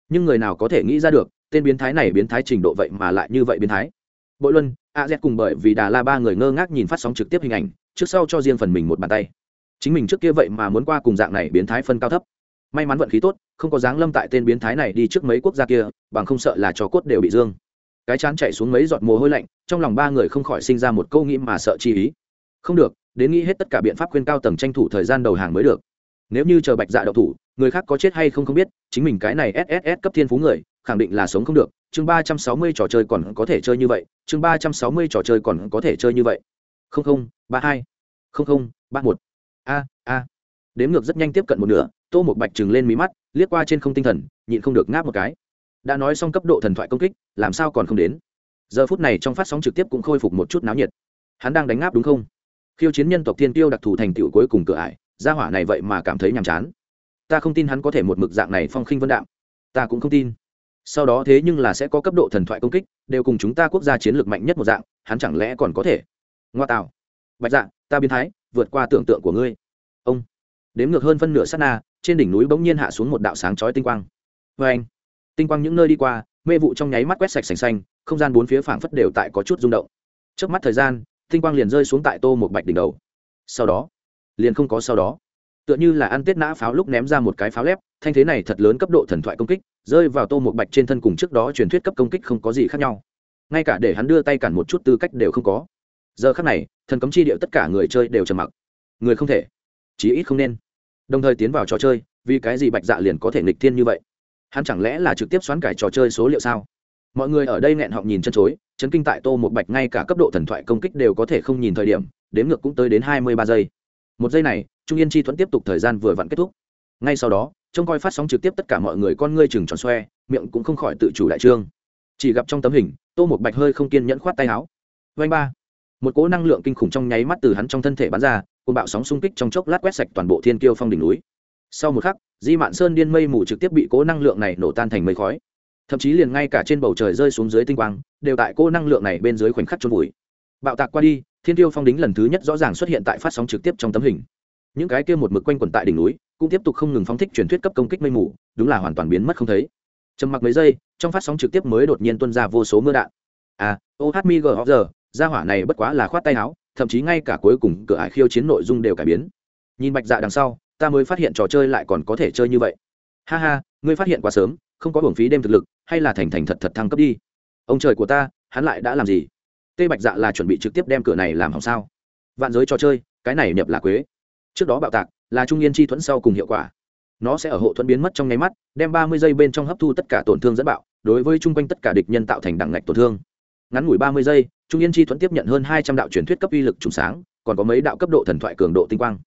Speaker 1: Nhưng người nào có thể nghĩ ra được, tên biến thái này biến thái trình độ vậy mà lại như vậy biến thái. Bội luân, a z cùng bởi vì đà la ba người ngơ ngác nhìn phát sóng trực tiếp hình ảnh, trước sau cho riêng phần mình một bàn tay. Chính mình trước kia vậy mà muốn qua cùng dạng này biến thái phân cao thấp may mắn vận khí tốt, không có dáng lâm tại tên biến thái này đi trước mấy quốc gia kia, bằng không sợ là cho cốt đều bị dương. Cái chán chạy xuống mấy giọt mồ hôi lạnh, trong lòng ba người không khỏi sinh ra một câu nghĩ mà sợ chi ý. Không được, đến nghĩ hết tất cả biện pháp khuyên cao tầng tranh thủ thời gian đầu hàng mới được. Nếu như chờ bạch dạ độc thủ, người khác có chết hay không không biết, chính mình cái này sss cấp thiên phú người, khẳng định là sống không được. Chương ba trăm sáu mươi trò chơi còn có thể chơi như vậy, chương ba trăm sáu mươi trò chơi còn có thể chơi như vậy. Không không, ba hai. Không không, ba một. A a. Đếm ngược rất nhanh tiếp cận một nửa tô một bạch trừng lên mí mắt liếc qua trên không tinh thần nhịn không được ngáp một cái. Đã nói xong cấp độ thần thoại công kích làm sao còn không đến? Giờ phút này trong phát sóng trực tiếp cũng khôi phục một chút náo nhiệt. Hắn đang đánh ngáp đúng không? Khiêu chiến nhân tộc thiên tiêu đặc thù thành tựu cuối cùng cửa ải gia hỏa này vậy mà cảm thấy nhàm chán. Ta không tin hắn có thể một mực dạng này phong khinh vân đạm. Ta cũng không tin. Sau đó thế nhưng là sẽ có cấp độ thần thoại công kích đều cùng chúng ta quốc gia chiến lược mạnh nhất một dạng hắn chẳng lẽ còn có thể? Ngoa tạo. Bạch dạng, ta biến thái vượt qua tưởng tượng của ngươi. Ông. Đếm ngược hơn phân nửa sát na trên đỉnh núi bỗng nhiên hạ xuống một đạo sáng chói tinh quang. Vê anh, tinh quang những nơi đi qua, mê vụ trong nháy mắt quét sạch sành xanh, không gian bốn phía phảng phất đều tại có chút rung động. Trước mắt thời gian, tinh quang liền rơi xuống tại tô một bạch đỉnh đầu. Sau đó, liền không có sau đó. Tựa như là ăn tết nã pháo lúc ném ra một cái pháo lép, thanh thế này thật lớn cấp độ thần thoại công kích, rơi vào tô một bạch trên thân cùng trước đó truyền thuyết cấp công kích không có gì khác nhau. Ngay cả để hắn đưa tay cản một chút tư cách đều không có. Giờ khác này, thần cấm chi điệu tất cả người chơi đều trầm mặc. Người không thể, chí ít không nên đồng thời tiến vào trò chơi, vì cái gì bạch dạ liền có thể nghịch thiên như vậy? Hắn chẳng lẽ là trực tiếp xoán cải trò chơi số liệu sao? Mọi người ở đây nghẹn họng nhìn chân chối, chấn kinh tại tô một bạch ngay cả cấp độ thần thoại công kích đều có thể không nhìn thời điểm, đếm ngược cũng tới đến hai mươi ba giây. Một giây này, trung yên chi thuẫn tiếp tục thời gian vừa vặn kết thúc. Ngay sau đó, trông coi phát sóng trực tiếp tất cả mọi người con ngươi chừng tròn xoe, miệng cũng không khỏi tự chủ đại trương. Chỉ gặp trong tấm hình, tô một bạch hơi không kiên nhẫn khoát tay áo. Vanh ba. Một cỗ năng lượng kinh khủng trong nháy mắt từ hắn trong thân thể bắn ra cùng bạo sóng xung kích trong chốc lát quét sạch toàn bộ thiên kiêu phong đỉnh núi. Sau một khắc, di mạn sơn điên mây mù trực tiếp bị cỗ năng lượng này nổ tan thành mây khói. Thậm chí liền ngay cả trên bầu trời rơi xuống dưới tinh quang, đều tại cỗ năng lượng này bên dưới khoảnh khắc trôn vùi. Bạo tạc qua đi, thiên tiêu phong đính lần thứ nhất rõ ràng xuất hiện tại phát sóng trực tiếp trong tấm hình. Những cái kia một mực quanh quẩn tại đỉnh núi, cũng tiếp tục không ngừng phóng thích truyền thuyết cấp công kích mây mù, đúng là hoàn toàn biến mất không thấy. Trầm mặc mấy giây, trong phát sóng trực tiếp mới đột nhiên tuân ra vô số mưa đạn. À ô hát mi gờ giờ, gia hỏa này bất quá là khoát tay áo thậm chí ngay cả cuối cùng cửa ải khiêu chiến nội dung đều cải biến. Nhìn bạch dạ đằng sau, ta mới phát hiện trò chơi lại còn có thể chơi như vậy. Ha ha, ngươi phát hiện quá sớm, không có hưởng phí đêm thực lực, hay là thành thành thật thật thăng cấp đi. Ông trời của ta, hắn lại đã làm gì? Tê bạch dạ là chuẩn bị trực tiếp đem cửa này làm hỏng sao? Vạn giới trò chơi, cái này nhập là quế. Trước đó bạo tạc, là trung yên chi thuẫn sau cùng hiệu quả. Nó sẽ ở hộ thuẫn biến mất trong nháy mắt, đem ba mươi giây bên trong hấp thu tất cả tổn thương dẫn bạo, đối với chung quanh tất cả địch nhân tạo thành đẳng ngạch tổn thương ngắn ngủi ba mươi giây, trung yên chi thuẫn tiếp nhận hơn hai trăm đạo truyền thuyết cấp uy lực trùng sáng, còn có mấy đạo cấp độ thần thoại cường độ tinh quang.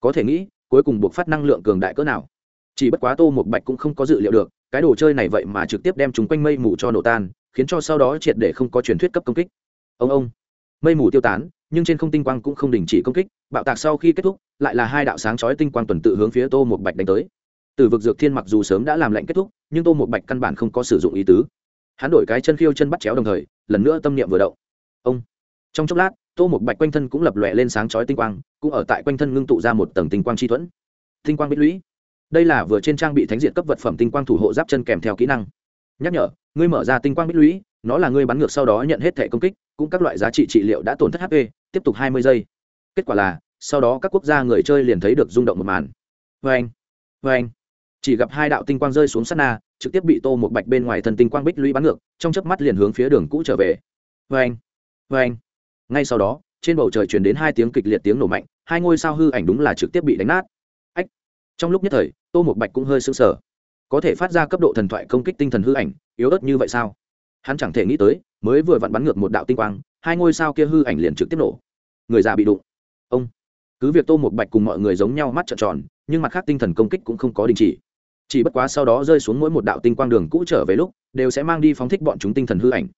Speaker 1: Có thể nghĩ, cuối cùng buộc phát năng lượng cường đại cỡ nào. Chỉ bất quá tô một bạch cũng không có dự liệu được, cái đồ chơi này vậy mà trực tiếp đem chúng quanh mây mù cho nổ tan, khiến cho sau đó triệt để không có truyền thuyết cấp công kích. Ông ông. Mây mù tiêu tán, nhưng trên không tinh quang cũng không đình chỉ công kích, bạo tạc sau khi kết thúc, lại là hai đạo sáng chói tinh quang tuần tự hướng phía tô một bạch đánh tới. Từ vực dược thiên mặc dù sớm đã làm lệnh kết thúc, nhưng tô một bạch căn bản không có sử dụng ý tứ hắn đổi cái chân khiêu chân bắt chéo đồng thời, lần nữa tâm niệm vừa động. Ông. Trong chốc lát, tô một bạch quanh thân cũng lập lòe lên sáng chói tinh quang, cũng ở tại quanh thân ngưng tụ ra một tầng tinh quang chi thuẫn. Tinh quang bích lũy. Đây là vừa trên trang bị thánh diện cấp vật phẩm tinh quang thủ hộ giáp chân kèm theo kỹ năng. Nhắc nhở, ngươi mở ra tinh quang bích lũy, nó là ngươi bắn ngược sau đó nhận hết thẻ công kích, cũng các loại giá trị trị liệu đã tổn thất hp tiếp tục hai mươi giây. Kết quả là, sau đó các quốc gia người chơi liền thấy được rung động một màn. Vê anh vê anh chỉ gặp hai đạo tinh quang rơi xuống sát na trực tiếp bị tô một bạch bên ngoài thân tinh quang bích lũy bắn ngược, trong chớp mắt liền hướng phía đường cũ trở về. Vê anh vê anh ngay sau đó, trên bầu trời truyền đến hai tiếng kịch liệt tiếng nổ mạnh, hai ngôi sao hư ảnh đúng là trực tiếp bị đánh nát. Ách. Trong lúc nhất thời, tô một bạch cũng hơi sững sờ. Có thể phát ra cấp độ thần thoại công kích tinh thần hư ảnh, yếu ớt như vậy sao? Hắn chẳng thể nghĩ tới, mới vừa vặn bắn ngược một đạo tinh quang, hai ngôi sao kia hư ảnh liền trực tiếp nổ. Người già bị đụng. Ông. Cứ việc tô một bạch cùng mọi người giống nhau mắt trợn tròn, nhưng mặt khác tinh thần công kích cũng không có đình chỉ chỉ bất quá sau đó rơi xuống mỗi một đạo tinh quang đường cũ trở về lúc, đều sẽ mang đi phóng thích bọn chúng tinh thần hư ảnh.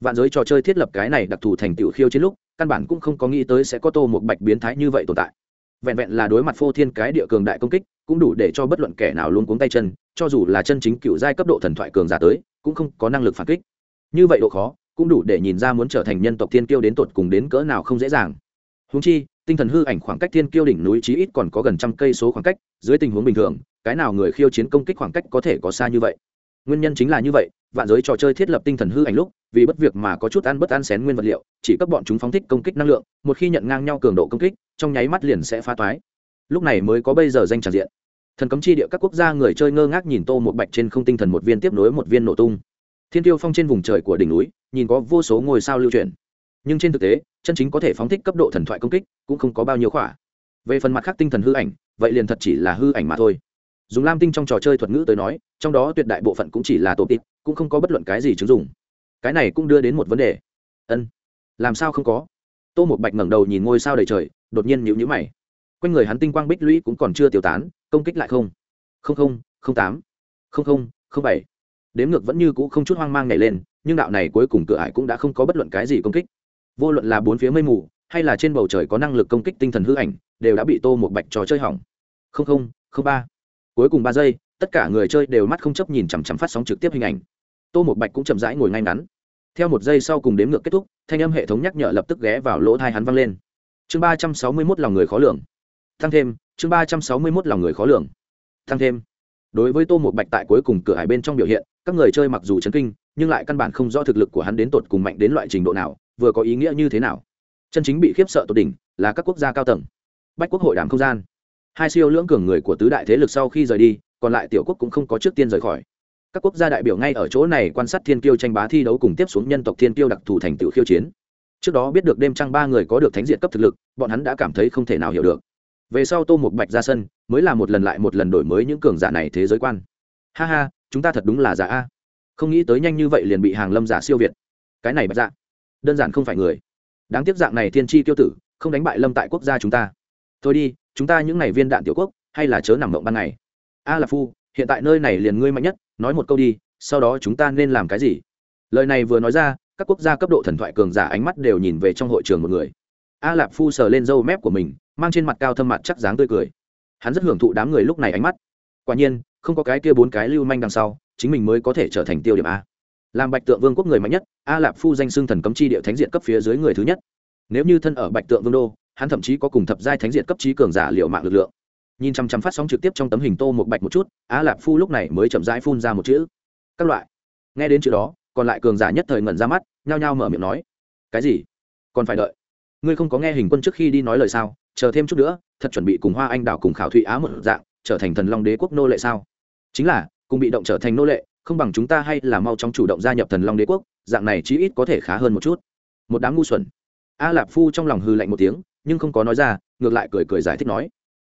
Speaker 1: Vạn giới trò chơi thiết lập cái này đặc thù thành tựu khiêu chiến lúc, căn bản cũng không có nghĩ tới sẽ có tô một bạch biến thái như vậy tồn tại. Vẹn vẹn là đối mặt phô thiên cái địa cường đại công kích, cũng đủ để cho bất luận kẻ nào luôn cuống tay chân, cho dù là chân chính cựu giai cấp độ thần thoại cường giả tới, cũng không có năng lực phản kích. Như vậy độ khó, cũng đủ để nhìn ra muốn trở thành nhân tộc thiên kiêu đến tột cùng đến cỡ nào không dễ dàng. Húng chi, tinh thần hư ảnh khoảng cách thiên kiêu đỉnh núi chí ít còn có gần trăm cây số khoảng cách, dưới tình huống bình thường cái nào người khiêu chiến công kích khoảng cách có thể có xa như vậy? Nguyên nhân chính là như vậy, vạn giới trò chơi thiết lập tinh thần hư ảnh lúc, vì bất việc mà có chút ăn bất ăn xén nguyên vật liệu, chỉ cấp bọn chúng phóng thích công kích năng lượng, một khi nhận ngang nhau cường độ công kích, trong nháy mắt liền sẽ phá toái. Lúc này mới có bây giờ danh tràn diện. Thần cấm chi địa các quốc gia người chơi ngơ ngác nhìn tô một bạch trên không tinh thần một viên tiếp nối một viên nổ tung. Thiên tiêu phong trên vùng trời của đỉnh núi, nhìn có vô số ngôi sao lưu truyền. Nhưng trên thực tế, chân chính có thể phóng thích cấp độ thần thoại công kích cũng không có bao nhiêu khỏa. Về phần mặt khác tinh thần hư ảnh, vậy liền thật chỉ là hư ảnh mà thôi dùng lam tinh trong trò chơi thuật ngữ tới nói, trong đó tuyệt đại bộ phận cũng chỉ là tổ tịp cũng không có bất luận cái gì chứng dùng cái này cũng đưa đến một vấn đề. Ân, làm sao không có? Tô một bạch ngẩng đầu nhìn ngôi sao đầy trời, đột nhiên nhịu nhữ mày. Quanh người hắn tinh quang bích lũy cũng còn chưa tiêu tán, công kích lại không. Không không không tám, không không không bảy. Đếm ngược vẫn như cũ không chút hoang mang nhảy lên, nhưng đạo này cuối cùng cửa ải cũng đã không có bất luận cái gì công kích. Vô luận là bốn phía mây mù, hay là trên bầu trời có năng lực công kích tinh thần hư ảnh, đều đã bị tô một bạch trò chơi hỏng. Không không không ba cuối cùng ba giây, tất cả người chơi đều mắt không chấp nhìn chằm chằm phát sóng trực tiếp hình ảnh. Tô một bạch cũng chậm rãi ngồi ngay ngắn. Theo một giây sau cùng đếm ngược kết thúc, thanh âm hệ thống nhắc nhở lập tức ghé vào lỗ thai hắn văng lên. Chương ba trăm sáu mươi mốt lòng người khó lường. Tăng thêm, chương ba trăm sáu mươi mốt lòng người khó lường. Tăng thêm. Đối với tô một bạch tại cuối cùng cửa hải bên trong biểu hiện, các người chơi mặc dù chấn kinh, nhưng lại căn bản không rõ thực lực của hắn đến tột cùng mạnh đến loại trình độ nào, vừa có ý nghĩa như thế nào. Chân chính bị khiếp sợ tột đỉnh là các quốc gia cao tầng. Bách quốc hội đàm không gian hai siêu lưỡng cường người của tứ đại thế lực sau khi rời đi, còn lại tiểu quốc cũng không có trước tiên rời khỏi. Các quốc gia đại biểu ngay ở chỗ này quan sát thiên kiêu tranh bá thi đấu cùng tiếp xuống nhân tộc thiên kiêu đặc thù thành tựu khiêu chiến. Trước đó biết được đêm trăng ba người có được thánh diện cấp thực lực, bọn hắn đã cảm thấy không thể nào hiểu được. Về sau tô một bạch ra sân, mới là một lần lại một lần đổi mới những cường giả này thế giới quan. Ha ha, chúng ta thật đúng là giả a. Không nghĩ tới nhanh như vậy liền bị hàng lâm giả siêu việt. Cái này bạch dạ đơn giản không phải người. Đáng tiếc dạng này thiên tri tiêu tử, không đánh bại lâm tại quốc gia chúng ta. Thôi đi chúng ta những ngày viên đạn tiểu quốc, hay là chớ nằm mộng ban ngày. A là phu, hiện tại nơi này liền ngươi mạnh nhất, nói một câu đi, sau đó chúng ta nên làm cái gì? Lời này vừa nói ra, các quốc gia cấp độ thần thoại cường giả ánh mắt đều nhìn về trong hội trường một người. A lạp phu sờ lên râu mép của mình, mang trên mặt cao thâm mặt chắc dáng tươi cười. Hắn rất hưởng thụ đám người lúc này ánh mắt. Quả nhiên, không có cái kia bốn cái lưu manh đằng sau, chính mình mới có thể trở thành tiêu điểm a. Làm bạch tượng vương quốc người mạnh nhất, a lạp phu danh xưng thần cấm chi địa thánh diện cấp phía dưới người thứ nhất. Nếu như thân ở bạch tượng vương đô hắn thậm chí có cùng thập giai thánh diện cấp trí cường giả liệu mạng lực lượng. Nhìn chăm chăm phát sóng trực tiếp trong tấm hình tô một bạch một chút, Á lạp phu lúc này mới chậm rãi phun ra một chữ. Các loại. Nghe đến chữ đó, còn lại cường giả nhất thời ngẩn ra mắt, nhao nhao mở miệng nói. Cái gì? Còn phải đợi. Ngươi không có nghe hình quân trước khi đi nói lời sao? Chờ thêm chút nữa, thật chuẩn bị cùng hoa anh đào cùng khảo thụy á một dạng, trở thành thần long đế quốc nô lệ sao? Chính là, cùng bị động trở thành nô lệ, không bằng chúng ta hay là mau chóng chủ động gia nhập thần long đế quốc, dạng này chí ít có thể khá hơn một chút. Một đám ngu xuẩn. A lạp phu trong lòng hư lạnh một tiếng nhưng không có nói ra, ngược lại cười cười giải thích nói,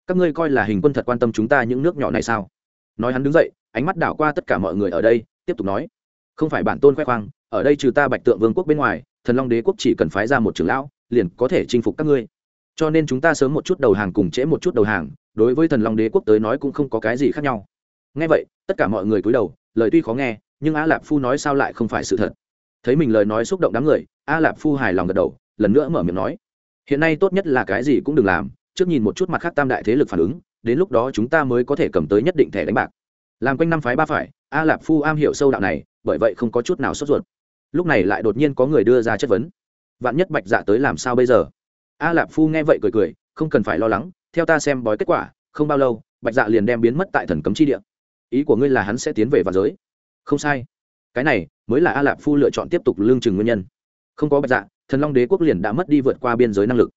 Speaker 1: các ngươi coi là hình quân thật quan tâm chúng ta những nước nhỏ này sao? Nói hắn đứng dậy, ánh mắt đảo qua tất cả mọi người ở đây, tiếp tục nói, không phải bản tôn khoe khoang, ở đây trừ ta bạch tượng vương quốc bên ngoài, thần long đế quốc chỉ cần phái ra một trưởng lão, liền có thể chinh phục các ngươi. Cho nên chúng ta sớm một chút đầu hàng cùng trễ một chút đầu hàng, đối với thần long đế quốc tới nói cũng không có cái gì khác nhau. Nghe vậy, tất cả mọi người cúi đầu, lời tuy khó nghe, nhưng a lạp phu nói sao lại không phải sự thật. Thấy mình lời nói xúc động đám người, a lạp phu hài lòng gật đầu, lần nữa mở miệng nói hiện nay tốt nhất là cái gì cũng đừng làm, trước nhìn một chút mặt khác tam đại thế lực phản ứng, đến lúc đó chúng ta mới có thể cầm tới nhất định thẻ đánh bạc. Làm quanh năm phái ba phải, a lạp phu am hiểu sâu đạo này, bởi vậy không có chút nào sốt ruột. Lúc này lại đột nhiên có người đưa ra chất vấn. Vạn nhất bạch dạ tới làm sao bây giờ? A lạp phu nghe vậy cười cười, không cần phải lo lắng, theo ta xem bói kết quả, không bao lâu, bạch dạ liền đem biến mất tại thần cấm chi địa. Ý của ngươi là hắn sẽ tiến về vạn giới? Không sai. Cái này mới là a lạp phu lựa chọn tiếp tục lương chừng nguyên nhân. Không có bạch dạ thần long đế quốc liền đã mất đi vượt qua biên giới năng lực.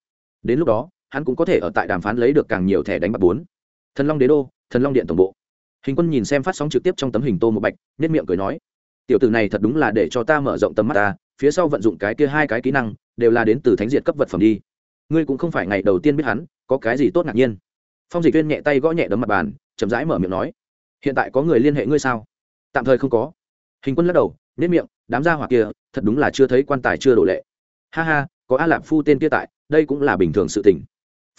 Speaker 1: Đến lúc đó, hắn cũng có thể ở tại đàm phán lấy được càng nhiều thẻ đánh bạc bốn. Thần long đế đô, thần long điện tổng bộ. Hình quân nhìn xem phát sóng trực tiếp trong tấm hình tô một bạch nhất miệng cười nói, tiểu tử này thật đúng là để cho ta mở rộng tầm mắt ta, phía sau vận dụng cái kia hai cái kỹ năng, đều là đến từ thánh diệt cấp vật phẩm đi. Ngươi cũng không phải ngày đầu tiên biết hắn, có cái gì tốt ngạc nhiên? Phong dịch viên nhẹ tay gõ nhẹ đấm mặt bàn, chậm rãi mở miệng nói, hiện tại có người liên hệ ngươi sao? Tạm thời không có. Hình quân lắc đầu nếp miệng, đám gia hỏa kia, thật đúng là chưa thấy quan tài chưa đổ lệ ha ha, có a lạp phu tên kia tại, đây cũng là bình thường sự tình.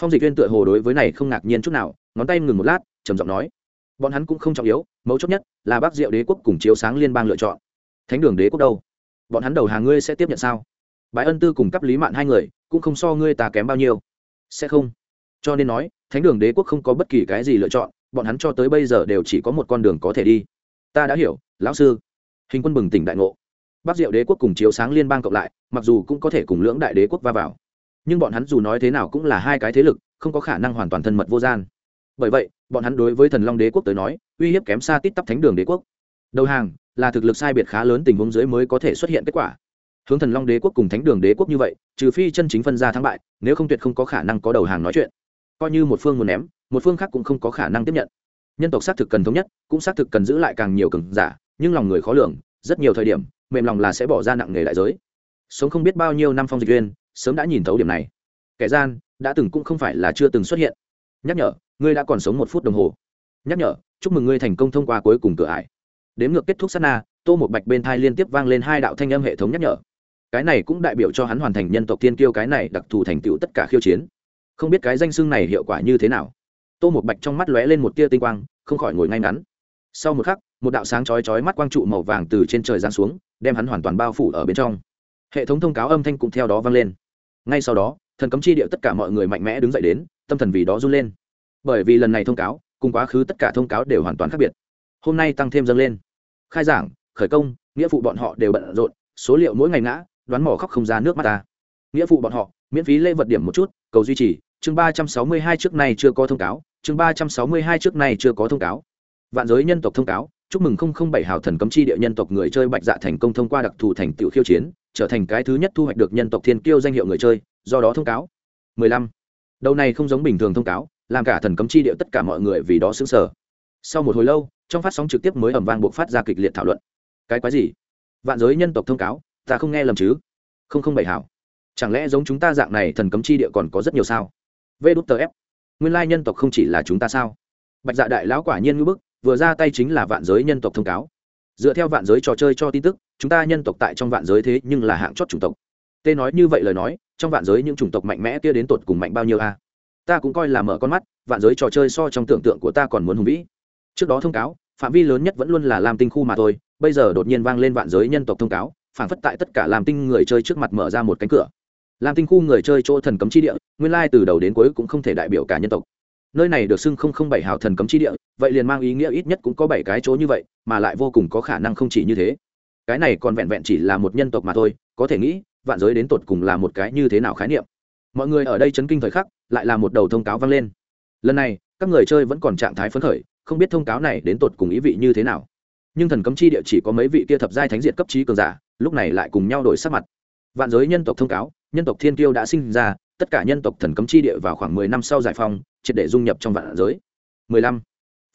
Speaker 1: Phong dịch viên tựa hồ đối với này không ngạc nhiên chút nào, ngón tay ngừng một lát, trầm giọng nói. Bọn hắn cũng không trọng yếu, mấu chốt nhất là bác diệu đế quốc cùng chiếu sáng liên bang lựa chọn. Thánh đường đế quốc đâu? Bọn hắn đầu hàng ngươi sẽ tiếp nhận sao? Bái ân tư cùng cấp lý mạn hai người, cũng không so ngươi ta kém bao nhiêu. Sẽ không. Cho nên nói, thánh đường đế quốc không có bất kỳ cái gì lựa chọn, bọn hắn cho tới bây giờ đều chỉ có một con đường có thể đi. Ta đã hiểu, lão sư. Hình quân bừng tỉnh đại ngộ bắc diệu đế quốc cùng chiếu sáng liên bang cộng lại, mặc dù cũng có thể cùng lưỡng đại đế quốc va vào. Nhưng bọn hắn dù nói thế nào cũng là hai cái thế lực, không có khả năng hoàn toàn thân mật vô gian. Bởi vậy, bọn hắn đối với thần long đế quốc tới nói, uy hiếp kém xa tít tắp thánh đường đế quốc. Đầu hàng, là thực lực sai biệt khá lớn tình huống dưới mới có thể xuất hiện kết quả. Hướng thần long đế quốc cùng thánh đường đế quốc như vậy, trừ phi chân chính phân ra thắng bại, nếu không tuyệt không có khả năng có đầu hàng nói chuyện. Coi như một phương muốn ném, một phương khác cũng không có khả năng tiếp nhận. Nhân tộc xác thực cần thống nhất, cũng xác thực cần giữ lại càng nhiều cường giả, nhưng lòng người khó lường, rất nhiều thời điểm mềm lòng là sẽ bỏ ra nặng nghề đại giới. Sống không biết bao nhiêu năm phong dịch viên sớm đã nhìn thấu điểm này. Kẻ gian, đã từng cũng không phải là chưa từng xuất hiện. Nhắc nhở, ngươi đã còn sống một phút đồng hồ. Nhắc nhở, chúc mừng ngươi thành công thông qua cuối cùng cửa ải. Đếm ngược kết thúc sát na, tô một bạch bên thai liên tiếp vang lên hai đạo thanh âm hệ thống nhắc nhở. Cái này cũng đại biểu cho hắn hoàn thành nhân tộc tiên kiêu cái này đặc thù thành tựu tất cả khiêu chiến. Không biết cái danh xưng này hiệu quả như thế nào. Tô một bạch trong mắt lóe lên một tia tinh quang, không khỏi ngồi ngay ngắn. Sau một khắc, một đạo sáng chói chói mắt quang trụ màu vàng từ trên trời giáng xuống đem hắn hoàn toàn bao phủ ở bên trong. Hệ thống thông cáo âm thanh cũng theo đó vang lên. Ngay sau đó, thần cấm chi địa tất cả mọi người mạnh mẽ đứng dậy đến, tâm thần vì đó run lên. Bởi vì lần này thông cáo, cùng quá khứ tất cả thông cáo đều hoàn toàn khác biệt. Hôm nay tăng thêm dâng lên. Khai giảng, khởi công, nghĩa vụ bọn họ đều bận rộn, số liệu mỗi ngày ngã, đoán mỏ khóc không ra nước mắt ta. Nghĩa vụ bọn họ, miễn phí lễ vật điểm một chút, cầu duy trì. Chương ba trăm sáu mươi hai trước nay chưa có thông cáo, chương ba trăm sáu mươi hai trước nay chưa có thông cáo. Vạn giới nhân tộc thông cáo chúc mừng không không bảy hào thần cấm chi địa nhân tộc người chơi bạch dạ thành công thông qua đặc thù thành tựu khiêu chiến, trở thành cái thứ nhất thu hoạch được nhân tộc thiên kiêu danh hiệu người chơi, do đó thông cáo. 15. đầu này không giống bình thường thông cáo, làm cả thần cấm chi địa tất cả mọi người vì đó sững sờ. Sau một hồi lâu, trong phát sóng trực tiếp mới ẩm vang buộc phát ra kịch liệt thảo luận. Cái quái gì? Vạn giới nhân tộc thông cáo, ta không nghe lầm chứ? Không không bảy hảo chẳng lẽ giống chúng ta dạng này thần cấm chi địa còn có rất nhiều sao? Vê đút tờ ép. Nguyên lai nhân tộc không chỉ là chúng ta sao? Bạch dạ đại lão quả nhiên ngưỡng bức vừa ra tay chính là vạn giới nhân tộc thông cáo. Dựa theo vạn giới trò chơi cho tin tức, chúng ta nhân tộc tại trong vạn giới thế nhưng là hạng chót chủng tộc. Tê nói như vậy lời nói, trong vạn giới những chủng tộc mạnh mẽ kia đến tột cùng mạnh bao nhiêu a? Ta cũng coi là mở con mắt, vạn giới trò chơi so trong tưởng tượng của ta còn muốn hùng vĩ. Trước đó thông cáo, phạm vi lớn nhất vẫn luôn là làm tinh khu mà thôi, bây giờ đột nhiên vang lên vạn giới nhân tộc thông cáo phản phất tại tất cả làm tinh người chơi trước mặt mở ra một cánh cửa. Làm tinh khu người chơi chỗ thần cấm chi địa, nguyên lai từ đầu đến cuối cũng không thể đại biểu cả nhân tộc. Nơi này được xưng không không bảy hào thần cấm chi địa vậy liền mang ý nghĩa ít nhất cũng có bảy cái chỗ như vậy, mà lại vô cùng có khả năng không chỉ như thế. Cái này còn vẹn vẹn chỉ là một nhân tộc mà thôi, có thể nghĩ, vạn giới đến tột cùng là một cái như thế nào khái niệm. Mọi người ở đây chấn kinh thời khắc, lại là một đầu thông cáo vang lên. Lần này, các người chơi vẫn còn trạng thái phấn khởi, không biết thông cáo này đến tột cùng ý vị như thế nào. Nhưng thần cấm chi địa chỉ có mấy vị kia thập giai thánh diện cấp trí cường giả, lúc này lại cùng nhau đổi sắc mặt. Vạn giới nhân tộc thông cáo, nhân tộc thiên kiêu đã sinh ra, tất cả nhân tộc thần cấm chi địa vào khoảng mười năm sau giải phong triệt để dung nhập trong vạn giới. mười lăm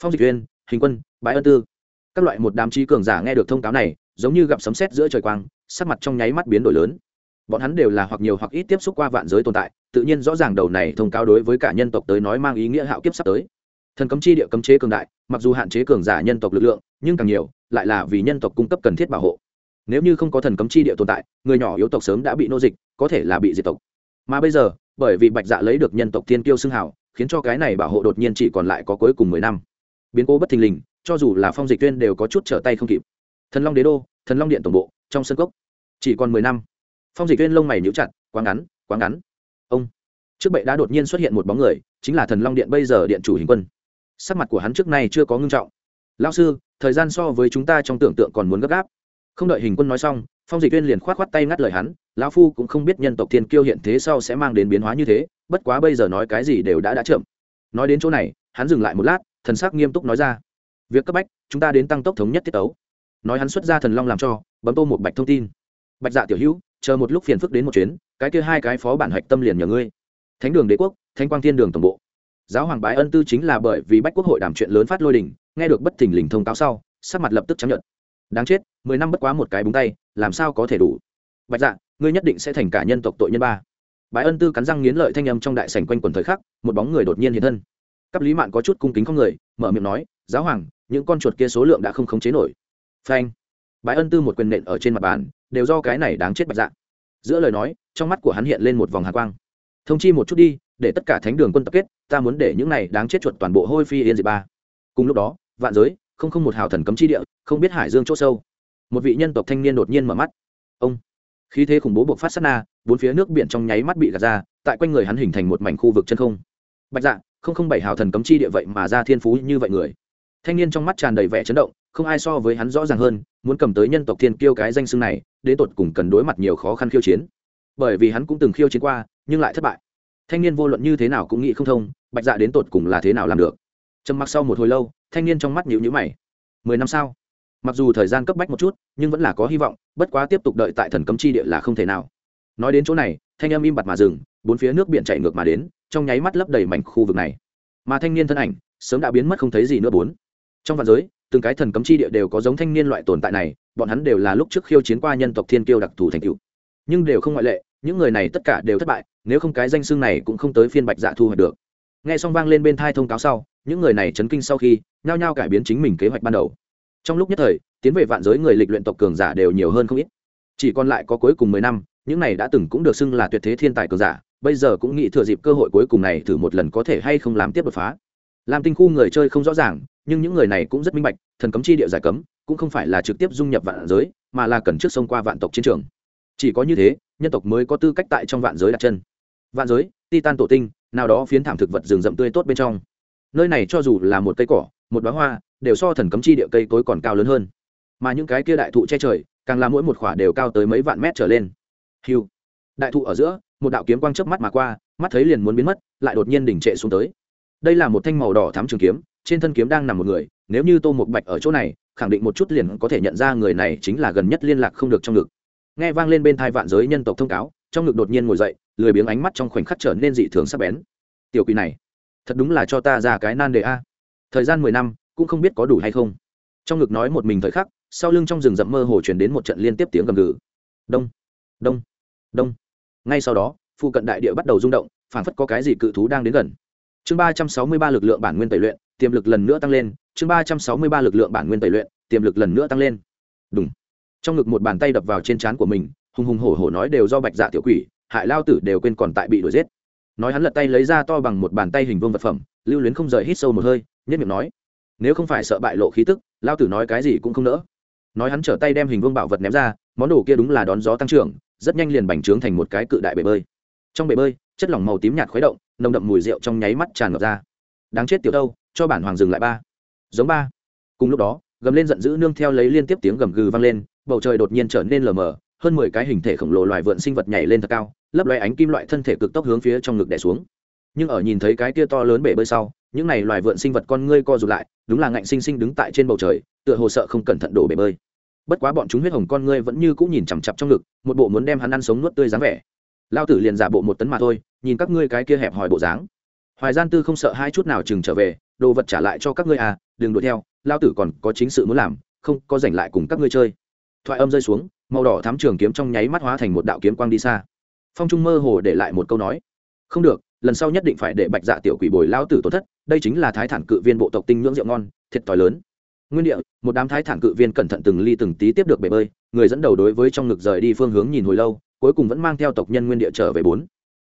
Speaker 1: phong dịch uyên, hình quân bãi ân tư. Các loại một đám trí cường giả nghe được thông cáo này, giống như gặp sấm sét giữa trời quang, sắc mặt trong nháy mắt biến đổi lớn. Bọn hắn đều là hoặc nhiều hoặc ít tiếp xúc qua vạn giới tồn tại, tự nhiên rõ ràng đầu này thông cáo đối với cả nhân tộc tới nói mang ý nghĩa hạo kiếp sắp tới. Thần cấm chi địa cấm chế cường đại, mặc dù hạn chế cường giả nhân tộc lực lượng, nhưng càng nhiều, lại là vì nhân tộc cung cấp cần thiết bảo hộ. Nếu như không có thần cấm chi địa tồn tại, người nhỏ yếu tộc sớm đã bị nô dịch, có thể là bị diệt tộc. Mà bây giờ, bởi vì bạch dạ lấy được nhân tộc tiên kiêu xưng hào, khiến cho cái này bảo hộ đột nhiên chỉ còn lại có cuối cùng mười năm biến cố bất thình lình, cho dù là phong dịch tuyên đều có chút trở tay không kịp. Thần long đế đô, thần long điện tổng bộ, trong sân cốc. Chỉ còn mười năm. Phong dịch tuyên lông mày nhũ chặt, quá ngắn quá ngắn. Ông. Trước bệ đã đột nhiên xuất hiện một bóng người, chính là thần long điện bây giờ điện chủ hình quân. Sắc mặt của hắn trước nay chưa có ngưng trọng. Lao sư, thời gian so với chúng ta trong tưởng tượng còn muốn gấp gáp. Không đợi hình quân nói xong, phong dịch tuyên liền k h o á t k h o á t tay ngắt lời hắn, lão phu cũng không biết nhân tộc thiên kiêu hiện thế sau sẽ mang đến biến hóa như thế, bất quá bây giờ nói cái gì đều đã đã chậm. Nói đến chỗ này, hắn dừng lại một lát thần sắc nghiêm túc nói ra. Việc cấp bách, chúng ta đến tăng tốc thống nhất tiết tấu. Nói hắn xuất ra thần long làm cho, bấm tô một bạch thông tin. Bạch dạ tiểu hữu, chờ một lúc phiền phức đến một chuyến, cái kia hai cái phó bản hạch tâm liền nhờ ngươi. Thánh đường đế quốc thanh quang thiên đường tổng bộ. Giáo hoàng bái ân tư chính là bởi vì bách quốc hội đàm chuyện lớn phát lôi đình, nghe được bất thình lình thông cáo sau, sắc mặt lập tức chấp nhận đáng chết, mười năm bất quá một cái búng tay, làm sao có thể đủ? Bạch dạ ngươi nhất định sẽ thành cả nhân tộc tội nhân ba. Bái ân tư cắn răng nghiến lợi thanh âm trong đại sảnh quanh quần thời khắc, một bóng người đột nhiên hiện thân cấp lý mạn có chút cung kính không người, mở miệng nói, giáo hoàng, những con chuột kia số lượng đã không khống chế nổi. Phanh. Bái ân tư một quyền nện ở trên mặt bàn, đều do cái này đáng chết bạch dạng. giữa lời nói, trong mắt của hắn hiện lên một vòng hạ quang. Thông chi một chút đi, để tất cả thánh đường quân tập kết, ta muốn để những này đáng chết chuột toàn bộ hôi phi yên diệt ba. Cùng lúc đó, vạn giới, không không một hào thần cấm chi địa, không biết hải dương chỗ sâu. Một vị nhân tộc thanh niên đột nhiên mở mắt. Ông. Khí thế khủng bố buộc phát sát na, bốn phía nước biển trong nháy mắt bị gạt ra, tại quanh người hắn hình thành một mảnh khu vực chân không. Bạch dạ không không bảy hào thần cấm chi địa vậy mà ra thiên phú như vậy người. Thanh niên trong mắt tràn đầy vẻ chấn động, không ai so với hắn rõ ràng hơn, muốn cầm tới nhân tộc thiên kiêu cái danh xưng này, đến tột cùng cần đối mặt nhiều khó khăn khiêu chiến. Bởi vì hắn cũng từng khiêu chiến qua, nhưng lại thất bại. Thanh niên vô luận như thế nào cũng nghĩ không thông, bạch dạ đến tột cùng là thế nào làm được. Trầm mặc sau một hồi lâu, thanh niên trong mắt nhịu nhữ mày. Mười năm sau, mặc dù thời gian cấp bách một chút, nhưng vẫn là có hy vọng, bất quá tiếp tục đợi tại thần cấm chi địa là không thể nào. Nói đến chỗ này, thanh em im bặt mà dừng, bốn phía nước biển chạy ngược mà đến trong nháy mắt lấp đầy mảnh khu vực này. Mà thanh niên thân ảnh, sớm đã biến mất không thấy gì nữa bốn. Trong vạn giới, từng cái thần cấm chi địa đều có giống thanh niên loại tồn tại này, bọn hắn đều là lúc trước khiêu chiến qua nhân tộc thiên kiêu đặc thù thành cựu nhưng đều không ngoại lệ, những người này tất cả đều thất bại, nếu không cái danh xương này cũng không tới phiên bạch dạ thu hoạch được. Nghe xong vang lên bên thai thông cáo sau, những người này chấn kinh sau khi, nhao nhao cải biến chính mình kế hoạch ban đầu. Trong lúc nhất thời, tiến về vạn giới người lịch luyện tộc cường giả đều nhiều hơn không ít. Chỉ còn lại có cuối cùng mười năm, những này đã từng cũng được xưng là tuyệt thế thiên tài cường giả bây giờ cũng nghĩ thừa dịp cơ hội cuối cùng này thử một lần có thể hay không làm tiếp đột phá. Làm tinh khu người chơi không rõ ràng, nhưng những người này cũng rất minh bạch, thần cấm chi địa giải cấm, cũng không phải là trực tiếp dung nhập vạn giới, mà là cần trước sông qua vạn tộc chiến trường. Chỉ có như thế, nhân tộc mới có tư cách tại trong vạn giới đặt chân. Vạn giới, titan tổ tinh, nào đó phiến thảm thực vật rừng rậm tươi tốt bên trong. Nơi này cho dù là một cây cỏ, một đóa hoa, đều so thần cấm chi địa cây tối còn cao lớn hơn. Mà những cái kia đại thụ che trời, càng là mỗi một khỏa đều cao tới mấy vạn mét trở lên. Hiu đại thụ ở giữa một đạo kiếm quang chớp mắt mà qua, mắt thấy liền muốn biến mất, lại đột nhiên đỉnh trệ xuống tới. Đây là một thanh màu đỏ thắm trường kiếm, trên thân kiếm đang nằm một người, nếu như tô một bạch ở chỗ này, khẳng định một chút liền có thể nhận ra người này chính là gần nhất liên lạc không được trong ngực. Nghe vang lên bên thai vạn giới nhân tộc thông cáo, trong ngực đột nhiên ngồi dậy, lười biếng ánh mắt trong khoảnh khắc trở nên dị thường sắc bén. Tiểu quỷ này, thật đúng là cho ta ra cái nan đề a. Thời gian mười năm, cũng không biết có đủ hay không. Trong ngực nói một mình thời khắc, sau lưng trong rừng rậm mơ hồ chuyển đến một trận liên tiếp tiếng gầm gừ. Đông đông đông ngay sau đó phụ cận đại địa bắt đầu rung động, phảng phất có cái gì cự thú đang đến gần. Chương ba trăm sáu mươi ba lực lượng bản nguyên tẩy luyện, tiềm lực lần nữa tăng lên. Chương ba trăm sáu mươi ba lực lượng bản nguyên tẩy luyện, tiềm lực lần nữa tăng lên. Đúng trong ngực một bàn tay đập vào trên trán của mình, hùng hùng hổ hổ nói đều do bạch dạ tiểu quỷ, hại lao tử đều quên còn tại bị đuổi giết. Nói hắn lật tay lấy ra to bằng một bàn tay hình vương vật phẩm, lưu luyến không rời hít sâu một hơi, nhất miệng nói, nếu không phải sợ bại lộ khí tức, lao tử nói cái gì cũng không nỡ. Nói hắn trở tay đem hình vương bảo vật ném ra, món đồ kia đúng là đón gió tăng trưởng rất nhanh liền bành trướng thành một cái cự đại bể bơi. Trong bể bơi, chất lỏng màu tím nhạt khuấy động, nồng đậm mùi rượu trong nháy mắt tràn ngập ra. Đáng chết tiểu đâu cho bản hoàng dừng lại ba. Giống ba. Cùng lúc đó, gầm lên giận dữ nương theo lấy liên tiếp tiếng gầm gừ vang lên, bầu trời đột nhiên trở nên lờ mờ, hơn mười cái hình thể khổng lồ loài vượn sinh vật nhảy lên thật cao, lấp loe ánh kim loại thân thể cực tốc hướng phía trong ngực đè xuống. Nhưng ở nhìn thấy cái kia to lớn bể bơi sau, những này loài vượn sinh vật con ngươi co rụt lại, đúng là ngạnh sinh sinh đứng tại trên bầu trời, tựa hồ sợ không cẩn thận đổ bể bơi bất quá bọn chúng huyết hồng con ngươi vẫn như cũng nhìn chằm chặp trong ngực, một bộ muốn đem hắn ăn sống nuốt tươi dáng vẻ. Lao tử liền giả bộ một tấn mà thôi, nhìn các ngươi cái kia hẹp hòi bộ dáng. Hoài gian tư không sợ hai chút nào chừng trở về, đồ vật trả lại cho các ngươi à đừng đuổi theo, lao tử còn có chính sự muốn làm, không có giành lại cùng các ngươi chơi. Thoại âm rơi xuống, màu đỏ thám trường kiếm trong nháy mắt hóa thành một đạo kiếm quang đi xa. Phong trung mơ hồ để lại một câu nói. Không được, lần sau nhất định phải để bạch dạ tiểu quỷ bồi lao tử tổn thất, đây chính là thái thản cự viên bộ tộc tinh nhưỡng rượu ngon, thiệt thòi lớn nguyên địa, một đám thái thản cự viên cẩn thận từng ly từng tí tiếp được bể bơi, người dẫn đầu đối với trong ngực rời đi phương hướng nhìn hồi lâu, cuối cùng vẫn mang theo tộc nhân nguyên địa trở về bốn.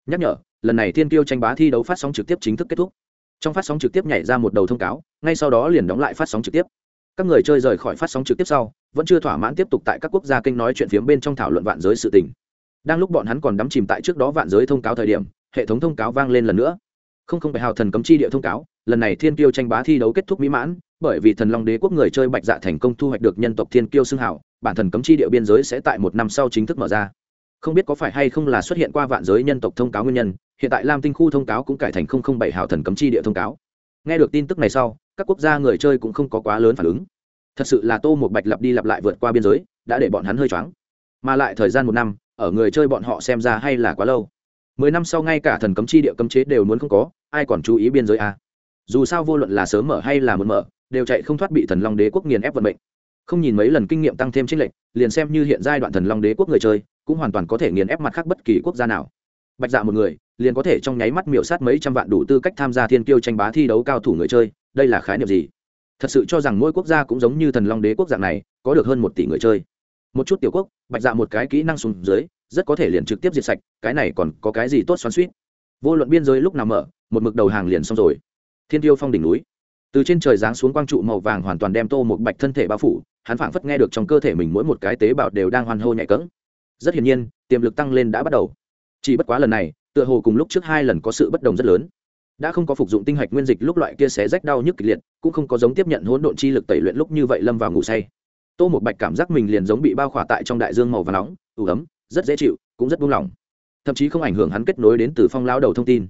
Speaker 1: Nhắc nhở, lần này thiên tiêu tranh bá thi đấu phát sóng trực tiếp chính thức kết thúc. Trong phát sóng trực tiếp nhảy ra một đầu thông cáo, ngay sau đó liền đóng lại phát sóng trực tiếp. Các người chơi rời khỏi phát sóng trực tiếp sau, vẫn chưa thỏa mãn tiếp tục tại các quốc gia kênh nói chuyện phiếm bên trong thảo luận vạn giới sự tình. Đang lúc bọn hắn còn đắm chìm tại trước đó vạn giới thông cáo thời điểm, hệ thống thông cáo vang lên lần nữa. Không không phải hào thần cấm chi địa thông cáo, lần này thiên kiêu tranh bá thi đấu kết thúc mỹ mãn bởi vì thần long đế quốc người chơi bạch dạ thành công thu hoạch được nhân tộc thiên kiêu xưng hảo, bản thần cấm chi địa biên giới sẽ tại một năm sau chính thức mở ra. Không biết có phải hay không là xuất hiện qua vạn giới nhân tộc thông cáo nguyên nhân, hiện tại lam tinh khu thông cáo cũng cải thành không không bảy hào thần cấm chi địa thông cáo. Nghe được tin tức này sau, các quốc gia người chơi cũng không có quá lớn phản ứng. Thật sự là tô một bạch lặp đi lặp lại vượt qua biên giới, đã để bọn hắn hơi choáng. Mà lại thời gian một năm, ở người chơi bọn họ xem ra hay là quá lâu. Mười năm sau ngay cả thần cấm chi địa cấm chế đều muốn không có, ai còn chú ý biên giới à? dù sao vô luận là sớm mở hay là muốn mở đều chạy không thoát bị thần long đế quốc nghiền ép vận mệnh. Không nhìn mấy lần kinh nghiệm tăng thêm trích lệnh liền xem như hiện giai đoạn thần long đế quốc người chơi, cũng hoàn toàn có thể nghiền ép mặt khác bất kỳ quốc gia nào. Bạch dạ một người, liền có thể trong nháy mắt miểu sát mấy trăm vạn đủ tư cách tham gia thiên kiêu tranh bá thi đấu cao thủ người chơi, đây là khái niệm gì? Thật sự cho rằng mỗi quốc gia cũng giống như thần long đế quốc dạng này, có được hơn một tỷ người chơi. Một chút tiểu quốc, bạch dạ một cái kỹ năng xuống dưới, rất có thể liền trực tiếp diệt sạch, cái này còn có cái gì tốt xoắn suýt vô luận biên giới lúc nào mở, một mực đầu hàng liền xong rồi. Thiên tiêu phong đỉnh núi từ trên trời giáng xuống quang trụ màu vàng hoàn toàn đem tô một bạch thân thể bao phủ, hắn phảng phất nghe được trong cơ thể mình mỗi một cái tế bào đều đang hoan hô nhạy cẫng. Rất hiển nhiên, tiềm lực tăng lên đã bắt đầu. Chỉ bất quá lần này, tựa hồ cùng lúc trước hai lần có sự bất đồng rất lớn. Đã không có phục dụng tinh hạch nguyên dịch lúc loại kia xé rách đau nhức kịch liệt, cũng không có giống tiếp nhận hỗn độn chi lực tẩy luyện lúc như vậy lâm vào ngủ say. Tô một bạch cảm giác mình liền giống bị bao khỏa tại trong đại dương màu và nóng ủ ấm, rất dễ chịu, cũng rất buông lỏng. Thậm chí không ảnh hưởng hắn kết nối đến từ phong lao đầu thông tin.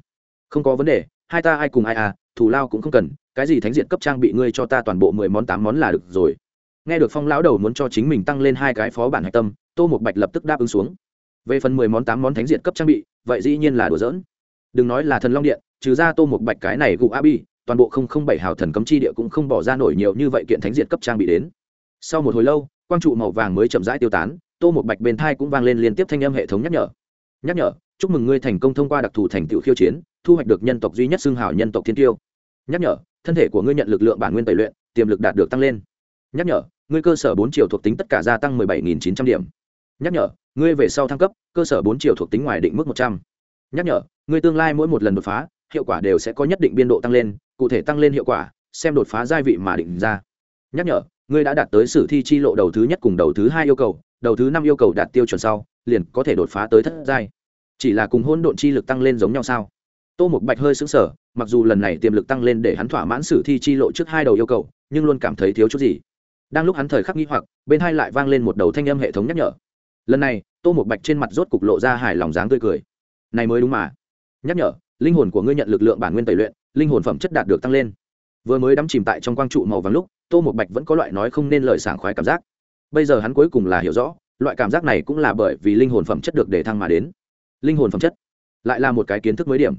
Speaker 1: Không có vấn đề, hai ta ai cùng ai à thù lao cũng không cần cái gì thánh diện cấp trang bị ngươi cho ta toàn bộ mười món tám món là được rồi. Nghe được phong lão đầu muốn cho chính mình tăng lên hai cái phó bản hạch tâm, tô một bạch lập tức đáp ứng xuống. Về phần mười món tám món thánh diện cấp trang bị, vậy dĩ nhiên là đùa giỡn. Đừng nói là thần long điện, trừ ra tô một bạch cái này gụ a bi toàn bộ không không bảy hào thần cấm chi địa cũng không bỏ ra nổi nhiều như vậy kiện thánh diện cấp trang bị đến. Sau một hồi lâu, quang trụ màu vàng mới chậm rãi tiêu tán, tô một bạch bên thai cũng vang lên liên tiếp thanh âm hệ thống nhắc nhở. Nhắc nhở, chúc mừng ngươi thành công thông qua đặc thù thành tựu khiêu chiến, thu hoạch được nhân tộc duy nhất xưng hào nhân tộc thiên tiêu. Nhắc nhở thân thể của ngươi nhận lực lượng bản nguyên tẩy luyện, tiềm lực đạt được tăng lên. Nhắc nhở, ngươi cơ sở bốn triệu thuộc tính tất cả gia tăng mười bảy nghìn chín trăm điểm. Nhắc nhở, ngươi về sau thăng cấp, cơ sở bốn triệu thuộc tính ngoài định mức một trăm. Nhắc nhở, ngươi tương lai mỗi một lần đột phá, hiệu quả đều sẽ có nhất định biên độ tăng lên, cụ thể tăng lên hiệu quả, xem đột phá giai vị mà định ra. Nhắc nhở, ngươi đã đạt tới sử thi chi lộ đầu thứ nhất cùng đầu thứ hai yêu cầu, đầu thứ năm yêu cầu đạt tiêu chuẩn sau, liền có thể đột phá tới thất giai. Chỉ là cùng hỗn độn chi lực tăng lên giống nhau sao? Tô một bạch hơi xứng sở mặc dù lần này tiềm lực tăng lên để hắn thỏa mãn sử thi chi lộ trước hai đầu yêu cầu, nhưng luôn cảm thấy thiếu chút gì. Đang lúc hắn thời khắc nghĩ hoặc, bên hai lại vang lên một đầu thanh âm hệ thống nhắc nhở. Lần này, tô một bạch trên mặt rốt cục lộ ra hài lòng dáng tươi cười. Này mới đúng mà. Nhắc nhở, linh hồn của ngươi nhận lực lượng bản nguyên tẩy luyện, linh hồn phẩm chất đạt được tăng lên. Vừa mới đắm chìm tại trong quang trụ màu vàng lúc, tô một bạch vẫn có loại nói không nên lời sảng khoái cảm giác. Bây giờ hắn cuối cùng là hiểu rõ, loại cảm giác này cũng là bởi vì linh hồn phẩm chất được đề thăng mà đến. Linh hồn phẩm chất lại là một cái kiến thức mới điểm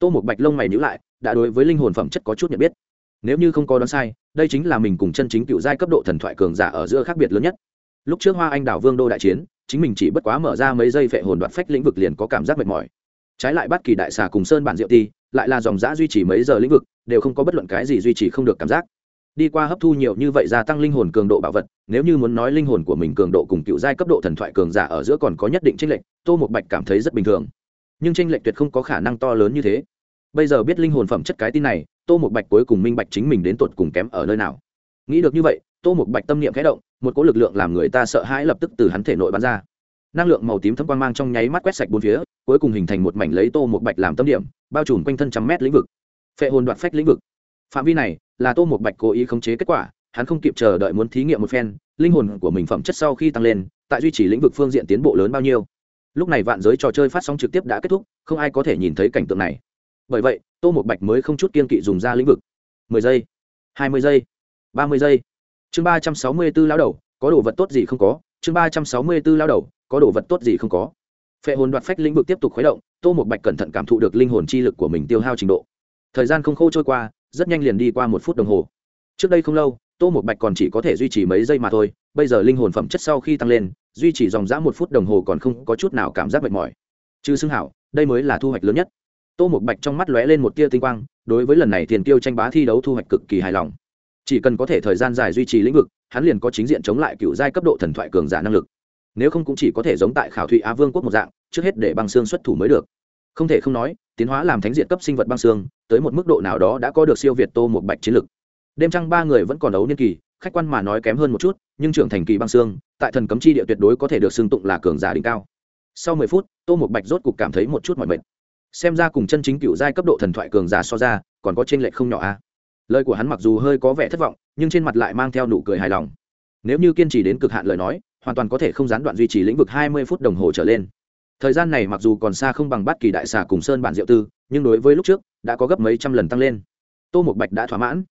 Speaker 1: tô một bạch lông mày nhữ lại, đã đối với linh hồn phẩm chất có chút nhận biết. Nếu như không có đoán sai, đây chính là mình cùng chân chính cựu giai cấp độ thần thoại cường giả ở giữa khác biệt lớn nhất. Lúc trước hoa anh đảo vương đô đại chiến, chính mình chỉ bất quá mở ra mấy giây phệ hồn đoạt phách lĩnh vực liền có cảm giác mệt mỏi. Trái lại bất kỳ đại xà cùng sơn bản diệu ti, lại là dòng giã duy trì mấy giờ lĩnh vực, đều không có bất luận cái gì duy trì không được cảm giác. Đi qua hấp thu nhiều như vậy gia tăng linh hồn cường độ bảo vật, nếu như muốn nói linh hồn của mình cường độ cùng cựu giai cấp độ thần thoại cường giả ở giữa còn có nhất định trích lệch, tô một bạch cảm thấy rất bình thường nhưng tranh lệch tuyệt không có khả năng to lớn như thế. Bây giờ biết linh hồn phẩm chất cái tin này, tô một bạch cuối cùng minh bạch chính mình đến tột cùng kém ở nơi nào. Nghĩ được như vậy, tô một bạch tâm niệm khẽ động, một cỗ lực lượng làm người ta sợ hãi lập tức từ hắn thể nội bắn ra. Năng lượng màu tím thấm quang mang trong nháy mắt quét sạch bốn phía, cuối cùng hình thành một mảnh lấy tô một bạch làm tâm điểm, bao trùm quanh thân trăm mét lĩnh vực. Phệ hồn đoạt phách lĩnh vực. Phạm vi này là tô một bạch cố ý khống chế kết quả, hắn không kịp chờ đợi muốn thí nghiệm một phen, linh hồn của mình phẩm chất sau khi tăng lên, tại duy trì lĩnh vực phương diện tiến bộ lớn bao nhiêu lúc này vạn giới trò chơi phát sóng trực tiếp đã kết thúc, không ai có thể nhìn thấy cảnh tượng này. Bởi vậy, tô một bạch mới không chút kiên kỵ dùng ra lĩnh vực. Mười giây, hai mươi giây, ba mươi giây. Chương ba trăm sáu mươi b ố lao đầu, có đồ vật tốt gì không có? Chương ba trăm sáu mươi b ố lao đầu, có đồ vật tốt gì không có? Phệ hồn đoạt phách lĩnh vực tiếp tục khuấy động, tô một bạch cẩn thận cảm thụ được linh hồn chi lực của mình tiêu hao trình độ. Thời gian không khô trôi qua, rất nhanh liền đi qua một phút đồng hồ. Trước đây không lâu tô một bạch còn chỉ có thể duy trì mấy giây mà thôi, bây giờ linh hồn phẩm chất sau khi tăng lên, duy trì dòng dã một phút đồng hồ còn không có chút nào cảm giác mệt mỏi. Chứ xưng hảo, đây mới là thu hoạch lớn nhất. Tô một bạch trong mắt lóe lên một tia tinh quang, đối với lần này tiền tiêu tranh bá thi đấu thu hoạch cực kỳ hài lòng. Chỉ cần có thể thời gian dài duy trì lĩnh vực, hắn liền có chính diện chống lại cựu giai cấp độ thần thoại cường giả năng lực. Nếu không cũng chỉ có thể giống tại khảo thụy á vương quốc một dạng, trước hết để băng xương xuất thủ mới được. Không thể không nói, tiến hóa làm thánh diện cấp sinh vật băng xương, tới một mức độ nào đó đã có được siêu việt tô một bạch chiến lực đêm trăng ba người vẫn còn đấu niên kỳ, khách quan mà nói kém hơn một chút, nhưng trưởng thành kỳ băng xương, tại thần cấm chi địa tuyệt đối có thể được xưng tụng là cường giả đỉnh cao. Sau mười phút, tô một bạch rốt cục cảm thấy một chút mọi mệt. Xem ra cùng chân chính cựu giai cấp độ thần thoại cường giả so ra, còn có tranh lệch không nhỏ a. Lời của hắn mặc dù hơi có vẻ thất vọng, nhưng trên mặt lại mang theo nụ cười hài lòng. Nếu như kiên trì đến cực hạn lời nói, hoàn toàn có thể không gián đoạn duy trì lĩnh vực hai mươi phút đồng hồ trở lên. Thời gian này mặc dù còn xa không bằng bát kỳ đại xà cùng sơn bản diệu tư, nhưng đối với lúc trước, đã có gấp mấy trăm lần tăng lên. Tô một bạch đã thỏa mãn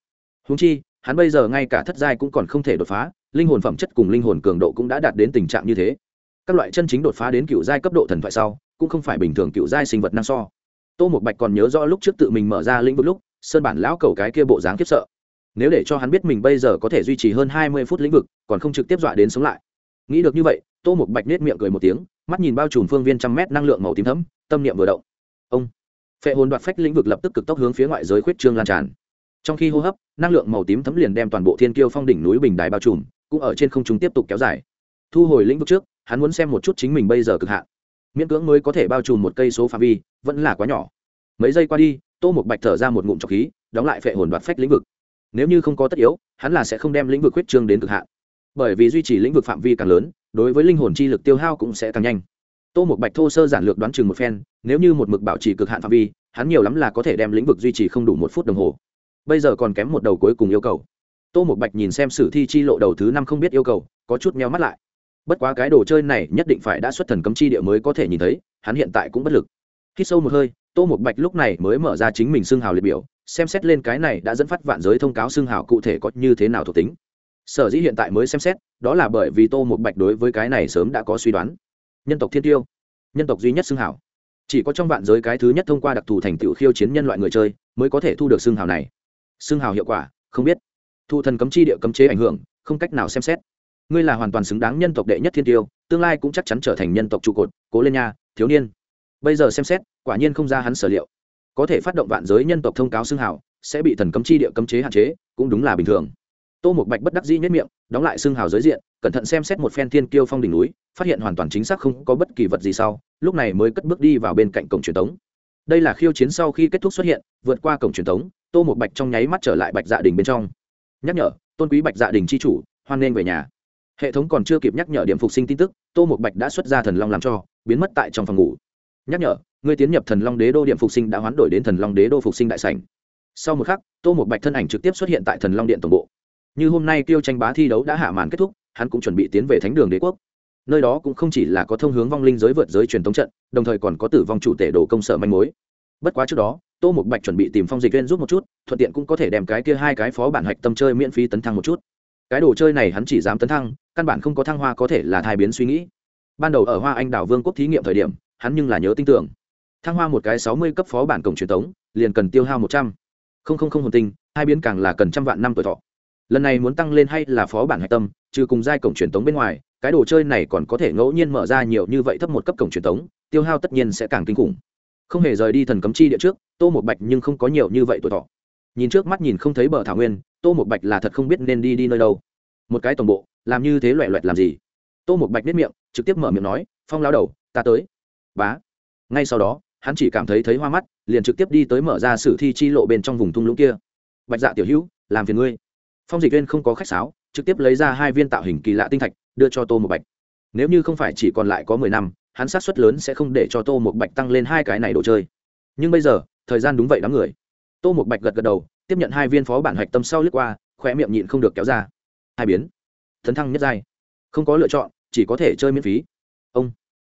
Speaker 1: húng chi, hắn bây giờ ngay cả thất giai cũng còn không thể đột phá, linh hồn phẩm chất cùng linh hồn cường độ cũng đã đạt đến tình trạng như thế. Các loại chân chính đột phá đến cựu giai cấp độ thần thoại sau, cũng không phải bình thường cựu giai sinh vật năng so. Tô một bạch còn nhớ rõ lúc trước tự mình mở ra lĩnh vực lúc, sơn bản lão cầu cái kia bộ dáng kiếp sợ. Nếu để cho hắn biết mình bây giờ có thể duy trì hơn hai mươi phút lĩnh vực, còn không trực tiếp dọa đến sống lại. Nghĩ được như vậy, tô một bạch nết miệng cười một tiếng, mắt nhìn bao trùm phương viên trăm mét năng lượng màu tím thấm tâm niệm vừa động. Ông, phệ hồn đoạt phách lĩnh vực lập tức cực tốc hướng phía ngoại giới khuyết trương lan tràn trong khi hô hấp, năng lượng màu tím thấm liền đem toàn bộ thiên kiêu phong đỉnh núi bình đài bao trùm, cũng ở trên không trung tiếp tục kéo dài. Thu hồi lĩnh vực trước, hắn muốn xem một chút chính mình bây giờ cực hạn. Miễn cưỡng mới có thể bao trùm một cây số phạm vi, vẫn là quá nhỏ. Mấy giây qua đi, tô một bạch thở ra một ngụm trọc khí, đóng lại phệ hồn đoạt phách lĩnh vực. Nếu như không có tất yếu, hắn là sẽ không đem lĩnh vực huyết trương đến cực hạn. Bởi vì duy trì lĩnh vực phạm vi càng lớn, đối với linh hồn chi lực tiêu hao cũng sẽ càng nhanh. Tô một bạch thô sơ giản lược đoán chừng một phen, nếu như một mực bảo trì cực hạn phạm vi, hắn nhiều lắm là có thể đem lĩnh vực duy trì không đủ một phút đồng hồ bây giờ còn kém một đầu cuối cùng yêu cầu. Tô một bạch nhìn xem sử thi chi lộ đầu thứ năm không biết yêu cầu, có chút meo mắt lại. Bất quá cái đồ chơi này nhất định phải đã xuất thần cấm chi địa mới có thể nhìn thấy, hắn hiện tại cũng bất lực. Khi sâu một hơi, tô một bạch lúc này mới mở ra chính mình xương hào liệt biểu, xem xét lên cái này đã dẫn phát vạn giới thông cáo xương hào cụ thể có như thế nào thuộc tính. Sở dĩ hiện tại mới xem xét, đó là bởi vì tô một bạch đối với cái này sớm đã có suy đoán. Nhân tộc thiên tiêu, nhân tộc duy nhất xương hào. Chỉ có trong vạn giới cái thứ nhất thông qua đặc thù thành tựu khiêu chiến nhân loại người chơi, mới có thể thu được xương hào này xương hào hiệu quả, không biết thu thần cấm chi địa cấm chế ảnh hưởng, không cách nào xem xét ngươi là hoàn toàn xứng đáng nhân tộc đệ nhất thiên tiêu, tương lai cũng chắc chắn trở thành nhân tộc trụ cột, cố lên nha, thiếu niên bây giờ xem xét, quả nhiên không ra hắn sở liệu có thể phát động vạn giới nhân tộc thông cáo xương hào, sẽ bị thần cấm chi địa cấm chế hạn chế, cũng đúng là bình thường tô một bạch bất đắc dĩ nhất miệng, đóng lại xương hào giới diện, cẩn thận xem xét một phen thiên kiêu phong đỉnh núi, phát hiện hoàn toàn chính xác không có bất kỳ vật gì sau, lúc này mới cất bước đi vào bên cạnh cổng truyền thống. đây là khiêu chiến sau khi kết thúc xuất hiện, vượt qua cổng truyền thống tô một bạch trong nháy mắt trở lại bạch dạ đình bên trong. Nhắc nhở, tôn quý bạch dạ đình c h i chủ, hoan nghênh về nhà. Hệ thống còn chưa kịp nhắc nhở điểm phục sinh tin tức, tô một bạch đã xuất ra thần long làm cho, biến mất tại trong phòng ngủ. Nhắc nhở, người tiến nhập thần long đế đô điểm phục sinh đã hoán đổi đến thần long đế đô phục sinh đại sảnh. Sau một khắc, tô một bạch thân ảnh trực tiếp xuất hiện tại thần long điện tổng bộ. Như hôm nay tiêu tranh bá thi đấu đã hạ màn kết thúc, hắn cũng chuẩn bị tiến về thánh đường đế quốc. Nơi đó cũng không chỉ là có thông hướng vong linh giới vượt giới truyền thống trận, đồng thời còn có tử vong chủ tể đồ công sở manh mối. Bất quá trước đó tô một bạch chuẩn bị tìm phong dịch viên giúp một chút, thuận tiện cũng có thể đem cái kia hai cái phó bản hạch tâm chơi miễn phí tấn thăng một chút. Cái đồ chơi này hắn chỉ dám tấn thăng, căn bản không có thăng hoa có thể là thai biến suy nghĩ. Ban đầu ở hoa anh đảo vương quốc thí nghiệm thời điểm, hắn nhưng là nhớ tin tưởng. Thăng hoa một cái sáu mươi cấp phó bản cổng truyền thống, liền cần tiêu hao một trăm. Không không không hồn tinh, hai biến càng là cần trăm vạn năm tuổi thọ. Lần này muốn tăng lên hay là phó bản hạch tâm, trừ cùng giai cổng truyền thống bên ngoài, cái đồ chơi này còn có thể ngẫu nhiên mở ra nhiều như vậy thấp một cấp cổng truyền thống, tiêu hao tất nhiên sẽ càng kinh khủng không hề rời đi thần cấm chi địa trước, tô một bạch nhưng không có nhiều như vậy tuổi thọ. Nhìn trước mắt nhìn không thấy bờ thảo nguyên, tô một bạch là thật không biết nên đi đi nơi đâu. Một cái tổng bộ, làm như thế loẹ loẹt làm gì? Tô một bạch biết miệng, trực tiếp mở miệng nói, phong lao đầu, ta tới. Bá. Ngay sau đó, hắn chỉ cảm thấy thấy hoa mắt, liền trực tiếp đi tới mở ra sử thi chi lộ bên trong vùng thung lũng kia. Bạch dạ tiểu hữu, làm phiền ngươi. Phong dịch viên không có khách sáo, trực tiếp lấy ra hai viên tạo hình kỳ lạ tinh thạch, đưa cho tô một bạch. Nếu như không phải chỉ còn lại có mười năm hắn sát suất lớn sẽ không để cho tô một bạch tăng lên hai cái này đồ chơi. Nhưng bây giờ, thời gian đúng vậy đám người. Tô một bạch gật gật đầu, tiếp nhận hai viên phó bản hạch tâm sau lướt qua khỏe miệng nhịn không được kéo ra. Hai biến. Thấn thăng nhất giai. Không có lựa chọn, chỉ có thể chơi miễn phí. Ông.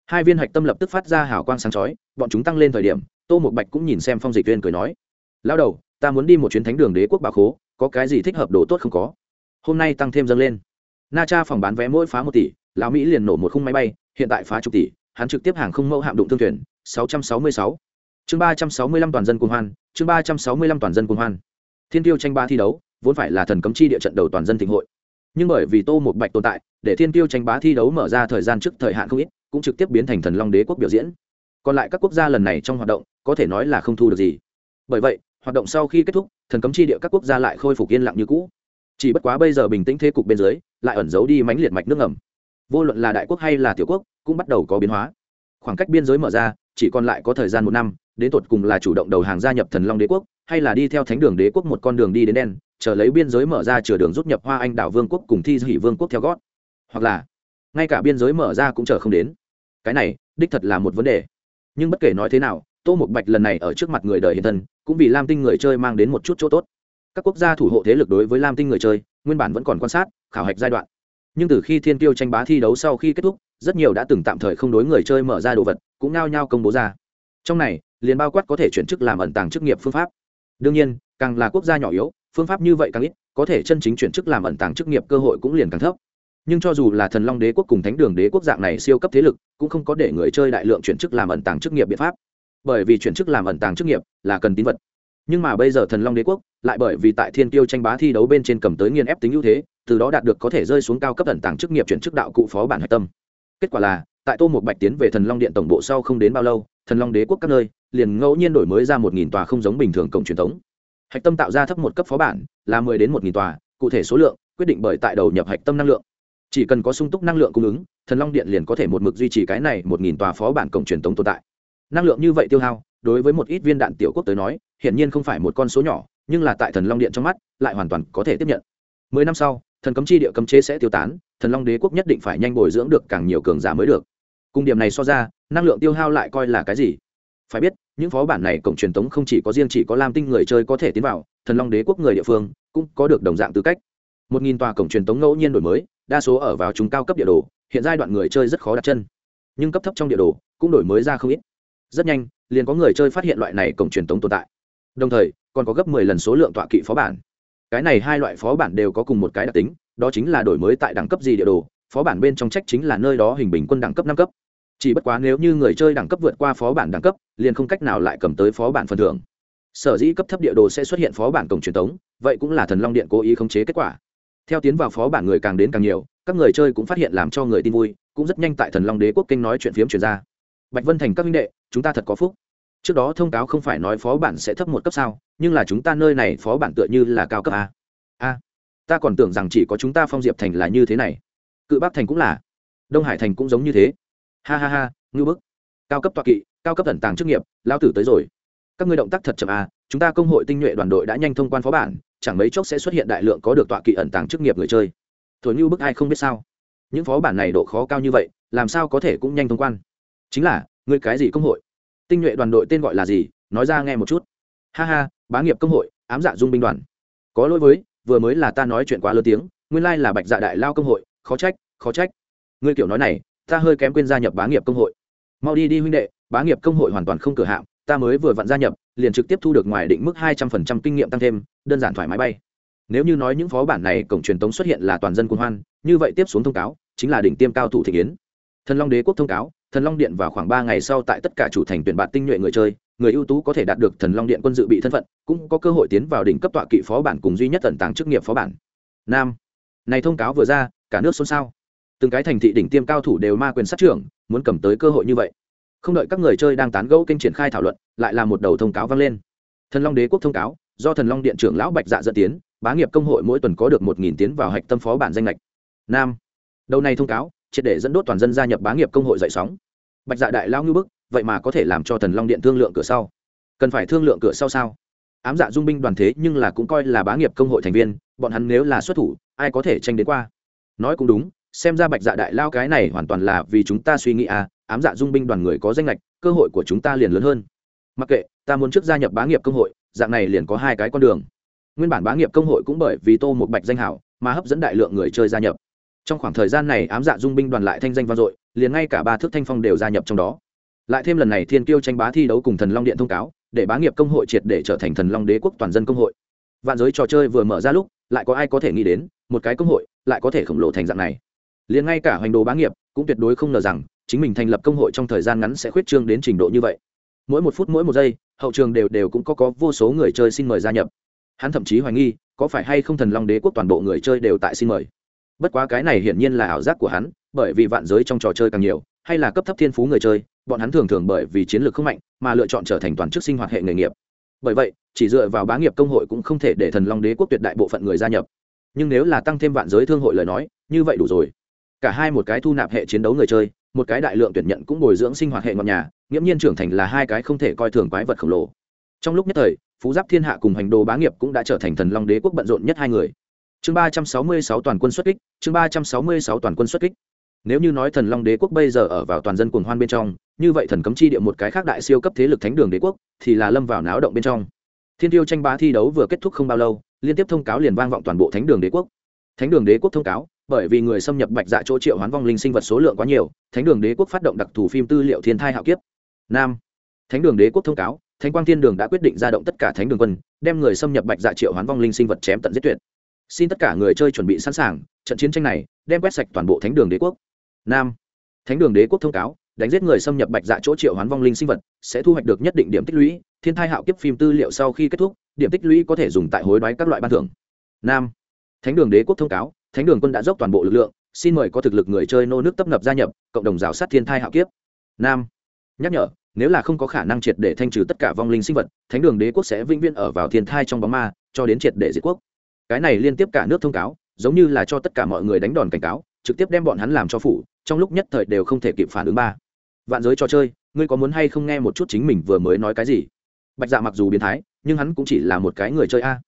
Speaker 1: Hai viên hạch tâm lập tức phát ra hào quang sáng chói, bọn chúng tăng lên thời điểm, tô một bạch cũng nhìn xem phong dịch viên cười nói. Lao đầu, ta muốn đi một chuyến thánh đường đế quốc bà khố, có cái gì thích hợp đồ tốt không có? Hôm nay tăng thêm dâng lên. Na cha phòng bán vé mỗi phá một tỷ, lão mỹ liền nổ một khung máy bay, hiện tại phá chục tỷ hắn trực tiếp hàng không mẫu hạm đụng thương thuyền 666. chương 365 toàn dân cùng hoan, chương 365 toàn dân cùng hoan. Thiên tiêu tranh ba thi đấu, vốn phải là thần cấm chi địa trận đầu toàn dân thịnh hội. Nhưng bởi vì tô một bạch tồn tại, để thiên tiêu tranh bá thi đấu mở ra thời gian trước thời hạn không ít, cũng trực tiếp biến thành thần long đế quốc biểu diễn. Còn lại các quốc gia lần này trong hoạt động, có thể nói là không thu được gì. Bởi vậy, hoạt động sau khi kết thúc, thần cấm chi địa các quốc gia lại khôi phục yên lặng như cũ. Chỉ bất quá bây giờ bình tĩnh thế cục bên dưới, lại ẩn giấu đi mánh liệt mạch nước ngầm vô luận là đại quốc hay là tiểu quốc, cũng bắt đầu có biến hóa. Khoảng cách biên giới mở ra, chỉ còn lại có thời gian một năm, đến tột cùng là chủ động đầu hàng gia nhập thần long đế quốc, hay là đi theo thánh đường đế quốc một con đường đi đến đen, chờ lấy biên giới mở ra chừa đường rút nhập hoa anh đảo vương quốc cùng thi hỷ vương quốc theo gót. Hoặc là, ngay cả biên giới mở ra cũng chờ không đến. Cái này, đích thật là một vấn đề. Nhưng bất kể nói thế nào, tô một bạch lần này ở trước mặt người đời hiện thân, cũng vì lam tinh người chơi mang đến một chút chỗ tốt. Các quốc gia thủ hộ thế lực đối với lam tinh người chơi, nguyên bản vẫn còn quan sát, khảo hạch giai đoạn nhưng từ khi thiên tiêu tranh bá thi đấu sau khi kết thúc, rất nhiều đã từng tạm thời không đối người chơi mở ra đồ vật, cũng nao nhao công bố ra. Trong này liền bao quát có thể chuyển chức làm ẩn tàng chức nghiệp phương pháp. Đương nhiên, càng là quốc gia nhỏ yếu, phương pháp như vậy càng ít, có thể chân chính chuyển chức làm ẩn tàng chức nghiệp cơ hội cũng liền càng thấp. Nhưng cho dù là thần long đế quốc cùng thánh đường đế quốc dạng này siêu cấp thế lực, cũng không có để người chơi đại lượng chuyển chức làm ẩn tàng chức nghiệp biện pháp. Bởi vì chuyển chức làm ẩn tàng chức nghiệp là cần tín vật. Nhưng mà bây giờ thần long đế quốc, lại bởi vì tại thiên tiêu tranh bá thi đấu bên trên cầm tới nghiên ép tính ưu thế từ đó đạt được có thể rơi xuống cao cấp ẩn tàng chức nghiệp chuyển chức đạo cụ phó bản hạch tâm. Kết quả là, tại tô một bạch tiến về thần long điện tổng bộ sau không đến bao lâu, thần long đế quốc các nơi liền ngẫu nhiên đổi mới ra một nghìn tòa không giống bình thường cổng truyền thống. Hạch tâm tạo ra thấp một cấp phó bản, là mười đến một nghìn tòa, cụ thể số lượng quyết định bởi tại đầu nhập hạch tâm năng lượng. Chỉ cần có sung túc năng lượng cung ứng, thần long điện liền có thể một mực duy trì cái này một nghìn tòa phó bản cổng truyền thống tồn tại. Năng lượng như vậy tiêu hao, đối với một ít viên đạn tiểu quốc tới nói, hiển nhiên không phải một con số nhỏ, nhưng là tại thần long điện trong mắt, lại hoàn toàn có thể tiếp nhận. Mười năm sau thần cấm chi địa cấm chế sẽ tiêu tán, thần long đế quốc nhất định phải nhanh bồi dưỡng được càng nhiều cường giả mới được. Cùng điểm này so ra, năng lượng tiêu hao lại coi là cái gì? Phải biết, những phó bản này cổng truyền thống không chỉ có riêng chỉ có lam tinh người chơi có thể tiến vào, thần long đế quốc người địa phương cũng có được đồng dạng tư cách. Một nghìn tòa cổng truyền thống ngẫu nhiên đổi mới, đa số ở vào chúng cao cấp địa đồ, hiện giai đoạn người chơi rất khó đặt chân. Nhưng cấp thấp trong địa đồ cũng đổi mới ra không ít. Rất nhanh, liền có người chơi phát hiện loại này cổng truyền thống tồn tại. Đồng thời, còn có gấp mười lần số lượng tọa kỵ phó bản cái này hai loại phó bản đều có cùng một cái đặc tính, đó chính là đổi mới tại đẳng cấp gì địa đồ, phó bản bên trong trách chính là nơi đó hình bình quân đẳng cấp năm cấp. Chỉ bất quá nếu như người chơi đẳng cấp vượt qua phó bản đẳng cấp, liền không cách nào lại cầm tới phó bản phần thưởng. Sở dĩ cấp thấp địa đồ sẽ xuất hiện phó bản cổng truyền thống, vậy cũng là thần long điện cố ý khống chế kết quả. Theo tiến vào phó bản người càng đến càng nhiều, các người chơi cũng phát hiện làm cho người tin vui, cũng rất nhanh tại thần long đế quốc kinh nói chuyện phiếm chuyển ra. Bạch vân thành các minh đệ, chúng ta thật có phúc trước đó thông cáo không phải nói phó bản sẽ thấp một cấp sao, nhưng là chúng ta nơi này phó bản tựa như là cao cấp a. A. Ta còn tưởng rằng chỉ có chúng ta phong diệp thành là như thế này. Cự bắc thành cũng là. Đông hải thành cũng giống như thế. Ha ha ha ngư bức. Cao cấp toạ kỵ, cao cấp tẩn tàng chức nghiệp lao tử tới rồi. Các ngươi động tác thật chậm à chúng ta công hội tinh nhuệ đoàn đội đã nhanh thông quan phó bản, chẳng mấy chốc sẽ xuất hiện đại lượng có được tọa kỵ ẩn tàng chức nghiệp người chơi. Thổi như bức ai không biết sao. Những phó bản này độ khó cao như vậy, làm sao có thể cũng nhanh thông quan? Chính là người cái gì công hội? Tinh nhuệ đoàn đội tên gọi là gì, nói ra nghe một chút. Ha ha, bá nghiệp công hội, ám dạ dung binh đoàn. Có lỗi với, vừa mới là ta nói chuyện quá lớn tiếng, nguyên lai là bạch dạ đại lao công hội, khó trách khó trách. Ngươi kiểu nói này, ta hơi kém quên gia nhập bá nghiệp công hội. Mau đi đi huynh đệ, bá nghiệp công hội hoàn toàn không cửa hạm, ta mới vừa vặn gia nhập, liền trực tiếp thu được ngoài định mức hai trăm phần trăm kinh nghiệm tăng thêm, đơn giản thoải mái bay. Nếu như nói những phó bản này cổng truyền tống xuất hiện là toàn dân quân hoan, như vậy tiếp xuống thông cáo, chính là đỉnh tiêm cao thủ thị yến thần long đế quốc thông cáo thần long điện vào khoảng ba ngày sau tại tất cả chủ thành tuyển bạn tinh nhuệ người chơi, người ưu tú có thể đạt được thần long điện quân dự bị thân phận, cũng có cơ hội tiến vào đỉnh cấp tọa kỵ phó bản cùng duy nhất tận tàng chức nghiệp phó bản. Nam. Này thông cáo vừa ra, cả nước xôn xao. Từng cái thành thị đỉnh tiêm cao thủ đều ma quyền sát trưởng, muốn cầm tới cơ hội như vậy. Không đợi các người chơi đang tán gẫu kênh triển khai thảo luận, lại là một đầu thông cáo vang lên. Thần long đế quốc thông cáo, do thần long điện trưởng lão bạch dạ dẫn tiến, bá nghiệp công hội mỗi tuần có được một nghìn tiến vào hạch tâm phó bản danh lệch nam. Đầu này thông cáo, triệt để dẫn đốt toàn dân gia nhập bá nghiệp công hội dậy sóng bạch dạ đại lao ngư bức, vậy mà có thể làm cho thần long điện thương lượng cửa sau. Cần phải thương lượng cửa sau sao? Ám dạ dung binh đoàn thế nhưng là cũng coi là bá nghiệp công hội thành viên, bọn hắn nếu là xuất thủ, ai có thể tranh đến qua? Nói cũng đúng, xem ra bạch dạ đại lao cái này hoàn toàn là vì chúng ta suy nghĩ à ám dạ dung binh đoàn người có danh lệch cơ hội của chúng ta liền lớn hơn. Mặc kệ, ta muốn trước gia nhập bá nghiệp công hội, dạng này liền có hai cái con đường. Nguyên bản bá nghiệp công hội cũng bởi vì tô một bạch danh hảo, mà hấp dẫn đại lượng người chơi gia nhập. Trong khoảng thời gian này, ám dạ dung binh đoàn lại thanh danh vang dội liền ngay cả ba thước thanh phong đều gia nhập trong đó. Lại thêm lần này thiên kiêu tranh bá thi đấu cùng thần long điện thông cáo, để bá nghiệp công hội triệt để trở thành thần long đế quốc toàn dân công hội. Vạn giới trò chơi vừa mở ra lúc, lại có ai có thể nghĩ đến, một cái công hội lại có thể khổng lồ thành dạng này. Liền ngay cả hoành đồ bá nghiệp cũng tuyệt đối không ngờ rằng, chính mình thành lập công hội trong thời gian ngắn sẽ khuyết trương đến trình độ như vậy. Mỗi một phút mỗi một giây, hậu trường đều đều cũng có có vô số người chơi xin mời gia nhập. Hắn thậm chí hoài nghi, có phải hay không thần long đế quốc toàn bộ người chơi đều tại xin mời bất quá cái này hiển nhiên là ảo giác của hắn, bởi vì vạn giới trong trò chơi càng nhiều, hay là cấp thấp thiên phú người chơi, bọn hắn thường thường bởi vì chiến lược không mạnh mà lựa chọn trở thành toàn chức sinh hoạt hệ nghề nghiệp. Bởi vậy, chỉ dựa vào bá nghiệp công hội cũng không thể để thần long đế quốc tuyệt đại bộ phận người gia nhập. Nhưng nếu là tăng thêm vạn giới thương hội lời nói, như vậy đủ rồi. Cả hai một cái thu nạp hệ chiến đấu người chơi, một cái đại lượng tuyển nhận cũng bồi dưỡng sinh hoạt hệ ngọn nhà, nghiễm nhiên trưởng thành là hai cái không thể coi thường quái vật khổng lồ. Trong lúc nhất thời, phú giáp thiên hạ cùng hành đồ bá nghiệp cũng đã trở thành thần long đế quốc bận rộn nhất hai người chương ba trăm sáu mươi sáu toàn quân xuất kích, chương ba trăm sáu mươi sáu toàn quân xuất kích. Nếu như nói thần long đế quốc bây giờ ở vào toàn dân cuồng hoan bên trong, như vậy thần cấm chi địa một cái khác đại siêu cấp thế lực thánh đường đế quốc thì là lâm vào náo động bên trong. Thiên tiêu tranh bá thi đấu vừa kết thúc không bao lâu, liên tiếp thông cáo liền vang vọng toàn bộ thánh đường đế quốc. Thánh đường đế quốc thông cáo, bởi vì người xâm nhập bạch dạ chỗ triệu hoán vong linh sinh vật số lượng quá nhiều, thánh đường đế quốc phát động đặc thù phim tư liệu thiên thai hạo kiếp. Nam, thánh đường đế quốc thông cáo, thánh quang thiên đường đã quyết định ra động tất cả thánh đường quân, đem người xâm nhập bạch dạ triệu hoán vong linh sinh vật chém tận giết tuyệt xin tất cả người chơi chuẩn bị sẵn sàng, trận chiến tranh này, đem quét sạch toàn bộ thánh đường đế quốc. Nam. Thánh đường đế quốc thông cáo, đánh giết người xâm nhập bạch dạ chỗ triệu hoán vong linh sinh vật, sẽ thu hoạch được nhất định điểm tích lũy, thiên thai hạo kiếp phim tư liệu sau khi kết thúc, điểm tích lũy có thể dùng tại hối đoái các loại ban thưởng. Nam. Thánh đường đế quốc thông cáo, thánh đường quân đã dốc toàn bộ lực lượng, xin mời có thực lực người chơi nô nước tấp nập gia nhập, cộng đồng rào sát thiên thai hạo kiếp. Nam. Nhắc nhở, nếu là không có khả năng triệt để thanh trừ tất cả vong linh sinh vật, thánh đường đế quốc sẽ vĩnh viễn ở vào thiên thai trong bóng ma, cho đến triệt để diệt quốc cái này liên tiếp cả nước thông cáo, giống như là cho tất cả mọi người đánh đòn cảnh cáo, trực tiếp đem bọn hắn làm cho phủ, trong lúc nhất thời đều không thể kịp phản ứng ba. Vạn giới trò chơi, ngươi có muốn hay không nghe một chút chính mình vừa mới nói cái gì? Bạch dạ mặc dù biến thái, nhưng hắn cũng chỉ là một cái người chơi a.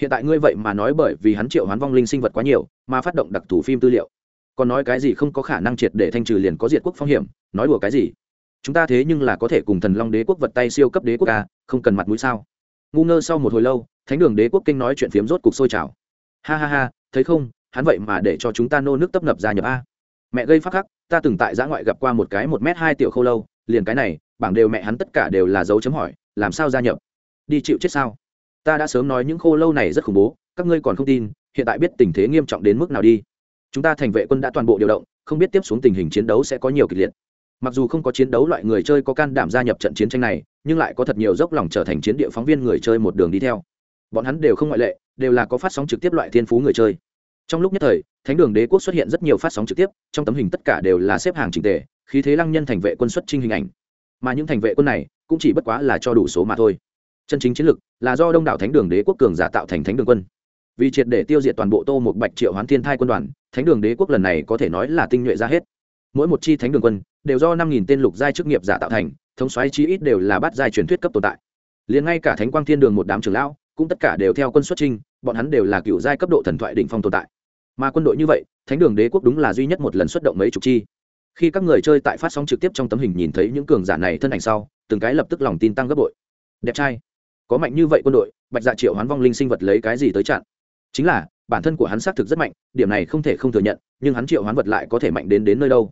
Speaker 1: Hiện tại ngươi vậy mà nói bởi vì hắn triệu hoán vong linh sinh vật quá nhiều, mà phát động đặc thù phim tư liệu. Còn nói cái gì không có khả năng triệt để thanh trừ liền có diệt quốc phong hiểm, nói đùa cái gì? Chúng ta thế nhưng là có thể cùng thần long đế quốc vật tay siêu cấp đế quốc a, không cần mặt mũi sao? Ngu ngơ sau một hồi lâu thánh đường đế quốc kinh nói chuyện phiếm rốt cục sôi trào. Ha ha ha, thấy không, hắn vậy mà để cho chúng ta nô nước tấp nập gia nhập a. Mẹ gây phát khắc, ta từng tại giã ngoại gặp qua một cái một m hai tiểu khâu lâu, liền cái này, bảng đều mẹ hắn tất cả đều là dấu chấm hỏi, làm sao gia nhập? Đi chịu chết sao? Ta đã sớm nói những khô lâu này rất khủng bố, các ngươi còn không tin, hiện tại biết tình thế nghiêm trọng đến mức nào đi. Chúng ta thành vệ quân đã toàn bộ điều động, không biết tiếp xuống tình hình chiến đấu sẽ có nhiều kịch liệt. Mặc dù không có chiến đấu loại người chơi có can đảm gia nhập trận chiến tranh này, nhưng lại có thật nhiều dốc lòng trở thành chiến địa phóng viên người chơi một đường đi theo bọn hắn đều không ngoại lệ, đều là có phát sóng trực tiếp loại thiên phú người chơi. Trong lúc nhất thời, thánh đường đế quốc xuất hiện rất nhiều phát sóng trực tiếp, trong tấm hình tất cả đều là xếp hàng trình tề, khí thế lăng nhân thành vệ quân xuất trinh hình ảnh. Mà những thành vệ quân này, cũng chỉ bất quá là cho đủ số mà thôi. Chân chính chiến lực là do đông đảo thánh đường đế quốc cường giả tạo thành thánh đường quân. Vì triệt để tiêu diệt toàn bộ tô một bạch triệu hoán thiên thai quân đoàn, thánh đường đế quốc lần này có thể nói là tinh nhuệ ra hết. Mỗi một chi thánh đường quân, đều do năm nghìn tên lục giai chức nghiệp giả tạo thành, thống xoáy chi ít đều là bát giai truyền thuyết cấp tồn tại. Liền ngay cả thánh quang thiên đường một đám trưởng lão cũng tất cả đều theo quân xuất trinh bọn hắn đều là cựu giai cấp độ thần thoại đỉnh phong tồn tại. Mà quân đội như vậy, thánh đường đế quốc đúng là duy nhất một lần xuất động mấy chục chi. Khi các người chơi tại phát sóng trực tiếp trong tấm hình nhìn thấy những cường giả này thân ảnh sau, từng cái lập tức lòng tin tăng gấp bội. Đẹp trai. Có mạnh như vậy quân đội, bạch dạ triệu hoán vong linh sinh vật lấy cái gì tới chặn? Chính là, bản thân của hắn xác thực rất mạnh, điểm này không thể không thừa nhận, nhưng hắn triệu hoán vật lại có thể mạnh đến đến nơi đâu?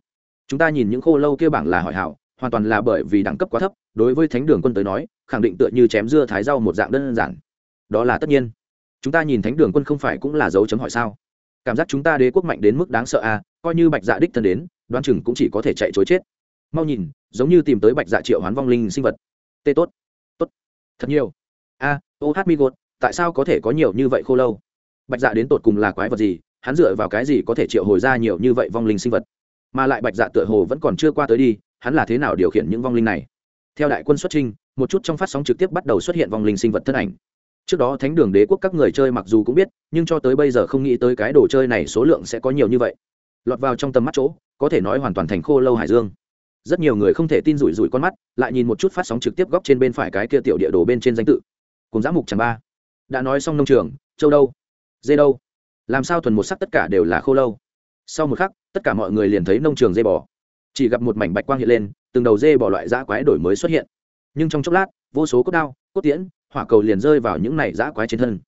Speaker 1: Chúng ta nhìn những khô lâu kia bảng là hỏi hảo, hoàn toàn là bởi vì đẳng cấp quá thấp, đối với thánh đường quân tới nói, khẳng định tựa như chém dưa thái rau một dạng đơn giản đó là tất nhiên. Chúng ta nhìn thánh đường quân không phải cũng là dấu chấm hỏi sao? Cảm giác chúng ta đế quốc mạnh đến mức đáng sợ à coi như bạch dạ đích thân đến đoan chừng cũng chỉ có thể chạy chối chết. Mau nhìn, giống như tìm tới bạch dạ triệu hoán vong linh sinh vật. Tê tốt tốt, thật nhiều. A, ô hát mi gột, tại sao có thể có nhiều như vậy khô lâu? Bạch dạ đến tột cùng là quái vật gì? Hắn dựa vào cái gì có thể triệu hồi ra nhiều như vậy vong linh sinh vật? Mà lại bạch dạ tựa hồ vẫn còn chưa qua tới đi, hắn là thế nào điều khiển những vong linh này? Theo đại quân xuất trinh một chút trong phát sóng trực tiếp bắt đầu xuất hiện vong linh sinh vật thân ảnh trước đó thánh đường đế quốc các người chơi mặc dù cũng biết, nhưng cho tới bây giờ không nghĩ tới cái đồ chơi này số lượng sẽ có nhiều như vậy. Lọt vào trong tầm mắt chỗ, có thể nói hoàn toàn thành khô lâu hải dương. Rất nhiều người không thể tin rủi rủi con mắt, lại nhìn một chút phát sóng trực tiếp góc trên bên phải cái kia tiểu địa đồ bên trên danh tự. Cùng giã mục chẳng ba. Đã nói xong nông trường, châu đâu? Dê đâu? Làm sao thuần một sắc tất cả đều là khô lâu? Sau một khắc, tất cả mọi người liền thấy nông trường dê bò. Chỉ gặp một mảnh bạch quang hiện lên, từng đầu dê bò loại dã quái đổi mới xuất hiện. Nhưng trong chốc lát, vô số cốt đao, cốt tiễn hỏa cầu liền rơi vào những này dã quái trên thân.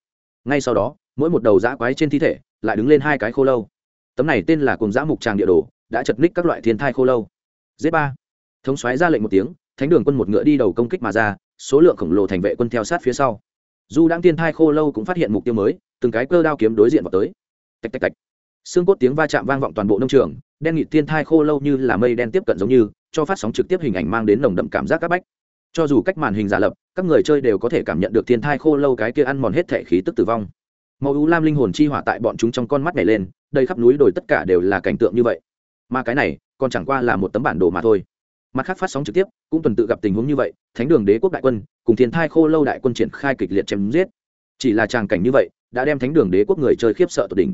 Speaker 1: Ngay sau đó, mỗi một đầu dã quái trên thi thể lại đứng lên hai cái khô lâu. Tấm này tên là cùng dã mục tràng địa đồ, đã chật ních các loại thiên thai khô lâu. Z ba. Thống xoáy ra lệnh một tiếng, thánh đường quân một ngựa đi đầu công kích mà ra, số lượng khổng lồ thành vệ quân theo sát phía sau. Dù đang tiên thai khô lâu cũng phát hiện mục tiêu mới, từng cái cơ đao kiếm đối diện vào tới. Tạch tạch tạch. Xương cốt tiếng va chạm vang vọng toàn bộ nông trường, đen nghị thiên thai khô lâu như là mây đen tiếp cận giống như, cho phát sóng trực tiếp hình ảnh mang đến nồng đậm cảm giác các bách cho dù cách màn hình giả lập, các người chơi đều có thể cảm nhận được thiên thai khô lâu cái kia ăn mòn hết thể khí tức tử vong. Màu u lam linh hồn chi hỏa tại bọn chúng trong con mắt này lên đây khắp núi đồi tất cả đều là cảnh tượng như vậy. Mà cái này, còn chẳng qua là một tấm bản đồ mà thôi. Mặt khác phát sóng trực tiếp, cũng tuần tự gặp tình huống như vậy, thánh đường đế quốc đại quân, cùng thiên thai khô lâu đại quân triển khai kịch liệt chém giết. Chỉ là tràng cảnh như vậy, đã đem thánh đường đế quốc người chơi khiếp sợ tột đỉnh.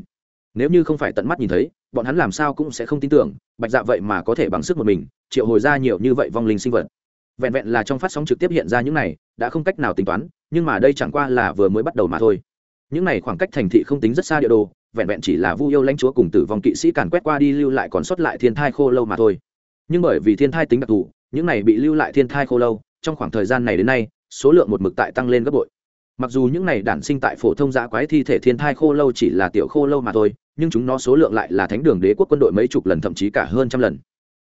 Speaker 1: Nếu như không phải tận mắt nhìn thấy, bọn hắn làm sao cũng sẽ không tin tưởng, bạch dạ vậy mà có thể bằng sức một mình, triệu hồi ra nhiều như vậy vong linh sinh vật vẹn vẹn là trong phát sóng trực tiếp hiện ra những này, đã không cách nào tính toán, nhưng mà đây chẳng qua là vừa mới bắt đầu mà thôi. Những này khoảng cách thành thị không tính rất xa địa đồ, vẹn vẹn chỉ là vu yêu lãnh chúa cùng tử vong kỵ sĩ càn quét qua đi lưu lại còn sót lại thiên thai khô lâu mà thôi. Nhưng bởi vì thiên thai tính đặc thù, những này bị lưu lại thiên thai khô lâu, trong khoảng thời gian này đến nay, số lượng một mực tại tăng lên gấp bội. Mặc dù những này đản sinh tại phổ thông giã quái thi thể thiên thai khô lâu chỉ là tiểu khô lâu mà thôi, nhưng chúng nó số lượng lại là thánh đường đế quốc quân đội mấy chục lần, thậm chí cả hơn trăm lần.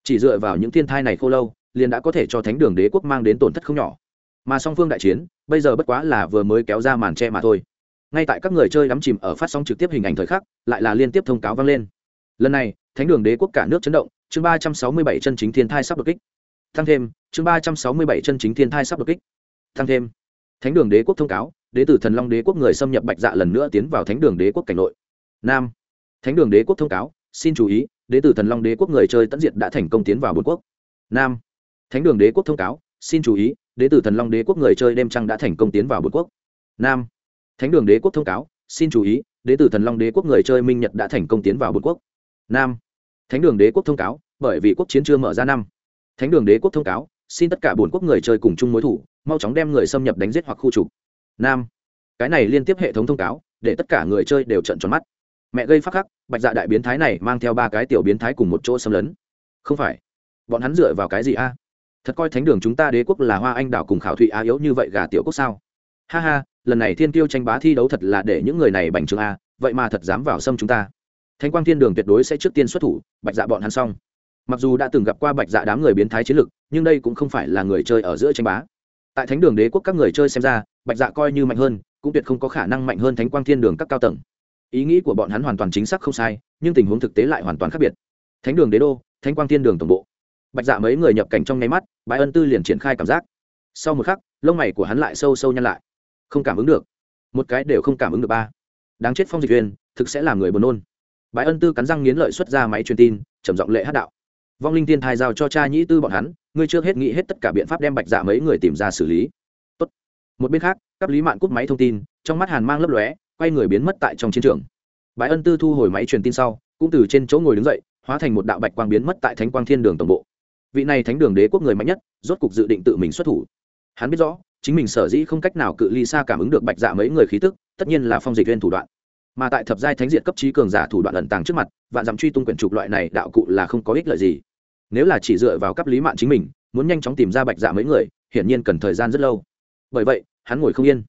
Speaker 1: Chỉ dựa vào những thiên thai này khô lâu liền đã có thể cho thánh đường đế quốc mang đến tổn thất không nhỏ. Mà song phương đại chiến, bây giờ bất quá là vừa mới kéo ra màn tre mà thôi. Ngay tại các người chơi đắm chìm ở phát sóng trực tiếp hình ảnh thời khắc, lại là liên tiếp thông cáo vang lên. Lần này, thánh đường đế quốc cả nước chấn động, chương ba trăm sáu mươi bảy chân chính thiên thai sắp đột kích. Thăng thêm, chương ba trăm sáu mươi bảy chân chính thiên thai sắp đột kích. Thăng thêm, thánh đường đế quốc thông cáo, đế tử thần long đế quốc người xâm nhập bạch dạ lần nữa tiến vào thánh đường đế quốc cảnh nội. Nam, thánh đường đế quốc thông cáo, xin chú ý, đế tử thần long đế quốc người chơi tận diệt đã thành công tiến vào bốn quốc. Nam thánh đường đế quốc thông cáo, xin chú ý, đế tử thần long đế quốc người chơi đêm trăng đã thành công tiến vào bốn quốc. Nam. Thánh đường đế quốc thông cáo, xin chú ý, đế tử thần long đế quốc người chơi minh nhật đã thành công tiến vào bốn quốc. Nam. Thánh đường đế quốc thông cáo, bởi vì quốc chiến chưa mở ra năm. Thánh đường đế quốc thông cáo, xin tất cả bốn quốc người chơi cùng chung mối thủ, mau chóng đem người xâm nhập đánh giết hoặc khu trục. Nam. Cái này liên tiếp hệ thống thông cáo, để tất cả người chơi đều trận tròn mắt. Mẹ gây phát khắc, bạch dạ đại biến thái này mang theo ba cái tiểu biến thái cùng một chỗ xâm lấn. Không phải. Bọn hắn dựa vào cái gì a? Thật coi thánh đường chúng ta đế quốc là hoa anh đào cùng khảo thụy á yếu như vậy gà tiểu quốc sao? Ha ha, lần này thiên tiêu tranh bá thi đấu thật là để những người này bành trướng a, vậy mà thật dám vào xâm chúng ta. Thánh quang thiên đường tuyệt đối sẽ trước tiên xuất thủ, bạch dạ bọn hắn xong. Mặc dù đã từng gặp qua bạch dạ đám người biến thái chiến lực, nhưng đây cũng không phải là người chơi ở giữa tranh bá. Tại thánh đường đế quốc các người chơi xem ra, bạch dạ coi như mạnh hơn, cũng tuyệt không có khả năng mạnh hơn thánh quang thiên đường các cao tầng. Ý nghĩ của bọn hắn hoàn toàn chính xác không sai, nhưng tình huống thực tế lại hoàn toàn khác biệt. Thánh đường đế đô, thánh quang thiên đường tổng bộ bạch dạ mấy người nhập cảnh trong nháy mắt bãi ân tư liền triển khai cảm giác. Sau một khắc, lông mày của hắn lại sâu sâu nhăn lại. Không cảm ứng được. Một cái đều không cảm ứng được ba. Đáng chết phong dịch viên thực sẽ là người buồn nôn. Bãi ân tư cắn răng nghiến lợi xuất ra máy truyền tin, trầm giọng lệ hát đạo. Vong linh tiên thai giao cho cha nhĩ tư bọn hắn, ngươi chưa hết nghĩ hết tất cả biện pháp đem bạch dạ mấy người tìm ra xử lý. Tốt. một bên khác cấp lý mạn cúp máy thông tin, trong mắt hàn mang lấp lóe, quay người biến mất tại trong chiến trường. Bãi ân tư thu hồi máy truyền tin sau, cũng từ trên chỗ ngồi đứng dậy, hóa thành một đạo bạch quang biến mất tại thánh quang thiên đường tổng bộ vị này thánh đường đế quốc người mạnh nhất, rốt cục dự định tự mình xuất thủ. Hắn biết rõ, chính mình sở dĩ không cách nào cự ly xa cảm ứng được bạch dạ mấy người khí tức, tất nhiên là phong dịch viên thủ đoạn. Mà tại thập giai thánh diệt cấp trí cường giả thủ đoạn ẩn tàng trước mặt, vạn dặm truy tung quyển trục loại này đạo cụ là không có ích lợi gì. Nếu là chỉ dựa vào cấp lý mạng chính mình, muốn nhanh chóng tìm ra bạch dạ mấy người, hiển nhiên cần thời gian rất lâu. Bởi vậy, hắn ngồi không yên.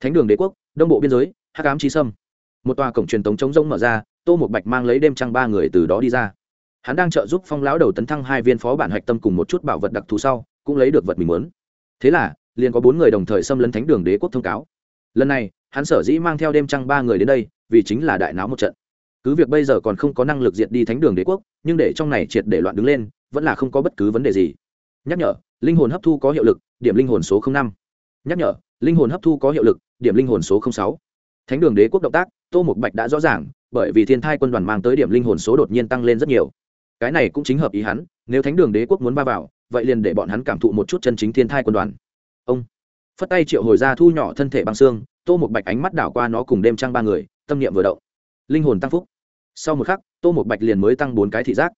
Speaker 1: Thánh đường đế quốc, đông bộ biên giới, hắc ám trí sâm. Một tòa cổng truyền tống chống rông mở ra, tô một bạch mang lấy đêm trăng ba người từ đó đi ra hắn đang trợ giúp phong lão đầu tấn thăng hai viên phó bản hạch tâm cùng một chút bảo vật đặc thù sau, cũng lấy được vật mình muốn. Thế là, liền có bốn người đồng thời xâm lấn thánh đường đế quốc thông cáo. Lần này, hắn sở dĩ mang theo đêm trăng ba người đến đây, vì chính là đại náo một trận. Cứ việc bây giờ còn không có năng lực diệt đi thánh đường đế quốc, nhưng để trong này triệt để loạn đứng lên, vẫn là không có bất cứ vấn đề gì. Nhắc nhở, linh hồn hấp thu có hiệu lực, điểm linh hồn số năm. Nhắc nhở, linh hồn hấp thu có hiệu lực, điểm linh hồn số sáu. Thánh đường đế quốc động tác, tô một bạch đã rõ ràng, bởi vì thiên thai quân đoàn mang tới điểm linh hồn số đột nhiên tăng lên rất nhiều cái này cũng chính hợp ý hắn, nếu thánh đường đế quốc muốn ba vào, vậy liền để bọn hắn cảm thụ một chút chân chính thiên thai quân đoàn. Ông. Phất tay triệu hồi ra thu nhỏ thân thể băng xương, tô một bạch ánh mắt đảo qua nó cùng đêm trăng ba người, tâm niệm vừa động. Linh hồn tăng phúc. Sau một khắc, tô một bạch liền mới tăng bốn cái thị giác.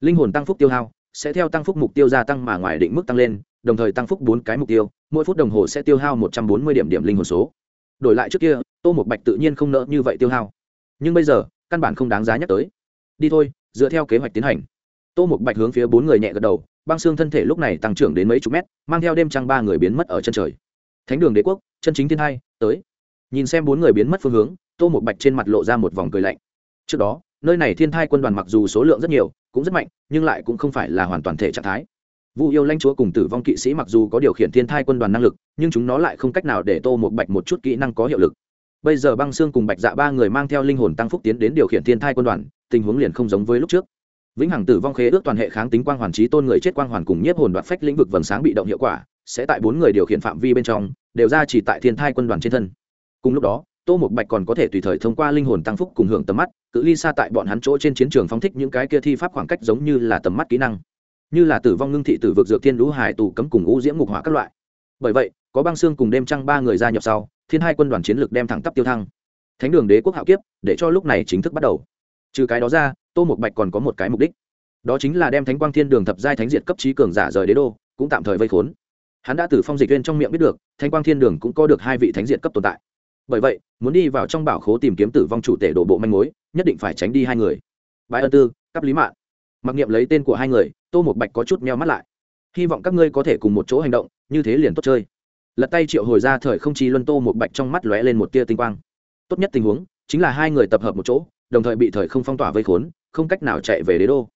Speaker 1: Linh hồn tăng phúc tiêu hao, sẽ theo tăng phúc mục tiêu gia tăng mà ngoài định mức tăng lên, đồng thời tăng phúc bốn cái mục tiêu, mỗi phút đồng hồ sẽ tiêu hao một trăm bốn mươi điểm điểm linh hồn số. Đổi lại trước kia, tô một bạch tự nhiên không nỡ như vậy tiêu hao. Nhưng bây giờ, căn bản không đáng giá nhắc tới. Đi thôi dựa theo kế hoạch tiến hành. Tô một bạch hướng phía bốn người nhẹ gật đầu, băng xương thân thể lúc này tăng trưởng đến mấy chục mét, mang theo đêm trăng ba người biến mất ở chân trời. Thánh đường đế quốc, chân chính thiên hai, tới. Nhìn xem bốn người biến mất phương hướng, tô một bạch trên mặt lộ ra một vòng cười lạnh. Trước đó, nơi này thiên thai quân đoàn mặc dù số lượng rất nhiều, cũng rất mạnh, nhưng lại cũng không phải là hoàn toàn thể trạng thái. Vu yêu lanh chúa cùng tử vong kỵ sĩ mặc dù có điều khiển thiên thai quân đoàn năng lực, nhưng chúng nó lại không cách nào để tô một bạch một chút kỹ năng có hiệu lực. Bây giờ băng xương cùng bạch dạ ba người mang theo linh hồn tăng phúc tiến đến điều khiển thiên thai quân đoàn tình huống liền không giống với lúc trước. Vĩnh hằng tử vong khế ước toàn hệ kháng tính quang hoàn trí tôn người chết quang hoàn cùng nhiếp hồn đoạt phách lĩnh vực vầng sáng bị động hiệu quả, sẽ tại bốn người điều khiển phạm vi bên trong, đều ra chỉ tại thiên thai quân đoàn trên thân. Cùng lúc đó, tô một bạch còn có thể tùy thời thông qua linh hồn tăng phúc cùng hưởng tầm mắt, cự ly xa tại bọn hắn chỗ trên chiến trường phóng thích những cái kia thi pháp khoảng cách giống như là tầm mắt kỹ năng. Như là tử vong ngưng thị tử vực dược thiên lũ hải tù cấm cùng u diễm ngục hỏa các loại. Bởi vậy, có băng xương cùng đêm trăng ba người gia nhập sau, thiên hai quân đoàn chiến lược đem thẳng tắp tiêu thăng. Thánh đường đế quốc hạo kiếp, để cho lúc này chính thức bắt đầu trừ cái đó ra, tô một bạch còn có một cái mục đích. Đó chính là đem thánh quang thiên đường thập giai thánh diệt cấp trí cường giả rời đế đô, cũng tạm thời vây khốn. Hắn đã từ phong dịch viên trong miệng biết được, thánh quang thiên đường cũng có được hai vị thánh diệt cấp tồn tại. Bởi vậy, muốn đi vào trong bảo khố tìm kiếm tử vong chủ tể đổ bộ manh mối, nhất định phải tránh đi hai người. Bãi ân tư, cấp lý mạng mặc niệm lấy tên của hai người, tô một bạch có chút meo mắt lại. Hy vọng các ngươi có thể cùng một chỗ hành động, như thế liền tốt chơi. Lật tay triệu hồi ra thời không chi luân tô một bạch trong mắt lóe lên một tia tinh quang. Tốt nhất tình huống, chính là hai người tập hợp một chỗ đồng thời bị thời không phong tỏa vây khốn, không cách nào chạy về đế đô.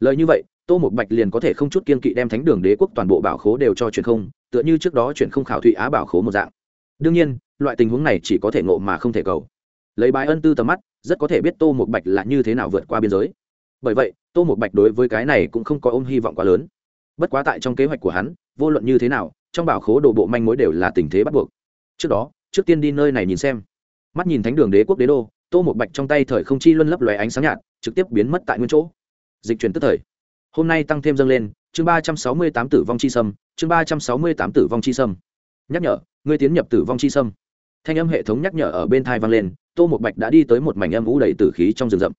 Speaker 1: Lời như vậy, tô một bạch liền có thể không chút kiên kỵ đem thánh đường đế quốc toàn bộ bảo khố đều cho truyền không, tựa như trước đó truyền không khảo thụy á bảo khố một dạng. Đương nhiên, loại tình huống này chỉ có thể ngộ mà không thể cầu. Lấy bái ân tư tầm mắt, rất có thể biết tô một bạch là như thế nào vượt qua biên giới. Bởi vậy, tô một bạch đối với cái này cũng không có ôm hy vọng quá lớn. Bất quá tại trong kế hoạch của hắn, vô luận như thế nào, trong bảo khố đồ bộ manh mối đều là tình thế bắt buộc. Trước đó, trước tiên đi nơi này nhìn xem. Mắt nhìn thánh đường đế quốc đế đô tô một bạch trong tay thời không chi luân lấp lóe ánh sáng nhạt, trực tiếp biến mất tại nguyên chỗ. Dịch chuyển tức thời. Hôm nay tăng thêm dâng lên, chương ba trăm sáu mươi tám tử vong chi sâm, chương ba trăm sáu mươi tám tử vong chi sâm. Nhắc nhở, ngươi tiến nhập tử vong chi sâm. Thanh âm hệ thống nhắc nhở ở bên thai vang lên, tô một bạch đã đi tới một mảnh âm vũ đầy tử khí trong rừng rậm.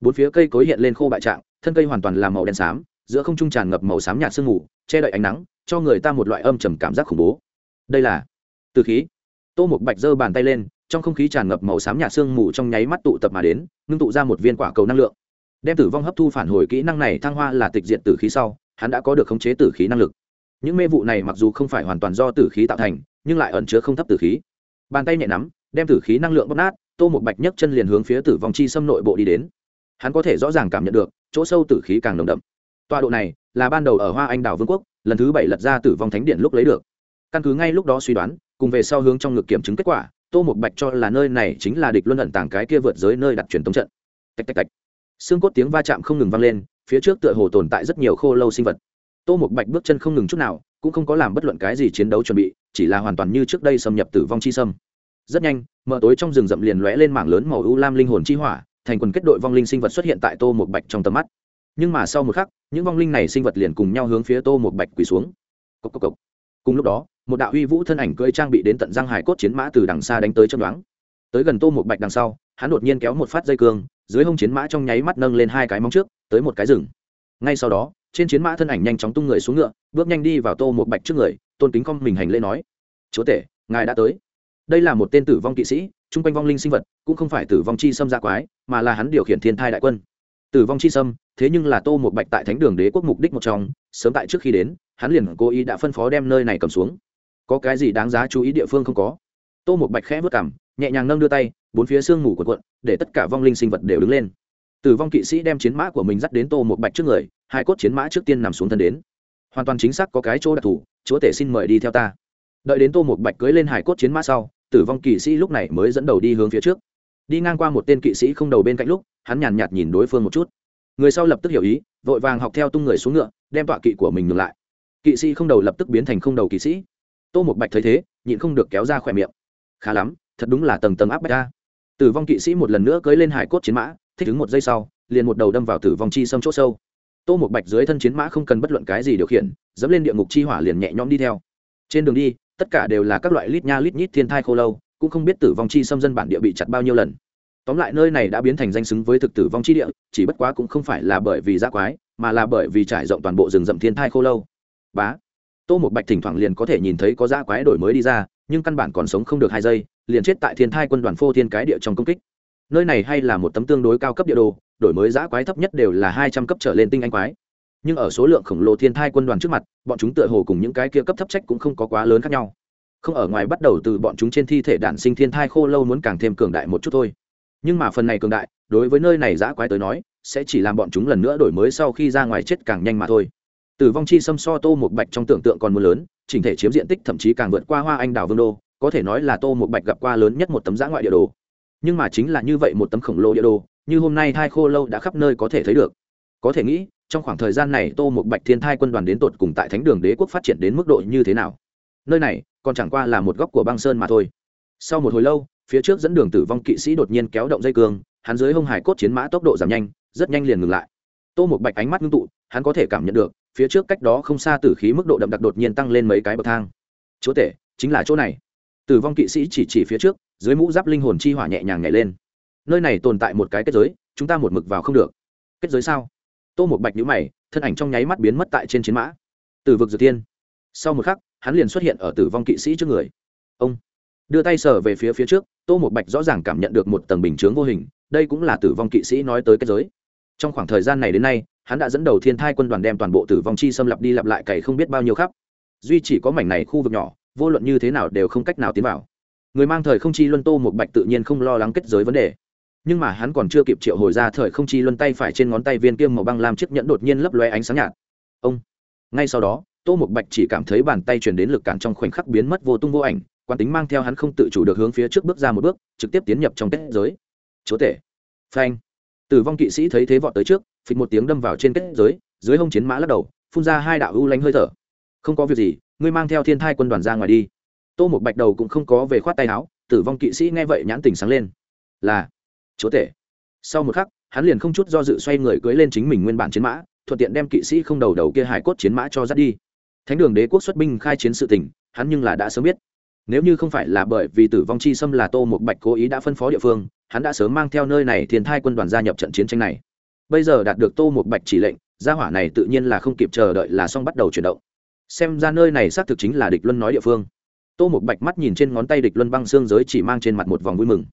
Speaker 1: Bốn phía cây cối hiện lên khô bại trạng, thân cây hoàn toàn là màu đen xám, giữa không trung tràn ngập màu xám nhạt sương mù, che đậy ánh nắng, cho người ta một loại âm trầm cảm giác khủng bố. Đây là tử khí. Tô một bạch giơ bàn tay lên trong không khí tràn ngập màu xám nhạt sương mù trong nháy mắt tụ tập mà đến, ngưng tụ ra một viên quả cầu năng lượng. Đem tử vong hấp thu phản hồi kỹ năng này thăng hoa là tịch diện tử khí sau, hắn đã có được khống chế tử khí năng lực. Những mê vụ này mặc dù không phải hoàn toàn do tử khí tạo thành, nhưng lại ẩn chứa không thấp tử khí. Bàn tay nhẹ nắm, đem tử khí năng lượng bóp nát, tô một bạch nhấc chân liền hướng phía tử vong chi xâm nội bộ đi đến. Hắn có thể rõ ràng cảm nhận được, chỗ sâu tử khí càng nồng đậm. Tọa độ này là ban đầu ở hoa anh đào vương quốc, lần thứ bảy lật ra tử vong thánh điện lúc lấy được. Căn cứ ngay lúc đó suy đoán, cùng về sau hướng trong ngực kiểm chứng kết quả tô một bạch cho là nơi này chính là địch luân ẩn tàng cái kia vượt giới nơi đặt truyền tống trận. Tạch tạch tạch. Xương cốt tiếng va chạm không ngừng vang lên, phía trước tựa hồ tồn tại rất nhiều khô lâu sinh vật. Tô một bạch bước chân không ngừng chút nào, cũng không có làm bất luận cái gì chiến đấu chuẩn bị, chỉ là hoàn toàn như trước đây xâm nhập tử vong chi sâm. Rất nhanh, mở tối trong rừng rậm liền lóe lên mảng lớn màu u lam linh hồn chi hỏa, thành quần kết đội vong linh sinh vật xuất hiện tại tô một bạch trong tầm mắt. Nhưng mà sau một khắc, những vong linh này sinh vật liền cùng nhau hướng phía tô một bạch quỳ xuống. Cốc cốc cốc. cùng lúc đó một đạo uy vũ thân ảnh cưỡi trang bị đến tận răng hải cốt chiến mã từ đằng xa đánh tới chân đoán. Tới gần tô một bạch đằng sau, hắn đột nhiên kéo một phát dây cương, dưới hông chiến mã trong nháy mắt nâng lên hai cái móng trước, tới một cái rừng. Ngay sau đó, trên chiến mã thân ảnh nhanh chóng tung người xuống ngựa, bước nhanh đi vào tô một bạch trước người, tôn kính con mình hành lễ nói, chúa tể, ngài đã tới. Đây là một tên tử vong kỵ sĩ, chung quanh vong linh sinh vật, cũng không phải tử vong chi xâm gia quái, mà là hắn điều khiển thiên thai đại quân. Tử vong chi xâm thế nhưng là tô một bạch tại thánh đường đế quốc mục đích một trong, sớm tại trước khi đến, hắn liền cố ý đã phân phó đem nơi này cầm xuống có cái gì đáng giá chú ý địa phương không có? Tô một bạch khẽ vất cảm nhẹ nhàng nâng đưa tay, bốn phía sương mù quần quận để tất cả vong linh sinh vật đều đứng lên. Tử vong kỵ sĩ đem chiến mã của mình dắt đến tô một bạch trước người, hai cốt chiến mã trước tiên nằm xuống thân đến. Hoàn toàn chính xác có cái chỗ đặc thù, chúa tể xin mời đi theo ta. Đợi đến tô một bạch cưới lên hải cốt chiến mã sau, tử vong kỵ sĩ lúc này mới dẫn đầu đi hướng phía trước. Đi ngang qua một tên kỵ sĩ không đầu bên cạnh lúc, hắn nhàn nhạt nhìn đối phương một chút. Người sau lập tức hiểu ý, vội vàng học theo tung người xuống ngựa, đem tọa kỵ của mình ngược lại. Kỵ sĩ không đầu lập tức biến thành không đầu kỵ sĩ tô một bạch thấy thế, nhịn không được kéo ra khỏe miệng. Khá lắm, thật đúng là tầng tầng áp bạch ra tử vong kỵ sĩ một lần nữa cưới lên hải cốt chiến mã, thích ứng một giây sau, liền một đầu đâm vào tử vong chi xâm chỗ sâu. Tô một bạch dưới thân chiến mã không cần bất luận cái gì điều khiển, dẫm lên địa ngục chi hỏa liền nhẹ nhõm đi theo. Trên đường đi, tất cả đều là các loại lít nha lít nhít thiên thai khô lâu, cũng không biết tử vong chi xâm dân bản địa bị chặt bao nhiêu lần. Tóm lại nơi này đã biến thành danh xứng với thực tử vong chi địa, chỉ bất quá cũng không phải là bởi vì giác quái, mà là bởi vì trải rộng toàn bộ rừng rậm thiên thai khô lâu. Bá tô một bạch thỉnh thoảng liền có thể nhìn thấy có dã quái đổi mới đi ra, nhưng căn bản còn sống không được hai giây, liền chết tại thiên thai quân đoàn phô thiên cái địa trong công kích. Nơi này hay là một tấm tương đối cao cấp địa đồ, đổi mới giã quái thấp nhất đều là hai trăm cấp trở lên tinh anh quái. Nhưng ở số lượng khổng lồ thiên thai quân đoàn trước mặt, bọn chúng tựa hồ cùng những cái kia cấp thấp trách cũng không có quá lớn khác nhau. Không ở ngoài bắt đầu từ bọn chúng trên thi thể đản sinh thiên thai khô lâu muốn càng thêm cường đại một chút thôi. Nhưng mà phần này cường đại, đối với nơi này giã quái tới nói, sẽ chỉ làm bọn chúng lần nữa đổi mới sau khi ra ngoài chết càng nhanh mà thôi tử vong chi xâm so tô một bạch trong tưởng tượng còn mưa lớn, chỉnh thể chiếm diện tích thậm chí càng vượt qua hoa anh đào vương đô, có thể nói là tô một bạch gặp qua lớn nhất một tấm giã ngoại địa đồ. Nhưng mà chính là như vậy một tấm khổng lồ địa đồ, như hôm nay thai khô lâu đã khắp nơi có thể thấy được. Có thể nghĩ, trong khoảng thời gian này tô một bạch thiên thai quân đoàn đến tột cùng tại thánh đường đế quốc phát triển đến mức độ như thế nào? Nơi này, còn chẳng qua là một góc của băng sơn mà thôi. Sau một hồi lâu, phía trước dẫn đường tử vong kỵ sĩ đột nhiên kéo động dây cương, hắn dưới hông hải cốt chiến mã tốc độ giảm nhanh, rất nhanh liền ngừng lại. Tô một bạch ánh mắt ngưng tụ, hắn có thể cảm nhận được phía trước cách đó không xa tử khí mức độ đậm đặc đột nhiên tăng lên mấy cái bậc thang. Chúa tể, chính là chỗ này. Tử vong kỵ sĩ chỉ chỉ phía trước, dưới mũ giáp linh hồn chi hỏa nhẹ nhàng nhảy lên. Nơi này tồn tại một cái kết giới, chúng ta một mực vào không được. Kết giới sao? Tô một bạch nhũ mày, thân ảnh trong nháy mắt biến mất tại trên chiến mã. Từ vực dược tiên. Sau một khắc, hắn liền xuất hiện ở tử vong kỵ sĩ trước người. Ông. Đưa tay sờ về phía phía trước, tô một bạch rõ ràng cảm nhận được một tầng bình chướng vô hình, đây cũng là tử vong kỵ sĩ nói tới kết giới. Trong khoảng thời gian này đến nay hắn đã dẫn đầu thiên thai quân đoàn đem toàn bộ tử vong chi xâm lặp đi lặp lại cày không biết bao nhiêu khắp. Duy chỉ có mảnh này khu vực nhỏ, vô luận như thế nào đều không cách nào tiến vào. Người mang thời không chi luân tô một bạch tự nhiên không lo lắng kết giới vấn đề. Nhưng mà hắn còn chưa kịp triệu hồi ra thời không chi luân tay phải trên ngón tay viên kiêm màu băng làm chiếc nhẫn đột nhiên lấp loe ánh sáng nhạt. Ông! Ngay sau đó, tô một bạch chỉ cảm thấy bàn tay truyền đến lực cản trong khoảnh khắc biến mất vô tung vô ảnh quan tính mang theo hắn không tự chủ được hướng phía trước bước ra một bước, trực tiếp tiến nhập trong kết giới. Chúa tể! Phanh! Tử vong kỵ sĩ thấy thế vọt tới trước phịch một tiếng đâm vào trên kết giới, dưới hông chiến mã lắc đầu, phun ra hai đạo ưu lánh hơi thở. Không có việc gì, ngươi mang theo thiên thai quân đoàn ra ngoài đi. Tô một bạch đầu cũng không có về khoát tay áo, tử vong kỵ sĩ nghe vậy nhãn tình sáng lên. Là, chúa tể. Sau một khắc, hắn liền không chút do dự xoay người cưới lên chính mình nguyên bản chiến mã, thuận tiện đem kỵ sĩ không đầu đầu kia hải cốt chiến mã cho dắt đi. Thánh đường đế quốc xuất binh khai chiến sự tình, hắn nhưng là đã sớm biết. Nếu như không phải là bởi vì tử vong chi xâm là tô một bạch cố ý đã phân phó địa phương, hắn đã sớm mang theo nơi này thiên thai quân đoàn gia nhập trận chiến tranh này bây giờ đạt được tô một bạch chỉ lệnh, gia hỏa này tự nhiên là không kịp chờ đợi là xong bắt đầu chuyển động. Xem ra nơi này xác thực chính là địch luân nói địa phương. Tô một bạch mắt nhìn trên ngón tay địch luân băng xương giới chỉ mang trên mặt một vòng vui mừng.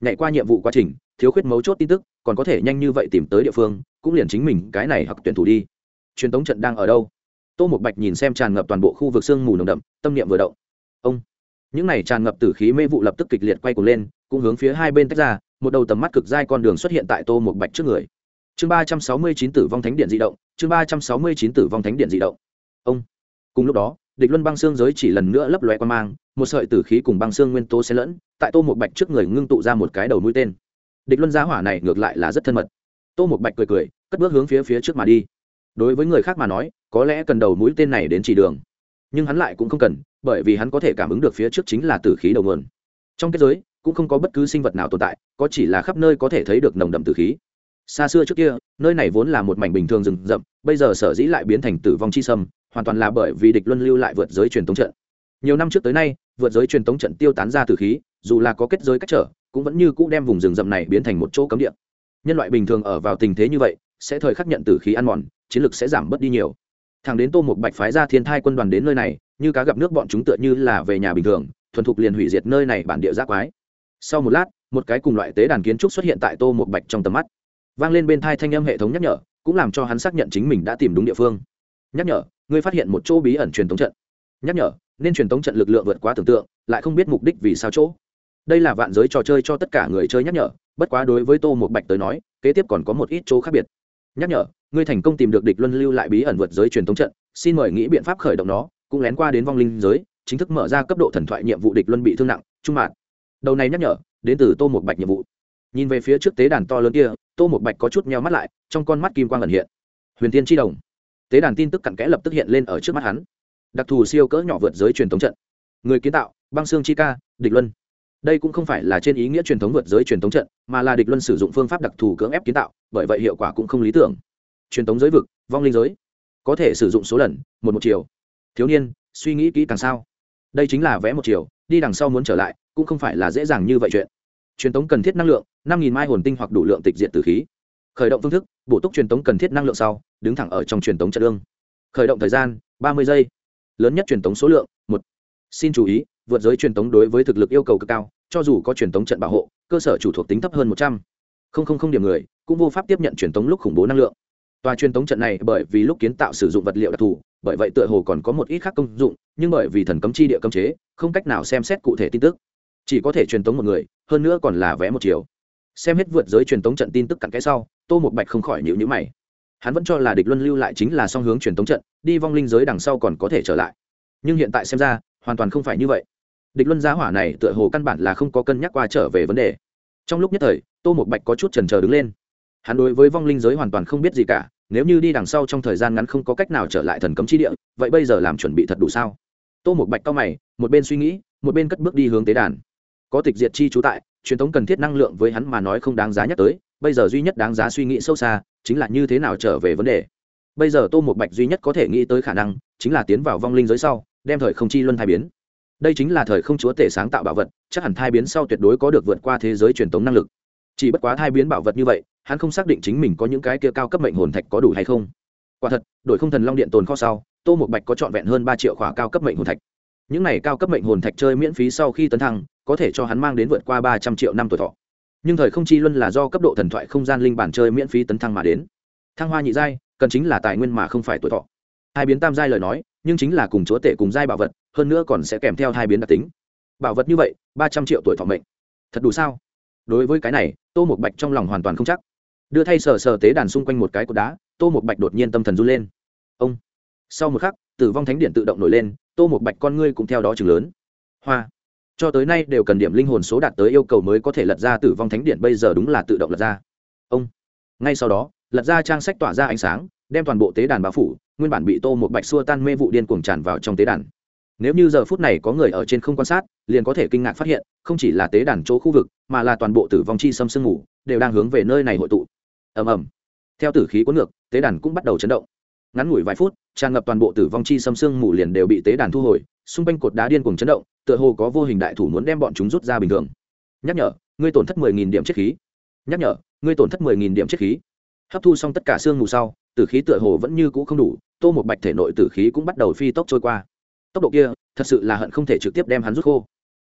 Speaker 1: Nhảy qua nhiệm vụ quá trình, thiếu khuyết mấu chốt tin tức, còn có thể nhanh như vậy tìm tới địa phương, cũng liền chính mình cái này hoặc tuyển thủ đi. Truyền tống trận đang ở đâu? Tô một bạch nhìn xem tràn ngập toàn bộ khu vực sương mù nồng đậm, tâm niệm vừa động. Ông! Những này tràn ngập tử khí mê vụ lập tức kịch liệt quay cuồng lên, cũng hướng phía hai bên tách ra, một đầu tầm mắt cực dai con đường xuất hiện tại tô một bạch trước người chương ba trăm sáu mươi chín tử vong thánh điện di động, chương ba trăm sáu mươi chín tử vong thánh điện di động. Ông. Cùng lúc đó, địch luân băng xương giới chỉ lần nữa lấp loe qua mang, một sợi tử khí cùng băng xương nguyên tố xen lẫn, tại tô một bạch trước người ngưng tụ ra một cái đầu mũi tên. Địch luân giá hỏa này ngược lại là rất thân mật. Tô một bạch cười cười, cất bước hướng phía phía trước mà đi. Đối với người khác mà nói, có lẽ cần đầu mũi tên này đến chỉ đường. Nhưng hắn lại cũng không cần, bởi vì hắn có thể cảm ứng được phía trước chính là tử khí đầu nguồn. Trong kết giới, cũng không có bất cứ sinh vật nào tồn tại, có chỉ là khắp nơi có thể thấy được nồng đậm tử khí xa xưa trước kia, nơi này vốn là một mảnh bình thường rừng rậm, bây giờ sở dĩ lại biến thành tử vong chi sâm, hoàn toàn là bởi vì địch luân lưu lại vượt giới truyền thống trận. Nhiều năm trước tới nay, vượt giới truyền thống trận tiêu tán ra tử khí, dù là có kết giới cách trở, cũng vẫn như cũ đem vùng rừng rậm này biến thành một chỗ cấm địa. Nhân loại bình thường ở vào tình thế như vậy, sẽ thời khắc nhận tử khí ăn mòn, chiến lực sẽ giảm bớt đi nhiều. Thằng đến tô một bạch phái ra thiên thai quân đoàn đến nơi này, như cá gặp nước bọn chúng tựa như là về nhà bình thường, thuần thục liền hủy diệt nơi này bản địa giác quái. Sau một lát, một cái cùng loại tế đàn kiến trúc xuất hiện tại tô một bạch trong tầm mắt vang lên bên thai thanh âm hệ thống nhắc nhở, cũng làm cho hắn xác nhận chính mình đã tìm đúng địa phương. Nhắc nhở, ngươi phát hiện một chỗ bí ẩn truyền thống trận. Nhắc nhở, nên truyền thống trận lực lượng vượt quá tưởng tượng, lại không biết mục đích vì sao chỗ. Đây là vạn giới trò chơi cho tất cả người chơi nhắc nhở, bất quá đối với tô một bạch tới nói, kế tiếp còn có một ít chỗ khác biệt. Nhắc nhở, ngươi thành công tìm được địch luân lưu lại bí ẩn vượt giới truyền thống trận, xin mời nghĩ biện pháp khởi động nó, cũng lén qua đến vong linh giới, chính thức mở ra cấp độ thần thoại nhiệm vụ địch luân bị thương nặng, trung mạng. Đầu này nhắc nhở, đến từ tô một bạch nhiệm vụ nhìn về phía trước tế đàn to lớn kia, tô một bạch có chút meo mắt lại, trong con mắt kim quang ẩn hiện. Huyền tiên tri đồng. Tế đàn tin tức cặn kẽ lập tức hiện lên ở trước mắt hắn. Đặc thù siêu cỡ nhỏ vượt giới truyền thống trận. Người kiến tạo, băng xương chi ca, địch luân. Đây cũng không phải là trên ý nghĩa truyền thống vượt giới truyền thống trận, mà là địch luân sử dụng phương pháp đặc thù cưỡng ép kiến tạo, bởi vậy hiệu quả cũng không lý tưởng. Truyền thống giới vực, vong linh giới. Có thể sử dụng số lần, một một chiều. Thiếu niên, suy nghĩ kỹ càng sao? Đây chính là vẽ một chiều, đi đằng sau muốn trở lại, cũng không phải là dễ dàng như vậy chuyện truyền tống cần thiết năng lượng, năm nghìn mai hồn tinh hoặc đủ lượng tịch diện từ khí. Khởi động phương thức, bổ túc truyền tống cần thiết năng lượng sau, đứng thẳng ở trong truyền tống trận ương khởi động thời gian, ba mươi giây. Lớn nhất truyền tống số lượng, một. Xin chú ý, vượt giới truyền tống đối với thực lực yêu cầu cực cao, cho dù có truyền tống trận bảo hộ, cơ sở chủ thuộc tính thấp hơn một trăm. Linh điểm người, cũng vô pháp tiếp nhận truyền tống lúc khủng bố năng lượng. Tòa truyền tống trận này bởi vì lúc kiến tạo sử dụng vật liệu đặc thù, bởi vậy tựa hồ còn có một ít khác công dụng, nhưng bởi vì thần cấm chi địa cấm chế, không cách nào xem xét cụ thể tin tức chỉ có thể truyền tống một người, hơn nữa còn là vé một chiều. Xem hết vượt giới truyền tống trận tin tức cặn kẽ sau, tô một bạch không khỏi nhịu nhữ mày. Hắn vẫn cho là địch luân lưu lại chính là song hướng truyền tống trận, đi vong linh giới đằng sau còn có thể trở lại. Nhưng hiện tại xem ra, hoàn toàn không phải như vậy. Địch luân giá hỏa này tựa hồ căn bản là không có cân nhắc qua trở về vấn đề. Trong lúc nhất thời, tô một bạch có chút trần trờ đứng lên. Hắn đối với vong linh giới hoàn toàn không biết gì cả, nếu như đi đằng sau trong thời gian ngắn không có cách nào trở lại thần cấm chi địa, vậy bây giờ làm chuẩn bị thật đủ sao? Tô một bạch cao mày, một bên suy nghĩ, một bên cất bước đi hướng tế đàn có tịch diệt chi trú tại, truyền thống cần thiết năng lượng với hắn mà nói không đáng giá nhắc tới, bây giờ duy nhất đáng giá suy nghĩ sâu xa chính là như thế nào trở về vấn đề. Bây giờ tô một bạch duy nhất có thể nghĩ tới khả năng chính là tiến vào vong linh giới sau, đem thời không chi luân thai biến. Đây chính là thời không chúa tể sáng tạo bảo vật, chắc hẳn thai biến sau tuyệt đối có được vượt qua thế giới truyền thống năng lực. Chỉ bất quá thai biến bảo vật như vậy, hắn không xác định chính mình có những cái kia cao cấp mệnh hồn thạch có đủ hay không. Quả thật, đổi không thần long điện tồn kho sau, tô một bạch có trọn vẹn hơn ba triệu khỏa cao cấp mệnh hồn thạch. Những này cao cấp mệnh hồn thạch chơi miễn phí sau khi tấn thăng có thể cho hắn mang đến vượt qua ba trăm triệu năm tuổi thọ. Nhưng thời không chi luân là do cấp độ thần thoại không gian linh bản chơi miễn phí tấn thăng mà đến. Thăng hoa nhị giai, cần chính là tài nguyên mà không phải tuổi thọ. Hai biến tam giai lời nói, nhưng chính là cùng chúa tể cùng giai bảo vật, hơn nữa còn sẽ kèm theo hai biến đặc tính. Bảo vật như vậy, ba trăm triệu tuổi thọ mệnh. Thật đủ sao? Đối với cái này, tô một bạch trong lòng hoàn toàn không chắc. Đưa thay sờ sờ tế đàn xung quanh một cái cột đá, tô một bạch đột nhiên tâm thần run lên. Ông! Sau một khắc, tử vong thánh điện tự động nổi lên, tô một bạch con ngươi cũng theo đó chừng lớn. Hoa! Cho tới nay đều cần điểm linh hồn số đạt tới yêu cầu mới có thể lật ra tử vong thánh điện bây giờ đúng là tự động lật ra. Ông, ngay sau đó, lật ra trang sách tỏa ra ánh sáng, đem toàn bộ tế đàn bao phủ, nguyên bản bị tô một bạch xua tan mê vụ điên cuồng tràn vào trong tế đàn. Nếu như giờ phút này có người ở trên không quan sát, liền có thể kinh ngạc phát hiện, không chỉ là tế đàn chỗ khu vực, mà là toàn bộ tử vong chi xâm sương ngủ, đều đang hướng về nơi này hội tụ. Ầm ầm. Theo tử khí cuốn ngược, tế đàn cũng bắt đầu chấn động. Ngắn ngủi vài phút, tràn ngập toàn bộ tử vong chi xâm sương mù liền đều bị tế đàn thu hồi, xung quanh cột đá điên cuồng chấn động tựa hồ có vô hình đại thủ muốn đem bọn chúng rút ra bình thường. Nhắc nhở, ngươi tổn thất mười nghìn điểm chiết khí. Nhắc nhở, ngươi tổn thất mười nghìn điểm chiết khí. Hấp thu xong tất cả xương mù sau, tử khí tựa hồ vẫn như cũ không đủ, tô một bạch thể nội tử khí cũng bắt đầu phi tốc trôi qua. Tốc độ kia, thật sự là hận không thể trực tiếp đem hắn rút khô.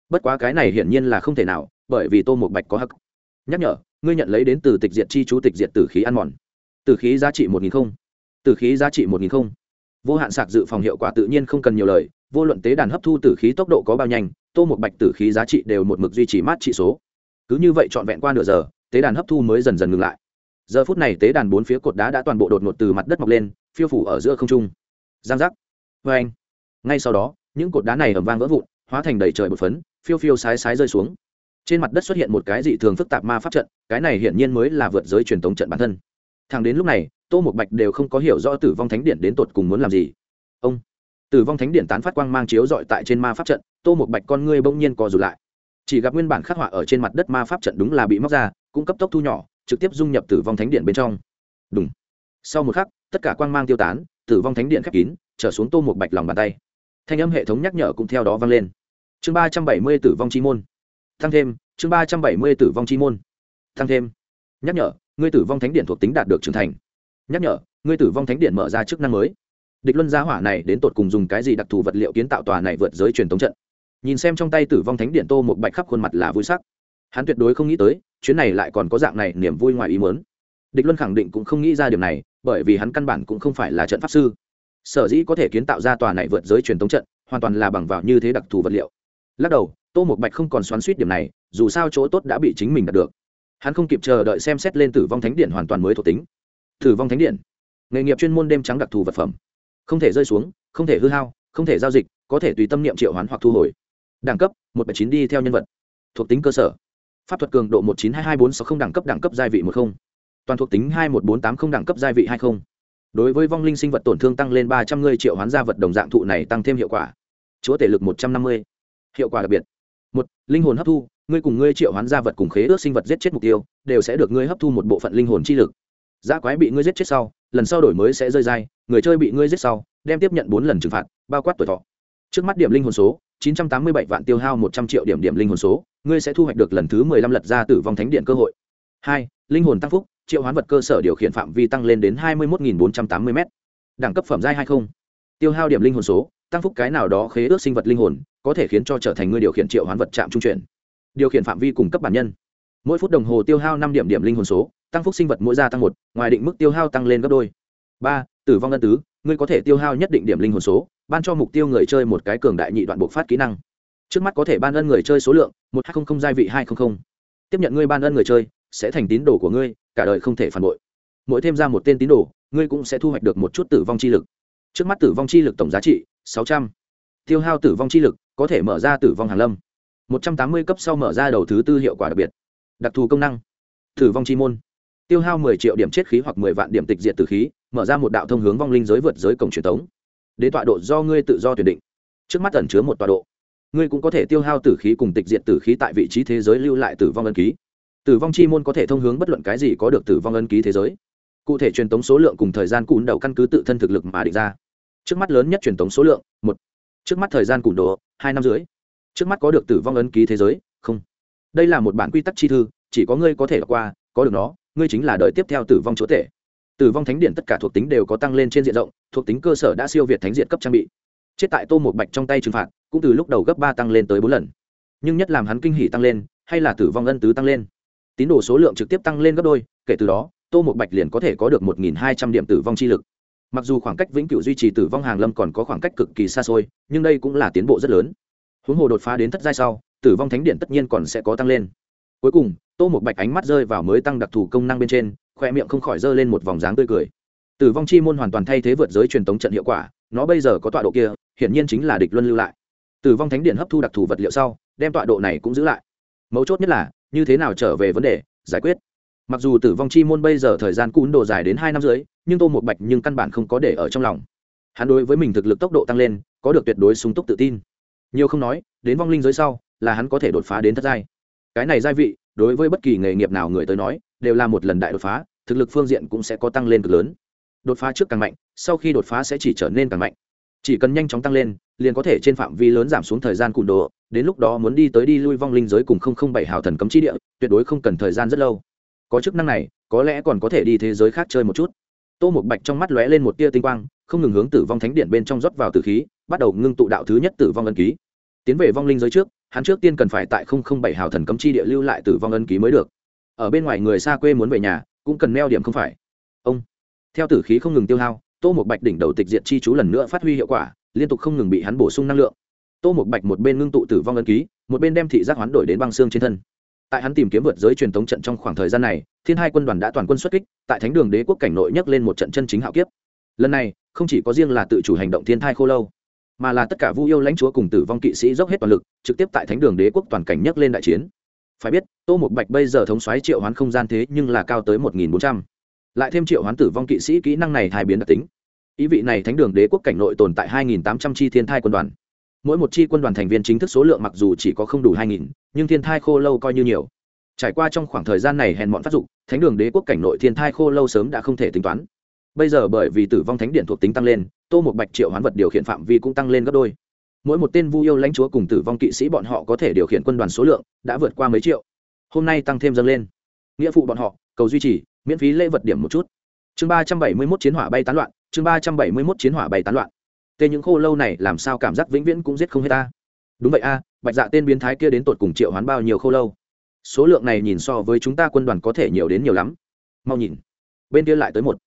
Speaker 1: Bất quá cái này hiển nhiên là không thể nào, bởi vì tô một bạch có hắc. Nhắc nhở, ngươi nhận lấy đến từ tịch diệt chi chú tịch diệt tử khí ăn mòn. Tử khí giá trị một nghìn không. Tử khí giá trị một nghìn không. Vô hạn sạc dự phòng hiệu quả tự nhiên không cần nhiều lời vô luận tế đàn hấp thu tử khí tốc độ có bao nhanh, tô một bạch tử khí giá trị đều một mực duy trì mát trị số. Cứ như vậy trọn vẹn qua nửa giờ, tế đàn hấp thu mới dần dần ngừng lại. Giờ phút này tế đàn bốn phía cột đá đã toàn bộ đột ngột từ mặt đất mọc lên, phiêu phủ ở giữa không trung. Giang giác. Vê anh. Ngay sau đó, những cột đá này ẩm vang vỡ vụn, hóa thành đầy trời bột phấn, phiêu phiêu sái sái rơi xuống. Trên mặt đất xuất hiện một cái dị thường phức tạp ma pháp trận, cái này hiển nhiên mới là vượt giới truyền thống trận bản thân. Thằng đến lúc này, tô một bạch đều không có hiểu rõ tử vong thánh điện đến tột cùng muốn làm gì. Ông tử vong thánh điện tán phát quang mang chiếu dọi tại trên ma pháp trận, tô một bạch con ngươi bỗng nhiên co rụt lại. Chỉ gặp nguyên bản khắc họa ở trên mặt đất ma pháp trận đúng là bị móc ra, cũng cấp tốc thu nhỏ, trực tiếp dung nhập tử vong thánh điện bên trong. Đúng sau một khắc, tất cả quang mang tiêu tán, tử vong thánh điện khép kín, trở xuống tô một bạch lòng bàn tay. Thanh âm hệ thống nhắc nhở cũng theo đó vang lên. Chương ba trăm bảy mươi tử vong chi môn. Tăng thêm, chương ba trăm bảy mươi tử vong chi môn. Tăng thêm. Nhắc nhở, ngươi tử vong thánh điện thuộc tính đạt được trưởng thành. Nhắc nhở, ngươi tử vong thánh điện mở ra chức năng mới địch luân gia hỏa này đến tột cùng dùng cái gì đặc thù vật liệu kiến tạo tòa này vượt giới truyền thống trận? Nhìn xem trong tay tử vong thánh điện tô một bạch khắp khuôn mặt là vui sắc. Hắn tuyệt đối không nghĩ tới, chuyến này lại còn có dạng này niềm vui ngoài ý muốn. Địch luân khẳng định cũng không nghĩ ra điều này, bởi vì hắn căn bản cũng không phải là trận pháp sư. Sở dĩ có thể kiến tạo ra tòa này vượt giới truyền thống trận, hoàn toàn là bằng vào như thế đặc thù vật liệu. Lắc đầu, tô một bạch không còn xoắn suýt điểm này, dù sao chỗ tốt đã bị chính mình đạt được. Hắn không kịp chờ đợi xem xét lên tử vong thánh điện hoàn toàn mới thuộc tính. Tử vong thánh điện, nghề nghiệp chuyên môn đêm trắng đặc thù vật phẩm không thể rơi xuống, không thể hư hao, không thể giao dịch, có thể tùy tâm niệm triệu hoán hoặc thu hồi. Đẳng cấp, một bảy chín đi theo nhân vật. Thuộc tính cơ sở. Pháp thuật cường độ một chín hai hai bốn sáu không, đẳng cấp đẳng cấp gia vị một không. Toàn thuộc tính hai một bốn tám không, đẳng cấp gia vị hai không. Đối với vong linh sinh vật tổn thương tăng lên ba trăm ngươi triệu hoán gia vật đồng dạng thụ này tăng thêm hiệu quả. Chúa tể lực một trăm năm mươi. Hiệu quả đặc biệt. Một, linh hồn hấp thu, ngươi cùng ngươi triệu hoán gia vật cùng khế ước sinh vật giết chết mục tiêu, đều sẽ được ngươi hấp thu một bộ phận linh hồn chi lực. Giá quái bị ngươi giết chết sau lần sau đổi mới sẽ rơi dai, người chơi bị ngươi giết sau, đem tiếp nhận bốn lần trừng phạt, bao quát tuổi thọ. Trước mắt điểm linh hồn số, chín trăm tám mươi bảy vạn tiêu hao một trăm triệu điểm điểm linh hồn số, ngươi sẽ thu hoạch được lần thứ mười lăm lật ra tử vong thánh điện cơ hội. Hai, linh hồn tăng phúc, triệu hoán vật cơ sở điều khiển phạm vi tăng lên đến hai mươi một bốn trăm tám mươi m đẳng cấp phẩm giai hay không. Tiêu hao điểm linh hồn số, tăng phúc cái nào đó khế ước sinh vật linh hồn, có thể khiến cho trở thành người điều khiển triệu hoán vật chạm trung chuyển. Điều khiển phạm vi cung cấp bản nhân mỗi phút đồng hồ tiêu hao năm điểm điểm linh hồn số, tăng phúc sinh vật mỗi gia tăng một, ngoài định mức tiêu hao tăng lên gấp đôi. Ba, tử vong ân tứ, ngươi có thể tiêu hao nhất định điểm linh hồn số, ban cho mục tiêu người chơi một cái cường đại nhị đoạn bộc phát kỹ năng. Trước mắt có thể ban ân người chơi số lượng, một hai nghìn gia vị hai nghìn tiếp nhận ngươi ban ân người chơi, sẽ thành tín đồ của ngươi, cả đời không thể phản bội. Mỗi thêm ra một tên tín đồ, ngươi cũng sẽ thu hoạch được một chút tử vong chi lực. Trước mắt tử vong chi lực tổng giá trị, sáu trăm. Tiêu hao tử vong chi lực, có thể mở ra tử vong hàn lâm. Một trăm tám mươi cấp sau mở ra đầu thứ tư hiệu quả đặc biệt đặc thù công năng. Tử vong chi môn. Tiêu hao mười triệu điểm chết khí hoặc mười vạn điểm tịch diệt tử khí, mở ra một đạo thông hướng vong linh giới vượt giới cổng truyền thống. Đến tọa độ do ngươi tự do tuyển định. Trước mắt ẩn chứa một tọa độ. Ngươi cũng có thể tiêu hao tử khí cùng tịch diệt tử khí tại vị trí thế giới lưu lại tử vong ân ký. Tử vong chi môn có thể thông hướng bất luận cái gì có được tử vong ân ký thế giới. Cụ thể truyền tống số lượng cùng thời gian cùn đầu căn cứ tự thân thực lực mà định ra. Trước mắt lớn nhất truyền tống số lượng, một. Trước mắt thời gian cùn đồ hai năm dưới trước mắt có được tử vong ấn ký thế giới đây là một bản quy tắc chi thư, chỉ có ngươi có thể đọc qua, có được nó, ngươi chính là đời tiếp theo tử vong chúa tể. Tử vong thánh điện tất cả thuộc tính đều có tăng lên trên diện rộng, thuộc tính cơ sở đã siêu việt thánh diện cấp trang bị. Chết tại tô một bạch trong tay trừng phạt, cũng từ lúc đầu gấp ba tăng lên tới bốn lần. Nhưng nhất làm hắn kinh hỉ tăng lên, hay là tử vong ân tứ tăng lên. Tín đồ số lượng trực tiếp tăng lên gấp đôi, kể từ đó, tô một bạch liền có thể có được một nghìn hai trăm điểm tử vong chi lực. Mặc dù khoảng cách vĩnh cửu duy trì tử vong hàng lâm còn có khoảng cách cực kỳ xa xôi, nhưng đây cũng là tiến bộ rất lớn. Huống hồ đột phá đến thất giai sau tử vong thánh điện tất nhiên còn sẽ có tăng lên. Cuối cùng, tô một bạch ánh mắt rơi vào mới tăng đặc thù công năng bên trên khoe miệng không khỏi dơ lên một vòng dáng tươi cười. Tử vong chi môn hoàn toàn thay thế vượt giới truyền tống trận hiệu quả, nó bây giờ có tọa độ kia, hiển nhiên chính là địch luân lưu lại. Tử vong thánh điện hấp thu đặc thù vật liệu sau, đem tọa độ này cũng giữ lại. Mấu chốt nhất là, như thế nào trở về vấn đề, giải quyết. Mặc dù tử vong chi môn bây giờ thời gian cún đồ dài đến hai năm dưới nhưng tô một bạch nhưng căn bản không có để ở trong lòng. Hắn đối với mình thực lực tốc độ tăng lên, có được tuyệt đối sung túc tự tin. Nhiều không nói, đến vong linh giới sau là hắn có thể đột phá đến thất giai. Cái này giai vị, đối với bất kỳ nghề nghiệp nào người tới nói, đều là một lần đại đột phá, thực lực phương diện cũng sẽ có tăng lên cực lớn. Đột phá trước càng mạnh, sau khi đột phá sẽ chỉ trở nên càng mạnh. Chỉ cần nhanh chóng tăng lên, liền có thể trên phạm vi lớn giảm xuống thời gian cùn đồ, đến lúc đó muốn đi tới đi lui vong linh giới cùng không không bảy hào thần cấm chi địa, tuyệt đối không cần thời gian rất lâu. Có chức năng này, có lẽ còn có thể đi thế giới khác chơi một chút. Tô một bạch trong mắt lóe lên một tia tinh quang, không ngừng hướng tử vong thánh điện bên trong rót vào tử khí, bắt đầu ngưng tụ đạo thứ nhất tử vong ân ký. Tiến về vong linh giới trước hắn trước tiên cần phải tại không không bảy hào thần cấm chi địa lưu lại tử vong ân ký mới được. Ở bên ngoài người xa quê muốn về nhà, cũng cần neo điểm không phải. Ông, theo tử khí không ngừng tiêu hao, tô một bạch đỉnh đầu tịch diệt chi chú lần nữa phát huy hiệu quả, liên tục không ngừng bị hắn bổ sung năng lượng. Tô một bạch một bên ngưng tụ tử vong ân ký, một bên đem thị giác hoán đổi đến băng xương trên thân. Tại hắn tìm kiếm vượt giới truyền thống trận trong khoảng thời gian này, thiên hai quân đoàn đã toàn quân xuất kích, tại thánh đường đế quốc cảnh nội nhấc lên một trận chân chính hạo kiếp. Lần này, không chỉ có riêng là tự chủ hành động thiên thai khô lâu mà là tất cả vu yêu lãnh chúa cùng tử vong kỵ sĩ dốc hết toàn lực, trực tiếp tại thánh đường đế quốc toàn cảnh nhấc lên đại chiến. Phải biết, tô một bạch bây giờ thống xoáy triệu hoán không gian thế nhưng là cao tới một nghìn bốn trăm. Lại thêm triệu hoán tử vong kỵ sĩ kỹ năng này hai biến đặc tính. Ý vị này thánh đường đế quốc cảnh nội tồn tại hai nghìn tám trăm chi thiên thai quân đoàn. Mỗi một chi quân đoàn thành viên chính thức số lượng mặc dù chỉ có không đủ hai nghìn, nhưng thiên thai khô lâu coi như nhiều. Trải qua trong khoảng thời gian này hèn mọn phát dụng thánh đường đế quốc cảnh nội thiên thai khô lâu sớm đã không thể tính toán bây giờ bởi vì tử vong thánh điện thuộc tính tăng lên, tô một bạch triệu hoán vật điều khiển phạm vi cũng tăng lên gấp đôi. Mỗi một tên vu yêu lãnh chúa cùng tử vong kỵ sĩ bọn họ có thể điều khiển quân đoàn số lượng đã vượt qua mấy triệu. Hôm nay tăng thêm dâng lên. Nghĩa phụ bọn họ, cầu duy trì, miễn phí lễ vật điểm một chút. Chương ba trăm bảy mươi mốt chiến hỏa bay tán loạn, chương ba trăm bảy mươi mốt chiến hỏa bay tán loạn. Tê những khô lâu này làm sao cảm giác vĩnh viễn cũng giết không hết ta. Đúng vậy a, bạch dạ tên biến thái kia đến tột cùng triệu hoán bao nhiêu khô lâu? Số lượng này nhìn so với chúng ta quân đoàn có thể nhiều đến nhiều lắm. Mau nhìn. Bên kia lại tới một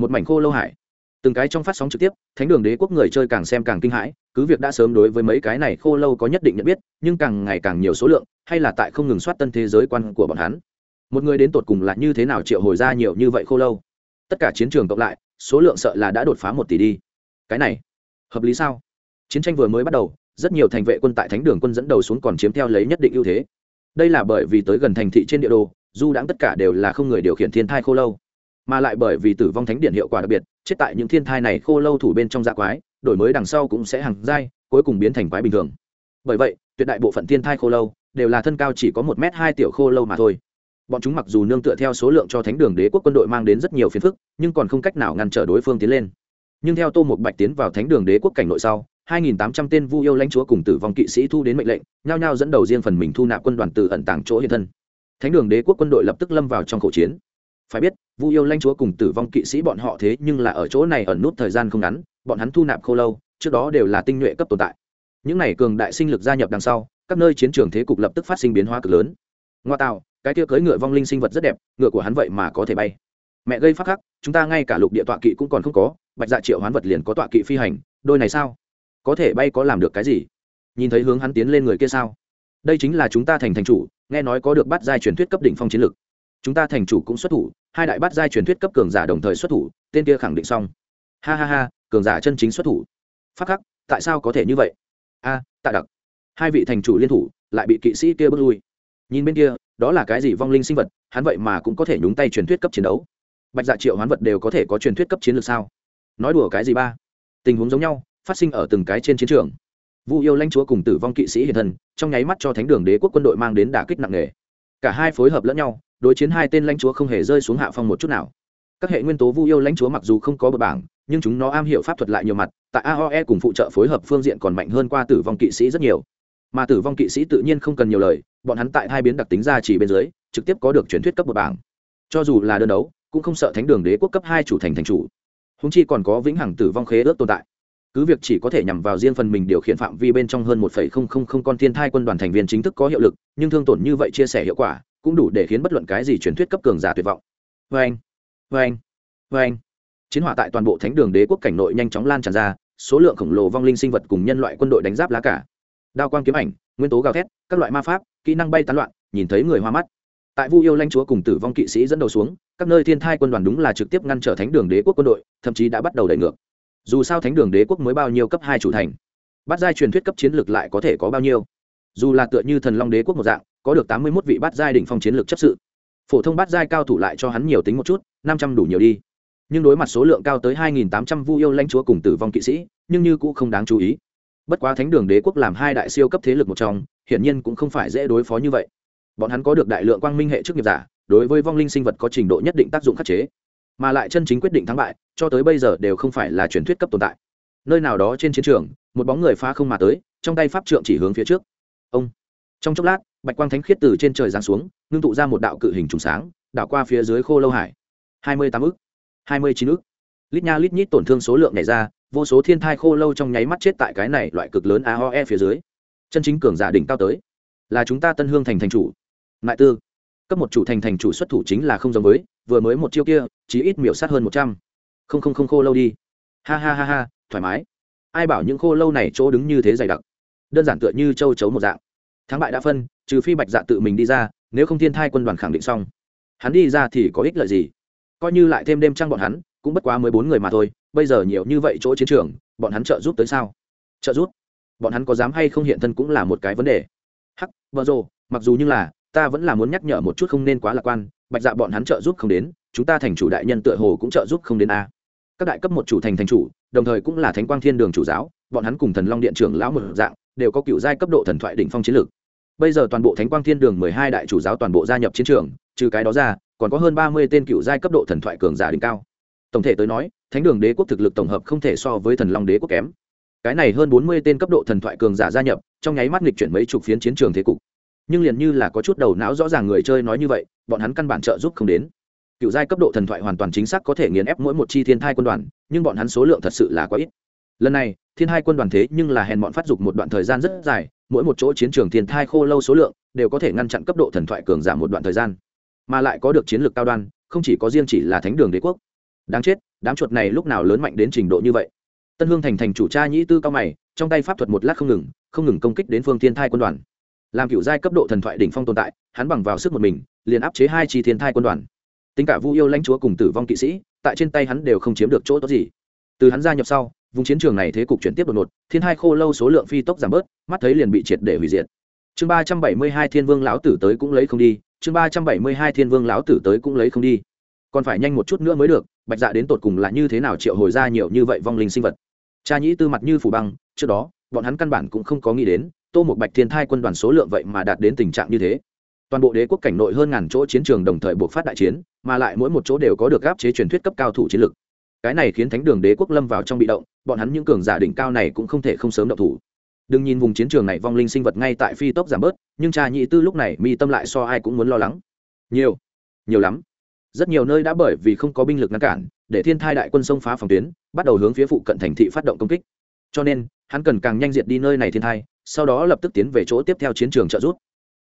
Speaker 1: một mảnh khô lâu hải. Từng cái trong phát sóng trực tiếp, thánh đường đế quốc người chơi càng xem càng kinh hãi, cứ việc đã sớm đối với mấy cái này khô lâu có nhất định nhận biết, nhưng càng ngày càng nhiều số lượng, hay là tại không ngừng soát tân thế giới quan của bọn hắn. Một người đến tột cùng là như thế nào triệu hồi ra nhiều như vậy khô lâu? Tất cả chiến trường cộng lại, số lượng sợ là đã đột phá một tỷ đi. Cái này, hợp lý sao? Chiến tranh vừa mới bắt đầu, rất nhiều thành vệ quân tại thánh đường quân dẫn đầu xuống còn chiếm theo lấy nhất định ưu thế. Đây là bởi vì tới gần thành thị trên địa đồ du đãng tất cả đều là không người điều khiển thiên thai khô lâu mà lại bởi vì tử vong thánh điện hiệu quả đặc biệt, chết tại những thiên thai này khô lâu thủ bên trong dạ quái, đổi mới đằng sau cũng sẽ hàng dai cuối cùng biến thành quái bình thường. Bởi vậy, tuyệt đại bộ phận thiên thai khô lâu đều là thân cao chỉ có một m hai tiểu khô lâu mà thôi. Bọn chúng mặc dù nương tựa theo số lượng cho thánh đường đế quốc quân đội mang đến rất nhiều phiền phức, nhưng còn không cách nào ngăn trở đối phương tiến lên. Nhưng theo tô một bạch tiến vào thánh đường đế quốc cảnh nội sau 2.800 tên vu yêu lãnh chúa cùng tử vong kỵ sĩ thu đến mệnh lệnh, nhao nhao dẫn đầu riêng phần mình thu nạp quân đoàn từ ẩn tàng chỗ hiện thân. Thánh đường đế quốc quân đội lập tức lâm vào trong khẩu chiến phải biết, vu yêu lanh chúa cùng tử vong kỵ sĩ bọn họ thế nhưng là ở chỗ này ẩn nút thời gian không ngắn, bọn hắn thu nạp khô lâu, trước đó đều là tinh nhuệ cấp tồn tại. Những này cường đại sinh lực gia nhập đằng sau, các nơi chiến trường thế cục lập tức phát sinh biến hóa cực lớn. Ngoa tạo, cái kia cưỡi ngựa vong linh sinh vật rất đẹp, ngựa của hắn vậy mà có thể bay. Mẹ gây phát khắc, chúng ta ngay cả lục địa tọa kỵ cũng còn không có, bạch dạ triệu hoán vật liền có tọa kỵ phi hành, đôi này sao? Có thể bay có làm được cái gì? Nhìn thấy hướng hắn tiến lên người kia sao? Đây chính là chúng ta thành thành chủ, nghe nói có được bắt giai truyền thuyết cấp đỉnh phong chiến lực chúng ta thành chủ cũng xuất thủ, hai đại bát giai truyền thuyết cấp cường giả đồng thời xuất thủ, tên kia khẳng định xong. Ha ha ha, cường giả chân chính xuất thủ. Phát khắc, tại sao có thể như vậy? A, tạ đặc. Hai vị thành chủ liên thủ, lại bị kỵ sĩ kia bước lui. Nhìn bên kia, đó là cái gì vong linh sinh vật, hắn vậy mà cũng có thể nhúng tay truyền thuyết cấp chiến đấu. Bạch dạ triệu hoán vật đều có thể có truyền thuyết cấp chiến lược sao? Nói đùa cái gì ba? Tình huống giống nhau, phát sinh ở từng cái trên chiến trường. Vu yêu lãnh chúa cùng tử vong kỵ sĩ hiện thân, trong nháy mắt cho thánh đường đế quốc quân đội mang đến đả kích nặng nề. Cả hai phối hợp lẫn nhau đối chiến hai tên lãnh chúa không hề rơi xuống hạ phong một chút nào. Các hệ nguyên tố vu yêu lãnh chúa mặc dù không có bờ bảng, nhưng chúng nó am hiểu pháp thuật lại nhiều mặt, tại aoe cùng phụ trợ phối hợp phương diện còn mạnh hơn qua tử vong kỵ sĩ rất nhiều. Mà tử vong kỵ sĩ tự nhiên không cần nhiều lời, bọn hắn tại hai biến đặc tính ra chỉ bên dưới, trực tiếp có được truyền thuyết cấp một bảng. Cho dù là đơn đấu, cũng không sợ thánh đường đế quốc cấp hai chủ thành thành chủ. Húng chi còn có vĩnh hằng tử vong khế ước tồn tại. Cứ việc chỉ có thể nhằm vào riêng phần mình điều khiển phạm vi bên trong hơn một con thiên thai quân đoàn thành viên chính thức có hiệu lực, nhưng thương tổn như vậy chia sẻ hiệu quả cũng đủ để khiến bất luận cái gì truyền thuyết cấp cường giả tuyệt vọng. Vê anh vê anh vê anh chiến hỏa tại toàn bộ thánh đường đế quốc cảnh nội nhanh chóng lan tràn ra, số lượng khổng lồ vong linh sinh vật cùng nhân loại quân đội đánh giáp lá cả. Đao quang kiếm ảnh, nguyên tố gào thét, các loại ma pháp, kỹ năng bay tán loạn, nhìn thấy người hoa mắt. Tại vu yêu lãnh chúa cùng tử vong kỵ sĩ dẫn đầu xuống, các nơi thiên thai quân đoàn đúng là trực tiếp ngăn trở thánh đường đế quốc quân đội, thậm chí đã bắt đầu đẩy ngược. Dù sao thánh đường đế quốc mới bao nhiêu cấp hai chủ thành, bắt giai truyền thuyết cấp chiến lược lại có thể có bao nhiêu? Dù là tựa như thần long đế quốc một dạng có được tám mươi mốt vị bát giai đỉnh phong chiến lược chấp sự. Phổ thông bát giai cao thủ lại cho hắn nhiều tính một chút, năm trăm đủ nhiều đi. Nhưng đối mặt số lượng cao tới hai nghìn tám trăm vu yêu lãnh chúa cùng tử vong kỵ sĩ, nhưng như cũng không đáng chú ý. Bất quá thánh đường đế quốc làm hai đại siêu cấp thế lực một trong, hiển nhiên cũng không phải dễ đối phó như vậy. Bọn hắn có được đại lượng quang minh hệ chức nghiệp giả, đối với vong linh sinh vật có trình độ nhất định tác dụng khắc chế. Mà lại chân chính quyết định thắng bại, cho tới bây giờ đều không phải là truyền thuyết cấp tồn tại. Nơi nào đó trên chiến trường, một bóng người phá không mà tới, trong tay pháp trượng chỉ hướng phía trước. Ông. Trong chốc lát bạch quang thánh khiết từ trên trời giáng xuống, ngưng tụ ra một đạo cự hình trùng sáng, đảo qua phía dưới khô lâu hải. Hai mươi tám ức, hai mươi chín ức. Lít nha lít nhít tổn thương số lượng này ra, vô số thiên thai khô lâu trong nháy mắt chết tại cái này loại cực lớn aoe phía dưới. Chân chính cường giả đỉnh cao tới. Là chúng ta tân hương thành thành chủ. Ngại tư. Cấp một chủ thành thành chủ xuất thủ chính là không giống với, vừa mới một chiêu kia chỉ ít miểu sát hơn một trăm. Không không không khô lâu đi. Ha ha ha ha, thoải mái. Ai bảo những khô lâu này chỗ đứng như thế dày đặc. Đơn giản tựa như châu chấu một dạng thắng bại đã phân, trừ phi bạch dạ tự mình đi ra, nếu không thiên thai quân đoàn khẳng định xong. Hắn đi ra thì có ích lợi gì? Coi như lại thêm đêm trăng bọn hắn, cũng bất quá mới bốn người mà thôi, bây giờ nhiều như vậy chỗ chiến trường, bọn hắn trợ giúp tới sao? Trợ giúp? Bọn hắn có dám hay không hiện thân cũng là một cái vấn đề. Hắc vợ rồ, mặc dù như là, ta vẫn là muốn nhắc nhở một chút không nên quá lạc quan, bạch dạ bọn hắn trợ giúp không đến, chúng ta thành chủ đại nhân tựa hồ cũng trợ giúp không đến a. Các đại cấp một chủ thành thành chủ, đồng thời cũng là thánh quang thiên đường chủ giáo, bọn hắn cùng thần long điện trưởng lão một dạng, đều có cựu giai cấp độ thần thoại đỉnh phong chiến lược bây giờ toàn bộ thánh quang thiên đường mười hai đại chủ giáo toàn bộ gia nhập chiến trường, trừ cái đó ra, còn có hơn ba mươi tên cựu giai cấp độ thần thoại cường giả đỉnh cao. Tổng thể tới nói, thánh đường đế quốc thực lực tổng hợp không thể so với thần long đế quốc kém. Cái này hơn bốn mươi tên cấp độ thần thoại cường giả gia nhập, trong nháy mắt nghịch chuyển mấy chục phiến chiến trường thế cục. Nhưng liền như là có chút đầu não rõ ràng người chơi nói như vậy, bọn hắn căn bản trợ giúp không đến. Cựu giai cấp độ thần thoại hoàn toàn chính xác có thể nghiền ép mỗi một chi thiên thai quân đoàn, nhưng bọn hắn số lượng thật sự là quá ít lần này, thiên hai quân đoàn thế nhưng là hèn bọn phát dục một đoạn thời gian rất dài, mỗi một chỗ chiến trường thiên thai khô lâu số lượng đều có thể ngăn chặn cấp độ thần thoại cường giảm một đoạn thời gian. Mà lại có được chiến lược cao đoan, không chỉ có riêng chỉ là thánh đường đế quốc. Đáng chết, đám chuột này lúc nào lớn mạnh đến trình độ như vậy? Tân hương thành thành chủ cha nhĩ tư cao mày, trong tay pháp thuật một lát không ngừng không ngừng công kích đến phương thiên thai quân đoàn. Làm cựu giai cấp độ thần thoại đỉnh phong tồn tại, hắn bằng vào sức một mình, liền áp chế hai chi thiên thai quân đoàn. Tính cả vu yêu lãnh chúa cùng tử vong kỵ sĩ, tại trên tay hắn đều không chiếm được chỗ tốt gì. Từ hắn gia nhập sau vùng chiến trường này thế cục chuyển tiếp đột ngột, thiên hai khô lâu số lượng phi tốc giảm bớt, mắt thấy liền bị triệt để hủy diệt. Chương ba trăm bảy mươi hai thiên vương lão tử tới cũng lấy không đi, chương ba trăm bảy mươi hai thiên vương lão tử tới cũng lấy không đi. Còn phải nhanh một chút nữa mới được, bạch dạ đến tột cùng là như thế nào triệu hồi ra nhiều như vậy vong linh sinh vật? Cha nhĩ tư mặt như phủ băng, trước đó, bọn hắn căn bản cũng không có nghĩ đến, tô một bạch thiên thai quân đoàn số lượng vậy mà đạt đến tình trạng như thế. Toàn bộ đế quốc cảnh nội hơn ngàn chỗ chiến trường đồng thời buộc phát đại chiến, mà lại mỗi một chỗ đều có được gáp chế truyền thuyết cấp cao thủ chiến lực cái này khiến thánh đường đế quốc lâm vào trong bị động, bọn hắn những cường giả đỉnh cao này cũng không thể không sớm động thủ. Đừng nhìn vùng chiến trường này vong linh sinh vật ngay tại phi tốc giảm bớt, nhưng cha nhị tư lúc này mi tâm lại so ai cũng muốn lo lắng. Nhiều nhiều lắm. Rất nhiều nơi đã bởi vì không có binh lực ngăn cản, để thiên thai đại quân sông phá phòng tuyến, bắt đầu hướng phía phụ cận thành thị phát động công kích. Cho nên, hắn cần càng nhanh diệt đi nơi này thiên thai, sau đó lập tức tiến về chỗ tiếp theo chiến trường trợ giúp.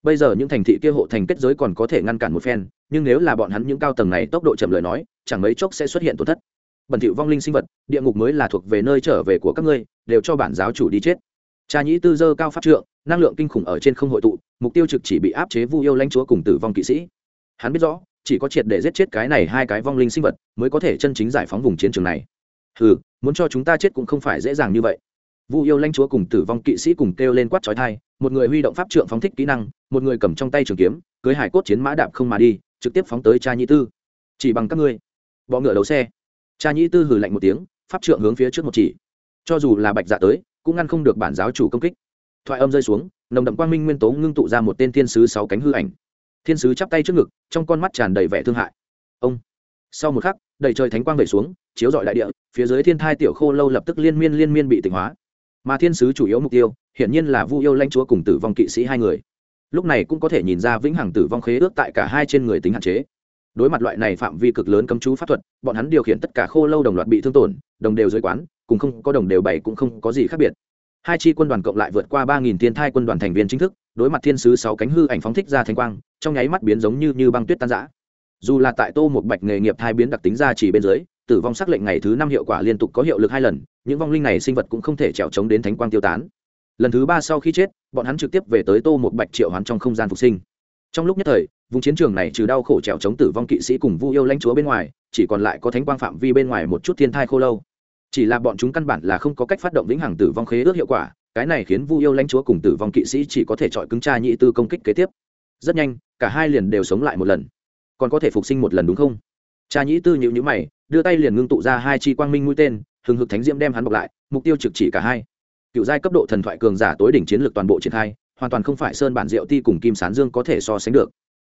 Speaker 1: Bây giờ những thành thị kia hộ thành kết giới còn có thể ngăn cản một phen, nhưng nếu là bọn hắn những cao tầng này tốc độ chậm lời nói, chẳng mấy chốc sẽ xuất hiện tổn thất bẩn thỉu vong linh sinh vật, địa ngục mới là thuộc về nơi trở về của các ngươi, đều cho bản giáo chủ đi chết. Cha nhĩ tư dơ cao pháp trượng, năng lượng kinh khủng ở trên không hội tụ, mục tiêu trực chỉ bị áp chế vu yêu lãnh chúa cùng tử vong kỵ sĩ. Hắn biết rõ, chỉ có triệt để giết chết cái này hai cái vong linh sinh vật mới có thể chân chính giải phóng vùng chiến trường này. Ừ muốn cho chúng ta chết cũng không phải dễ dàng như vậy. Vu yêu lãnh chúa cùng tử vong kỵ sĩ cùng kêu lên quát trói thai một người huy động pháp trượng phóng thích kỹ năng, một người cầm trong tay trường kiếm, cưới hải cốt chiến mã đạp không mà đi, trực tiếp phóng tới cha nhĩ tư. Chỉ bằng các ngươi. Bọ ngựa đấu xe cha nhĩ tư hừ lạnh một tiếng pháp trượng hướng phía trước một chỉ cho dù là bạch dạ tới cũng ngăn không được bản giáo chủ công kích thoại âm rơi xuống nồng đậm quang minh nguyên tố ngưng tụ ra một tên thiên sứ sáu cánh hư ảnh thiên sứ chắp tay trước ngực trong con mắt tràn đầy vẻ thương hại ông sau một khắc đầy trời thánh quang về xuống chiếu dọi đại địa phía dưới thiên thai tiểu khô lâu lập tức liên miên liên miên bị tỉnh hóa mà thiên sứ chủ yếu mục tiêu hiển nhiên là vu yêu lãnh chúa cùng tử vong kỵ sĩ hai người lúc này cũng có thể nhìn ra vĩnh hằng tử vong khế ước tại cả hai trên người tính hạn chế đối mặt loại này phạm vi cực lớn cấm chú pháp thuật, bọn hắn điều khiển tất cả khô lâu đồng loạt bị thương tổn, đồng đều dưới quán, cùng không có đồng đều bảy cũng không có gì khác biệt. Hai chi quân đoàn cộng lại vượt qua ba nghìn thiên thai quân đoàn thành viên chính thức, đối mặt thiên sứ sáu cánh hư ảnh phóng thích ra thanh quang, trong nháy mắt biến giống như như băng tuyết tan giã dù là tại tô một bạch nghề nghiệp thai biến đặc tính ra chỉ bên dưới, tử vong xác lệnh ngày thứ năm hiệu quả liên tục có hiệu lực hai lần, những vong linh này sinh vật cũng không thể trèo trống đến thánh quang tiêu tán. Lần thứ ba sau khi chết, bọn hắn trực tiếp về tới tô một bạch triệu hoán trong không gian phục sinh trong lúc nhất thời, vùng chiến trường này trừ đau khổ trèo chống tử vong kỵ sĩ cùng vu yêu lãnh chúa bên ngoài, chỉ còn lại có thánh quang phạm vi bên ngoài một chút thiên thai khô lâu. Chỉ là bọn chúng căn bản là không có cách phát động vĩnh hằng tử vong khế ước hiệu quả, cái này khiến vu yêu lãnh chúa cùng tử vong kỵ sĩ chỉ có thể chọi cứng tra nhị tư công kích kế tiếp. Rất nhanh, cả hai liền đều sống lại một lần. Còn có thể phục sinh một lần đúng không? Cha nhĩ tư nhịu nhữ mày, đưa tay liền ngưng tụ ra hai chi quang minh mũi tên, hừng hực thánh diễm đem hắn bọc lại, mục tiêu trực chỉ cả hai. Cựu giai cấp độ thần thoại cường giả tối đỉnh chiến lược toàn bộ triển khai hoàn toàn không phải sơn bản diệu ti cùng kim sán dương có thể so sánh được.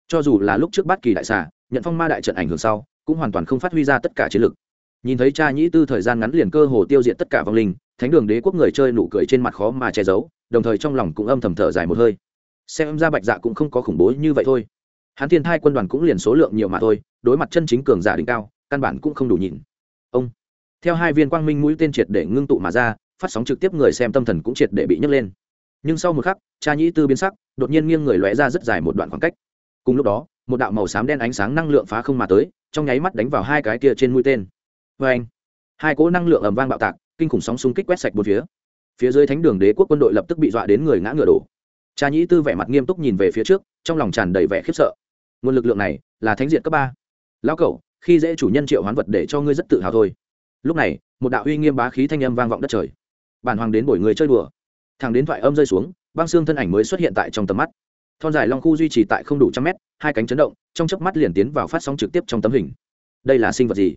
Speaker 1: Cho dù là lúc trước bát kỳ đại xà, nhận phong ma đại trận ảnh hưởng sau, cũng hoàn toàn không phát huy ra tất cả chiến lược nhìn thấy cha nhĩ tư thời gian ngắn liền cơ hồ tiêu diệt tất cả vong linh, thánh đường đế quốc người chơi nụ cười trên mặt khó mà che giấu, đồng thời trong lòng cũng âm thầm thở dài một hơi. Xem ra bạch dạ cũng không có khủng bố như vậy thôi. Hắn thiên thai quân đoàn cũng liền số lượng nhiều mà thôi, đối mặt chân chính cường giả đỉnh cao, căn bản cũng không đủ nhìn ông. Theo hai viên quang minh mũi tên triệt để ngưng tụ mà ra, phát sóng trực tiếp người xem tâm thần cũng triệt để bị nhấc lên nhưng sau một khắc, cha nhĩ tư biến sắc, đột nhiên nghiêng người lóe ra rất dài một đoạn khoảng cách. Cùng lúc đó, một đạo màu xám đen ánh sáng năng lượng phá không mà tới, trong nháy mắt đánh vào hai cái kia trên mũi tên. Vê anh, hai cỗ năng lượng ầm vang bạo tạc, kinh khủng sóng xung kích quét sạch bốn phía. Phía dưới thánh đường đế quốc quân đội lập tức bị dọa đến người ngã ngựa đổ. Cha nhĩ tư vẻ mặt nghiêm túc nhìn về phía trước, trong lòng tràn đầy vẻ khiếp sợ. Nguồn lực lượng này là thánh diện cấp ba. Lão cẩu, khi dễ chủ nhân triệu hoán vật để cho ngươi rất tự hào thôi. Lúc này, một đạo uy nghiêm bá khí thanh âm vang vọng đất trời. Bản hoàng đến bổi người chơi đùa thằng đến thoại âm rơi xuống, băng xương thân ảnh mới xuất hiện tại trong tầm mắt. Thon dài long khu duy trì tại không đủ trăm mét, hai cánh chấn động, trong chớp mắt liền tiến vào phát sóng trực tiếp trong tấm hình. Đây là sinh vật gì?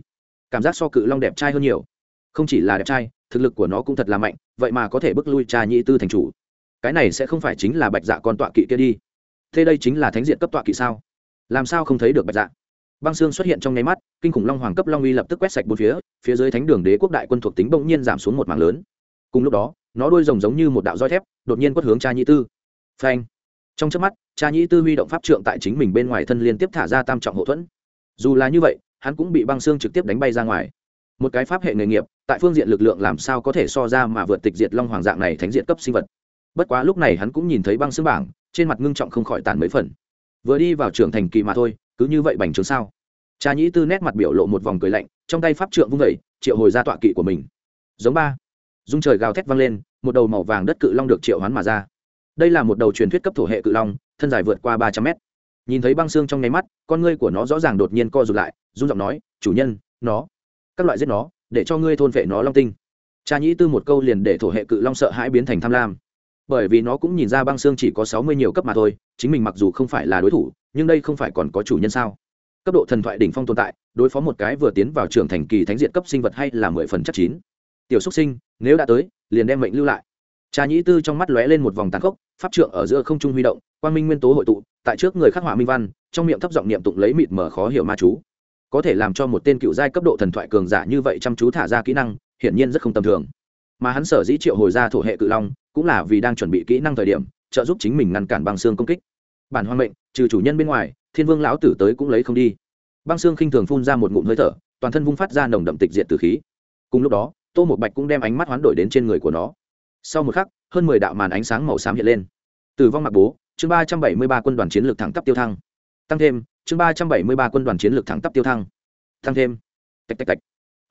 Speaker 1: Cảm giác so cự long đẹp trai hơn nhiều. Không chỉ là đẹp trai, thực lực của nó cũng thật là mạnh, vậy mà có thể bước lui cha nhị tư thành chủ. Cái này sẽ không phải chính là bạch dạ con tọa kỵ kia đi. Thế đây chính là thánh diện cấp tọa kỵ sao? Làm sao không thấy được bạch dạ? Băng xương xuất hiện trong nháy mắt, kinh khủng long hoàng cấp long uy lập tức quét sạch bốn phía phía dưới thánh đường đế quốc đại quân thuộc tính bỗng nhiên giảm xuống một mảng lớn. Cùng lúc đó nó đuôi rồng giống như một đạo roi thép, đột nhiên quất hướng cha nhị tư. Phanh! Trong trước mắt, cha nhị tư huy động pháp trượng tại chính mình bên ngoài thân liên tiếp thả ra tam trọng hậu thuẫn. Dù là như vậy, hắn cũng bị băng xương trực tiếp đánh bay ra ngoài. Một cái pháp hệ nghề nghiệp, tại phương diện lực lượng làm sao có thể so ra mà vượt tịch diệt long hoàng dạng này thánh diện cấp sinh vật. Bất quá lúc này hắn cũng nhìn thấy băng xương bảng, trên mặt ngưng trọng không khỏi tàn mấy phần. Vừa đi vào trưởng thành kỳ mà thôi, cứ như vậy bành trướng sao? Cha nhĩ tư nét mặt biểu lộ một vòng cười lạnh, trong tay pháp trượng vung vẩy triệu hồi ra tọa kỵ của mình. Giống ba dung trời gào thét vang lên, một đầu màu vàng đất cự long được triệu hoán mà ra. Đây là một đầu truyền thuyết cấp thổ hệ cự long, thân dài vượt qua ba trăm mét. Nhìn thấy băng xương trong nháy mắt, con ngươi của nó rõ ràng đột nhiên co rụt lại, run giọng nói, chủ nhân, nó, các loại giết nó, để cho ngươi thôn vệ nó long tinh. Cha nhĩ tư một câu liền để thổ hệ cự long sợ hãi biến thành tham lam. Bởi vì nó cũng nhìn ra băng xương chỉ có sáu mươi nhiều cấp mà thôi, chính mình mặc dù không phải là đối thủ, nhưng đây không phải còn có chủ nhân sao? Cấp độ thần thoại đỉnh phong tồn tại, đối phó một cái vừa tiến vào trường thành kỳ thánh diện cấp sinh vật hay là mười phần chất chín? Tiểu xúc sinh nếu đã tới, liền đem mệnh lưu lại. Trà nhĩ tư trong mắt lóe lên một vòng tàn khốc, pháp trượng ở giữa không trung huy động, quang minh nguyên tố hội tụ, tại trước người khắc họa minh văn, trong miệng thấp giọng niệm tụng lấy mịt mờ khó hiểu ma chú. Có thể làm cho một tên cựu giai cấp độ thần thoại cường giả như vậy chăm chú thả ra kỹ năng, hiển nhiên rất không tầm thường. Mà hắn sở dĩ triệu hồi ra thổ hệ cự long, cũng là vì đang chuẩn bị kỹ năng thời điểm, trợ giúp chính mình ngăn cản băng xương công kích. Bản hoang mệnh, trừ chủ nhân bên ngoài, thiên vương lão tử tới cũng lấy không đi. Băng xương khinh thường phun ra một ngụm hơi thở, toàn thân vung phát ra nồng đậm tịch diệt từ khí. Cùng lúc đó tô một bạch cũng đem ánh mắt hoán đổi đến trên người của nó. Sau một khắc, hơn mười đạo màn ánh sáng màu xám hiện lên. Tử vong mặc bố, chương ba trăm bảy mươi ba quân đoàn chiến lược thẳng tắp tiêu thăng. Tăng thêm, chương ba trăm bảy mươi ba quân đoàn chiến lược thẳng tắp tiêu thăng. Tăng thêm. Tạch tạch tạch.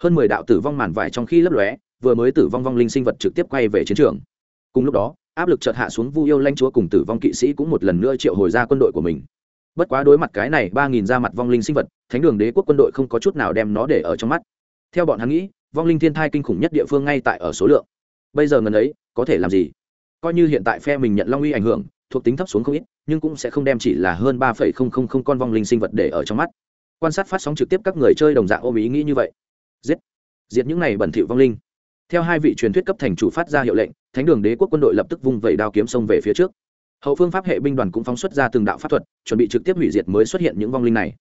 Speaker 1: Hơn mười đạo tử vong màn vải trong khi lấp lóe, vừa mới tử vong vong linh sinh vật trực tiếp quay về chiến trường. Cùng lúc đó, áp lực chợt hạ xuống vu yêu lanh chúa cùng tử vong kỵ sĩ cũng một lần nữa triệu hồi ra quân đội của mình. Bất quá đối mặt cái này ba nghìn ra mặt vong linh sinh vật, thánh đường đế quốc quân đội không có chút nào đem nó để ở trong mắt. Theo bọn hắn nghĩ vong linh thiên thai kinh khủng nhất địa phương ngay tại ở số lượng. Bây giờ ngần ấy, có thể làm gì? Coi như hiện tại phe mình nhận long uy ảnh hưởng, thuộc tính thấp xuống không ít, nhưng cũng sẽ không đem chỉ là hơn ba phẩy không không không con vong linh sinh vật để ở trong mắt. Quan sát phát sóng trực tiếp các người chơi đồng dạng ôm ý nghĩ như vậy. Giết! Diệt những này bẩn thỉu vong linh. Theo hai vị truyền thuyết cấp thành chủ phát ra hiệu lệnh, thánh đường đế quốc quân đội lập tức vung vẩy đao kiếm sông về phía trước. Hậu phương pháp hệ binh đoàn cũng phóng xuất ra từng đạo pháp thuật, chuẩn bị trực tiếp hủy diệt mới xuất hiện những vong linh này.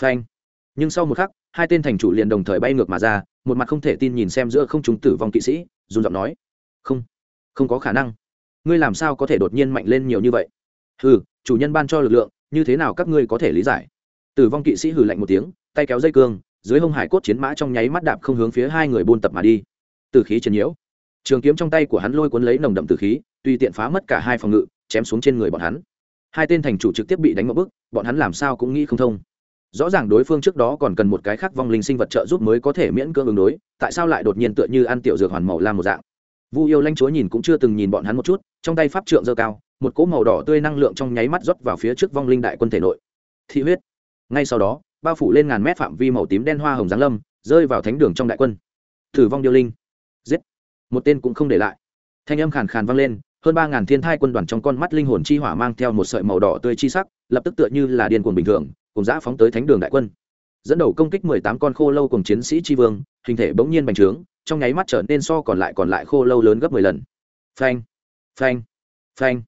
Speaker 1: Phanh! Nhưng sau một khắc, hai tên thành chủ liền đồng thời bay ngược mà ra một mặt không thể tin nhìn xem giữa không chúng tử vong kỵ sĩ dùng giọng nói, không không có khả năng. Ngươi làm sao có thể đột nhiên mạnh lên nhiều như vậy? Hừ, chủ nhân ban cho lực lượng, như thế nào các ngươi có thể lý giải? Tử vong kỵ sĩ hừ lạnh một tiếng, tay kéo dây cương, dưới hông hải cốt chiến mã trong nháy mắt đạp không hướng phía hai người buôn tập mà đi. Từ khí chiến nhiễu. Trường kiếm trong tay của hắn lôi cuốn lấy nồng đậm từ khí, tùy tiện phá mất cả hai phòng ngự, chém xuống trên người bọn hắn. Hai tên thành chủ trực tiếp bị đánh một bức, bọn hắn làm sao cũng nghĩ không thông rõ ràng đối phương trước đó còn cần một cái khác vong linh sinh vật trợ giúp mới có thể miễn cưỡng ứng đối, tại sao lại đột nhiên tựa như ăn tiểu dược hoàn màu lam một dạng? Vu yêu lanh chúa nhìn cũng chưa từng nhìn bọn hắn một chút, trong tay pháp trượng dơ cao, một cỗ màu đỏ tươi năng lượng trong nháy mắt rót vào phía trước vong linh đại quân thể nội. Thị huyết. Ngay sau đó, bao phủ lên ngàn mét phạm vi màu tím đen hoa hồng giáng lâm, rơi vào thánh đường trong đại quân. Thử vong điêu linh. Giết. Một tên cũng không để lại. Thanh âm khàn khàn vang lên, hơn ba ngàn thiên thai quân đoàn trong con mắt linh hồn chi hỏa mang theo một sợi màu đỏ tươi chi sắc, lập tức tựa như là điên cuồng bình thường cùng giã phóng tới thánh đường đại quân. Dẫn đầu công kích mười tám con khô lâu cùng chiến sĩ tri vương, hình thể bỗng nhiên bành trướng, trong nháy mắt trở nên so còn lại còn lại khô lâu lớn gấp mười lần. Phanh phanh phanh.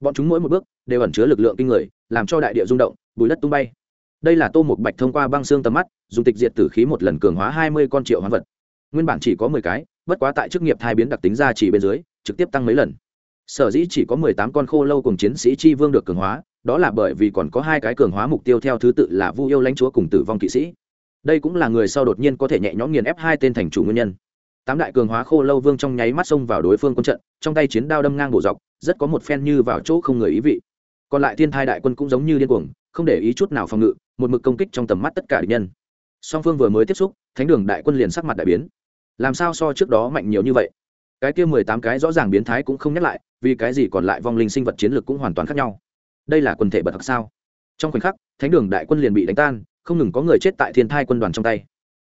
Speaker 1: Bọn chúng mỗi một bước đều ẩn chứa lực lượng kinh người, làm cho đại địa rung động, bùi đất tung bay. Đây là tô một bạch thông qua băng xương tầm mắt, dùng tịch diệt tử khí một lần cường hóa hai mươi con triệu hóa vật. Nguyên bản chỉ có mười cái, bất quá tại chức nghiệp thai biến đặc tính ra chỉ bên dưới, trực tiếp tăng mấy lần sở dĩ chỉ có mười tám con khô lâu cùng chiến sĩ chi vương được cường hóa, đó là bởi vì còn có hai cái cường hóa mục tiêu theo thứ tự là vu yêu lãnh chúa cùng tử vong kỵ sĩ. Đây cũng là người sau đột nhiên có thể nhẹ nhõm nghiền ép hai tên thành chủ nguyên nhân. Tám đại cường hóa khô lâu vương trong nháy mắt xông vào đối phương quân trận, trong tay chiến đao đâm ngang bổ dọc, rất có một phen như vào chỗ không người ý vị. Còn lại thiên thai đại quân cũng giống như điên cuồng, không để ý chút nào phòng ngự, một mực công kích trong tầm mắt tất cả địch nhân. Song phương vừa mới tiếp xúc, thánh đường đại quân liền sắc mặt đại biến. Làm sao so trước đó mạnh nhiều như vậy? Cái kia mười tám cái rõ ràng biến thái cũng không nhắc lại, vì cái gì còn lại vong linh sinh vật chiến lược cũng hoàn toàn khác nhau. Đây là quần thể bật thật sao? Trong khoảnh khắc, thánh đường đại quân liền bị đánh tan, không ngừng có người chết tại thiên thai quân đoàn trong tay.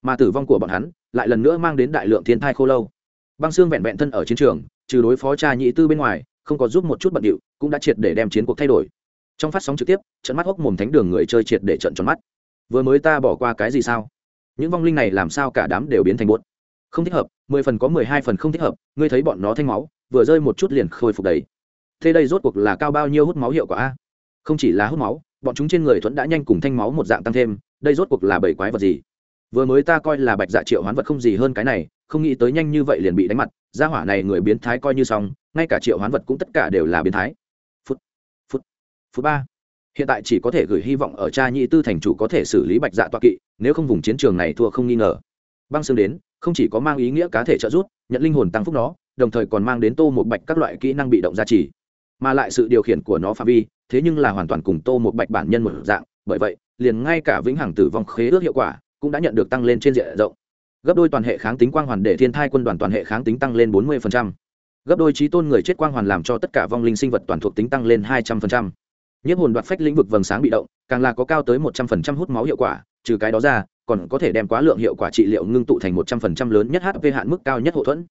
Speaker 1: Mà tử vong của bọn hắn lại lần nữa mang đến đại lượng thiên thai khô lâu. Băng xương vẹn vẹn thân ở chiến trường, trừ đối phó cha nhị tư bên ngoài, không có giúp một chút bận điệu, cũng đã triệt để đem chiến cuộc thay đổi. Trong phát sóng trực tiếp, trận mắt hốc mồm thánh đường người chơi triệt để trận tròn mắt. Vừa mới ta bỏ qua cái gì sao? Những vong linh này làm sao cả đám đều biến thành bột? Không thích hợp mười phần có mười hai phần không thích hợp, ngươi thấy bọn nó thanh máu, vừa rơi một chút liền khôi phục đấy thế đây rốt cuộc là cao bao nhiêu hút máu hiệu quả a? Không chỉ là hút máu, bọn chúng trên người thuẫn đã nhanh cùng thanh máu một dạng tăng thêm, đây rốt cuộc là bảy quái vật gì? Vừa mới ta coi là bạch dạ triệu hoán vật không gì hơn cái này, không nghĩ tới nhanh như vậy liền bị đánh mặt, gia hỏa này người biến thái coi như xong, ngay cả triệu hoán vật cũng tất cả đều là biến thái. Phút phút phút ba. Hiện tại chỉ có thể gửi hy vọng ở cha nhị tư thành chủ có thể xử lý bạch dạ toa kỵ, nếu không vùng chiến trường này thua không nghi ngờ. Băng xương đến không chỉ có mang ý nghĩa cá thể trợ giúp, nhận linh hồn tăng phúc nó, đồng thời còn mang đến tô một bạch các loại kỹ năng bị động gia trì mà lại sự điều khiển của nó phạm vi, thế nhưng là hoàn toàn cùng tô một bạch bản nhân một dạng, bởi vậy, liền ngay cả vĩnh hằng tử vong khế ước hiệu quả cũng đã nhận được tăng lên trên diện rộng gấp đôi toàn hệ kháng tính quang hoàn để thiên thai quân đoàn toàn hệ kháng tính tăng lên 40%. gấp đôi trí tôn người chết quang hoàn làm cho tất cả vong linh sinh vật toàn thuộc tính tăng lên 200%. nhiếp hồn đoạt phách lĩnh vực vầng sáng bị động, càng là có cao tới 100% hút máu hiệu quả, trừ cái đó ra còn có thể đem quá lượng hiệu quả trị liệu ngưng tụ thành 100% lớn nhất hp hạn mức cao nhất hậu thuẫn.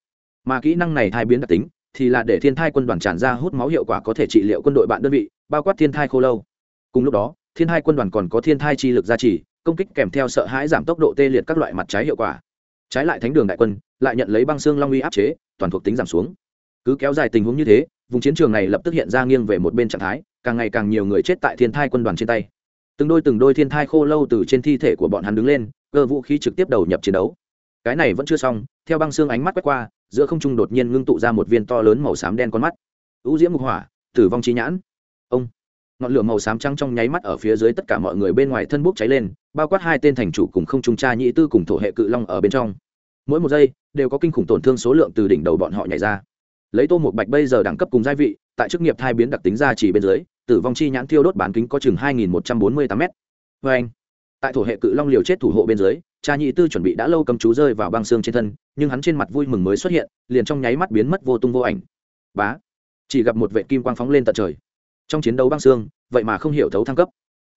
Speaker 1: Mà kỹ năng này thai biến đặc tính, thì là để thiên thai quân đoàn tràn ra hút máu hiệu quả có thể trị liệu quân đội bạn đơn vị, bao quát thiên thai khô lâu. Cùng lúc đó, thiên thai quân đoàn còn có thiên thai chi lực gia trì, công kích kèm theo sợ hãi giảm tốc độ tê liệt các loại mặt trái hiệu quả. Trái lại thánh đường đại quân, lại nhận lấy băng xương long uy áp chế, toàn thuộc tính giảm xuống. Cứ kéo dài tình huống như thế, vùng chiến trường này lập tức hiện ra nghiêng về một bên trạng thái, càng ngày càng nhiều người chết tại thiên thai quân đoàn trên tay từng đôi từng đôi thiên thai khô lâu từ trên thi thể của bọn hắn đứng lên, cơ vũ khí trực tiếp đầu nhập chiến đấu. Cái này vẫn chưa xong, theo băng xương ánh mắt quét qua, giữa không trung đột nhiên ngưng tụ ra một viên to lớn màu xám đen con mắt. U diễm mục hỏa, tử vong trí nhãn. Ông, ngọn lửa màu xám trắng trong nháy mắt ở phía dưới tất cả mọi người bên ngoài thân bốc cháy lên, bao quát hai tên thành chủ cùng không trung cha nhị tư cùng thổ hệ cự long ở bên trong. Mỗi một giây, đều có kinh khủng tổn thương số lượng từ đỉnh đầu bọn họ nhảy ra. Lấy tô một bạch bây giờ đẳng cấp cùng gia vị, tại chức nghiệp thai biến đặc tính ra chỉ bên dưới tử vong chi nhãn thiêu đốt bán kính có chừng hai nghìn một trăm bốn mươi tám m Oen. tại thổ hệ cự long liều chết thủ hộ bên dưới, cha nhị tư chuẩn bị đã lâu cầm chú rơi vào băng xương trên thân, nhưng hắn trên mặt vui mừng mới xuất hiện, liền trong nháy mắt biến mất vô tung vô ảnh. Bá, chỉ gặp một vệ kim quang phóng lên tận trời. Trong chiến đấu băng xương, vậy mà không hiểu thấu thăng cấp.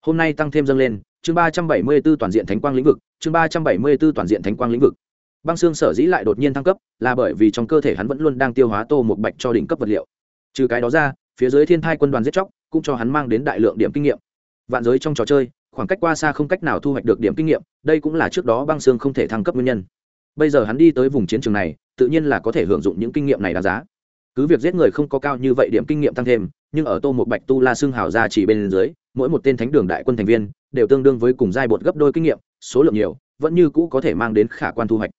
Speaker 1: Hôm nay tăng thêm dâng lên, chương ba trăm bảy mươi b ố toàn diện thánh quang lĩnh vực, chương ba trăm bảy mươi b ố toàn diện thánh quang lĩnh vực. Băng xương sở dĩ lại đột nhiên thăng cấp, là bởi vì trong cơ thể hắn vẫn luôn đang tiêu hóa tô một bạch cho đỉnh cấp vật liệu. Trừ cái đó ra, phía dưới thiên thai quân đoàn giết chóc cũng cho hắn mang đến đại lượng điểm kinh nghiệm. Vạn giới trong trò chơi, khoảng cách qua xa không cách nào thu hoạch được điểm kinh nghiệm, đây cũng là trước đó băng xương không thể thăng cấp nguyên nhân. Bây giờ hắn đi tới vùng chiến trường này, tự nhiên là có thể hưởng dụng những kinh nghiệm này đáng giá. Cứ việc giết người không có cao như vậy điểm kinh nghiệm tăng thêm, nhưng ở tô một bạch tu la xương hào ra chỉ bên dưới, mỗi một tên thánh đường đại quân thành viên đều tương đương với cùng giai bột gấp đôi kinh nghiệm, số lượng nhiều, vẫn như cũ có thể mang đến khả quan thu hoạch.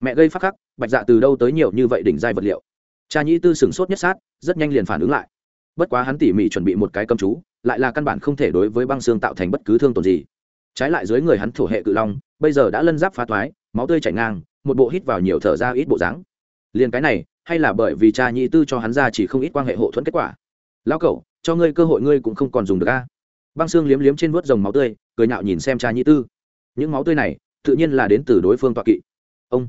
Speaker 1: Mẹ gây phát khắc, bạch dạ từ đâu tới nhiều như vậy đỉnh giai vật liệu? Cha nhĩ tư sửng sốt nhất sát, rất nhanh liền phản ứng lại bất quá hắn tỉ mỉ chuẩn bị một cái cầm chú, lại là căn bản không thể đối với băng xương tạo thành bất cứ thương tổn gì. Trái lại dưới người hắn thổ hệ cự long, bây giờ đã lân giáp phá toái máu tươi chảy ngang, một bộ hít vào nhiều thở ra ít bộ dáng. Liền cái này, hay là bởi vì cha nhị tư cho hắn ra chỉ không ít quan hệ hộ thuẫn kết quả. Lão cậu, cho ngươi cơ hội ngươi cũng không còn dùng được a. Băng xương liếm liếm trên vớt dòng máu tươi, cười nhạo nhìn xem cha nhị tư. Những máu tươi này, tự nhiên là đến từ đối phương tọa kỵ. Ông.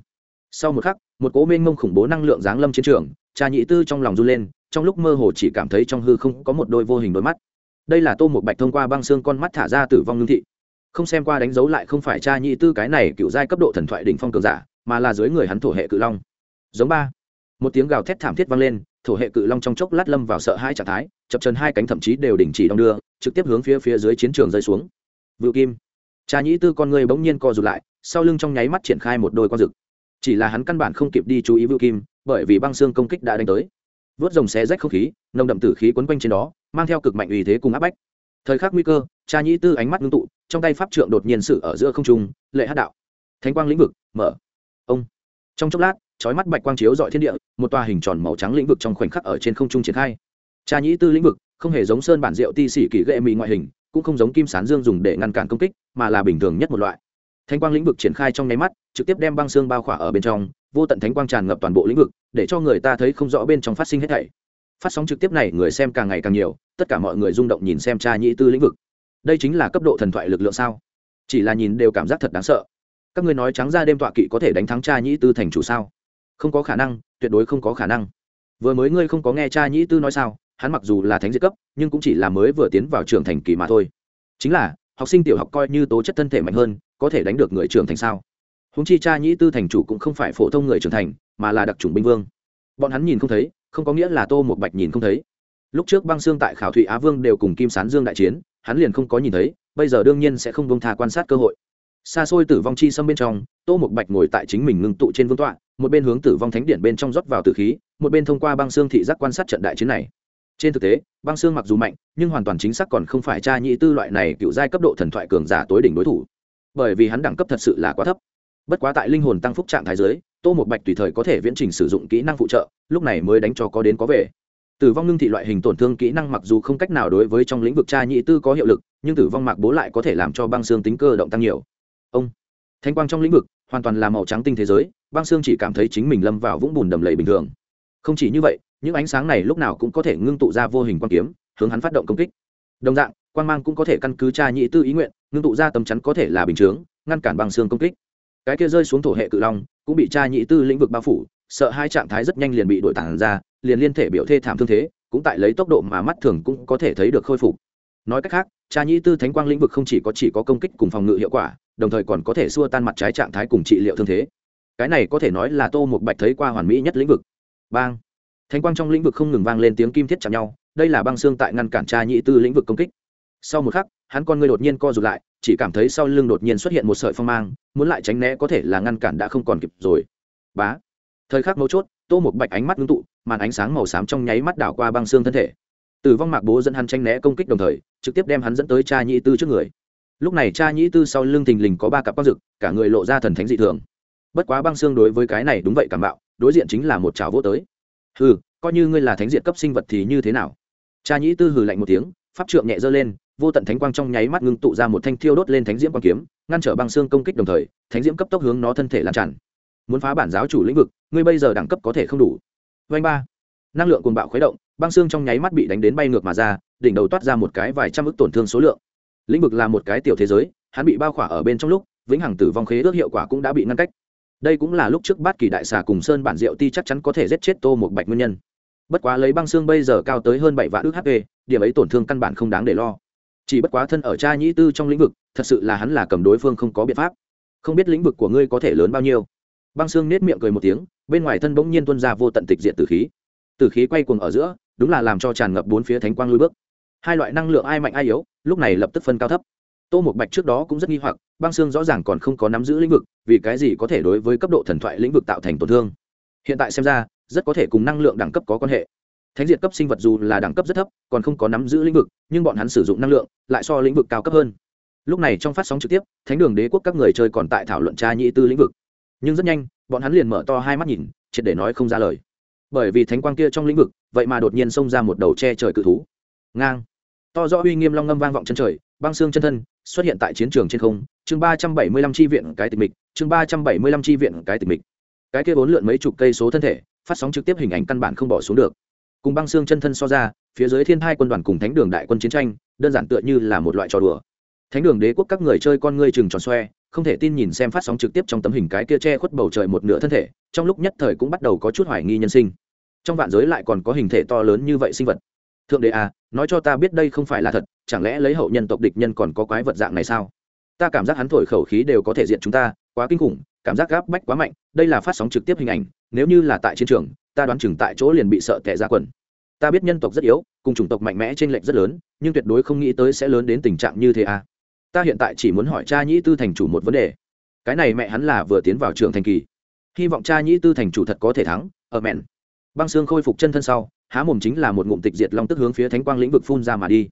Speaker 1: Sau một khắc, một cố mênh mông khủng bố năng lượng giáng lâm chiến trường, cha nhị tư trong lòng run lên trong lúc mơ hồ chỉ cảm thấy trong hư không có một đôi vô hình đôi mắt. Đây là tô một bạch thông qua băng xương con mắt thả ra tử vong ngưng thị. Không xem qua đánh dấu lại không phải cha nhị tư cái này cựu giai cấp độ thần thoại đỉnh phong cường giả, mà là dưới người hắn thổ hệ cự long. Giống ba. Một tiếng gào thét thảm thiết vang lên, thổ hệ cự long trong chốc lát lâm vào sợ hai trạng thái, chập chân hai cánh thậm chí đều đình chỉ đong đưa, trực tiếp hướng phía phía dưới chiến trường rơi xuống. Vựu kim. Cha nhĩ tư con người bỗng nhiên co rụt lại, sau lưng trong nháy mắt triển khai một đôi con rực chỉ là hắn căn bản không kịp đi chú ý vựu kim, bởi vì băng xương công kích đã đánh tới vớt rồng xé rách không khí, nồng đậm tử khí quấn quanh trên đó, mang theo cực mạnh uy thế cùng áp bách. Thời khắc nguy cơ, cha nhĩ tư ánh mắt ngưng tụ, trong tay pháp trượng đột nhiên sự ở giữa không trung, lệ hát đạo. Thánh quang lĩnh vực, mở. Ông. Trong chốc lát trói mắt bạch quang chiếu dọi thiên địa, một tòa hình tròn màu trắng lĩnh vực trong khoảnh khắc ở trên không trung triển khai. Cha nhĩ tư lĩnh vực, không hề giống sơn bản rượu ti xỉ kỳ ghệ mị ngoại hình, cũng không giống kim sán dương dùng để ngăn cản công kích, mà là bình thường nhất một loại. Thánh quang lĩnh vực triển khai trong nháy mắt, trực tiếp đem băng xương bao khỏa ở bên trong, vô tận thánh quang tràn ngập toàn bộ lĩnh vực để cho người ta thấy không rõ bên trong phát sinh hết thảy. Phát sóng trực tiếp này người xem càng ngày càng nhiều, tất cả mọi người rung động nhìn xem cha nhĩ tư lĩnh vực. Đây chính là cấp độ thần thoại lực lượng sao? Chỉ là nhìn đều cảm giác thật đáng sợ. Các ngươi nói trắng ra đêm tọa kỵ có thể đánh thắng cha nhĩ tư thành chủ sao? Không có khả năng, tuyệt đối không có khả năng. Vừa mới ngươi không có nghe cha nhĩ tư nói sao, hắn mặc dù là thánh diệt cấp, nhưng cũng chỉ là mới vừa tiến vào trường thành kỳ mà thôi. Chính là, học sinh tiểu học coi như tố chất thân thể mạnh hơn, có thể đánh được người trưởng thành sao? Húng chi cha nhĩ tư thành chủ cũng không phải phổ thông người trưởng thành mà là đặc trùng binh vương. Bọn hắn nhìn không thấy, không có nghĩa là tô một bạch nhìn không thấy. Lúc trước băng xương tại khảo thụy á vương đều cùng kim sán dương đại chiến, hắn liền không có nhìn thấy, bây giờ đương nhiên sẽ không bông tha quan sát cơ hội. Xa xôi tử vong chi xâm bên trong, tô một bạch ngồi tại chính mình ngưng tụ trên vương tọa, một bên hướng tử vong thánh điện bên trong rót vào tử khí, một bên thông qua băng xương thị giác quan sát trận đại chiến này. Trên thực tế, băng xương mặc dù mạnh, nhưng hoàn toàn chính xác còn không phải cha nhị tư loại này cựu giai cấp độ thần thoại cường giả tối đỉnh đối thủ. Bởi vì hắn đẳng cấp thật sự là quá thấp. Bất quá tại linh hồn tăng phúc trạng thái giới tô một bạch tùy thời có thể viễn trình sử dụng kỹ năng phụ trợ, lúc này mới đánh cho có đến có về. Tử vong ngưng thị loại hình tổn thương kỹ năng mặc dù không cách nào đối với trong lĩnh vực cha nhị tư có hiệu lực, nhưng tử vong mạc bố lại có thể làm cho băng xương tính cơ động tăng nhiều. Ông, thanh quang trong lĩnh vực, hoàn toàn là màu trắng tinh thế giới, băng xương chỉ cảm thấy chính mình lâm vào vũng bùn đầm lầy bình thường. Không chỉ như vậy, những ánh sáng này lúc nào cũng có thể ngưng tụ ra vô hình quan kiếm, hướng hắn phát động công kích. Đồng dạng, quang mang cũng có thể căn cứ tra nhị tư ý nguyện, ngưng tụ ra tầm chắn có thể là bình chướng, ngăn cản băng xương công kích cái kia rơi xuống thổ hệ cự long, cũng bị cha nhị tư lĩnh vực bao phủ, sợ hai trạng thái rất nhanh liền bị đội tản ra, liền liên thể biểu thê thảm thương thế, cũng tại lấy tốc độ mà mắt thường cũng có thể thấy được khôi phục. Nói cách khác, cha nhị tư thánh quang lĩnh vực không chỉ có chỉ có công kích cùng phòng ngự hiệu quả, đồng thời còn có thể xua tan mặt trái trạng thái cùng trị liệu thương thế. Cái này có thể nói là tô một bạch thấy qua hoàn mỹ nhất lĩnh vực. Bang! Thánh quang trong lĩnh vực không ngừng vang lên tiếng kim thiết chạm nhau, đây là băng xương tại ngăn cản cha nhị tư lĩnh vực công kích. Sau một khắc, hắn con người đột nhiên co rụt lại chỉ cảm thấy sau lưng đột nhiên xuất hiện một sợi phong mang, muốn lại tránh né có thể là ngăn cản đã không còn kịp rồi. Bá. Thời khắc mấu chốt, tô một bạch ánh mắt ngưng tụ, màn ánh sáng màu xám trong nháy mắt đảo qua băng xương thân thể. Tử vong mạc bố dẫn hắn tranh né công kích đồng thời, trực tiếp đem hắn dẫn tới cha nhị tư trước người. Lúc này cha nhị tư sau lưng thình lình có ba cặp băng rực, cả người lộ ra thần thánh dị thường. Bất quá băng xương đối với cái này đúng vậy cảm bạo, đối diện chính là một trào vô tới. Hừ, coi như ngươi là thánh diện cấp sinh vật thì như thế nào? Cha nhĩ tư hừ lạnh một tiếng, pháp trượng nhẹ dơ lên vô tận thánh quang trong nháy mắt ngưng tụ ra một thanh thiêu đốt lên thánh diễm quang kiếm, ngăn trở băng xương công kích đồng thời, thánh diễm cấp tốc hướng nó thân thể làm tràn. Muốn phá bản giáo chủ lĩnh vực, ngươi bây giờ đẳng cấp có thể không đủ. Vanh ba. Năng lượng cuồng bạo khuấy động, băng xương trong nháy mắt bị đánh đến bay ngược mà ra, đỉnh đầu toát ra một cái vài trăm ức tổn thương số lượng. Lĩnh vực là một cái tiểu thế giới, hắn bị bao khỏa ở bên trong lúc, vĩnh hằng tử vong khế ước hiệu quả cũng đã bị ngăn cách. Đây cũng là lúc trước bát kỳ đại xà cùng sơn bản diệu ti chắc chắn có thể giết chết tô một bạch nguyên nhân. Bất quá lấy băng xương bây giờ cao tới hơn bảy vạn ước hp điểm ấy tổn thương căn bản không đáng để lo chỉ bất quá thân ở cha nhĩ tư trong lĩnh vực, thật sự là hắn là cầm đối phương không có biện pháp. Không biết lĩnh vực của ngươi có thể lớn bao nhiêu. Băng xương nết miệng cười một tiếng, bên ngoài thân bỗng nhiên tuân ra vô tận tịch diện tử khí. Tử khí quay cuồng ở giữa, đúng là làm cho tràn ngập bốn phía thánh quang lui bước. Hai loại năng lượng ai mạnh ai yếu, lúc này lập tức phân cao thấp. Tô một bạch trước đó cũng rất nghi hoặc, băng xương rõ ràng còn không có nắm giữ lĩnh vực, vì cái gì có thể đối với cấp độ thần thoại lĩnh vực tạo thành tổn thương. Hiện tại xem ra, rất có thể cùng năng lượng đẳng cấp có quan hệ thánh diệt cấp sinh vật dù là đẳng cấp rất thấp, còn không có nắm giữ lĩnh vực, nhưng bọn hắn sử dụng năng lượng, lại so lĩnh vực cao cấp hơn. Lúc này trong phát sóng trực tiếp, thánh đường đế quốc các người chơi còn tại thảo luận tra nhị tư lĩnh vực. Nhưng rất nhanh, bọn hắn liền mở to hai mắt nhìn, triệt để nói không ra lời. Bởi vì thánh quang kia trong lĩnh vực, vậy mà đột nhiên xông ra một đầu che trời cự thú. Ngang. To rõ uy nghiêm long ngâm vang vọng chân trời, băng xương chân thân, xuất hiện tại chiến trường trên không, chương ba trăm bảy mươi lăm tri viện cái tịch mịch, chương ba trăm bảy mươi lăm tri viện cái tịch mịch. Cái kia bốn lượn mấy chục cây số thân thể, phát sóng trực tiếp hình ảnh căn bản không bỏ xuống được cùng băng xương chân thân so ra, phía dưới thiên thai quân đoàn cùng thánh đường đại quân chiến tranh, đơn giản tựa như là một loại trò đùa. Thánh đường đế quốc các người chơi con ngươi chừng tròn xoe, không thể tin nhìn xem phát sóng trực tiếp trong tấm hình cái kia che khuất bầu trời một nửa thân thể, trong lúc nhất thời cũng bắt đầu có chút hoài nghi nhân sinh. Trong vạn giới lại còn có hình thể to lớn như vậy sinh vật. Thượng đế à nói cho ta biết đây không phải là thật, chẳng lẽ lấy hậu nhân tộc địch nhân còn có quái vật dạng này sao? Ta cảm giác hắn thổi khẩu khí đều có thể diện chúng ta, quá kinh khủng, cảm giác gáp bách quá mạnh, đây là phát sóng trực tiếp hình ảnh, nếu như là tại chiến trường, ta đoán chừng tại chỗ liền bị sợ tệ ra quần ta biết nhân tộc rất yếu, cùng chủng tộc mạnh mẽ trên lệnh rất lớn, nhưng tuyệt đối không nghĩ tới sẽ lớn đến tình trạng như thế à. Ta hiện tại chỉ muốn hỏi cha nhĩ tư thành chủ một vấn đề. Cái này mẹ hắn là vừa tiến vào trường thành kỳ. Hy vọng cha nhĩ tư thành chủ thật có thể thắng, ở mẹn. Băng xương khôi phục chân thân sau, há mồm chính là một ngụm tịch diệt long tức hướng phía thánh quang lĩnh vực phun ra mà đi.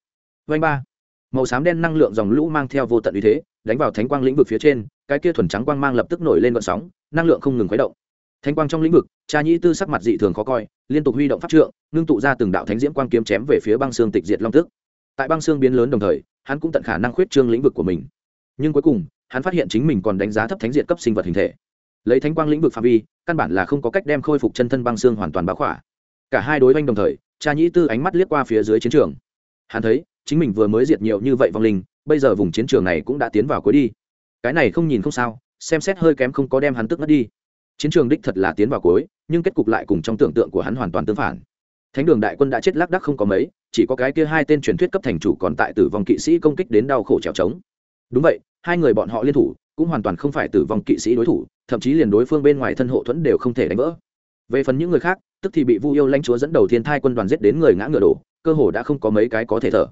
Speaker 1: Vanh ba. Màu xám đen năng lượng dòng lũ mang theo vô tận uy thế, đánh vào thánh quang lĩnh vực phía trên, cái kia thuần trắng quang mang lập tức nổi lên vận sóng, năng lượng không ngừng khuấy động thánh quang trong lĩnh vực, cha nhĩ tư sắc mặt dị thường khó coi, liên tục huy động pháp trượng, ngưng tụ ra từng đạo thánh diễm quang kiếm chém về phía băng xương tịch diệt long tức. Tại băng xương biến lớn đồng thời, hắn cũng tận khả năng khuyết trương lĩnh vực của mình. Nhưng cuối cùng, hắn phát hiện chính mình còn đánh giá thấp thánh diệt cấp sinh vật hình thể. Lấy thánh quang lĩnh vực phạm vi, căn bản là không có cách đem khôi phục chân thân băng xương hoàn toàn báo khỏa. Cả hai đối oanh đồng thời, cha nhĩ tư ánh mắt liếc qua phía dưới chiến trường. Hắn thấy, chính mình vừa mới diệt nhiều như vậy vong linh, bây giờ vùng chiến trường này cũng đã tiến vào cuối đi. Cái này không nhìn không sao, xem xét hơi kém không có đem hắn tức mất đi chiến trường đích thật là tiến vào cuối, nhưng kết cục lại cùng trong tưởng tượng của hắn hoàn toàn tương phản. Thánh đường đại quân đã chết lác đắc không có mấy, chỉ có cái kia hai tên truyền thuyết cấp thành chủ còn tại tử vong kỵ sĩ công kích đến đau khổ trèo trống. Đúng vậy, hai người bọn họ liên thủ, cũng hoàn toàn không phải tử vong kỵ sĩ đối thủ, thậm chí liền đối phương bên ngoài thân hộ thuẫn đều không thể đánh vỡ. Về phần những người khác, tức thì bị vu yêu lãnh chúa dẫn đầu thiên thai quân đoàn giết đến người ngã ngựa đổ, cơ hồ đã không có mấy cái có thể thở.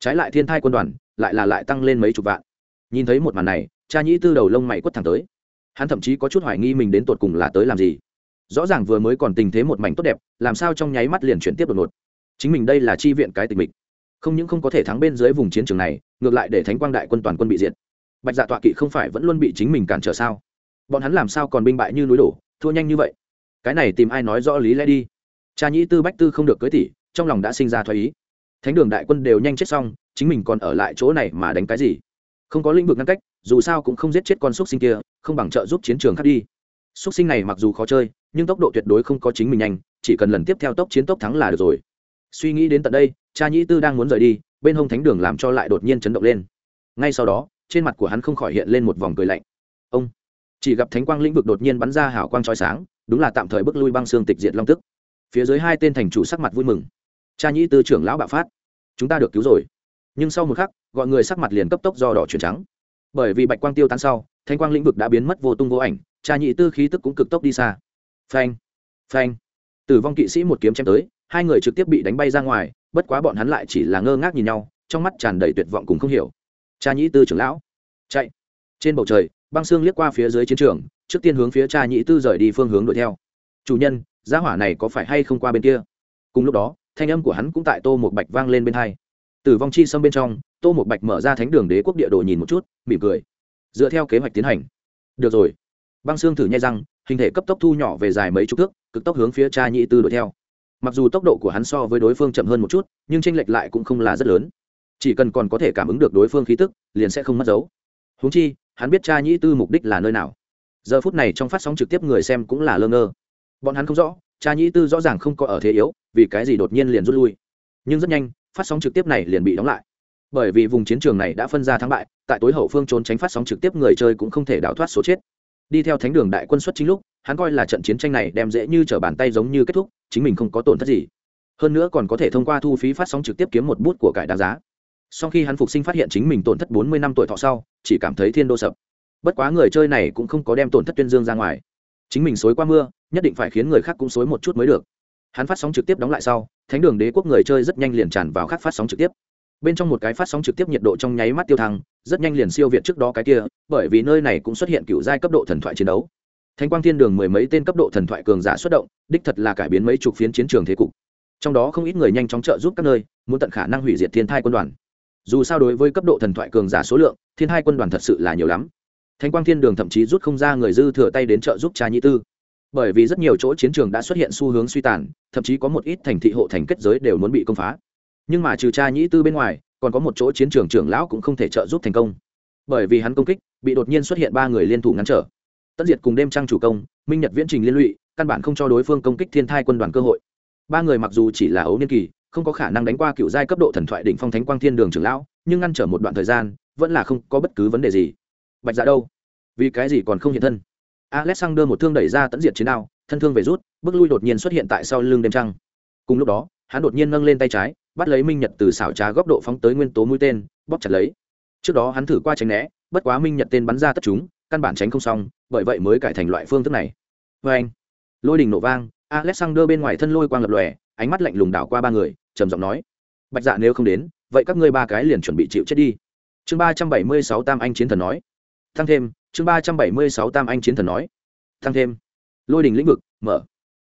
Speaker 1: Trái lại thiên thai quân đoàn, lại là lại tăng lên mấy chục vạn. Nhìn thấy một màn này, cha nhĩ tư đầu lông mày quất thẳng tới hắn thậm chí có chút hoài nghi mình đến tột cùng là tới làm gì. Rõ ràng vừa mới còn tình thế một mảnh tốt đẹp, làm sao trong nháy mắt liền chuyển tiếp đột ngột. Chính mình đây là chi viện cái tình mình không những không có thể thắng bên dưới vùng chiến trường này, ngược lại để thánh quang đại quân toàn quân bị diệt. Bạch dạ tọa kỵ không phải vẫn luôn bị chính mình cản trở sao? Bọn hắn làm sao còn binh bại như núi đổ, thua nhanh như vậy? Cái này tìm ai nói rõ lý lẽ đi. Cha nhĩ tư bách tư không được cưới tỷ, trong lòng đã sinh ra thoái ý. Thánh đường đại quân đều nhanh chết xong, chính mình còn ở lại chỗ này mà đánh cái gì? Không có lĩnh vực ngăn cách dù sao cũng không giết chết con xúc sinh kia, không bằng trợ giúp chiến trường khác đi. Xúc sinh này mặc dù khó chơi, nhưng tốc độ tuyệt đối không có chính mình nhanh, chỉ cần lần tiếp theo tốc chiến tốc thắng là được rồi. Suy nghĩ đến tận đây, cha nhĩ tư đang muốn rời đi, bên hông thánh đường làm cho lại đột nhiên chấn động lên. Ngay sau đó, trên mặt của hắn không khỏi hiện lên một vòng cười lạnh. Ông, chỉ gặp thánh quang lĩnh vực đột nhiên bắn ra hảo quang trói sáng, đúng là tạm thời bước lui băng xương tịch diệt long tức. Phía dưới hai tên thành chủ sắc mặt vui mừng. Cha nhĩ tư trưởng lão bạo phát. Chúng ta được cứu rồi. Nhưng sau một khắc, gọi người sắc mặt liền cấp tốc do đỏ chuyển trắng bởi vì bạch quang tiêu tan sau, thanh quang lĩnh vực đã biến mất vô tung vô ảnh, cha nhị tư khí tức cũng cực tốc đi xa. Phanh phanh. Tử vong kỵ sĩ một kiếm chém tới, hai người trực tiếp bị đánh bay ra ngoài, bất quá bọn hắn lại chỉ là ngơ ngác nhìn nhau, trong mắt tràn đầy tuyệt vọng cùng không hiểu. Cha nhị tư trưởng lão, chạy. Trên bầu trời, băng xương liếc qua phía dưới chiến trường, trước tiên hướng phía cha nhị tư rời đi phương hướng đuổi theo. Chủ nhân giá hỏa này có phải hay không qua bên kia? Cùng lúc đó, thanh âm của hắn cũng tại tô một bạch vang lên bên hai. Tử vong chi xâm bên trong tô một bạch mở ra thánh đường đế quốc địa đồ nhìn một chút, mỉm cười. Dựa theo kế hoạch tiến hành. Được rồi. Băng xương thử nhai răng, hình thể cấp tốc thu nhỏ về dài mấy chục thước, cực tốc hướng phía cha nhị tư đuổi theo. Mặc dù tốc độ của hắn so với đối phương chậm hơn một chút, nhưng tranh lệch lại cũng không là rất lớn. Chỉ cần còn có thể cảm ứng được đối phương khí tức, liền sẽ không mất dấu. Húng chi, hắn biết cha nhị tư mục đích là nơi nào. Giờ phút này trong phát sóng trực tiếp người xem cũng là lơ ngơ. Bọn hắn không rõ, cha nhị tư rõ ràng không có ở thế yếu, vì cái gì đột nhiên liền rút lui. Nhưng rất nhanh, phát sóng trực tiếp này liền bị đóng lại bởi vì vùng chiến trường này đã phân ra thắng bại, tại tối hậu phương trốn tránh phát sóng trực tiếp người chơi cũng không thể đào thoát số chết. Đi theo thánh đường đại quân xuất chính lúc, hắn coi là trận chiến tranh này đem dễ như t r ở bàn tay giống như kết thúc, chính mình không có tổn thất gì. Hơn nữa còn có thể thông qua thu phí phát sóng trực tiếp kiếm một bút của cải đáng giá. Sau khi hắn phục sinh phát hiện chính mình tổn thất bốn mươi năm tuổi thọ sau, chỉ cảm thấy thiên đô sập. Bất quá người chơi này cũng không có đem tổn thất tuyên dương ra ngoài. Chính mình xối qua mưa, nhất định phải khiến người khác cũng xối một chút mới được. Hắn phát sóng trực tiếp đóng lại sau, thánh đường đế quốc người chơi rất nhanh liền tràn vào khác phát sóng trực tiếp bên trong một cái phát sóng trực tiếp nhiệt độ trong nháy mắt tiêu thăng, rất nhanh liền siêu việt trước đó cái kia, bởi vì nơi này cũng xuất hiện cựu giai cấp độ thần thoại chiến đấu. Thánh quang thiên đường mười mấy tên cấp độ thần thoại cường giả xuất động, đích thật là cải biến mấy chục phiến chiến trường thế cục. Trong đó không ít người nhanh chóng trợ giúp các nơi, muốn tận khả năng hủy diệt thiên thai quân đoàn. Dù sao đối với cấp độ thần thoại cường giả số lượng, thiên thai quân đoàn thật sự là nhiều lắm. Thánh quang thiên đường thậm chí rút không ra người dư thừa tay đến trợ giúp trà nhị tư. Bởi vì rất nhiều chỗ chiến trường đã xuất hiện xu hướng suy tàn, thậm chí có một ít thành thị hộ thành kết giới đều muốn bị công phá nhưng mà trừ cha nhĩ tư bên ngoài, còn có một chỗ chiến trường trưởng lão cũng không thể trợ giúp thành công. Bởi vì hắn công kích, bị đột nhiên xuất hiện ba người liên thủ ngăn trở. Tất diệt cùng đêm trăng chủ công, minh nhật viễn trình liên lụy, căn bản không cho đối phương công kích thiên thai quân đoàn cơ hội. Ba người mặc dù chỉ là ấu niên kỳ, không có khả năng đánh qua cựu giai cấp độ thần thoại đỉnh phong thánh quang thiên đường trưởng lão, nhưng ngăn trở một đoạn thời gian, vẫn là không có bất cứ vấn đề gì. Bạch dạ đâu? Vì cái gì còn không hiện thân? Alexander một thương đẩy ra tận diệt chiến đao, thân thương về rút, bước lui đột nhiên xuất hiện tại sau lưng đêm trăng. Cùng lúc đó, hắn đột nhiên nâng lên tay trái bắt lấy minh nhật từ xảo trá góc độ phóng tới nguyên tố mũi tên, bóp chặt lấy. Trước đó hắn thử qua tránh né, bất quá minh nhật tên bắn ra tất chúng, căn bản tránh không xong, bởi vậy mới cải thành loại phương thức này. Vê anh, lôi đình nổ vang, alexander bên ngoài thân lôi quang lập lòe, ánh mắt lạnh lùng đảo qua ba người, trầm giọng nói, bạch dạ nếu không đến, vậy các ngươi ba cái liền chuẩn bị chịu chết đi. Chương ba trăm bảy mươi sáu tam anh chiến thần nói. Thăng thêm. Chương ba trăm bảy mươi sáu tam anh chiến thần nói. Thăng thêm. Lôi đình lĩnh vực mở.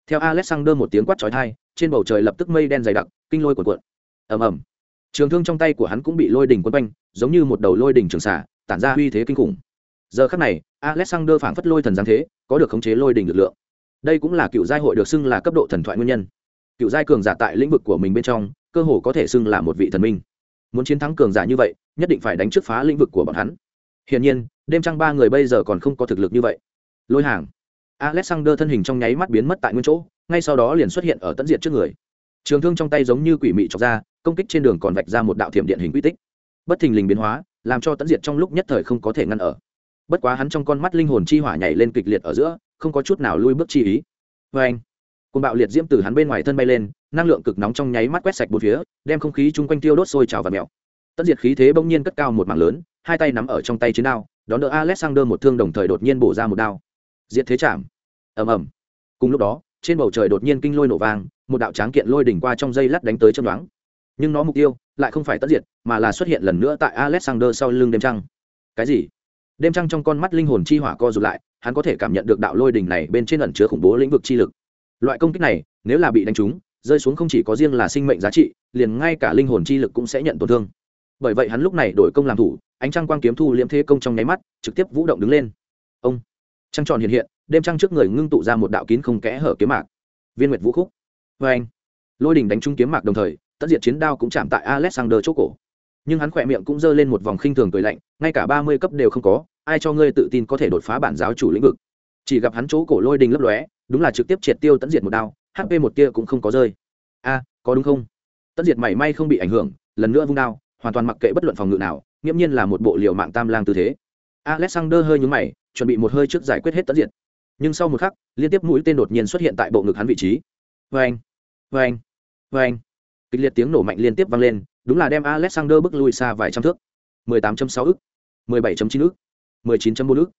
Speaker 1: Theo alexander một tiếng quát trói thai trên bầu trời lập tức mây đen dày đặc, kinh lôi cuộn cuộn ầm ầm. Trường thương trong tay của hắn cũng bị lôi đỉnh quấn quanh, giống như một đầu lôi đỉnh trường xả, tản ra uy thế kinh khủng. Giờ khắc này, alexander phảng phất lôi thần giáng thế, có được khống chế lôi đỉnh lực lượng. Đây cũng là cựu giai hội được xưng là cấp độ thần thoại nguyên nhân. Cựu giai cường giả tại lĩnh vực của mình bên trong, cơ hồ có thể xưng là một vị thần minh. Muốn chiến thắng cường giả như vậy, nhất định phải đánh trước phá lĩnh vực của bọn hắn. Hiển nhiên, đêm trăng ba người bây giờ còn không có thực lực như vậy. Lôi hàng. Alexander thân hình trong nháy mắt biến mất tại nguyên chỗ, ngay sau đó liền xuất hiện ở tận diện trước người. Trường thương trong tay giống như quỷ mị chọc ra công kích trên đường còn vạch ra một đạo thiểm điện hình quy tích. Bất thình lình biến hóa, làm cho tẫn diệt trong lúc nhất thời không có thể ngăn ở. Bất quá hắn trong con mắt linh hồn chi hỏa nhảy lên kịch liệt ở giữa, không có chút nào lui bước chi ý. Vê anh côn bạo liệt diễm từ hắn bên ngoài thân bay lên, năng lượng cực nóng trong nháy mắt quét sạch bốn phía, đem không khí chung quanh tiêu đốt sôi trào và mèo. Tẫn diệt khí thế bỗng nhiên cất cao một mảng lớn, hai tay nắm ở trong tay chiến đao, đón đỡ alexander một thương đồng thời đột nhiên bổ ra một đao. Diệt thế chạm. Ầm ầm. Cùng lúc đó, trên bầu trời đột nhiên kinh lôi nổ vang, một đạo tráng kiện lôi đỉnh qua trong dây lát đánh tới châm đoán nhưng nó mục tiêu lại không phải tất diệt, mà là xuất hiện lần nữa tại alexander sau lưng đêm trăng. Cái gì? Đêm trăng trong con mắt linh hồn chi hỏa co rụt lại, hắn có thể cảm nhận được đạo lôi đỉnh này bên trên ẩn chứa khủng bố lĩnh vực chi lực. Loại công kích này, nếu là bị đánh trúng, rơi xuống không chỉ có riêng là sinh mệnh giá trị, liền ngay cả linh hồn chi lực cũng sẽ nhận tổn thương. Bởi vậy hắn lúc này đổi công làm thủ, ánh trăng quang kiếm thu liễm thế công trong nháy mắt, trực tiếp vũ động đứng lên. Ông! Trăng tròn hiện hiện, đêm trăng trước người ngưng tụ ra một đạo kín không kẽ hở kiếm mạc. Viên nguyệt vũ khúc. Vê anh! Lôi đình đánh trúng kiếm mạc đồng thời tất diệt chiến đao cũng chạm tại alexander chỗ cổ. Nhưng hắn khỏe miệng cũng giơ lên một vòng khinh thường cười lạnh, ngay cả ba mươi cấp đều không có, ai cho ngươi tự tin có thể đột phá bản giáo chủ lĩnh vực? Chỉ gặp hắn chỗ cổ lôi đình lấp lóe, đúng là trực tiếp triệt tiêu tận diệt một đao hp một kia cũng không có rơi. A, có đúng không? Tận diệt mảy may không bị ảnh hưởng, lần nữa vung đao, hoàn toàn mặc kệ bất luận phòng ngự nào, nghiễm nhiên là một bộ liều mạng tam lang tư thế. Alexander hơi nhúng mày, chuẩn bị một hơi trước giải quyết hết tận diệt. Nhưng sau một khắc, liên tiếp mũi tên đột nhiên xuất hiện tại bộ ngực hắn vị trí. Vê anh vê anh vê anh kịch liệt tiếng nổ mạnh liên tiếp vang lên, đúng là đem alexander bước lui xa vài trăm thước. 18.6 ức 17.9 ức 19.4 ức.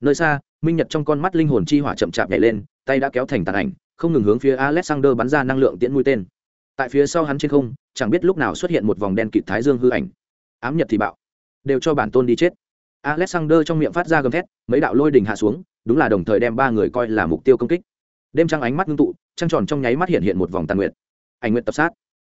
Speaker 1: Nơi xa, minh nhật trong con mắt linh hồn chi hỏa chậm chạp nhảy lên, tay đã kéo thành tàn ảnh, không ngừng hướng phía alexander bắn ra năng lượng tiễn mũi tên. Tại phía sau hắn trên không, chẳng biết lúc nào xuất hiện một vòng đen kịt thái dương hư ảnh. Ám nhật thì bạo. Đều cho bản tôn đi chết. Alexander trong miệng phát ra gầm thét, mấy đạo lôi đình hạ xuống, đúng là đồng thời đem ba người coi là mục tiêu công kích. Đêm trăng ánh mắt ngưng tụ, trăng tròn trong nháy mắt hiện hiện một vòng tàn nguyện ảnh nguyện tập sát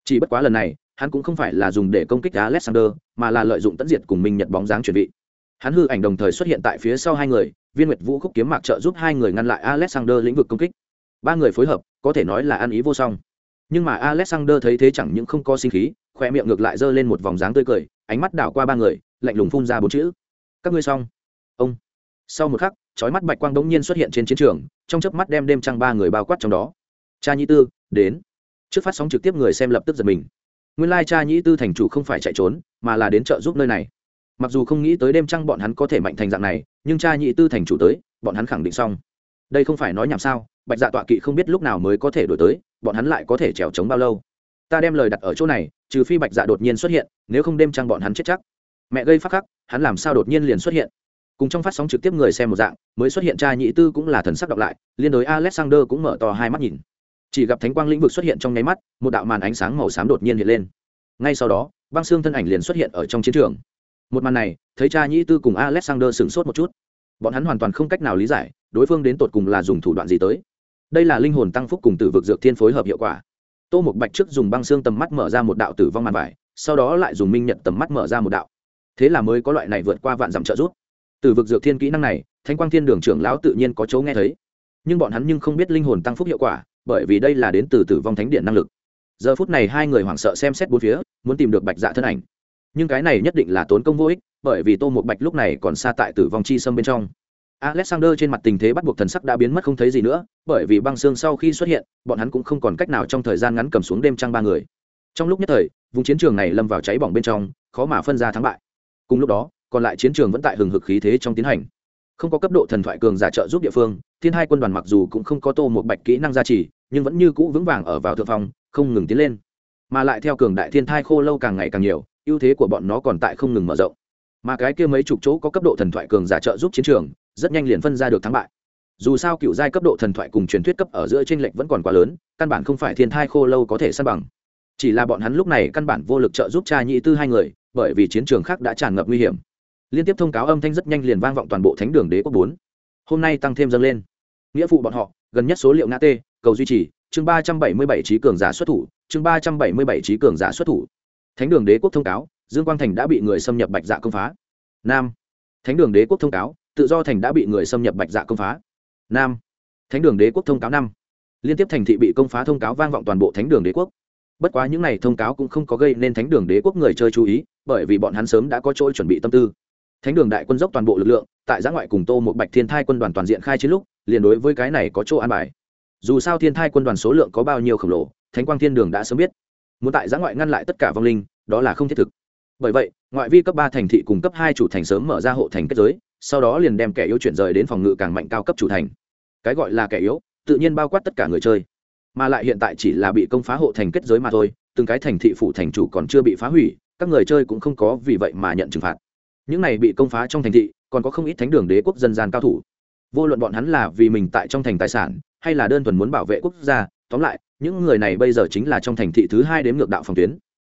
Speaker 1: chỉ bất quá lần này, hắn cũng không phải là dùng để công kích alexander, mà là lợi dụng tận diệt cùng minh nhật bóng dáng chuẩn bị hắn hư ảnh đồng thời xuất hiện tại phía sau hai người, viên nguyệt vũ khúc kiếm mạc trợ giúp hai người ngăn lại alexander lĩnh vực công kích. Ba người phối hợp, có thể nói là ăn ý vô song. Nhưng mà alexander thấy thế chẳng những không có sinh khí khoe miệng ngược lại giơ lên một vòng dáng tươi cười, ánh mắt đảo qua ba người, lạnh lùng phun ra bốn chữ. Các ngươi xong. Ông. Sau một khắc, chói mắt bạch quang đống nhiên xuất hiện trên chiến trường, trong chớp mắt đem đêm trăng ba người bao quát trong đó. Cha nhi tư, đến trước phát sóng trực tiếp người xem lập tức giật mình. Nguyên lai cha nhĩ tư thành chủ không phải chạy trốn, mà là đến trợ giúp nơi này. Mặc dù không nghĩ tới đêm trăng bọn hắn có thể mạnh thành dạng này, nhưng cha nhĩ tư thành chủ tới, bọn hắn khẳng định xong. Đây không phải nói nhảm sao, bạch dạ tọa kỵ không biết lúc nào mới có thể đổi tới, bọn hắn lại có thể trèo trống bao lâu. Ta đem lời đặt ở chỗ này, trừ phi bạch dạ đột nhiên xuất hiện, nếu không đêm trăng bọn hắn chết chắc. Mẹ gây phát khắc, hắn làm sao đột nhiên liền xuất hiện? Cùng trong phát sóng trực tiếp người xem một dạng, mới xuất hiện cha nhị tư cũng là thần sắc đọc lại, liên đối alexander cũng mở to hai mắt nhìn chỉ gặp thánh quang lĩnh vực xuất hiện trong nháy mắt, một đạo màn ánh sáng màu xám đột nhiên hiện lên. Ngay sau đó, băng xương thân ảnh liền xuất hiện ở trong chiến trường. Một màn này, thấy cha nhĩ tư cùng alexander sửng sốt một chút. Bọn hắn hoàn toàn không cách nào lý giải, đối phương đến tột cùng là dùng thủ đoạn gì tới. Đây là linh hồn tăng phúc cùng tử vực dược thiên phối hợp hiệu quả. Tô một bạch trước dùng băng xương tầm mắt mở ra một đạo tử vong màn vải, sau đó lại dùng minh nhận tầm mắt mở ra một đạo. Thế là mới có loại này vượt qua vạn dặm trợ rút từ vực dược thiên kỹ năng này thanh quang thiên đường trưởng lão tự nhiên có chỗ nghe thấy. Nhưng bọn hắn nhưng không biết linh hồn tăng phúc hiệu quả bởi vì đây là đến từ tử vong thánh điện năng lực. Giờ phút này hai người hoảng sợ xem xét bốn phía, muốn tìm được bạch dạ thân ảnh. Nhưng cái này nhất định là tốn công vô ích, bởi vì tô một bạch lúc này còn xa tại tử vong chi sâm bên trong. Alexander trên mặt tình thế bắt buộc thần sắc đã biến mất không thấy gì nữa, bởi vì băng xương sau khi xuất hiện, bọn hắn cũng không còn cách nào trong thời gian ngắn cầm xuống đêm trăng ba người. Trong lúc nhất thời, vùng chiến trường này lâm vào cháy bỏng bên trong, khó mà phân ra thắng bại. Cùng lúc đó, còn lại chiến trường vẫn tại hừng hực khí thế trong tiến hành. Không có cấp độ thần thoại cường giả trợ giúp địa phương, thiên hai quân đoàn mặc dù cũng không có tô một bạch kỹ năng gia trì nhưng vẫn như cũ vững vàng ở vào thượng phong, không ngừng tiến lên. Mà lại theo cường đại thiên thai khô lâu càng ngày càng nhiều, ưu thế của bọn nó còn tại không ngừng mở rộng. Mà cái kia mấy chục chỗ có cấp độ thần thoại cường giả trợ giúp chiến trường, rất nhanh liền phân ra được thắng bại. Dù sao cựu giai cấp độ thần thoại cùng truyền thuyết cấp ở giữa tranh lệch vẫn còn quá lớn, căn bản không phải thiên thai khô lâu có thể san bằng. Chỉ là bọn hắn lúc này căn bản vô lực trợ giúp cha nhị tư hai người, bởi vì chiến trường khác đã tràn ngập nguy hiểm. Liên tiếp thông cáo âm thanh rất nhanh liền vang vọng toàn bộ thánh đường đế quốc bốn. Hôm nay tăng thêm dâng lên. Nghĩa vụ bọn họ, gần nhất số liệu ngã tê cầu duy trì, chương ba trăm bảy mươi bảy trí cường giả xuất thủ, chương ba trăm bảy mươi bảy trí cường giả xuất thủ. Thánh đường đế quốc thông cáo, dương quang thành đã bị người xâm nhập bạch dạ công phá. Nam. Thánh đường đế quốc thông cáo, tự do thành đã bị người xâm nhập bạch dạ công phá. Nam. Thánh đường đế quốc thông cáo năm. Liên tiếp thành thị bị công phá thông cáo vang vọng toàn bộ thánh đường đế quốc. Bất quá những n à y thông cáo cũng không có gây nên thánh đường đế quốc người chơi chú ý, bởi vì bọn hắn sớm đã có chỗ chuẩn bị tâm tư. Thánh đường đại quân dốc toàn bộ lực lượng, tại giã ngoại cùng tô một bạch thiên thai quân đoàn toàn diện khai chiến lúc, liền đối với cái này có chỗ an bài dù sao thiên thai quân đoàn số lượng có bao nhiêu khổng lồ, thánh quang thiên đường đã sớm biết. Muốn tại giã ngoại ngăn lại tất cả vong linh, đó là không thiết thực. Bởi vậy, ngoại vi cấp ba thành thị cùng cấp hai chủ thành sớm mở ra hộ thành kết giới, sau đó liền đem kẻ yếu chuyển rời đến phòng ngự càng mạnh cao cấp chủ thành. Cái gọi là kẻ yếu, tự nhiên bao quát tất cả người chơi. Mà lại hiện tại chỉ là bị công phá hộ thành kết giới mà thôi, từng cái thành thị phủ thành chủ còn chưa bị phá hủy, các người chơi cũng không có vì vậy mà nhận trừng phạt. Những này bị công phá trong thành thị, còn có không ít thánh đường đế quốc dân gian cao thủ. Vô luận bọn hắn là vì mình tại trong thành tài sản hay là đơn thuần muốn bảo vệ quốc gia, tóm lại, những người này bây giờ chính là trong thành thị thứ hai đếm ngược đạo phòng tuyến.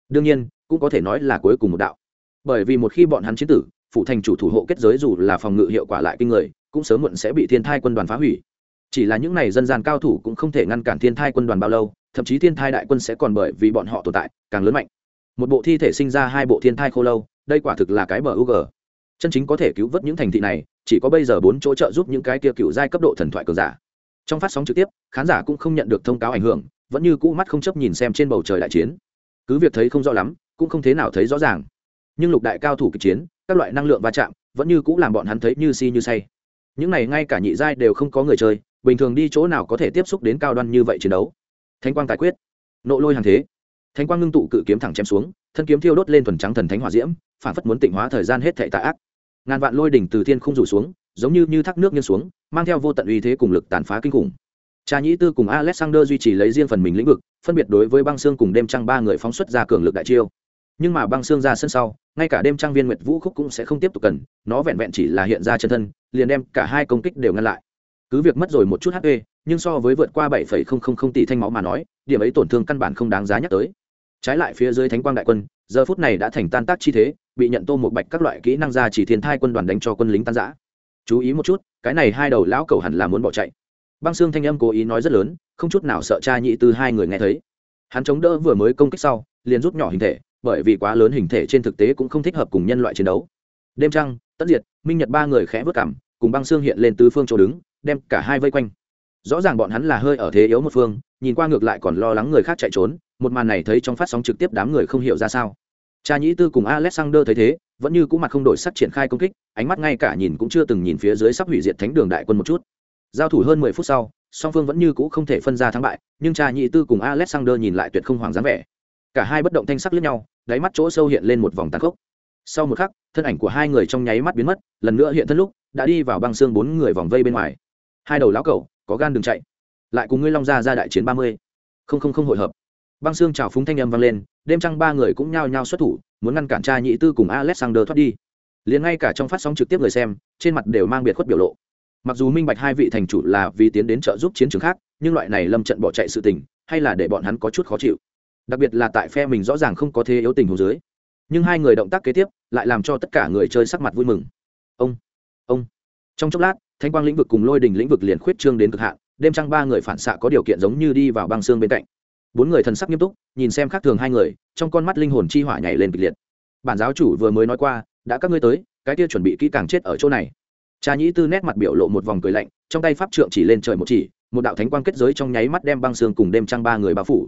Speaker 1: Đương nhiên, cũng có thể nói là cuối cùng một đạo. Bởi vì một khi bọn hắn chiến tử phụ thành chủ thủ hộ kết giới dù là phòng ngự hiệu quả lại kinh người, cũng sớm muộn sẽ bị thiên thai quân đoàn phá hủy. Chỉ là những n à y dân gian cao thủ cũng không thể ngăn cản thiên thai quân đoàn bao lâu, thậm chí thiên thai đại quân sẽ còn bởi vì bọn họ tồn tại, càng lớn mạnh. Một bộ thi thể sinh ra hai bộ thiên thai khô lâu, đây quả thực là cái bờ u chân chính có thể cứu vớt những thành thị này, chỉ có bây giờ bốn chỗ trợ giúp những cái kia cựu giai cấp độ thần thoại cường giả trong phát sóng trực tiếp, khán giả cũng không nhận được thông cáo ảnh hưởng, vẫn như cũ mắt không chấp nhìn xem trên bầu trời đại chiến. Cứ việc thấy không rõ lắm, cũng không thế nào thấy rõ ràng. Nhưng lục đại cao thủ kịch chiến, các loại năng lượng va chạm, vẫn như cũ làm bọn hắn thấy như si như say. Những này ngay cả nhị giai đều không có người chơi, bình thường đi chỗ nào có thể tiếp xúc đến cao đoan như vậy chiến đấu. Thánh quang tài quyết. Nộ lôi hàng thế. Thánh quang ngưng tụ cự kiếm thẳng chém xuống, thân kiếm thiêu đốt lên thuần trắng thần thánh hỏa diễm, phản phất muốn tịnh hóa thời gian hết thệ tạ ác. Ngàn vạn lôi đỉnh từ thiên không rủ xuống, giống như như thác nước nghiêng xuống mang theo vô tận uy thế cùng lực tàn phá kinh khủng. Trà nhĩ tư cùng alexander duy trì lấy riêng phần mình lĩnh vực, phân biệt đối với băng xương cùng đêm trăng ba người phóng xuất ra cường lực đại chiêu. Nhưng mà băng xương ra sân sau, ngay cả đêm trăng viên nguyệt vũ khúc cũng sẽ không tiếp tục cần, nó vẹn vẹn chỉ là hiện ra chân thân, liền đem cả hai công kích đều ngăn lại. Cứ việc mất rồi một chút hp nhưng so với vượt qua bảy tỷ thanh máu mà nói, điểm ấy tổn thương căn bản không đáng giá nhắc tới. Trái lại phía dưới thánh quang đại quân, giờ phút này đã thành tan tác chi thế, bị nhận tô một bạch các loại kỹ năng ra chỉ thiên thai quân đoàn đánh cho quân lính tan giã chú ý một chút, cái này hai đầu lão cầu hẳn là muốn bỏ chạy. Băng xương thanh âm cố ý nói rất lớn, không chút nào sợ cha nhị từ hai người nghe thấy. Hắn chống đỡ vừa mới công kích sau, liền rút nhỏ hình thể, bởi vì quá lớn hình thể trên thực tế cũng không thích hợp cùng nhân loại chiến đấu. Đêm trăng, tất diệt, minh nhật ba người khẽ vớt cảm, cùng băng xương hiện lên tứ phương chỗ đứng, đem cả hai vây quanh. Rõ ràng bọn hắn là hơi ở thế yếu một phương, nhìn qua ngược lại còn lo lắng người khác chạy trốn, một màn này thấy trong phát sóng trực tiếp đám người không hiểu ra sao cha nhĩ tư cùng alexander thấy thế, vẫn như cũ mặt không đổi sắc triển khai công kích, ánh mắt ngay cả nhìn cũng chưa từng nhìn phía dưới sắp hủy diệt thánh đường đại quân một chút. Giao thủ hơn mười phút sau, song phương vẫn như cũ không thể phân ra thắng bại, nhưng cha nhĩ tư cùng alexander nhìn lại tuyệt không hoàng dáng vẻ. Cả hai bất động thanh sắc lẫn nhau, đáy mắt chỗ sâu hiện lên một vòng tàn khốc. Sau một khắc, thân ảnh của hai người trong nháy mắt biến mất, lần nữa hiện thân lúc, đã đi vào băng xương bốn người vòng vây bên ngoài. Hai đầu lão cẩu, có gan đừng chạy. Lại cùng ngươi long ra ra đại chiến ba mươi. Không không không hội hợp băng xương chào phúng thanh âm vang lên, đêm trăng ba người cũng nhao nhao xuất thủ, muốn ngăn cản cha nhị tư cùng alexander thoát đi. Liền ngay cả trong phát sóng trực tiếp người xem, trên mặt đều mang biệt khuất biểu lộ. Mặc dù minh bạch hai vị thành chủ là vì tiến đến trợ giúp chiến trường khác, nhưng loại này lâm trận bỏ chạy sự tình, hay là để bọn hắn có chút khó chịu. Đặc biệt là tại phe mình rõ ràng không có thế yếu tình hồ dưới. Nhưng hai người động tác kế tiếp, lại làm cho tất cả người chơi sắc mặt vui mừng. Ông ông. Trong chốc lát, thanh quang lĩnh vực cùng lôi đình lĩnh vực liền khuyết trương đến cực hạn, đêm trăng ba người phản xạ có điều kiện giống như đi vào băng xương bên cạnh bốn người thần sắc nghiêm túc, nhìn xem khác thường hai người, trong con mắt linh hồn chi hỏa nhảy lên kịch liệt. Bản giáo chủ vừa mới nói qua, đã các ngươi tới, cái kia chuẩn bị kỹ càng chết ở chỗ này. Cha nhĩ tư nét mặt biểu lộ một vòng cười lạnh, trong tay pháp trượng chỉ lên trời một chỉ, một đạo thánh quang kết giới trong nháy mắt đem băng xương cùng đêm trăng ba người bao phủ.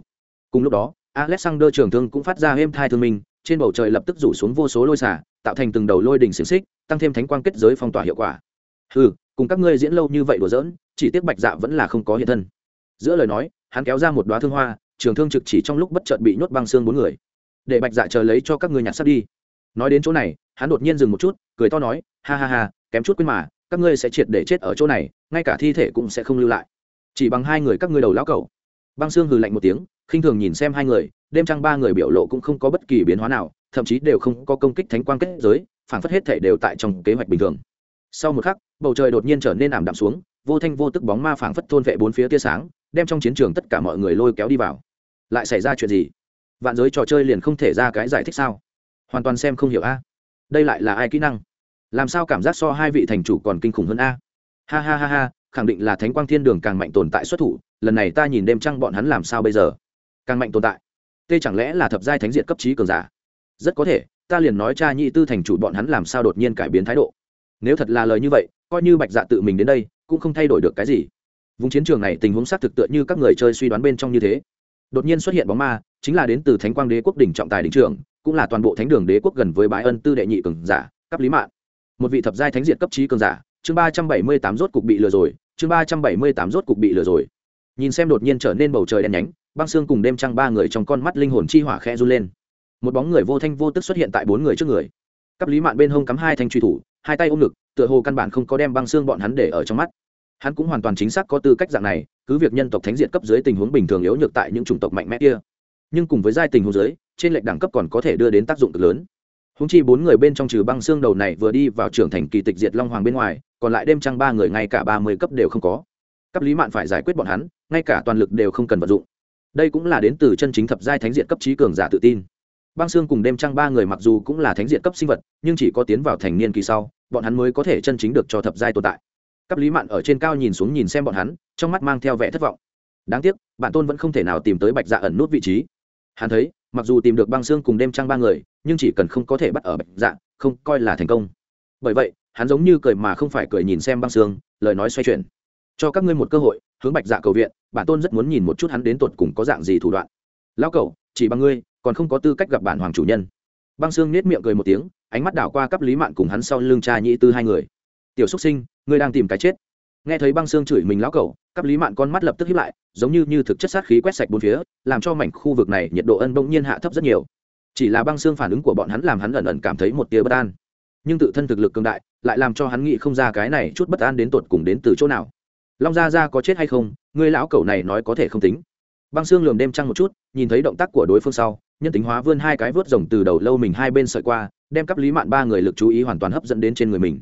Speaker 1: Cùng lúc đó, alexander trường thương cũng phát ra êm thai thương minh, trên bầu trời lập tức rủ xuống vô số lôi xả, tạo thành từng đầu lôi đỉnh xiềng xích, tăng thêm thánh quang kết giới phong tỏa hiệu quả. Ừ cùng các ngươi diễn lâu như vậy đùa giỡn, chỉ tiếc bạch dạ vẫn là không có hiện thân. Giữa lời nói, hắn kéo ra một đoá thương hoa trường thương trực chỉ trong lúc bất chợt bị nhốt băng xương bốn người. Để bạch dạ chờ lấy cho các ngươi nhặt sắt đi. Nói đến chỗ này, hắn đột nhiên dừng một chút, cười to nói, ha ha ha, kém chút quên mà, các ngươi sẽ triệt để chết ở chỗ này, ngay cả thi thể cũng sẽ không lưu lại. Chỉ bằng hai người các ngươi đầu lão cầu băng xương hừ lạnh một tiếng, khinh thường nhìn xem hai người, đêm trăng ba người biểu lộ cũng không có bất kỳ biến hóa nào, thậm chí đều không có công kích thánh quang kết giới, phản phất hết thể đều tại trong kế hoạch bình thường. Sau một khắc, bầu trời đột nhiên trở nên ảm đạm xuống, vô thanh vô tức bóng ma phảng phất thôn vệ bốn phía tia sáng, đem trong chiến trường tất cả mọi người lôi kéo đi vào lại xảy ra chuyện gì? Vạn giới trò chơi liền không thể ra cái giải thích sao? Hoàn toàn xem không hiểu a. Đây lại là ai kỹ năng? Làm sao cảm giác so hai vị thành chủ còn kinh khủng hơn a? Ha ha ha ha, khẳng định là thánh quang thiên đường càng mạnh tồn tại xuất thủ, lần này ta nhìn đêm trăng bọn hắn làm sao bây giờ? Càng mạnh tồn tại? Tê chẳng lẽ là thập giai thánh diện cấp trí cường giả? Rất có thể, ta liền nói cha nhị tư thành chủ bọn hắn làm sao đột nhiên cải biến thái độ. Nếu thật là lời như vậy, coi như bạch dạ tự mình đến đây, cũng không thay đổi được cái gì. Vùng chiến trường này tình huống xác thực tựa như các người chơi suy đoán bên trong như thế đột nhiên xuất hiện bóng ma, chính là đến từ thánh quang đế quốc đỉnh trọng tài đỉnh trưởng, cũng là toàn bộ thánh đường đế quốc gần với bái ân tư đệ nhị cường giả cấp lý mạng một vị thập giai thánh diệt cấp trí cường giả, chương ba trăm bảy mươi tám rốt cục bị lừa rồi, chương ba trăm bảy mươi tám rốt cục bị lừa rồi. Nhìn xem đột nhiên trở nên bầu trời đen nhánh, băng xương cùng đêm trăng ba người trong con mắt linh hồn chi hỏa khẽ run lên. Một bóng người vô thanh vô tức xuất hiện tại bốn người trước người. Cấp lý mạn bên hông cắm hai thanh truy thủ, hai tay ôm ngực, tựa hồ căn bản không có đem băng xương bọn hắn để ở trong mắt hắn cũng hoàn toàn chính xác có tư cách dạng này, cứ việc nhân tộc thánh diện cấp dưới tình huống bình thường yếu nhược tại những chủng tộc mạnh mẽ kia. Nhưng cùng với giai tình huống dưới, trên lệnh đẳng cấp còn có thể đưa đến tác dụng cực lớn. Húng chi bốn người bên trong trừ băng xương đầu này vừa đi vào trưởng thành kỳ tịch diệt long hoàng bên ngoài, còn lại đêm trăng ba người ngay cả ba mươi cấp đều không có. Cấp lý mạn phải giải quyết bọn hắn, ngay cả toàn lực đều không cần vận dụng. Đây cũng là đến từ chân chính thập giai thánh diện cấp trí cường giả tự tin. Băng xương cùng đêm trăng ba người mặc dù cũng là thánh diện cấp sinh vật, nhưng chỉ có tiến vào thành niên kỳ sau, bọn hắn mới có thể chân chính được cho thập giai tồn tại cấp lý mạn ở trên cao nhìn xuống nhìn xem bọn hắn, trong mắt mang theo vẻ thất vọng. Đáng tiếc bản tôn vẫn không thể nào tìm tới bạch dạ ẩn nút vị trí. Hắn thấy, mặc dù tìm được băng xương cùng đêm trăng ba người, nhưng chỉ cần không có thể bắt ở bạch dạ không coi là thành công. Bởi vậy, hắn giống như cười mà không phải cười nhìn xem băng xương, lời nói xoay chuyển. Cho các ngươi một cơ hội, hướng bạch dạ cầu viện bản tôn rất muốn nhìn một chút hắn đến tột cùng có dạng gì thủ đoạn. Lão cậu, chỉ bằng ngươi, còn không có tư cách gặp bản hoàng chủ nhân. Băng xương nết miệng cười một tiếng, ánh mắt đảo qua cấp lý mạn cùng hắn sau lưng cha nhị tư hai người tiểu xúc sinh, ngươi đang tìm cái chết. Nghe thấy băng xương chửi mình lão cẩu, cắp lý mạn con mắt lập tức hiếp lại, giống như như thực chất sát khí quét sạch bốn phía, làm cho mảnh khu vực này nhiệt độ ân bỗng nhiên hạ thấp rất nhiều. Chỉ là băng xương phản ứng của bọn hắn làm hắn ẩn ẩn cảm thấy một tia bất an. Nhưng tự thân thực lực cường đại, lại làm cho hắn nghĩ không ra cái này chút bất an đến tột cùng đến từ chỗ nào. Long gia gia có chết hay không, ngươi lão cẩu này nói có thể không tính. Băng xương lườm đêm trăng một chút, nhìn thấy động tác của đối phương sau, nhân tính hóa vươn hai cái vớt rồng từ đầu lâu mình hai bên sợi qua, đem cắp lý mạn ba người lực chú ý hoàn toàn hấp dẫn đến trên người mình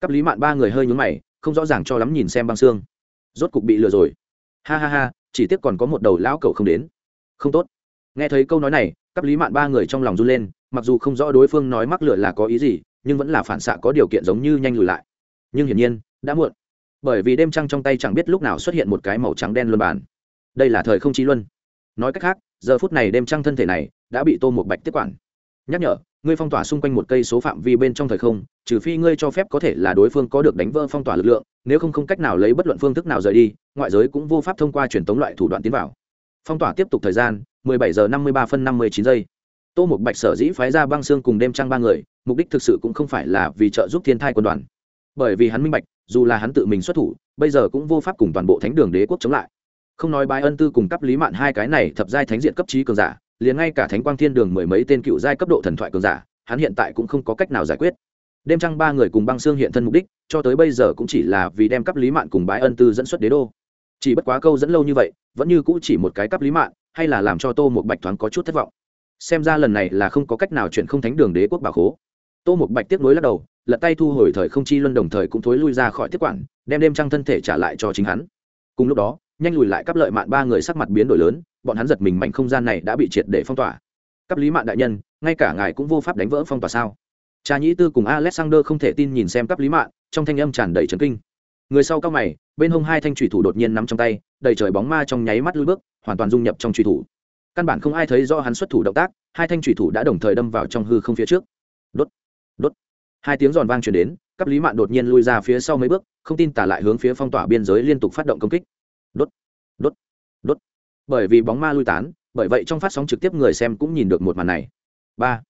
Speaker 1: cấp lý mạn ba người hơi nhún mày, không rõ ràng cho lắm nhìn xem băng xương. Rốt cục bị lừa rồi. Ha ha ha, chỉ tiếc còn có một đầu lão cẩu không đến. Không tốt. Nghe thấy câu nói này cấp lý mạn ba người trong lòng run lên, mặc dù không rõ đối phương nói mắc lừa là có ý gì, nhưng vẫn là phản xạ có điều kiện giống như nhanh lùi lại. Nhưng hiển nhiên, đã muộn. Bởi vì đêm trăng trong tay chẳng biết lúc nào xuất hiện một cái màu trắng đen luân bản đây là thời không chi luân. Nói cách khác, giờ phút này đêm trăng thân thể này đã bị tô một bạch tiếp quản. Nhắc nhở ngươi phong tỏa xung quanh một cây số phạm vi bên trong thời không, trừ phi ngươi cho phép có thể là đối phương có được đánh vỡ phong tỏa lực lượng, nếu không không cách nào lấy bất luận phương thức nào rời đi, ngoại giới cũng vô pháp thông qua truyền tống loại thủ đoạn tiến vào. Phong tỏa tiếp tục thời gian 17 giờ 53 phân 59 giây. Tô Mục bạch sở dĩ phái ra băng xương cùng đêm trăng ba người, mục đích thực sự cũng không phải là vì trợ giúp thiên thai quân đoàn. Bởi vì hắn minh bạch, dù là hắn tự mình xuất thủ, bây giờ cũng vô pháp cùng toàn bộ thánh đường đế quốc chống lại. Không nói bái ân tư cùng cấp lý mạn hai cái này thập giai thánh diện cấp trí cường giả liền ngay cả thánh quang thiên đường mười mấy tên cựu giai cấp độ thần thoại cường giả, hắn hiện tại cũng không có cách nào giải quyết. Đêm trăng ba người cùng băng xương hiện thân mục đích, cho tới bây giờ cũng chỉ là vì đem cấp lý mạn cùng bái ân tư dẫn xuất đế đô. Chỉ bất quá câu dẫn lâu như vậy, vẫn như cũ chỉ một cái cấp lý mạn, hay là làm cho tô một bạch thoáng có chút thất vọng. Xem ra lần này là không có cách nào chuyển không thánh đường đế quốc bà khố. Tô một bạch tiếp nối lắc đầu, lật tay thu hồi thời không chi luân đồng thời cũng thối lui ra khỏi tiếp quản, đem đêm trăng thân thể trả lại cho chính hắn. Cùng lúc đó, nhanh lùi lại cắp lợi mạn ba người sắc mặt biến đổi lớn bọn hắn giật mình mạnh không gian này đã bị triệt để phong tỏa. Cấp lý mạn đại nhân, ngay cả ngài cũng vô pháp đánh vỡ phong tỏa sao? Cha nhĩ tư cùng alexander không thể tin nhìn xem cấp lý mạn, trong thanh âm tràn đầy trấn kinh. Người sau cao mày, bên hông hai thanh thủy thủ đột nhiên nắm trong tay, đầy trời bóng ma trong nháy mắt lui bước, hoàn toàn dung nhập trong thủy thủ. Căn bản không ai thấy do hắn xuất thủ động tác, hai thanh thủy thủ đã đồng thời đâm vào trong hư không phía trước. Đốt đốt. Hai tiếng giòn vang truyền đến, cấp lý mạn đột nhiên lui ra phía sau mấy bước, không tin tả lại hướng phía phong tỏa biên giới liên tục phát động công kích. Đốt bởi vì bóng ma lui tán, bởi vậy trong phát sóng trực tiếp người xem cũng nhìn được một màn này. Ba,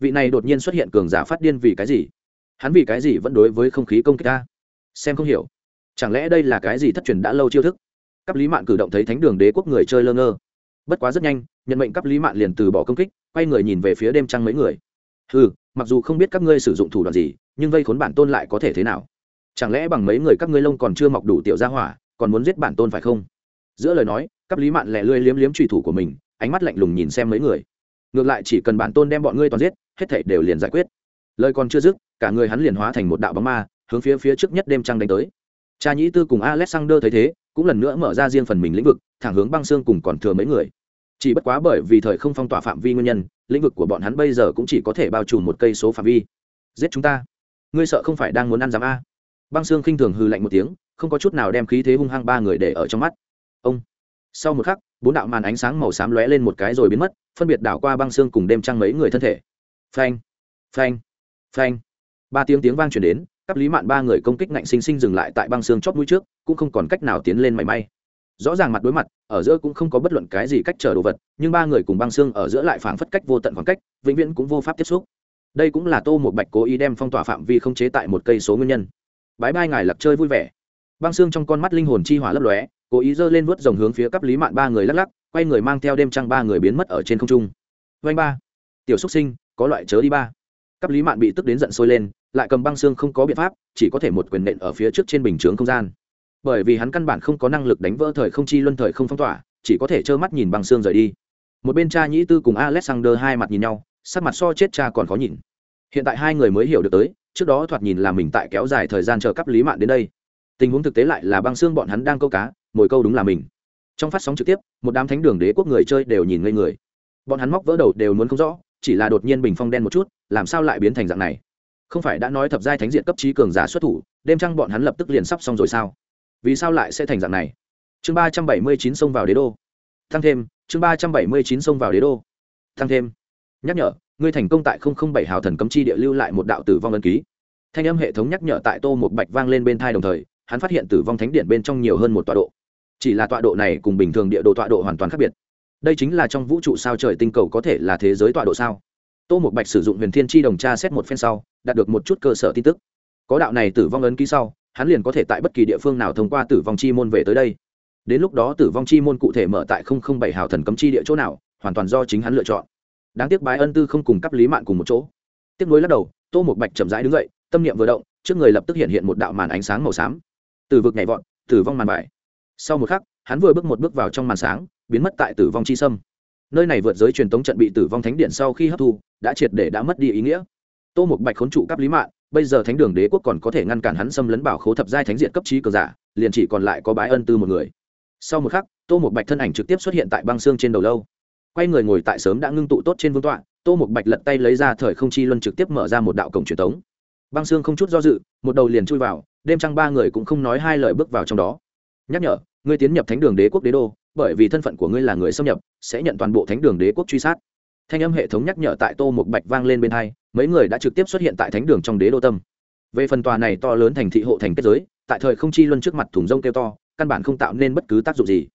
Speaker 1: vị này đột nhiên xuất hiện cường giả phát điên vì cái gì? Hắn vì cái gì vẫn đối với không khí công kích ta? Xem không hiểu. Chẳng lẽ đây là cái gì thất truyền đã lâu chiêu thức? Cấp lý mạn cử động thấy thánh đường đế quốc người chơi lơ ngơ. Bất quá rất nhanh, nhận mệnh cấp lý mạn liền từ bỏ công kích, quay người nhìn về phía đêm trăng mấy người. Ừ mặc dù không biết các ngươi sử dụng thủ đoạn gì, nhưng vây khốn bản tôn lại có thể thế nào? Chẳng lẽ bằng mấy người các ngươi lông còn chưa mọc đủ tiểu gia hỏa, còn muốn giết bản tôn phải không? Giữa lời nói cấp lý mạn lẹ lươi liếm liếm trùy thủ của mình, ánh mắt lạnh lùng nhìn xem mấy người. Ngược lại chỉ cần bản tôn đem bọn ngươi toàn giết, hết thảy đều liền giải quyết. Lời còn chưa dứt, cả người hắn liền hóa thành một đạo bóng ma, hướng phía phía trước nhất đêm trăng đánh tới. Cha nhĩ tư cùng alexander thấy thế, cũng lần nữa mở ra riêng phần mình lĩnh vực, thẳng hướng băng xương cùng còn thừa mấy người. Chỉ bất quá bởi vì thời không phong tỏa phạm vi nguyên nhân, lĩnh vực của bọn hắn bây giờ cũng chỉ có thể bao trùm một cây số phạm vi. Giết chúng ta. Ngươi sợ không phải đang muốn ăn giám a? Băng xương khinh thường hư lạnh một tiếng, không có chút nào đem khí thế hung hăng ba người để ở trong mắt. Ông sau một khắc, bốn đạo màn ánh sáng màu xám lóe lên một cái rồi biến mất, phân biệt đảo qua băng xương cùng đêm trăng mấy người thân thể. Phanh phanh phanh. Ba tiếng tiếng vang chuyển đến, các lý mạn ba người công kích ngạnh sinh sinh dừng lại tại băng xương chót mũi trước, cũng không còn cách nào tiến lên mảy may. Rõ ràng mặt đối mặt, ở giữa cũng không có bất luận cái gì cách chờ đồ vật, nhưng ba người cùng băng xương ở giữa lại phảng phất cách vô tận khoảng cách, vĩnh viễn cũng vô pháp tiếp xúc. Đây cũng là tô một bạch cố ý đem phong tỏa phạm vi không chế tại một cây số nguyên nhân. Bái bai ngài lặc chơi vui vẻ. Băng xương trong con mắt linh hồn chi hỏa lấp lóe cố ý giơ lên vớt rồng hướng phía cấp lý mạn ba người lắc lắc, quay người mang theo đêm trăng ba người biến mất ở trên không trung. Vanh ba. Tiểu xúc sinh, có loại chớ đi ba. Cấp lý mạn bị tức đến giận sôi lên, lại cầm băng xương không có biện pháp, chỉ có thể một quyền nện ở phía trước trên bình chướng không gian. Bởi vì hắn căn bản không có năng lực đánh vỡ thời không chi luân thời không phong tỏa, chỉ có thể trơ mắt nhìn băng xương rời đi. Một bên cha nhĩ tư cùng alexander hai mặt nhìn nhau, sắc mặt so chết cha còn khó nhìn. Hiện tại hai người mới hiểu được tới, trước đó thoạt nhìn là mình tại kéo dài thời gian chờ cấp lý mạn đến đây. Tình huống thực tế lại là băng xương bọn hắn đang câu cá mồi câu đúng là mình. Trong phát sóng trực tiếp, một đám thánh đường đế quốc người chơi đều nhìn ngây người. Bọn hắn móc vỡ đầu đều muốn không rõ, chỉ là đột nhiên bình phong đen một chút, làm sao lại biến thành dạng này? Không phải đã nói thập giai thánh diện cấp trí cường giả xuất thủ, đêm trăng bọn hắn lập tức liền sắp xong rồi sao? Vì sao lại sẽ thành dạng này? Chương ba trăm bảy mươi chín xông vào đế đô. Thăng thêm, chương ba trăm bảy mươi chín xông vào đế đô. Thăng thêm. Nhắc nhở, ngươi thành công tại bảy hào thần cấm chi địa lưu lại một đạo tử vong ân ký. Thanh âm hệ thống nhắc nhở tại tô một bạch vang lên bên thai đồng thời, hắn phát hiện tử vong thánh điện bên trong nhiều hơn một tọa độ chỉ là tọa độ này cùng bình thường địa đồ tọa độ hoàn toàn khác biệt. Đây chính là trong vũ trụ sao trời tinh cầu có thể là thế giới tọa độ sao? Tô một bạch sử dụng huyền thiên tri đồng tra xét một phen sau, đạt được một chút cơ sở tin tức. Có đạo này tử vong ấn ký sau, hắn liền có thể tại bất kỳ địa phương nào thông qua tử vong chi môn về tới đây. Đến lúc đó tử vong chi môn cụ thể mở tại không không bảy hào thần cấm chi địa chỗ nào, hoàn toàn do chính hắn lựa chọn. Đáng tiếc bái ân tư không cùng cấp lý mạng cùng một chỗ. Tiếc nuối lắc đầu, tô một bạch chậm rãi đứng dậy, tâm niệm vừa động, trước người lập tức hiện hiện một đạo màn ánh sáng màu xám. Từ vực nhảy vọt, tử vong màn vải sau một khắc, hắn vừa bước một bước vào trong màn sáng, biến mất tại tử vong chi sâm. Nơi này vượt giới truyền tống trận bị tử vong thánh điện sau khi hấp thu, đã triệt để đã mất đi ý nghĩa. Tô một bạch khốn trụ cắp lý mạng bây giờ thánh đường đế quốc còn có thể ngăn cản hắn xâm lấn bảo khố thập giai thánh diện cấp trí cờ giả, liền chỉ còn lại có bái ân tư một người. Sau một khắc, tô một bạch thân ảnh trực tiếp xuất hiện tại băng xương trên đầu lâu. Quay người ngồi tại sớm đã ngưng tụ tốt trên vương tọa, tô một bạch lật tay lấy ra thời không chi luân trực tiếp mở ra một đạo cổng truyền thống băng xương không chút do dự, một đầu liền chui vào, đêm trăng ba người cũng không nói hai lời bước vào trong đó nhắc nhở, ngươi tiến nhập thánh đường đế quốc đế đô, bởi vì thân phận của ngươi là người xâm nhập, sẽ nhận toàn bộ thánh đường đế quốc truy sát. Thanh âm hệ thống nhắc nhở tại tô một bạch vang lên bên hai, mấy người đã trực tiếp xuất hiện tại thánh đường trong đế đô tâm. Về phần tòa này to lớn thành thị hộ thành kết giới, tại thời không chi luân trước mặt thùng rông kêu to, căn bản không tạo nên bất cứ tác dụng gì.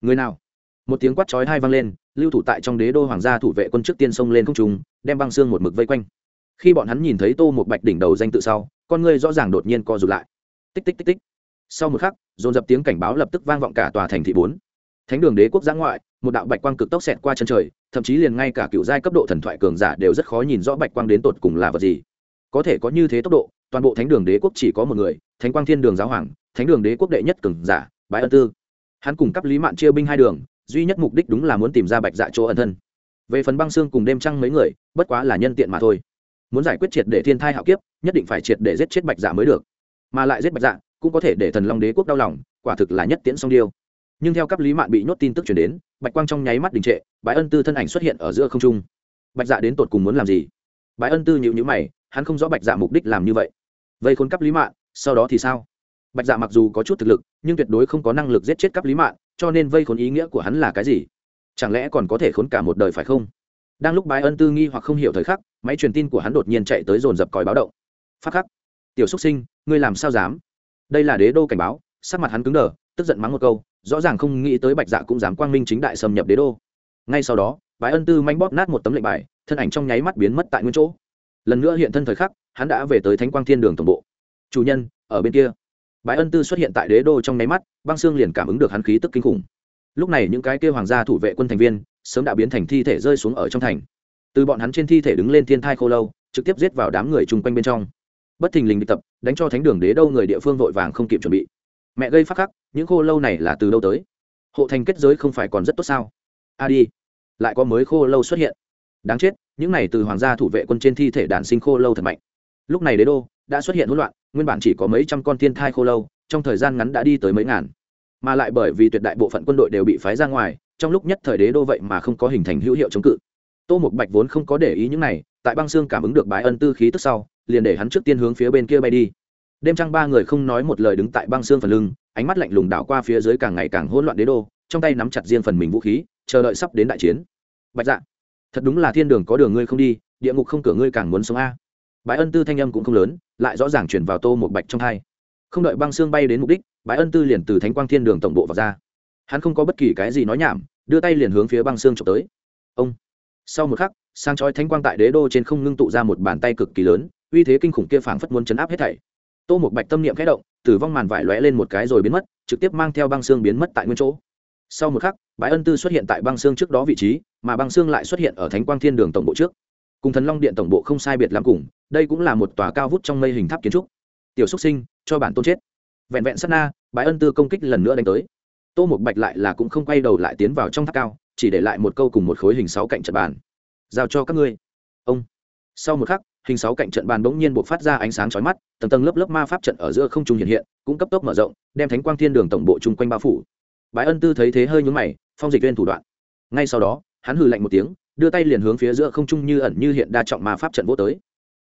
Speaker 1: Người nào? Một tiếng quát chói hai vang lên, lưu thủ tại trong đế đô hoàng gia thủ vệ quân trước tiên xông lên không trùng đem băng xương một mực vây quanh. Khi bọn hắn nhìn thấy tô một bạch đỉnh đầu danh tự sau, con người rõ ràng đột nhiên co rụt lại. Tích tích tích tích sau một khắc, dồn dập tiếng cảnh báo lập tức vang vọng cả tòa thành thị bốn. Thánh đường đế quốc giã ngoại, một đạo bạch quang cực tốc xẹt qua chân trời, thậm chí liền ngay cả cựu giai cấp độ thần thoại cường giả đều rất khó nhìn rõ bạch quang đến tột cùng là vật gì. Có thể có như thế tốc độ, toàn bộ thánh đường đế quốc chỉ có một người, thánh quang thiên đường giáo hoàng, thánh đường đế quốc đệ nhất cường giả, bái ân tư. Hắn cùng cấp lý mạn chia binh hai đường, duy nhất mục đích đúng là muốn tìm ra bạch dạ chỗ ẩn thân. Về phần băng xương cùng đêm trăng mấy người, bất quá là nhân tiện mà thôi. Muốn giải quyết triệt để thiên thai hạo kiếp, nhất định phải triệt để giết chết bạch dạ mới được. Mà lại giết bạch dạ cũng có thể để thần long đế quốc đau lòng, quả thực là nhất tiễn song điêu. Nhưng theo cấp lý mạn bị nhốt tin tức chuyển đến, bạch quang trong nháy mắt đình trệ, bái ân tư thân ảnh xuất hiện ở giữa không trung. Bạch dạ đến tột cùng muốn làm gì? Bái ân tư nhịu nhữ mày, hắn không rõ bạch dạ mục đích làm như vậy. Vây khốn cấp lý mạn, sau đó thì sao? Bạch dạ mặc dù có chút thực lực, nhưng tuyệt đối không có năng lực giết chết cấp lý mạn, cho nên vây khốn ý nghĩa của hắn là cái gì? Chẳng lẽ còn có thể khốn cả một đời phải không? Đang lúc bái ân tư nghi hoặc không hiểu thời khắc, máy truyền tin của hắn đột nhiên chạy tới dồn dập còi báo động. Phát khắc. Tiểu xúc sinh, ngươi làm sao dám? Đây là đế đô cảnh báo, sắc mặt hắn cứng đờ, tức giận mắng một câu, rõ ràng không nghĩ tới bạch dạ cũng dám quang minh chính đại xâm nhập đế đô. Ngay sau đó, bái ân tư manh bóp nát một tấm lệnh bài, thân ảnh trong nháy mắt biến mất tại nguyên chỗ. Lần nữa hiện thân thời khắc, hắn đã về tới thánh quang thiên đường tổng bộ. Chủ nhân, ở bên kia. Bái ân tư xuất hiện tại đế đô trong nháy mắt, băng xương liền cảm ứng được hắn khí tức kinh khủng. Lúc này những cái kêu hoàng gia thủ vệ quân thành viên, sớm đã biến thành thi thể rơi xuống ở trong thành. Từ bọn hắn trên thi thể đứng lên thiên thai khô lâu, trực tiếp giết vào đám người chung quanh bên trong bất thình lình bị tập, đánh cho thánh đường đế đâu người địa phương vội vàng không kịp chuẩn bị. Mẹ gây phát khắc, những khô lâu này là từ đâu tới? Hộ thành kết giới không phải còn rất tốt sao? A đi, lại có mới khô lâu xuất hiện. Đáng chết, những này từ hoàng gia thủ vệ quân trên thi thể đàn sinh khô lâu thật mạnh. Lúc này đế đô đã xuất hiện hỗn loạn, nguyên bản chỉ có mấy trăm con thiên thai khô lâu, trong thời gian ngắn đã đi tới mấy ngàn. Mà lại bởi vì tuyệt đại bộ phận quân đội đều bị phái ra ngoài, trong lúc nhất thời đế đô vậy mà không có hình thành hữu hiệu chống cự. Tô một bạch vốn không có để ý những này, tại băng xương cảm ứng được bái ân tư khí tức sau liền để hắn trước tiên hướng phía bên kia bay đi. Đêm trăng ba người không nói một lời đứng tại băng xương phần lưng, ánh mắt lạnh lùng đảo qua phía dưới càng ngày càng hỗn loạn đế đô, trong tay nắm chặt riêng phần mình vũ khí, chờ đợi sắp đến đại chiến. Bạch dạ thật đúng là thiên đường có đường ngươi không đi, địa ngục không cửa ngươi càng muốn sống a. Bái ân tư thanh âm cũng không lớn, lại rõ ràng chuyển vào tô một bạch trong hai. Không đợi băng xương bay đến mục đích, bái ân tư liền từ thánh quang thiên đường tổng bộ vào ra. Hắn không có bất kỳ cái gì nói nhảm, đưa tay liền hướng phía băng xương trộm tới. Ông, sau một khắc sang chói thánh quang tại đế đô trên không ngưng tụ ra một bàn tay cực kỳ lớn uy thế kinh khủng kia phảng phất muốn chấn áp hết thảy. Tô một bạch tâm niệm khẽ động, tử vong màn vải lóe lên một cái rồi biến mất, trực tiếp mang theo băng xương biến mất tại nguyên chỗ. Sau một khắc, bái ân tư xuất hiện tại băng xương trước đó vị trí, mà băng xương lại xuất hiện ở thánh quang thiên đường tổng bộ trước. Cùng thần long điện tổng bộ không sai biệt lắm cùng, đây cũng là một tòa cao vút trong mây hình tháp kiến trúc. Tiểu xúc sinh, cho bản tôn chết. Vẹn vẹn sát na, bái ân tư công kích lần nữa đánh tới. Tô một bạch lại là cũng không quay đầu lại tiến vào trong tháp cao, chỉ để lại một câu cùng một khối hình sáu cạnh trận bàn. Giao cho các ngươi. Ông. Sau một khắc hình sáu cạnh trận bàn bỗng nhiên bộc phát ra ánh sáng chói mắt, tầng tầng lớp lớp ma pháp trận ở giữa không trung hiện hiện, cũng cấp tốc mở rộng, đem thánh quang thiên đường tổng bộ chung quanh bao phủ. Bái ân tư thấy thế hơi nhướng mày, phong dịch viên thủ đoạn. Ngay sau đó, hắn hừ lạnh một tiếng, đưa tay liền hướng phía giữa không trung như ẩn như hiện đa trọng ma pháp trận vô tới.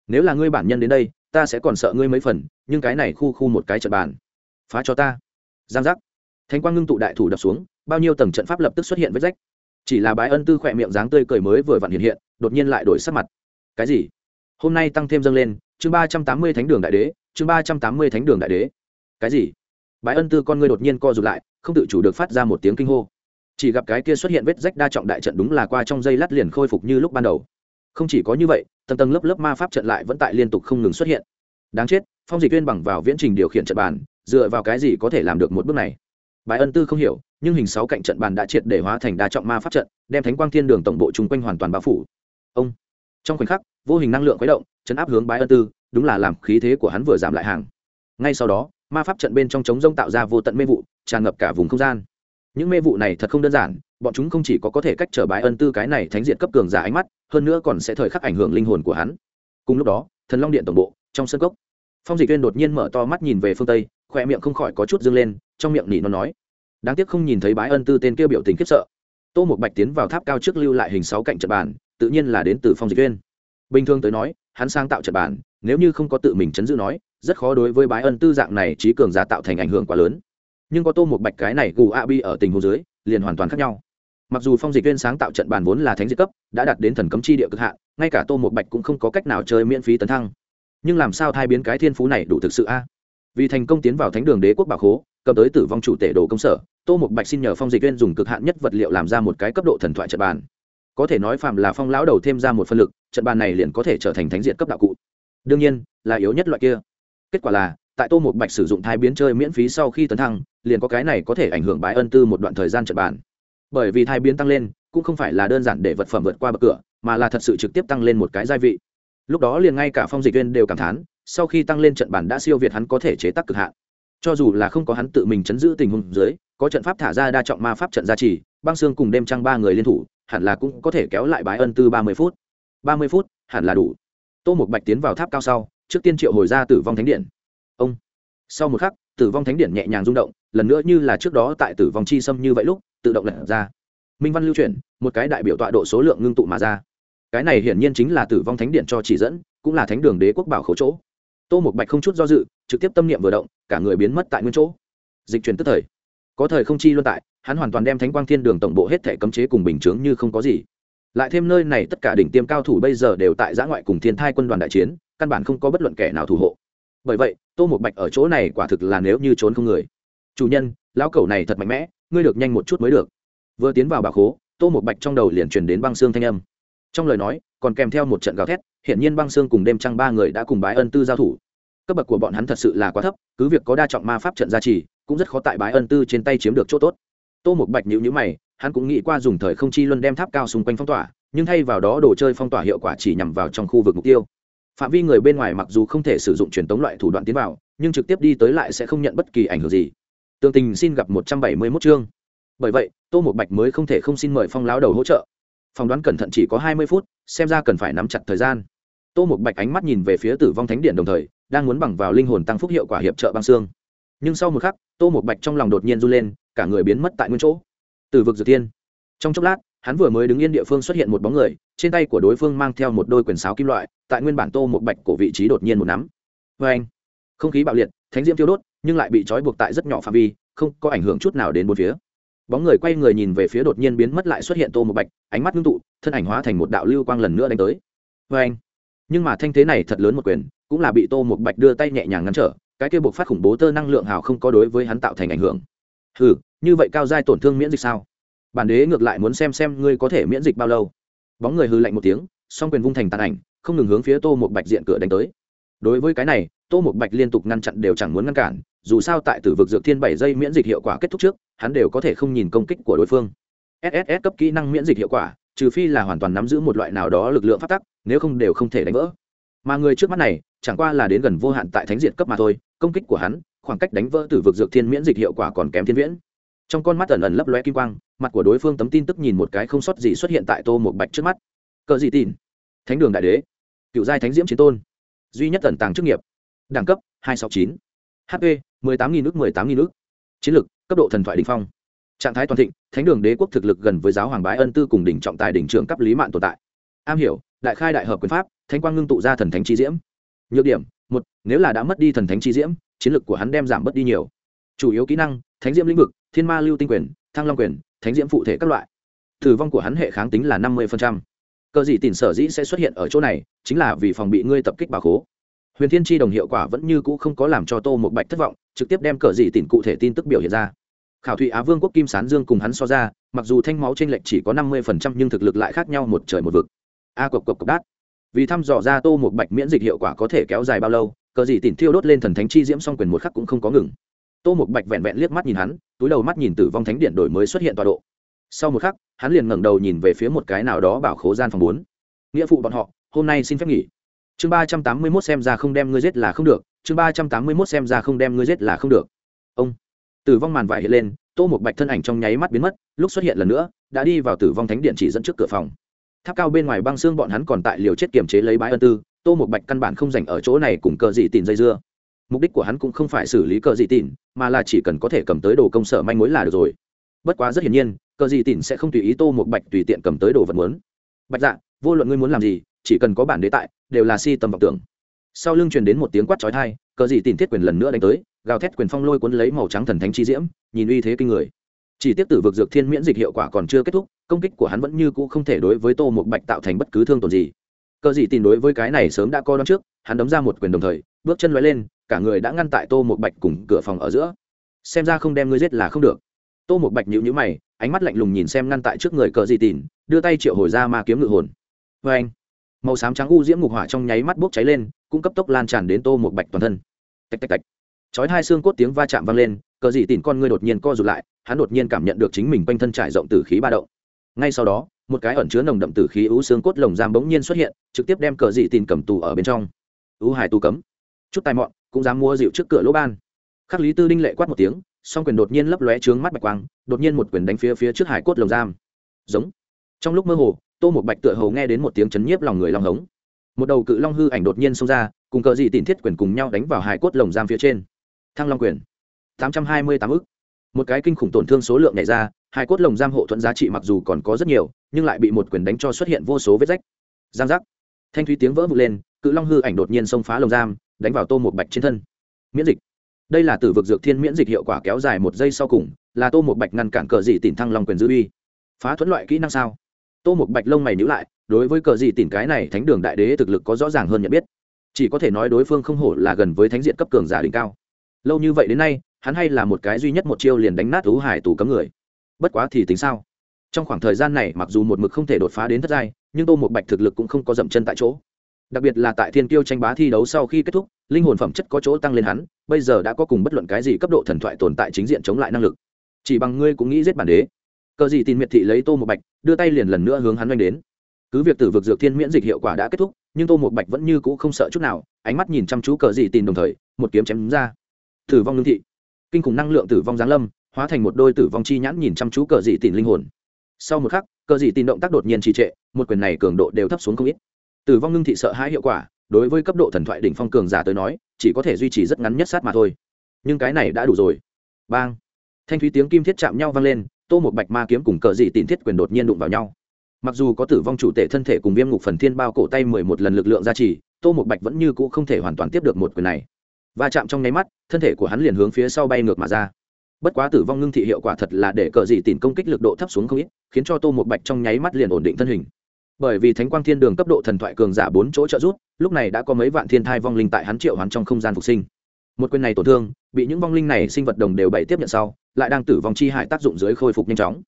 Speaker 1: Nếu là ngươi bản nhân đến đây, ta sẽ còn sợ ngươi mấy phần, nhưng cái này khu khu một cái trận bàn. Phá cho ta. Giang giác. Thánh quang ngưng tụ đại thủ đập xuống, bao nhiêu tầng trận pháp lập tức xuất hiện vết rách. Chỉ là bái ân tư khẽ miệng dáng tươi cười mới vừa vặn hiện hiện, đột nhiên lại đổi sắc mặt. Cái gì? Hôm nay tăng thêm dâng lên, chương ba trăm tám mươi thánh đường đại đế, chương ba trăm tám mươi thánh đường đại đế. Cái gì? Bái ân tư con ngươi đột nhiên co rụt lại, không tự chủ được phát ra một tiếng kinh hô. Chỉ gặp cái kia xuất hiện vết rách đa trọng đại trận đúng là qua trong dây lát liền khôi phục như lúc ban đầu. Không chỉ có như vậy, tầng tầng lớp lớp ma pháp trận lại vẫn tại liên tục không ngừng xuất hiện. Đáng chết, phong dịch viên bằng vào viễn trình điều khiển trận bàn, dựa vào cái gì có thể làm được một bước này? Bài ân tư không hiểu, nhưng hình sáu cạnh trận bàn đã triệt để hóa thành đa trọng ma pháp trận, đem thánh quang thiên đường tổng bộ chung quanh hoàn toàn bao phủ. Ông trong khoảnh khắc, vô hình năng lượng khuấy động, chấn áp hướng bái ân tư, đúng là làm khí thế của hắn vừa giảm lại hàng. Ngay sau đó, ma pháp trận bên trong trống rông tạo ra vô tận mê vụ, tràn ngập cả vùng không gian. Những mê vụ này thật không đơn giản, bọn chúng không chỉ có có thể cách trở bái ân tư cái này thánh diện cấp cường giả ánh mắt, hơn nữa còn sẽ thời khắc ảnh hưởng linh hồn của hắn. Cùng lúc đó, thần long điện tổng bộ, trong sân cốc, phong dịch viên đột nhiên mở to mắt nhìn về phương tây khoe miệng không khỏi có chút dâng lên, trong miệng nỉ nó nói, đáng tiếc không nhìn thấy bái ân tư tên kia biểu tình khiếp sợ. Tô một bạch tiến vào tháp cao trước lưu lại hình sáu cạnh trận bàn tự nhiên là đến từ phong dịch viên. Bình thường tới nói, hắn sang tạo trận bàn nếu như không có tự mình chấn giữ nói, rất khó đối với bái ân tư dạng này trí cường giả tạo thành ảnh hưởng quá lớn. Nhưng có tô một bạch cái này gù a bi ở tình hồ dưới, liền hoàn toàn khác nhau. Mặc dù phong dịch viên sáng tạo trận bàn vốn là thánh diệt cấp, đã đạt đến thần cấm chi địa cực hạn, ngay cả tô một bạch cũng không có cách nào chơi miễn phí tấn thăng. Nhưng làm sao thai biến cái thiên phú này đủ thực sự a? Vì thành công tiến vào thánh đường đế quốc bảo khố, cầm tới tử vong chủ tể đồ công sở, tô một bạch xin nhờ phong dịch viên dùng cực hạn nhất vật liệu làm ra một cái cấp độ thần thoại trận bàn có thể nói phạm là phong lão đầu thêm ra một phân lực, trận bàn này liền có thể trở thành thánh diệt cấp đạo cụ. Đương nhiên, là yếu nhất loại kia. Kết quả là, tại tô một bạch sử dụng thai biến chơi miễn phí sau khi tấn thăng, liền có cái này có thể ảnh hưởng bái ân tư một đoạn thời gian trận bàn. Bởi vì thai biến tăng lên, cũng không phải là đơn giản để vật phẩm vượt qua bậc cửa, mà là thật sự trực tiếp tăng lên một cái gia vị. Lúc đó liền ngay cả phong dịch viên đều cảm thán, sau khi tăng lên trận bàn đã siêu việt hắn có thể chế tác cực hạn. Cho dù là không có hắn tự mình chấn giữ tình huống dưới, có trận pháp thả ra đa trọng ma pháp trận gia trì, băng xương cùng đêm trăng ba người liên thủ hẳn là cũng có thể kéo lại bái ân tư ba mươi phút. Ba mươi phút, hẳn là đủ. Tô một bạch tiến vào tháp cao sau, trước tiên triệu hồi ra tử vong thánh điện. Ông. Sau một khắc, tử vong thánh điện nhẹ nhàng rung động, lần nữa như là trước đó tại tử vong chi xâm như vậy lúc, tự động lật ra. Minh văn lưu chuyển, một cái đại biểu tọa độ số lượng ngưng tụ mà ra. Cái này hiển nhiên chính là tử vong thánh điện cho chỉ dẫn, cũng là thánh đường đế quốc bảo khẩu chỗ. Tô một bạch không chút do dự, trực tiếp tâm niệm vừa động, cả người biến mất tại nguyên chỗ. Dịch chuyển tức thời có thời không chi luân tại, hắn hoàn toàn đem thánh quang thiên đường tổng bộ hết thể cấm chế cùng bình chướng như không có gì. Lại thêm nơi này tất cả đỉnh tiêm cao thủ bây giờ đều tại giã ngoại cùng thiên thai quân đoàn đại chiến, căn bản không có bất luận kẻ nào thủ hộ. Bởi vậy, tô một bạch ở chỗ này quả thực là nếu như trốn không người. Chủ nhân, lão cẩu này thật mạnh mẽ, ngươi được nhanh một chút mới được. Vừa tiến vào bà khố, tô một bạch trong đầu liền truyền đến băng xương thanh âm. Trong lời nói, còn kèm theo một trận gào thét hiện nhiên băng xương cùng đêm trăng ba người đã cùng bái ân tư giao thủ. Cấp bậc của bọn hắn thật sự là quá thấp, cứ việc có đa trọng ma pháp trận gia trì cũng rất khó tại bái ân tư trên tay chiếm được chỗ tốt. Tô một bạch nhữ nhữ mày, hắn cũng nghĩ qua dùng thời không chi luân đem tháp cao xung quanh phong tỏa, nhưng thay vào đó đồ chơi phong tỏa hiệu quả chỉ nhằm vào trong khu vực mục tiêu. Phạm vi người bên ngoài mặc dù không thể sử dụng truyền tống loại thủ đoạn tiến vào, nhưng trực tiếp đi tới lại sẽ không nhận bất kỳ ảnh hưởng gì. Tương tình xin gặp một trăm bảy mươi mốt chương. Bởi vậy, tô một bạch mới không thể không xin mời phong lão đầu hỗ trợ. Phỏng đoán cẩn thận chỉ có hai mươi phút, xem ra cần phải nắm chặt thời gian. Tô một bạch ánh mắt nhìn về phía tử vong thánh điện đồng thời, đang muốn bằng vào linh hồn tăng phúc hiệu quả hiệp trợ băng xương nhưng sau một khắc, tô một bạch trong lòng đột nhiên run lên, cả người biến mất tại nguyên chỗ. Từ vực dược tiên. Trong chốc lát, hắn vừa mới đứng yên địa phương xuất hiện một bóng người, trên tay của đối phương mang theo một đôi quyền sáo kim loại, tại nguyên bản tô một bạch cổ vị trí đột nhiên một nắm. Vê anh không khí bạo liệt, thánh diễm tiêu đốt, nhưng lại bị trói buộc tại rất nhỏ phạm vi, không có ảnh hưởng chút nào đến bốn phía. Bóng người quay người nhìn về phía đột nhiên biến mất lại xuất hiện tô một bạch, ánh mắt ngưng tụ, thân ảnh hóa thành một đạo lưu quang lần nữa đánh tới. Vê anh nhưng mà thanh thế này thật lớn một quyền, cũng là bị tô một bạch đưa tay nhẹ nhàng ngăn trở cái kia buộc phát khủng bố tơ năng lượng hào không có đối với hắn tạo thành ảnh hưởng. Ừ như vậy cao giai tổn thương miễn dịch sao? Bản đế ngược lại muốn xem xem ngươi có thể miễn dịch bao lâu. Bóng người hư lạnh một tiếng, song quyền vung thành tàn ảnh, không ngừng hướng phía tô một bạch diện cửa đánh tới. Đối với cái này, tô một bạch liên tục ngăn chặn đều chẳng muốn ngăn cản, dù sao tại tử vực dược thiên bảy giây miễn dịch hiệu quả kết thúc trước, hắn đều có thể không nhìn công kích của đối phương. Sss cấp kỹ năng miễn dịch hiệu quả, trừ phi là hoàn toàn nắm giữ một loại nào đó lực lượng phát tắc, nếu không đều không thể đánh vỡ. Mà người trước mắt này, chẳng qua là đến gần vô hạn tại thánh diện cấp mà thôi công kích của hắn, khoảng cách đánh vỡ từ vực dược thiên miễn dịch hiệu quả còn kém thiên viễn. Trong con mắt ẩn ẩn lấp lóe kim quang, mặt của đối phương tấm tin tức nhìn một cái không sót gì xuất hiện tại tô một bạch trước mắt. Cờ gì tin? Thánh đường đại đế. Cựu giai thánh diễm chiến tôn. Duy nhất ẩn tàng chức nghiệp. Đẳng cấp, hai trăm sáu chín. Hp mười tám nghìn nước mười tám nghìn nước chiến lược cấp độ thần thoại đình phong. Trạng thái toàn thịnh, thánh đường đế quốc thực lực gần với giáo hoàng bái ân tư cùng đỉnh trọng tài đỉnh trưởng cấp lý mạng tồn tại. Am hiểu, đại khai đại hợp quyền pháp thanh quang ngưng tụ ra thần thánh chi diễm. Nhược điểm một, nếu là đã mất đi thần thánh chi diễm, chiến lược của hắn đem giảm bớt đi nhiều. Chủ yếu kỹ năng, thánh diễm lĩnh vực, thiên ma lưu tinh quyền, thăng long quyền, thánh diễm phụ thể các loại. Tử vong của hắn hệ kháng tính là năm mươi cơ gì tìm sở dĩ sẽ xuất hiện ở chỗ này, chính là vì phòng bị ngươi tập kích bà khố. Huyền thiên tri đồng hiệu quả vẫn như cũ không có làm cho tô một bạch thất vọng, trực tiếp đem cờ dị tìm cụ thể tin tức biểu hiện ra. Khảo thụy á vương quốc kim sán dương cùng hắn so ra, mặc dù thanh máu t r ê n lệch chỉ có năm mươi nhưng thực lực lại khác nhau một trời một vực. A cộc cộc cộc đát vì thăm dò ra tô một bạch miễn dịch hiệu quả có thể kéo dài bao lâu, cờ gì tìm thiêu đốt lên thần thánh chi diễm xong quyền một khắc cũng không có ngừng. Tô một bạch vẹn vẹn liếc mắt nhìn hắn, túi đầu mắt nhìn tử vong thánh điện đổi mới xuất hiện tọa độ. Sau một khắc, hắn liền ngẩng đầu nhìn về phía một cái nào đó bảo khố gian phòng bốn. Nghĩa phụ bọn họ, hôm nay xin phép nghỉ. Chương ba trăm tám mươi mốt xem ra không đem ngươi giết là không được, chương ba trăm tám mươi mốt xem ra không đem ngươi giết là không được. Ông. Tử vong màn vải hiện lên, tô một bạch thân ảnh trong nháy mắt biến mất, lúc xuất hiện lần nữa, đã đi vào tử vong thánh điện chỉ dẫn trước cửa phòng tháp cao bên ngoài băng xương bọn hắn còn tại liều chết kiềm chế lấy bãi ân tư, tô một bạch căn bản không dành ở chỗ này cùng cờ dị tìm dây dưa. Mục đích của hắn cũng không phải xử lý cờ dị tìm mà là chỉ cần có thể cầm tới đồ công sở manh mối là được rồi. Bất quá rất hiển nhiên, cờ dị tìm sẽ không tùy ý tô một bạch tùy tiện cầm tới đồ vật muốn. Bạch dạ vô luận ngươi muốn làm gì, chỉ cần có bản đế tại, đều là si tầm vọng tưởng. Sau lưng truyền đến một tiếng quát trói thai cờ dị tìm thiết quyền lần nữa đánh tới, gào thét quyền phong lôi cuốn lấy màu trắng thần thánh chi diễm, nhìn uy thế kinh người chỉ tiếp tử vực dược thiên miễn dịch hiệu quả còn chưa kết thúc, công kích của hắn vẫn như cũ không thể đối với tô một bạch tạo thành bất cứ thương tổn gì. Cờ dị tỉn đối với cái này sớm đã coi đón trước, hắn đấm ra một quyền đồng thời, bước chân lóe lên, cả người đã ngăn tại tô một bạch cùng cửa phòng ở giữa. Xem ra không đem ngươi giết là không được. Tô một bạch nhịu nhữ mày, ánh mắt lạnh lùng nhìn xem ngăn tại trước người cờ di tìn, đưa tay triệu hồi ra ma kiếm ngự hồn. Vê anh, màu xám trắng u diễm ngục hỏa trong nháy mắt bốc cháy lên, cũng cấp tốc lan tràn đến tô một bạch toàn thân. Tạch tạch tạch. Chói hai xương cốt tiếng va chạm vang lên cờ dị tìm con ngươi đột nhiên co rụt lại, hắn đột nhiên cảm nhận được chính mình quanh thân trải rộng từ khí ba động. Ngay sau đó, một cái ẩn chứa nồng đậm tử khí ú xương cốt lồng giam bỗng nhiên xuất hiện, trực tiếp đem cờ dị tìm cầm tù ở bên trong. Ú hải tu cấm. Chút tài mọn, cũng dám mua dịu trước cửa lỗ ban. Khắc lý tư đinh lệ quát một tiếng, song quyền đột nhiên lấp lóe trướng mắt bạch quang, đột nhiên một quyền đánh phía phía trước hải cốt lồng giam. Giống. Trong lúc mơ hồ, tô một bạch tựa hồ nghe đến một tiếng chấn nhiếp lòng người long hống. Một đầu cự long hư ảnh đột nhiên xông ra, cùng cờ dị tìm thiết quyền cùng nhau đánh vào hải cốt lồng giam phía trên. Thăng long quyền tám trăm hai mươi tám ức. Một cái kinh khủng tổn thương số lượng nhảy ra, hai cốt lồng giam hộ thuẫn giá trị mặc dù còn có rất nhiều, nhưng lại bị một quyền đánh cho xuất hiện vô số vết rách. Giang giác. Thanh thúy tiếng vỡ vụt lên, cự long hư ảnh đột nhiên xông phá lồng giam, đánh vào tô một bạch trên thân. Miễn dịch. Đây là từ vực dược thiên miễn dịch hiệu quả kéo dài một giây sau cùng, là tô một bạch ngăn cản cờ dị tìm thăng long quyền dư uy. Phá thuẫn loại kỹ năng sao? Tô một bạch lông mày nhữ lại, đối với cờ dị tìm cái này thánh đường đại đế thực lực có rõ ràng hơn nhận biết. Chỉ có thể nói đối phương không hổ là gần với thánh diện cấp cường giả đỉnh cao. Lâu như vậy đến nay hắn hay là một cái duy nhất một chiêu liền đánh nát thú hải tù cấm người. Bất quá thì tính sao? Trong khoảng thời gian này, mặc dù một mực không thể đột phá đến thất giai, nhưng tô một bạch thực lực cũng không có dậm chân tại chỗ. Đặc biệt là tại thiên tiêu tranh bá thi đấu sau khi kết thúc, linh hồn phẩm chất có chỗ tăng lên hắn, bây giờ đã có cùng bất luận cái gì cấp độ thần thoại tồn tại chính diện chống lại năng lực. Chỉ bằng ngươi cũng nghĩ giết bản đế. Cờ gì tin miệt thị lấy tô một bạch, đưa tay liền lần nữa hướng hắn oanh đến. Cứ việc tử vực dược thiên miễn dịch hiệu quả đã kết thúc, nhưng tô một bạch vẫn như cũ không sợ chút nào, ánh mắt nhìn chăm chú cờ gì tin đồng thời, một kiếm chém đúng ra. Tử vong lương thị kinh khủng năng lượng tử vong giáng lâm, hóa thành một đôi tử vong chi nhãn nhìn chăm chú cờ dị tìm linh hồn. Sau một khắc, cờ dị tìm động tác đột nhiên trì trệ, một quyền này cường độ đều thấp xuống không ít. Tử vong ngưng thị sợ hãi hiệu quả, đối với cấp độ thần thoại đỉnh phong cường giả tới nói, chỉ có thể duy trì rất ngắn nhất sát mà thôi. Nhưng cái này đã đủ rồi. Bang! Thanh thúy tiếng kim thiết chạm nhau vang lên, tô một bạch ma kiếm cùng cờ dị tìm thiết quyền đột nhiên đụng vào nhau. Mặc dù có tử vong chủ tể thân thể cùng viêm ngục phần thiên bao cổ tay mười một lần lực lượng gia trì, tô một bạch vẫn như cũ không thể hoàn toàn tiếp được một quyền này va chạm trong nháy mắt, thân thể của hắn liền hướng phía sau bay ngược mà ra. Bất quá tử vong ngưng thị hiệu quả thật là để cờ dị tìm công kích lực độ thấp xuống không ít, khiến cho tô một bạch trong nháy mắt liền ổn định thân hình. Bởi vì thánh quang thiên đường cấp độ thần thoại cường giả bốn chỗ trợ giúp, lúc này đã có mấy vạn thiên thai vong linh tại hắn triệu hắn trong không gian phục sinh. Một quyền này tổn thương, bị những vong linh này sinh vật đồng đều bày tiếp nhận sau, lại đang tử vong chi hại tác dụng dưới khôi phục nhanh chóng.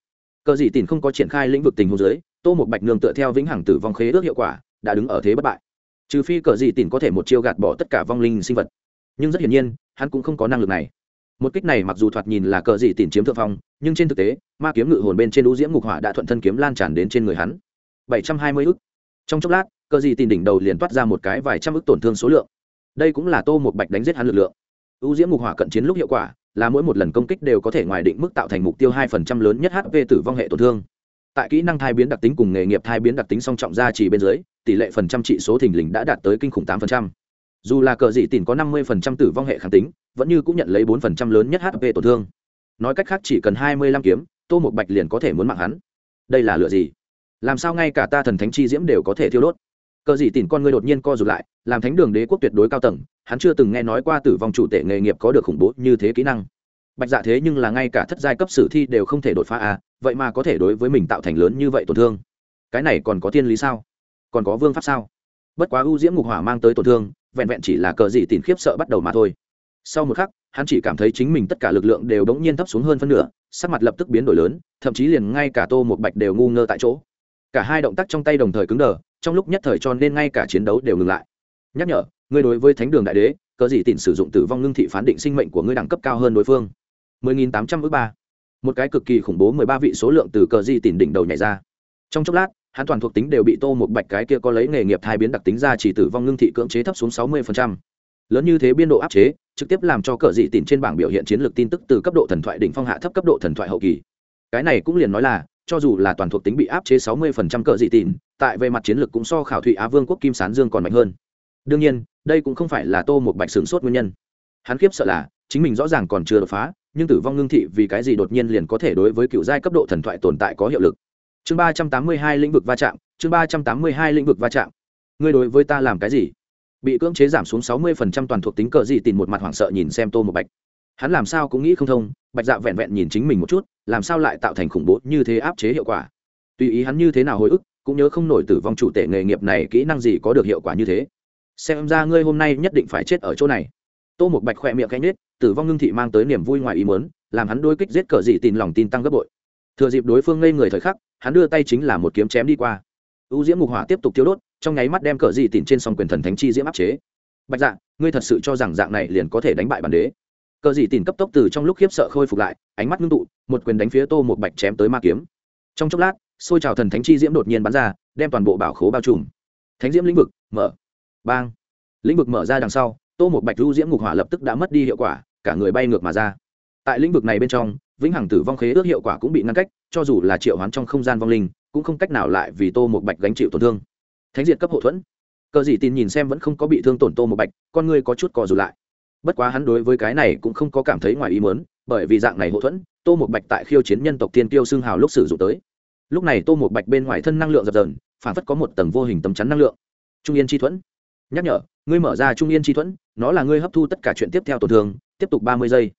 Speaker 1: Cờ dị tìm không có triển khai lĩnh vực tình hồ dưới, tô một bạch nương tựa theo vĩnh hằng tử vong khế ước hiệu quả, đã đứng ở thế bất bại. Trừ phi cờ dị tìm có thể một chiêu gạt bỏ tất cả vong linh sinh vật nhưng rất hiển nhiên, hắn cũng không có năng lực này. Một kích này mặc dù thoạt nhìn là cờ dị tìm chiếm thượng phong, nhưng trên thực tế, ma kiếm ngự hồn bên trên đũ diễm ngục hỏa đã thuận thân kiếm lan tràn đến trên người hắn. Bảy trăm hai mươi ức. Trong chốc lát, cờ dị tìm đỉnh đầu liền toát ra một cái vài trăm ức tổn thương số lượng. Đây cũng là tô một bạch đánh giết hắn lực lượng. U diễm ngục hỏa cận chiến lúc hiệu quả, là mỗi một lần công kích đều có thể ngoài định mức tạo thành mục tiêu hai phần trăm lớn nhất hp tử vong hệ tổn thương. Tại kỹ năng thai biến đặc tính cùng nghề nghiệp thai biến đặc tính song trọng ra chỉ bên dưới, tỷ lệ phần trăm trị số thình lình đã đạt tới kinh khủng tám phần trăm dù là cờ dị tìm có năm mươi phần trăm tử vong hệ kháng tính, vẫn như cũng nhận lấy bốn lớn nhất hp tổn thương. Nói cách khác chỉ cần hai mươi lăm kiếm, tô một bạch liền có thể muốn mạng hắn. Đây là lựa gì? Làm sao ngay cả ta thần thánh chi diễm đều có thể thiêu đốt? Cờ dị tìm con người đột nhiên co rụt lại, làm thánh đường đế quốc tuyệt đối cao tầng, hắn chưa từng nghe nói qua tử vong chủ tể nghề nghiệp có được khủng bố như thế kỹ năng. Bạch dạ thế nhưng là ngay cả thất giai cấp sử thi đều không thể đột phá à vậy mà có thể đối với mình tạo thành lớn như vậy tổn thương. Cái này còn có tiên lý sao? Còn có vương pháp sao? Bất quá ưu diễm ngục hỏa mang tới tổn thương vẹn vẹn chỉ là cờ dị tìm khiếp sợ bắt đầu mà thôi. Sau một khắc, hắn chỉ cảm thấy chính mình tất cả lực lượng đều đống nhiên thấp xuống hơn phân nửa, sắc mặt lập tức biến đổi lớn, thậm chí liền ngay cả tô một bạch đều ngu ngơ tại chỗ. Cả hai động tác trong tay đồng thời cứng đờ, trong lúc nhất thời cho nên ngay cả chiến đấu đều ngừng lại. Nhắc nhở, ngươi đối với thánh đường đại đế, cờ dị tìm sử dụng tử vong ngưng thị phán định sinh mệnh của ngươi đẳng cấp cao hơn đối phương. 10.800 ước ba. Một cái cực kỳ khủng bố 13 vị số lượng từ cờ gì tìm đỉnh đầu nhảy ra. Trong chốc lát hắn toàn thuộc tính đều bị tô một bạch cái kia có lấy nghề nghiệp thai biến đặc tính ra chỉ tử vong ngưng thị cưỡng chế thấp xuống 60%. lớn như thế biên độ áp chế, trực tiếp làm cho cờ dị tìm trên bảng biểu hiện chiến lược tin tức từ cấp độ thần thoại đỉnh phong hạ thấp cấp độ thần thoại hậu kỳ. Cái này cũng liền nói là, cho dù là toàn thuộc tính bị áp chế 60% cờ dị tìm tại về mặt chiến lược cũng so khảo thụy á vương quốc kim sán dương còn mạnh hơn. Đương nhiên, đây cũng không phải là tô một bạch sửng sốt nguyên nhân. Hắn khiếp sợ là, chính mình rõ ràng còn chưa đột phá, nhưng tử vong ngưng thị vì cái gì đột nhiên liền có thể đối với cựu giai cấp độ thần thoại tồn tại có hiệu lực? Chương ba trăm tám mươi hai lĩnh vực va chạm, chương ba trăm tám mươi hai lĩnh vực va chạm. Ngươi đối với ta làm cái gì? Bị cưỡng chế giảm xuống sáu mươi phần trăm toàn thuộc tính cờ gì tìm một mặt hoảng sợ nhìn xem tô một bạch. Hắn làm sao cũng nghĩ không thông, bạch dạ vẹn vẹn nhìn chính mình một chút, làm sao lại tạo thành khủng bố như thế áp chế hiệu quả? Tùy ý hắn như thế nào hồi ức, cũng nhớ không nổi tử vong chủ tể nghề nghiệp này kỹ năng gì có được hiệu quả như thế. Xem ra ngươi hôm nay nhất định phải chết ở chỗ này. Tô một bạch khỏe miệng canh nết tử vong ngưng thị mang tới niềm vui ngoài ý muốn, làm hắn đôi kích giết cờ dị tin lòng tin tăng gấp bội. Thừa dịp đối phương ngây người thời khắc hắn đưa tay chính là một kiếm chém đi qua. U diễm mục hỏa tiếp tục thiếu đốt, trong nháy mắt đem cờ dị tìm trên song quyền thần thánh chi diễm áp chế. Bạch dạ ngươi thật sự cho rằng dạng này liền có thể đánh bại bản đế? Cờ dị tìm cấp tốc từ trong lúc khiếp sợ khôi phục lại, ánh mắt ngưng tụ, một quyền đánh phía tô một bạch chém tới ma kiếm. Trong chốc lát, xôi trào thần thánh chi diễm đột nhiên bắn ra, đem toàn bộ bảo khố bao trùm. Thánh diễm lĩnh vực, mở. Bang. Lĩnh vực mở ra đằng sau, tô một bạch lưu diễm ngục hỏa lập tức đã mất đi hiệu quả, cả người bay ngược mà ra tại lĩnh vực này bên trong, vĩnh hằng tử vong khế ước hiệu quả cũng bị ngăn cách, cho dù là triệu hoán trong không gian vong linh, cũng không cách nào lại vì tô một bạch gánh chịu tổn thương. Thánh diệt cấp hậu thuẫn. Cờ dị tin nhìn xem vẫn không có bị thương tổn tô một bạch, con ngươi có chút cò dù lại. Bất quá hắn đối với cái này cũng không có cảm thấy ngoài ý mớn bởi vì dạng này hậu thuẫn, tô một bạch tại khiêu chiến nhân tộc tiên tiêu xương hào lúc sử dụng tới. Lúc này tô một bạch bên ngoài thân năng lượng dập dờn, phản phất có một tầng vô hình tấm chắn năng lượng. Trung yên chi thuẫn. Nhắc nhở, ngươi mở ra trung yên chi thuẫn, nó là ngươi hấp thu tất cả chuyện tiếp theo tổn thương, tiếp tục ba mươi giây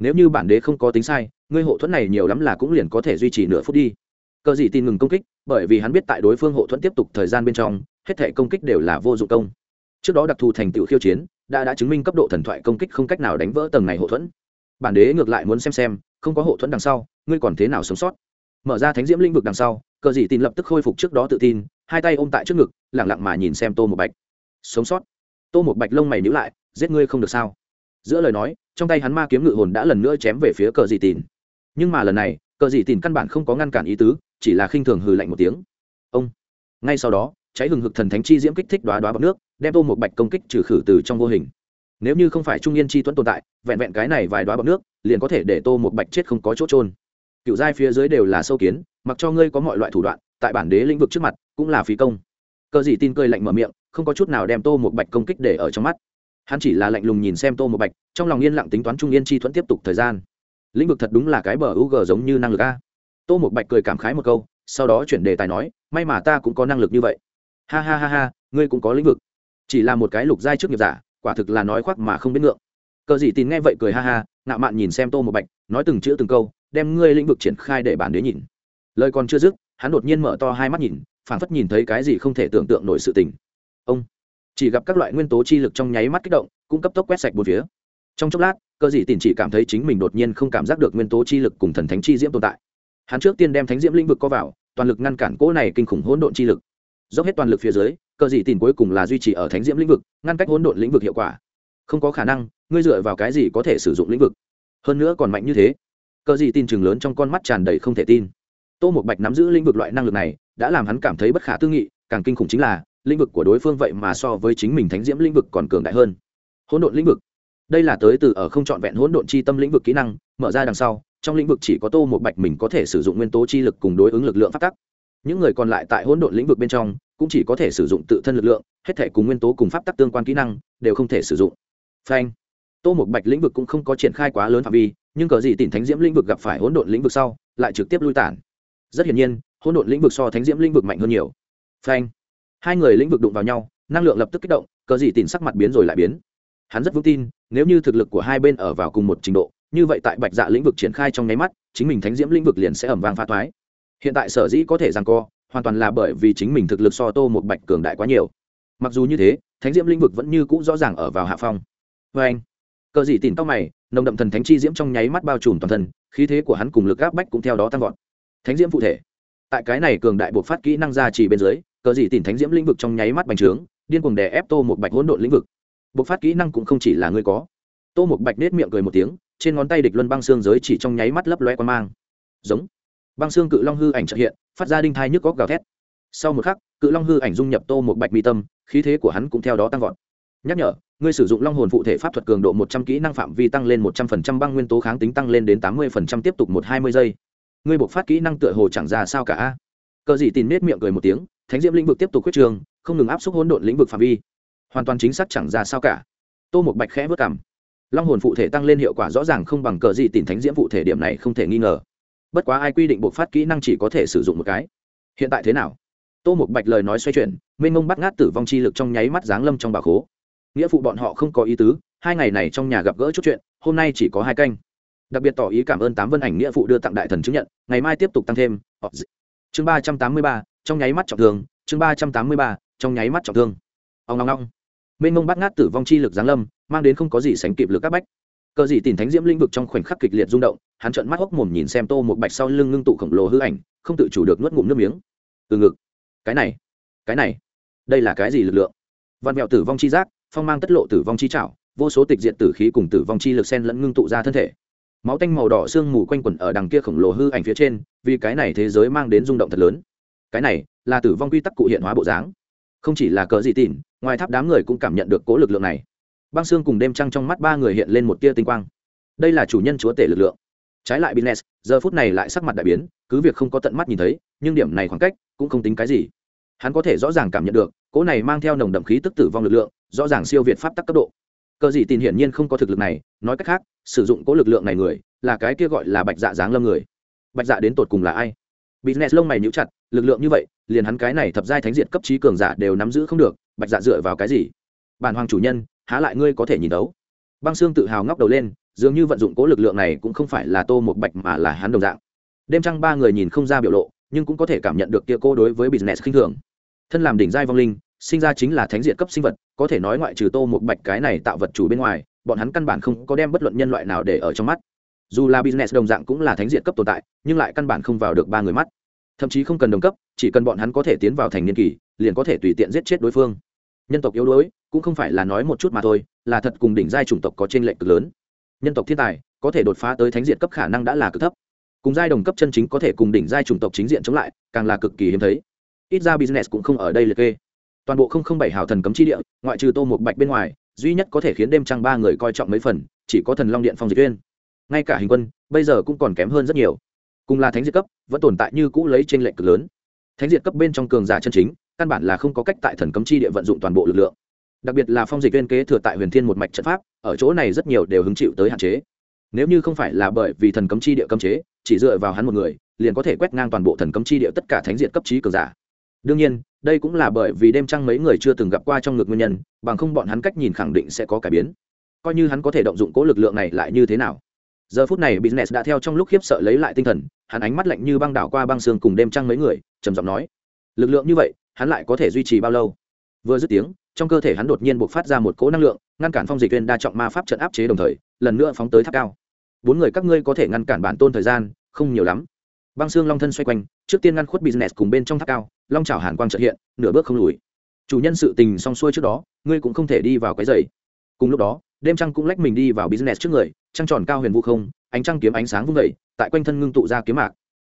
Speaker 1: nếu như bản đế không có tính sai, ngươi hộ thuẫn này nhiều lắm là cũng liền có thể duy trì nửa phút đi. Cờ dị tin ngừng công kích, bởi vì hắn biết tại đối phương hộ thuẫn tiếp tục thời gian bên trong, hết thể công kích đều là vô dụng công. Trước đó đặc thù thành tựu khiêu chiến, đã đã chứng minh cấp độ thần thoại công kích không cách nào đánh vỡ tầng này hộ thuẫn. Bản đế ngược lại muốn xem xem, không có hộ thuẫn đằng sau, ngươi còn thế nào sống sót? Mở ra thánh diễm lĩnh vực đằng sau, cờ dị tin lập tức khôi phục trước đó tự tin, hai tay ôm tại trước ngực lẳng lặng mà nhìn xem tô một bạch. Sống sót. Tô một bạch lông mày nhữ lại, giết ngươi không được sao? Giữa lời nói, trong tay hắn ma kiếm ngự hồn đã lần nữa chém về phía cờ dị tìn. Nhưng mà lần này, cờ dị tìn căn bản không có ngăn cản ý tứ, chỉ là khinh thường hừ lạnh một tiếng. Ông! Ngay sau đó, cháy hừng hực thần thánh chi diễm kích thích đoá đoá bọc nước, đem tô một bạch công kích trừ khử từ trong vô hình. Nếu như không phải trung yên chi tuấn tồn tại, vẹn vẹn cái này vài đoá bọc nước, liền có thể để tô một bạch chết không có chỗ trôn cựu giai phía dưới đều là sâu kiến, mặc cho ngươi có mọi loại thủ đoạn, tại bản đế lĩnh vực trước mặt, cũng là phí công. Cờ dị tin cười lạnh mở miệng, không có chút nào đem tô một bạch công kích để ở trong mắt hắn chỉ là lạnh lùng nhìn xem tô một bạch, trong lòng yên lặng tính toán trung yên chi thuẫn tiếp tục thời gian. Lĩnh vực thật đúng là cái bờ u g giống như năng lực a. Tô một bạch cười cảm khái một câu, sau đó chuyển đề tài nói, may mà ta cũng có năng lực như vậy. Ha ha ha ha, ngươi cũng có lĩnh vực. Chỉ là một cái lục giai trước nghiệp giả, quả thực là nói khoác mà không biết ngượng. Cờ dị tin nghe vậy cười ha ha, ngạo mạn nhìn xem tô một bạch, nói từng chữ từng câu, đem ngươi lĩnh vực triển khai để bản đế nhìn. Lời còn chưa dứt, hắn đột nhiên mở to hai mắt nhìn, phảng phất nhìn thấy cái gì không thể tưởng tượng nổi sự tình. Ông chỉ gặp các loại nguyên tố chi lực trong nháy mắt kích động, cũng cấp tốc quét sạch bốn phía. Trong chốc lát, cơ dị tìm chỉ cảm thấy chính mình đột nhiên không cảm giác được nguyên tố chi lực cùng thần thánh chi diễm tồn tại. Hắn trước tiên đem thánh diễm lĩnh vực có vào, toàn lực ngăn cản cỗ này kinh khủng hỗn độn chi lực. Dốc hết toàn lực phía dưới, cơ dị tìm cuối cùng là duy trì ở thánh diễm lĩnh vực, ngăn cách hỗn độn lĩnh vực hiệu quả. Không có khả năng, ngươi dựa vào cái gì có thể sử dụng lĩnh vực? Hơn nữa còn mạnh như thế. Cơ dị tin chừng lớn trong con mắt tràn đầy không thể tin. Tô một bạch nắm giữ lĩnh vực loại năng lực này, đã làm hắn cảm thấy bất khả tư nghị, càng kinh khủng chính là lĩnh vực của đối phương vậy mà so với chính mình thánh diễm lĩnh vực còn cường đại hơn hỗn độn lĩnh vực đây là tới từ ở không trọn vẹn hỗn độn chi tâm lĩnh vực kỹ năng mở ra đằng sau trong lĩnh vực chỉ có tô một bạch mình có thể sử dụng nguyên tố chi lực cùng đối ứng lực lượng phát tắc những người còn lại tại hỗn độn lĩnh vực bên trong cũng chỉ có thể sử dụng tự thân lực lượng hết thể cùng nguyên tố cùng pháp tắc tương quan kỹ năng đều không thể sử dụng phanh tô một bạch lĩnh vực cũng không có triển khai quá lớn phạm vi nhưng cờ gì tìm thánh diễm lĩnh vực gặp phải hỗn độn lĩnh vực sau lại trực tiếp lui tản rất hiển nhiên hỗn độn lĩnh vực so thánh diễm lĩnh vực mạnh hơn nhiều phanh hai người lĩnh vực đụng vào nhau, năng lượng lập tức kích động, cờ gì tìm sắc mặt biến rồi lại biến. Hắn rất vững tin, nếu như thực lực của hai bên ở vào cùng một trình độ, như vậy tại bạch dạ lĩnh vực triển khai trong nháy mắt, chính mình thánh diễm lĩnh vực liền sẽ ẩm vang phá thoái hiện tại sở dĩ có thể rằng co, hoàn toàn là bởi vì chính mình thực lực so tô một bạch cường đại quá nhiều. Mặc dù như thế, thánh diễm lĩnh vực vẫn như cũ rõ ràng ở vào hạ phong. Vê anh, cờ dị tìm tóc mày, nồng đậm thần thánh chi diễm trong nháy mắt bao trùm toàn thân, khí thế của hắn cùng lực áp bách cũng theo đó tăng vọt. Thánh diễm phụ thể. Tại cái này cường đại buộc phát kỹ năng ra chỉ bên dưới cờ dị tìm thánh diễm lĩnh vực trong nháy mắt bành trướng, điên cuồng đè ép tô một bạch hỗn độn lĩnh vực. Buộc phát kỹ năng cũng không chỉ là ngươi có. Tô một bạch nết miệng cười một tiếng, trên ngón tay địch luân băng xương giới chỉ trong nháy mắt lấp loe qua mang. Giống. Băng xương cự long hư ảnh trợ hiện, phát ra đinh thai nhức góc gào thét. Sau một khắc, cự long hư ảnh dung nhập tô một bạch mi tâm, khí thế của hắn cũng theo đó tăng vọt. Nhắc nhở, ngươi sử dụng long hồn phụ thể pháp thuật cường độ một trăm kỹ năng phạm vi tăng lên một trăm phần trăm, băng nguyên tố kháng tính tăng lên đến tám mươi phần trăm, tiếp tục một hai mươi giây. Ngươi buộc phát kỹ năng tựa hồ chẳng ra sao cả cờ dị tìm nết miệng cười một tiếng thánh diễm lĩnh vực tiếp tục quyết trường, không ngừng áp suất hỗn độn lĩnh vực phạm vi. Hoàn toàn chính xác chẳng ra sao cả. Tô một bạch khẽ vất cảm long hồn phụ thể tăng lên hiệu quả rõ ràng không bằng cờ gì tìm thánh diễm phụ thể điểm này không thể nghi ngờ. Bất quá ai quy định buộc phát kỹ năng chỉ có thể sử dụng một cái. Hiện tại thế nào? Tô một bạch lời nói xoay chuyển, mênh mông bắt ngát tử vong chi lực trong nháy mắt giáng lâm trong bà khố. Nghĩa phụ bọn họ không có ý tứ, hai ngày này trong nhà gặp gỡ chút chuyện, hôm nay chỉ có hai canh. Đặc biệt tỏ ý cảm ơn tám vân ảnh nghĩa phụ đưa tặng đại thần chứng nhận, ngày mai tiếp tục tăng thêm. Chương ba trăm tám mươi ba trong nháy mắt trọng thương, chương ba trăm tám mươi ba, trong nháy mắt trọng thương. Ông long long mênh mông bắt ngát tử vong chi lực giáng lâm, mang đến không có gì sánh kịp lực các bách. Cờ dị tìm thánh diễm lĩnh vực trong khoảnh khắc kịch liệt rung động, hắn trợn mắt hốc mồm nhìn xem tô một bạch sau lưng ngưng tụ khổng lồ hư ảnh, không tự chủ được nuốt ngụm nước miếng. Từ ngực. Cái này. Cái này. Đây là cái gì lực lượng? Văn mẹo tử vong chi giác, phong mang tất lộ tử vong chi trảo, vô số tịch diện tử khí cùng tử vong chi lực sen lẫn ngưng tụ ra thân thể. Máu tanh màu đỏ sương mù quanh quẩn ở đằng kia khổng lồ hư ảnh phía trên, vì cái này thế giới mang đến rung động thật lớn cái này là tử vong quy tắc cụ hiện hóa bộ dáng. Không chỉ là cờ dị tỉn ngoài tháp đám người cũng cảm nhận được cố lực lượng này. Băng xương cùng đêm trăng trong mắt ba người hiện lên một tia tinh quang. Đây là chủ nhân chúa tể lực lượng. Trái lại business giờ phút này lại sắc mặt đại biến, cứ việc không có tận mắt nhìn thấy, nhưng điểm này khoảng cách cũng không tính cái gì. Hắn có thể rõ ràng cảm nhận được cỗ này mang theo nồng đậm khí tức tử vong lực lượng, rõ ràng siêu việt pháp tắc cấp độ. Cờ dị tin hiển nhiên không có thực lực này, nói cách khác, sử dụng cỗ lực lượng này người, là cái kia gọi là bạch dạ dáng lâm người. Bạch dạ đến tột cùng là ai? Business lông mày nhíu chặt, lực lượng như vậy, liền hắn cái này thập giai thánh diệt cấp trí cường giả đều nắm giữ không được, bạch dạ dựa vào cái gì? Bản hoàng chủ nhân, há lại ngươi có thể nhìn đấu băng xương tự hào ngóc đầu lên, dường như vận dụng cố lực lượng này cũng không phải là tô một bạch mà là hắn đồng dạng. Đêm trăng ba người nhìn không ra biểu lộ, nhưng cũng có thể cảm nhận được kia cô đối với business khinh thường. Thân làm đỉnh giai vong linh, sinh ra chính là thánh diệt cấp sinh vật, có thể nói ngoại trừ tô một bạch cái này tạo vật chủ bên ngoài, bọn hắn căn bản không có đem bất luận nhân loại nào để ở trong mắt dù là business đồng dạng cũng là thánh diện cấp tồn tại, nhưng lại căn bản không vào được ba người mắt. Thậm chí không cần đồng cấp, chỉ cần bọn hắn có thể tiến vào thành niên kỳ, liền có thể tùy tiện giết chết đối phương. Nhân tộc yếu đuối, cũng không phải là nói một chút mà thôi, là thật cùng đỉnh giai chủng tộc có t r ê n lệch cực lớn. Nhân tộc thiên tài, có thể đột phá tới thánh diện cấp khả năng đã là cực thấp. Cùng giai đồng cấp chân chính có thể cùng đỉnh giai chủng tộc chính diện chống lại, càng là cực kỳ hiếm thấy. Ít ra business cũng không ở đây liệt kê. Toàn bộ không không bảy hào thần cấm chi địa, ngoại trừ tô một bạch bên ngoài, duy nhất có thể khiến đêm trăng ba người coi trọng mấy phần, chỉ có thần long điện phong diệt viên ngay cả hình quân, bây giờ cũng còn kém hơn rất nhiều. Cùng là thánh diệt cấp, vẫn tồn tại như cũ lấy trên lệnh cực lớn. Thánh diệt cấp bên trong cường giả chân chính, căn bản là không có cách tại thần cấm chi địa vận dụng toàn bộ lực lượng. Đặc biệt là phong dịch viên kế thừa tại huyền thiên một mạch trận pháp, ở chỗ này rất nhiều đều hứng chịu tới hạn chế. Nếu như không phải là bởi vì thần cấm chi địa cấm chế, chỉ dựa vào hắn một người, liền có thể quét ngang toàn bộ thần cấm chi địa tất cả thánh diệt cấp trí cường giả. Đương nhiên, đây cũng là bởi vì đêm trăng mấy người chưa từng gặp qua trong ngực nguyên nhân, bằng không bọn hắn cách nhìn khẳng định sẽ có cải biến. Coi như hắn có thể động dụng cố lực lượng này lại như thế nào? Giờ phút này business đã theo trong lúc khiếp sợ lấy lại tinh thần, hắn ánh mắt lạnh như băng đảo qua băng xương cùng đêm trăng mấy người, trầm giọng nói, lực lượng như vậy, hắn lại có thể duy trì bao lâu? Vừa dứt tiếng, trong cơ thể hắn đột nhiên buộc phát ra một cỗ năng lượng, ngăn cản phong dịch viên đa trọng ma pháp trận áp chế đồng thời, lần nữa phóng tới tháp cao. Bốn người các ngươi có thể ngăn cản bản tôn thời gian, không nhiều lắm. Băng xương long thân xoay quanh, trước tiên ngăn khuất business cùng bên trong tháp cao, long chảo hàn quang trợ hiện, nửa bước không lùi. Chủ nhân sự tình xong xuôi trước đó, ngươi cũng không thể đi vào cái giày. Cùng lúc đó, đêm trăng cũng lách mình đi vào business trước người trăng tròn cao huyền vũ không, ánh trăng kiếm ánh sáng vung vẩy tại quanh thân ngưng tụ ra kiếm mạc.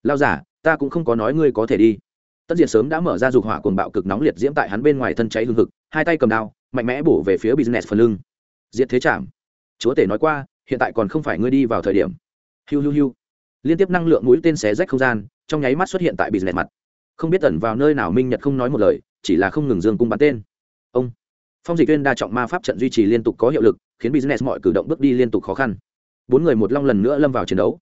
Speaker 1: Lao giả, ta cũng không có nói ngươi có thể đi. Tất diệt sớm đã mở ra dục hỏa cuồng bạo cực nóng liệt diễm tại hắn bên ngoài thân cháy hương hực, hai tay cầm đao, mạnh mẽ bổ về phía business phần lưng. Diệt thế chạm chúa tể nói qua, hiện tại còn không phải ngươi đi vào thời điểm. Hiu hiu hiu. Liên tiếp năng lượng mũi tên xé rách không gian, trong nháy mắt xuất hiện tại business mặt. Không biết tẩn vào nơi nào minh nhật không nói một lời, chỉ là không ngừng dương cung bắn tên. Ông phong dịch viên đa trọng ma pháp trận duy trì liên tục có hiệu lực, khiến business mọi cử động bước đi liên tục khó khăn. Bốn người một long lần nữa lâm vào chiến đấu.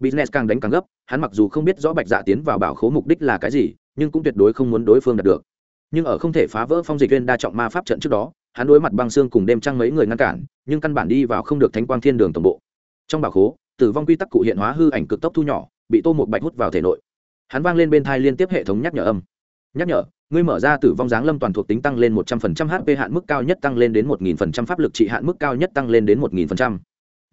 Speaker 1: Business càng đánh càng gấp, hắn mặc dù không biết rõ bạch dạ tiến vào bảo khố mục đích là cái gì, nhưng cũng tuyệt đối không muốn đối phương đạt được. Nhưng ở không thể phá vỡ phong dịch viên đa trọng ma pháp trận trước đó, hắn đối mặt băng xương cùng đêm trăng mấy người ngăn cản, nhưng căn bản đi vào không được thánh quang thiên đường tổng bộ. Trong bảo khố, tử vong quy tắc cụ hiện hóa hư ảnh cực tốc thu nhỏ, bị tô một bạch hút vào thể nội. Hắn vang lên bên thai liên tiếp hệ thống nhắc nhở âm. Nhắc nhở ngươi mở ra tử vong giáng lâm toàn thuộc tính tăng lên một trăm phần trăm hp hạn mức cao nhất tăng lên đến một nghìn phần trăm pháp lực trị hạn mức cao nhất tăng lên đến một nghìn phần trăm.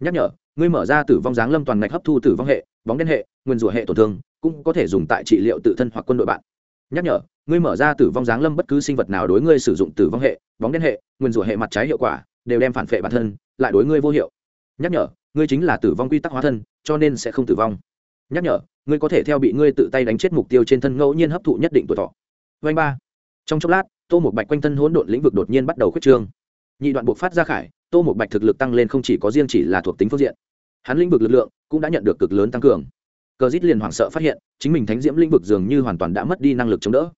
Speaker 1: Nhắc nhở, ngươi mở ra tử vong giáng lâm toàn ngạch hấp thu tử vong hệ, bóng đen hệ, nguyên rủa hệ tổn thương, cũng có thể dùng tại trị liệu tự thân hoặc quân đội bạn. Nhắc nhở, ngươi mở ra tử vong giáng lâm bất cứ sinh vật nào đối ngươi sử dụng tử vong hệ, bóng đen hệ, nguyên rủa hệ mặt trái hiệu quả, đều đem phản phệ bản thân, lại đối ngươi vô hiệu. Nhắc nhở, ngươi chính là tử vong quy tắc hóa thân, cho nên sẽ không tử vong. Nhắc nhở, ngươi có thể theo bị ngươi tự tay đánh chết mục tiêu trên thân ngẫu nhiên hấp thụ nhất định tuổi thọ vanh ba. Trong chốc lát, tô một bạch quanh thân hỗn độn lĩnh vực đột nhiên bắt đầu khuyết trương. Nhị đoạn buộc phát ra khải, tô một bạch thực lực tăng lên không chỉ có riêng chỉ là thuộc tính phương diện. Hắn lĩnh vực lực lượng cũng đã nhận được cực lớn tăng cường. Cờ dít liền hoảng sợ phát hiện, chính mình thánh diễm lĩnh vực dường như hoàn toàn đã mất đi năng lực chống đỡ.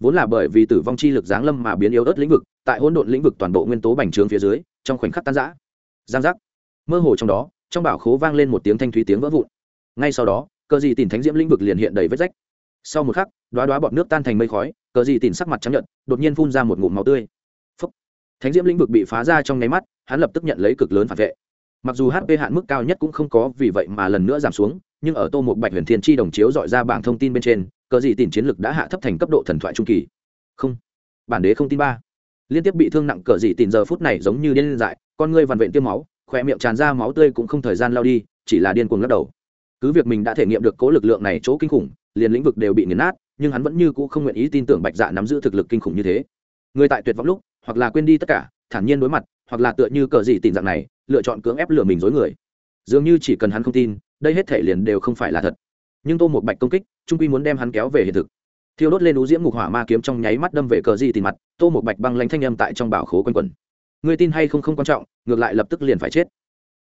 Speaker 1: Vốn là bởi vì tử vong chi lực giáng lâm mà biến yếu ớt lĩnh vực, tại hỗn độn lĩnh vực toàn bộ nguyên tố bành trướng phía dưới, trong khoảnh khắc tan giã giang giác. Mơ hồ trong đó, trong bảo khố vang lên một tiếng thanh thúy tiếng vỡ vụn. Ngay sau đó, cờ gì tìm thánh diễm lĩnh vực liền hiện đầy vết rách sau một khắc đoá đoá bọt nước tan thành mây khói, cờ Dị tìm sắc mặt chấp nhận đột nhiên phun ra một ngụm máu tươi. Phúc. thánh diễm lĩnh vực bị phá ra trong nháy mắt, hắn lập tức nhận lấy cực lớn phản vệ. Mặc dù hp hạn mức cao nhất cũng không có vì vậy mà lần nữa giảm xuống, nhưng ở tô một bạch huyền thiên chi đồng chiếu dọi ra bảng thông tin bên trên, cờ Dị tìm chiến lực đã hạ thấp thành cấp độ thần thoại trung kỳ. Không. Bản đế không tin ba. Liên tiếp bị thương nặng cờ Dị tìm giờ phút này giống như điên dại, con ngươi vằn vện tiêm máu khỏe miệng tràn ra máu tươi cũng không thời gian lao đi, chỉ là điên cuồng lắc đầu cứ việc mình đã thể nghiệm được cố lực lượng này chỗ kinh khủng, liền lĩnh vực đều bị nghiền nát, nhưng hắn vẫn như cũ không nguyện ý tin tưởng bạch dạ nắm giữ thực lực kinh khủng như thế. Người tại tuyệt vọng lúc, hoặc là quên đi tất cả, thản nhiên đối mặt, hoặc là tựa như cờ gì tình dạng này, lựa chọn cưỡng ép lừa mình dối người. Dường như chỉ cần hắn không tin, đây hết thể liền đều không phải là thật. Nhưng tô một bạch công kích, trung quy muốn đem hắn kéo về hiện thực. Thiêu đốt lên ú diễm ngục hỏa ma kiếm trong nháy mắt đâm về cờ gì tìm mặt, tô một bạch băng lanh thanh âm tại trong bảo khố quanh quẩn. Người tin hay không không quan trọng, ngược lại lập tức liền phải chết.